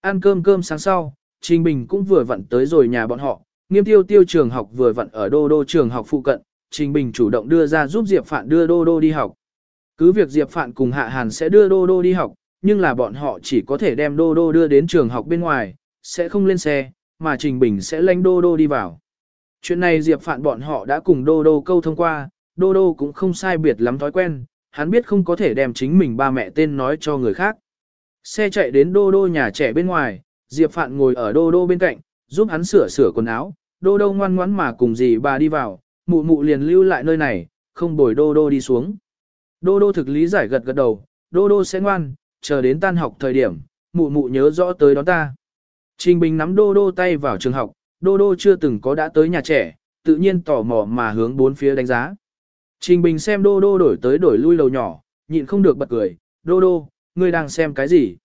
Ăn cơm cơm sáng sau, Trình Bình cũng vừa vặn tới rồi nhà bọn họ, nghiêm tiêu tiêu trường học vừa vặn ở đô đô trường học phụ cận, Trình Bình chủ động đưa ra giúp Diệp Phạn đưa đô đô đi học. Cứ việc Diệp Phạn cùng Hạ Hàn sẽ đưa đô đô đi học, nhưng là bọn họ chỉ có thể đem Đô Đô đưa đến trường học bên ngoài, sẽ không lên xe, mà Trình Bình sẽ lánh Đô Đô đi vào. Chuyện này Diệp Phạn bọn họ đã cùng Đô Đô câu thông qua, Đô Đô cũng không sai biệt lắm thói quen, hắn biết không có thể đem chính mình ba mẹ tên nói cho người khác. Xe chạy đến Đô Đô nhà trẻ bên ngoài, Diệp Phạn ngồi ở Đô Đô bên cạnh, giúp hắn sửa sửa quần áo, Đô Đô ngoan ngoãn mà cùng dì bà đi vào, mụ mụ liền lưu lại nơi này, không bồi Đô Đô đi xuống. Đô Đô thực lý giải gật gật đầu, Đô Đô sẽ ngoan, chờ đến tan học thời điểm, mụ mụ nhớ rõ tới đón ta. Trình Bình nắm đô đô tay vào trường học, đô đô chưa từng có đã tới nhà trẻ, tự nhiên tò mò mà hướng bốn phía đánh giá. Trình Bình xem đô đô đổi tới đổi lui lầu nhỏ, nhịn không được bật cười, đô đô, ngươi đang xem cái gì?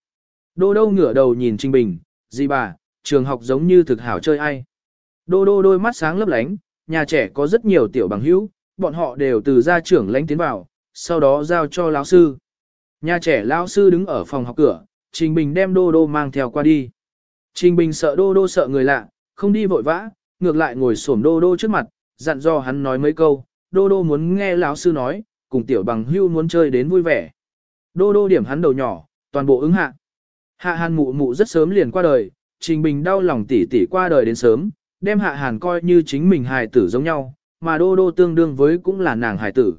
Đô đô ngửa đầu nhìn Trình Bình, gì bà, trường học giống như thực hảo chơi ai? Đô đô đôi mắt sáng lấp lánh, nhà trẻ có rất nhiều tiểu bằng hữu, bọn họ đều từ gia trưởng lánh tiến vào, sau đó giao cho lão sư. Nhà trẻ lão sư đứng ở phòng học cửa, Trình Bình đem đô đô mang theo qua đi. Trình Bình sợ đô đô sợ người lạ, không đi vội vã, ngược lại ngồi xổm đô đô trước mặt, dặn dò hắn nói mấy câu, đô đô muốn nghe lão sư nói, cùng tiểu bằng hưu muốn chơi đến vui vẻ. Đô đô điểm hắn đầu nhỏ, toàn bộ ứng hạ. Hạ hàn mụ mụ rất sớm liền qua đời, Trình Bình đau lòng tỉ tỉ qua đời đến sớm, đem hạ hàn coi như chính mình hài tử giống nhau, mà đô đô tương đương với cũng là nàng hài tử.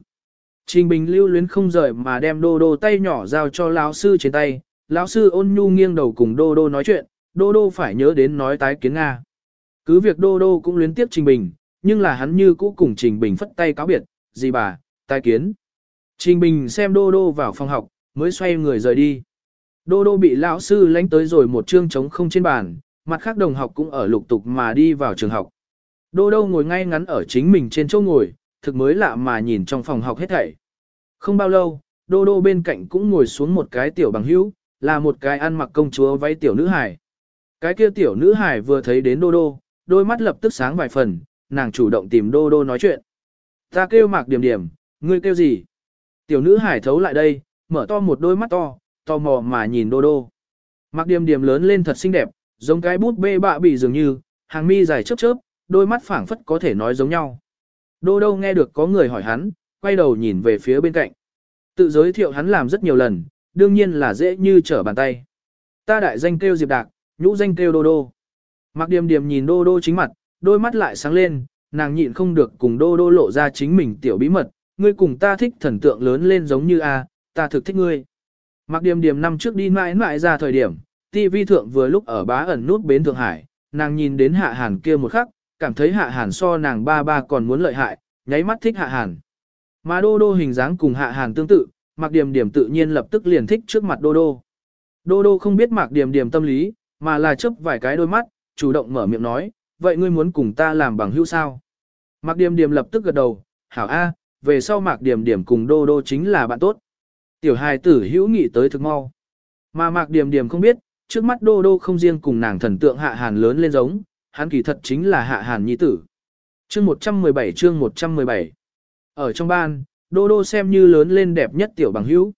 Trình Bình lưu luyến không rời mà đem đô đô tay nhỏ giao cho lão sư trên tay, lão sư ôn nhu nghiêng đầu cùng đô đô nói chuyện, đô đô phải nhớ đến nói tái kiến Nga. Cứ việc đô đô cũng luyến tiếp Trình Bình, nhưng là hắn như cũ cùng Trình Bình phất tay cáo biệt, gì bà, tái kiến. Trình Bình xem đô đô vào phòng học, mới xoay người rời đi. Đô đô bị lão sư lánh tới rồi một chương trống không trên bàn, mặt khác đồng học cũng ở lục tục mà đi vào trường học. Đô đô ngồi ngay ngắn ở chính mình trên chỗ ngồi, thực mới lạ mà nhìn trong phòng học hết thảy. Không bao lâu, đô đô bên cạnh cũng ngồi xuống một cái tiểu bằng hữu, là một cái ăn mặc công chúa váy tiểu nữ hải. Cái kia tiểu nữ hải vừa thấy đến đô đô, đôi mắt lập tức sáng vài phần, nàng chủ động tìm đô đô nói chuyện. Ta kêu mạc điểm điểm, ngươi kêu gì? Tiểu nữ hải thấu lại đây, mở to một đôi mắt to, tò mò mà nhìn đô đô. Mạc điểm điểm lớn lên thật xinh đẹp, giống cái bút bê bạ bị dường như, hàng mi dài chớp chớp, đôi mắt phảng phất có thể nói giống nhau. Đô đô nghe được có người hỏi hắn, quay đầu nhìn về phía bên cạnh. Tự giới thiệu hắn làm rất nhiều lần, đương nhiên là dễ như trở bàn tay. Ta đại danh kêu Diệp Đạc, nhũ danh kêu Đô Đô. Mặc Điềm Điềm nhìn Đô Đô chính mặt, đôi mắt lại sáng lên, nàng nhịn không được cùng Đô Đô lộ ra chính mình tiểu bí mật, ngươi cùng ta thích thần tượng lớn lên giống như a, ta thực thích ngươi. Mặc Điềm Điềm năm trước đi mãi mãi ra thời điểm, TV thượng vừa lúc ở bá ẩn nút bến Thượng Hải, nàng nhìn đến Hạ Hàn kia một khắc, cảm thấy Hạ Hàn so nàng ba ba còn muốn lợi hại, nháy mắt thích Hạ Hàn. Mà Đô Đô hình dáng cùng Hạ Hàn tương tự, Mạc Điềm Điềm tự nhiên lập tức liền thích trước mặt Đô Đô. Đô Đô không biết Mạc Điềm Điềm tâm lý, mà là chớp vài cái đôi mắt, chủ động mở miệng nói, vậy ngươi muốn cùng ta làm bằng hữu sao? Mạc Điềm Điềm lập tức gật đầu, hảo A, về sau Mạc Điềm Điềm cùng Đô Đô chính là bạn tốt. Tiểu hài tử hữu nghị tới thực mau. Mà Mạc Điềm Điềm không biết, trước mắt Đô Đô không riêng cùng nàng thần tượng Hạ Hàn lớn lên giống, hắn kỳ thật chính là Hạ Hàn nhi tử. Chương 117 chương 117 Ở trong ban, Đô Đô xem như lớn lên đẹp nhất tiểu bằng hữu.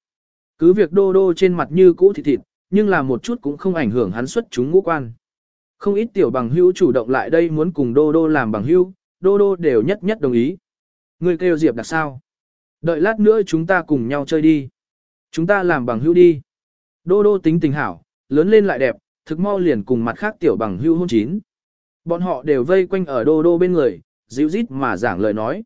Cứ việc Đô Đô trên mặt như cũ thịt thịt, nhưng là một chút cũng không ảnh hưởng hắn xuất chúng ngũ quan. Không ít tiểu bằng hữu chủ động lại đây muốn cùng Đô Đô làm bằng hữu, Đô Đô đều nhất nhất đồng ý. Người kêu Diệp đặc sao? Đợi lát nữa chúng ta cùng nhau chơi đi. Chúng ta làm bằng hữu đi. Đô Đô tính tình hảo, lớn lên lại đẹp, thực mau liền cùng mặt khác tiểu bằng hữu hôn chín. Bọn họ đều vây quanh ở Đô Đô bên người, dịu rít mà giảng lời nói.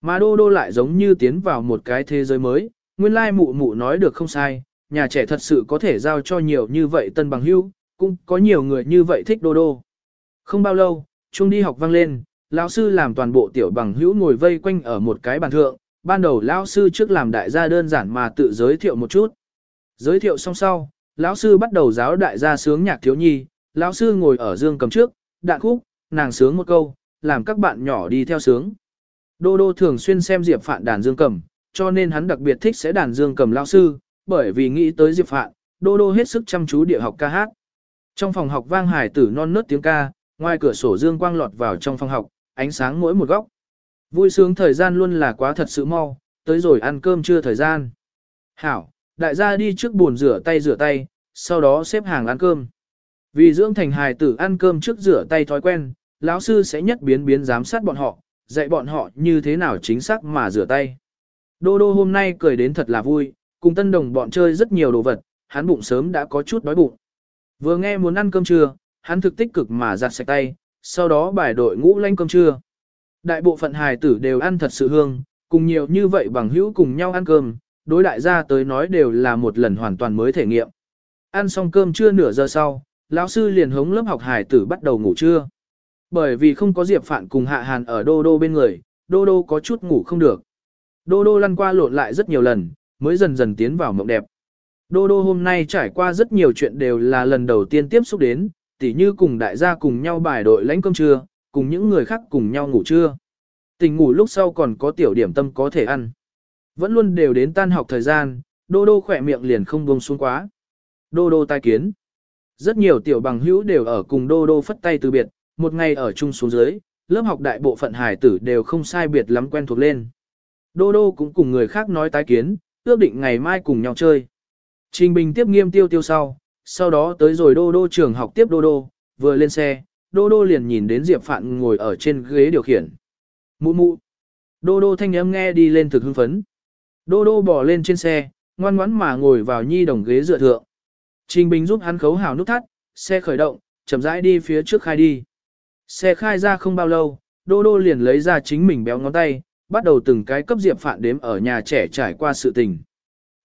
Mà Đô Đô lại giống như tiến vào một cái thế giới mới, nguyên lai mụ mụ nói được không sai, nhà trẻ thật sự có thể giao cho nhiều như vậy tân bằng hữu, cũng có nhiều người như vậy thích Đô Đô. Không bao lâu, chung đi học vang lên, lão sư làm toàn bộ tiểu bằng hữu ngồi vây quanh ở một cái bàn thượng, ban đầu lão sư trước làm đại gia đơn giản mà tự giới thiệu một chút. Giới thiệu xong sau, lão sư bắt đầu giáo đại gia sướng nhạc thiếu nhi, lão sư ngồi ở dương cầm trước, đạn khúc, nàng sướng một câu, làm các bạn nhỏ đi theo sướng. Đô đô thường xuyên xem Diệp Phạn đàn dương cầm, cho nên hắn đặc biệt thích sẽ đàn dương cầm lão sư, bởi vì nghĩ tới Diệp Phạn, đô đô hết sức chăm chú địa học ca hát. Trong phòng học vang hải tử non nớt tiếng ca, ngoài cửa sổ dương quang lọt vào trong phòng học, ánh sáng mỗi một góc. Vui sướng thời gian luôn là quá thật sự mau, tới rồi ăn cơm chưa thời gian. Hảo, đại gia đi trước buồn rửa tay rửa tay, sau đó xếp hàng ăn cơm. Vì dưỡng thành hài tử ăn cơm trước rửa tay thói quen, lão sư sẽ nhất biến biến giám sát bọn họ, dạy bọn họ như thế nào chính xác mà rửa tay. Đô đô hôm nay cười đến thật là vui, cùng tân đồng bọn chơi rất nhiều đồ vật, hắn bụng sớm đã có chút đói bụng. Vừa nghe muốn ăn cơm trưa, hắn thực tích cực mà giặt sạch tay, sau đó bài đội ngũ lanh cơm trưa. Đại bộ phận hài tử đều ăn thật sự hương, cùng nhiều như vậy bằng hữu cùng nhau ăn cơm, đối đại gia tới nói đều là một lần hoàn toàn mới thể nghiệm. Ăn xong cơm trưa nửa giờ sau, lão sư liền hống lớp học hải tử bắt đầu ngủ trưa. Bởi vì không có Diệp Phạn cùng Hạ Hàn ở Đô Đô bên người, Đô Đô có chút ngủ không được. Đô Đô lăn qua lộn lại rất nhiều lần, mới dần dần tiến vào mộng đẹp. Đô Đô hôm nay trải qua rất nhiều chuyện đều là lần đầu tiên tiếp xúc đến, tỉ như cùng đại gia cùng nhau bài đội lãnh cơm trưa, cùng những người khác cùng nhau ngủ trưa. tình ngủ lúc sau còn có tiểu điểm tâm có thể ăn. Vẫn luôn đều đến tan học thời gian, đô đô khỏe miệng liền không buông xuống quá. Đô đô tai kiến. Rất nhiều tiểu bằng hữu đều ở cùng đô đô phất tay từ biệt, một ngày ở chung xuống dưới, lớp học đại bộ phận hải tử đều không sai biệt lắm quen thuộc lên. Đô đô cũng cùng người khác nói tái kiến, ước định ngày mai cùng nhau chơi. Trình Bình tiếp nghiêm tiêu tiêu sau, sau đó tới rồi đô đô trường học tiếp đô đô, vừa lên xe, đô đô liền nhìn đến Diệp Phạn ngồi ở trên ghế điều khiển. Mụ mụ. Đô đô thanh âm nghe đi lên thực hưng phấn. Đô đô bỏ lên trên xe, ngoan ngoãn mà ngồi vào nhi đồng ghế dựa thượng. Trình Bình giúp hắn khấu hào nút thắt, xe khởi động, chậm rãi đi phía trước khai đi. Xe khai ra không bao lâu, Đô Đô liền lấy ra chính mình béo ngón tay, bắt đầu từng cái cấp Diệp Phạn đếm ở nhà trẻ trải qua sự tình.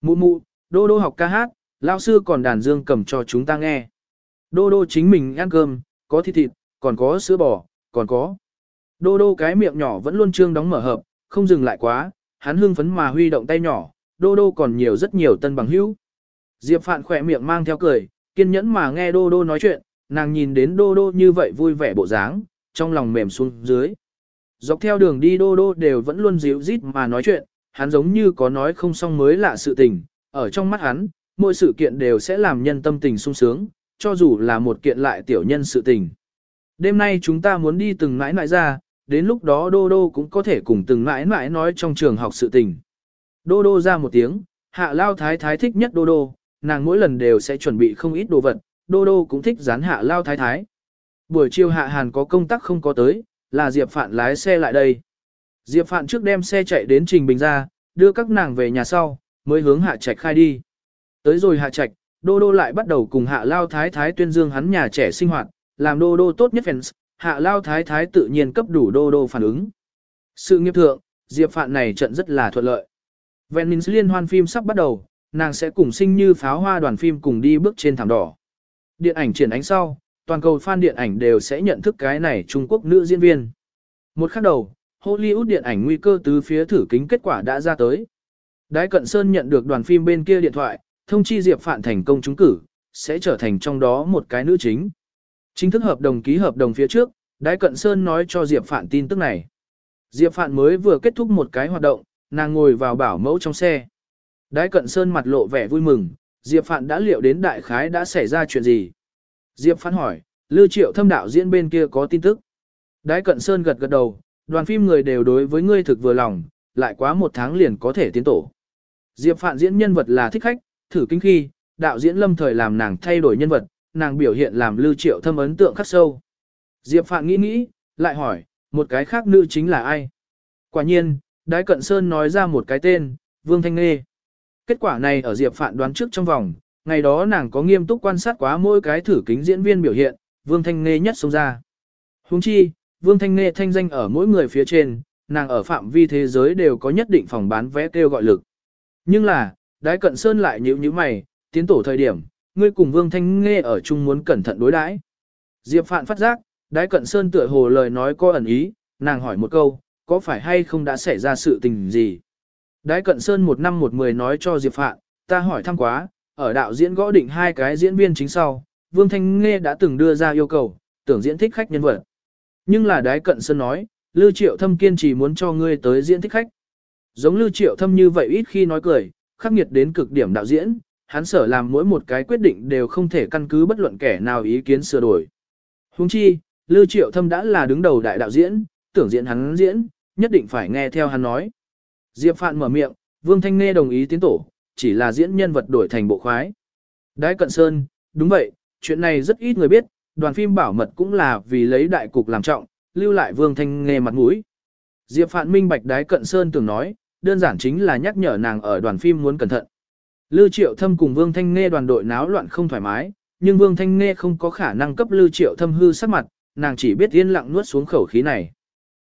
Mụ mụ, Đô Đô học ca hát, lao sư còn đàn dương cầm cho chúng ta nghe. Đô Đô chính mình ăn cơm, có thịt thịt, còn có sữa bò, còn có. Đô Đô cái miệng nhỏ vẫn luôn trương đóng mở hợp, không dừng lại quá, hắn hưng phấn mà huy động tay nhỏ, Đô Đô còn nhiều rất nhiều tân bằng hữu. Diệp Phạn khỏe miệng mang theo cười, kiên nhẫn mà nghe Đô Đô nói chuyện, nàng nhìn đến Đô Đô như vậy vui vẻ bộ dáng, trong lòng mềm xuống dưới. Dọc theo đường đi Đô Đô đều vẫn luôn dịu rít mà nói chuyện, hắn giống như có nói không xong mới lạ sự tình, ở trong mắt hắn, mỗi sự kiện đều sẽ làm nhân tâm tình sung sướng, cho dù là một kiện lại tiểu nhân sự tình. Đêm nay chúng ta muốn đi từng mãi mãi ra, đến lúc đó Đô Đô cũng có thể cùng từng mãi mãi nói trong trường học sự tình. Đô Đô ra một tiếng, hạ lao thái thái thích nhất Đô Đô, nàng mỗi lần đều sẽ chuẩn bị không ít đồ vật, Đô Đô cũng thích dán hạ lao thái thái. Buổi chiều hạ hàn có công tác không có tới, là Diệp Phạn lái xe lại đây. Diệp Phạn trước đem xe chạy đến Trình Bình ra, đưa các nàng về nhà sau, mới hướng hạ trạch khai đi. Tới rồi hạ trạch, Đô Đô lại bắt đầu cùng hạ lao thái thái tuyên dương hắn nhà trẻ sinh hoạt, làm Đô Đô tốt nhất fans, hạ lao thái thái tự nhiên cấp đủ Đô Đô phản ứng. Sự nghiệp thượng, Diệp Phạn này trận rất là thuận lợi. Venice liên hoan phim sắp bắt đầu, nàng sẽ cùng sinh như pháo hoa đoàn phim cùng đi bước trên thảm đỏ. Điện ảnh triển ánh sau, toàn cầu fan điện ảnh đều sẽ nhận thức cái này Trung Quốc nữ diễn viên. Một khắc đầu, Hollywood điện ảnh nguy cơ từ phía thử kính kết quả đã ra tới. Đái Cận Sơn nhận được đoàn phim bên kia điện thoại, thông chi Diệp Phạn thành công trúng cử, sẽ trở thành trong đó một cái nữ chính. Chính thức hợp đồng ký hợp đồng phía trước, Đái Cận Sơn nói cho Diệp Phạn tin tức này. Diệp Phạn mới vừa kết thúc một cái hoạt động, nàng ngồi vào bảo mẫu trong xe. Đái Cận Sơn mặt lộ vẻ vui mừng, Diệp Phạn đã liệu đến đại khái đã xảy ra chuyện gì. Diệp Phạn hỏi, Lưu Triệu thâm đạo diễn bên kia có tin tức. Đái Cận Sơn gật gật đầu, đoàn phim người đều đối với ngươi thực vừa lòng, lại quá một tháng liền có thể tiến tổ. Diệp Phạn diễn nhân vật là thích khách, thử kinh khi, đạo diễn lâm thời làm nàng thay đổi nhân vật, nàng biểu hiện làm Lưu Triệu thâm ấn tượng khắc sâu. Diệp Phạn nghĩ nghĩ, lại hỏi, một cái khác nữ chính là ai? Quả nhiên, Đái Cận Sơn nói ra một cái tên, Vương Thanh Nghê. Kết quả này ở Diệp Phạn đoán trước trong vòng, ngày đó nàng có nghiêm túc quan sát quá mỗi cái thử kính diễn viên biểu hiện, Vương Thanh Nghê nhất xông ra. Huống chi, Vương Thanh Nghê thanh danh ở mỗi người phía trên, nàng ở phạm vi thế giới đều có nhất định phòng bán vé kêu gọi lực. Nhưng là, Đái Cận Sơn lại nhíu nhíu mày, tiến tổ thời điểm, ngươi cùng Vương Thanh Nghê ở chung muốn cẩn thận đối đãi. Diệp Phạn phát giác, Đái Cận Sơn tựa hồ lời nói có ẩn ý, nàng hỏi một câu, có phải hay không đã xảy ra sự tình gì? Đái Cận Sơn một năm một mười nói cho Diệp Phạn, ta hỏi thăm quá, ở đạo diễn gõ định hai cái diễn viên chính sau, Vương Thanh Nghê đã từng đưa ra yêu cầu, tưởng diễn thích khách nhân vật. Nhưng là Đái Cận Sơn nói, Lưu Triệu Thâm kiên trì muốn cho ngươi tới diễn thích khách. Giống Lưu Triệu Thâm như vậy ít khi nói cười, khắc nghiệt đến cực điểm đạo diễn, hắn sở làm mỗi một cái quyết định đều không thể căn cứ bất luận kẻ nào ý kiến sửa đổi. Huống chi, Lưu Triệu Thâm đã là đứng đầu đại đạo diễn, tưởng diễn hắn diễn, nhất định phải nghe theo hắn nói. Diệp Phạn mở miệng, Vương Thanh Nghe đồng ý tiến tổ, chỉ là diễn nhân vật đổi thành bộ khoái. Đái Cận Sơn, đúng vậy, chuyện này rất ít người biết, đoàn phim bảo mật cũng là vì lấy đại cục làm trọng, lưu lại Vương Thanh Nghe mặt mũi. Diệp Phạn minh bạch Đái Cận Sơn từng nói, đơn giản chính là nhắc nhở nàng ở đoàn phim muốn cẩn thận. Lưu Triệu Thâm cùng Vương Thanh Nghe đoàn đội náo loạn không thoải mái, nhưng Vương Thanh Nghe không có khả năng cấp Lưu Triệu Thâm hư sắc mặt, nàng chỉ biết yên lặng nuốt xuống khẩu khí này.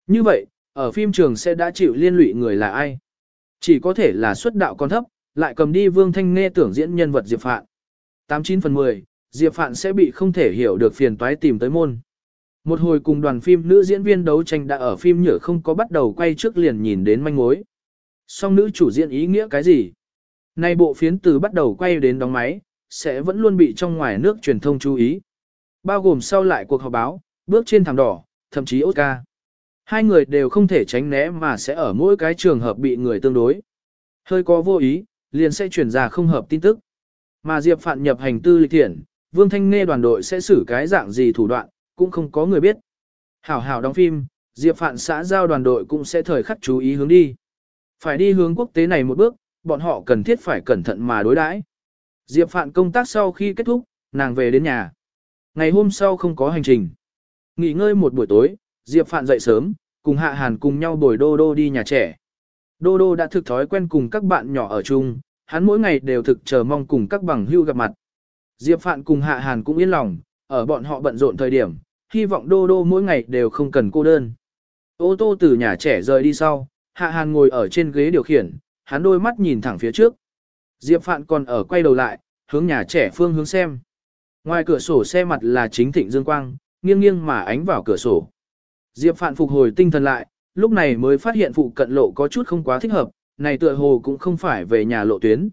Như vậy, ở phim trường sẽ đã chịu liên lụy người là ai? Chỉ có thể là xuất đạo con thấp, lại cầm đi Vương Thanh nghe tưởng diễn nhân vật Diệp Phạn. 89 phần 10, Diệp Phạn sẽ bị không thể hiểu được phiền toái tìm tới môn. Một hồi cùng đoàn phim nữ diễn viên đấu tranh đã ở phim nhựa không có bắt đầu quay trước liền nhìn đến manh mối. Song nữ chủ diễn ý nghĩa cái gì? Nay bộ phiến từ bắt đầu quay đến đóng máy, sẽ vẫn luôn bị trong ngoài nước truyền thông chú ý. Bao gồm sau lại cuộc họp báo, bước trên thảm đỏ, thậm chí Oscar. Hai người đều không thể tránh né mà sẽ ở mỗi cái trường hợp bị người tương đối. Hơi có vô ý, liền sẽ chuyển ra không hợp tin tức. Mà Diệp Phạn nhập hành tư lịch thiện, Vương Thanh Nghe đoàn đội sẽ xử cái dạng gì thủ đoạn, cũng không có người biết. Hảo hảo đóng phim, Diệp Phạn xã giao đoàn đội cũng sẽ thời khắc chú ý hướng đi. Phải đi hướng quốc tế này một bước, bọn họ cần thiết phải cẩn thận mà đối đãi. Diệp Phạn công tác sau khi kết thúc, nàng về đến nhà. Ngày hôm sau không có hành trình. Nghỉ ngơi một buổi tối, Diệp Phạn dậy sớm, cùng Hạ Hàn cùng nhau bồi Đô Đô đi nhà trẻ. Đô Đô đã thực thói quen cùng các bạn nhỏ ở chung, hắn mỗi ngày đều thực chờ mong cùng các bằng hưu gặp mặt. Diệp Phạn cùng Hạ Hàn cũng yên lòng, ở bọn họ bận rộn thời điểm, hy vọng Đô Đô mỗi ngày đều không cần cô đơn. Ô tô từ nhà trẻ rời đi sau, Hạ Hàn ngồi ở trên ghế điều khiển, hắn đôi mắt nhìn thẳng phía trước. Diệp Phạn còn ở quay đầu lại, hướng nhà trẻ phương hướng xem. Ngoài cửa sổ xe mặt là chính thịnh dương quang, nghiêng nghiêng mà ánh vào cửa sổ. Diệp Phạn phục hồi tinh thần lại, lúc này mới phát hiện phụ cận lộ có chút không quá thích hợp, này tựa hồ cũng không phải về nhà lộ tuyến.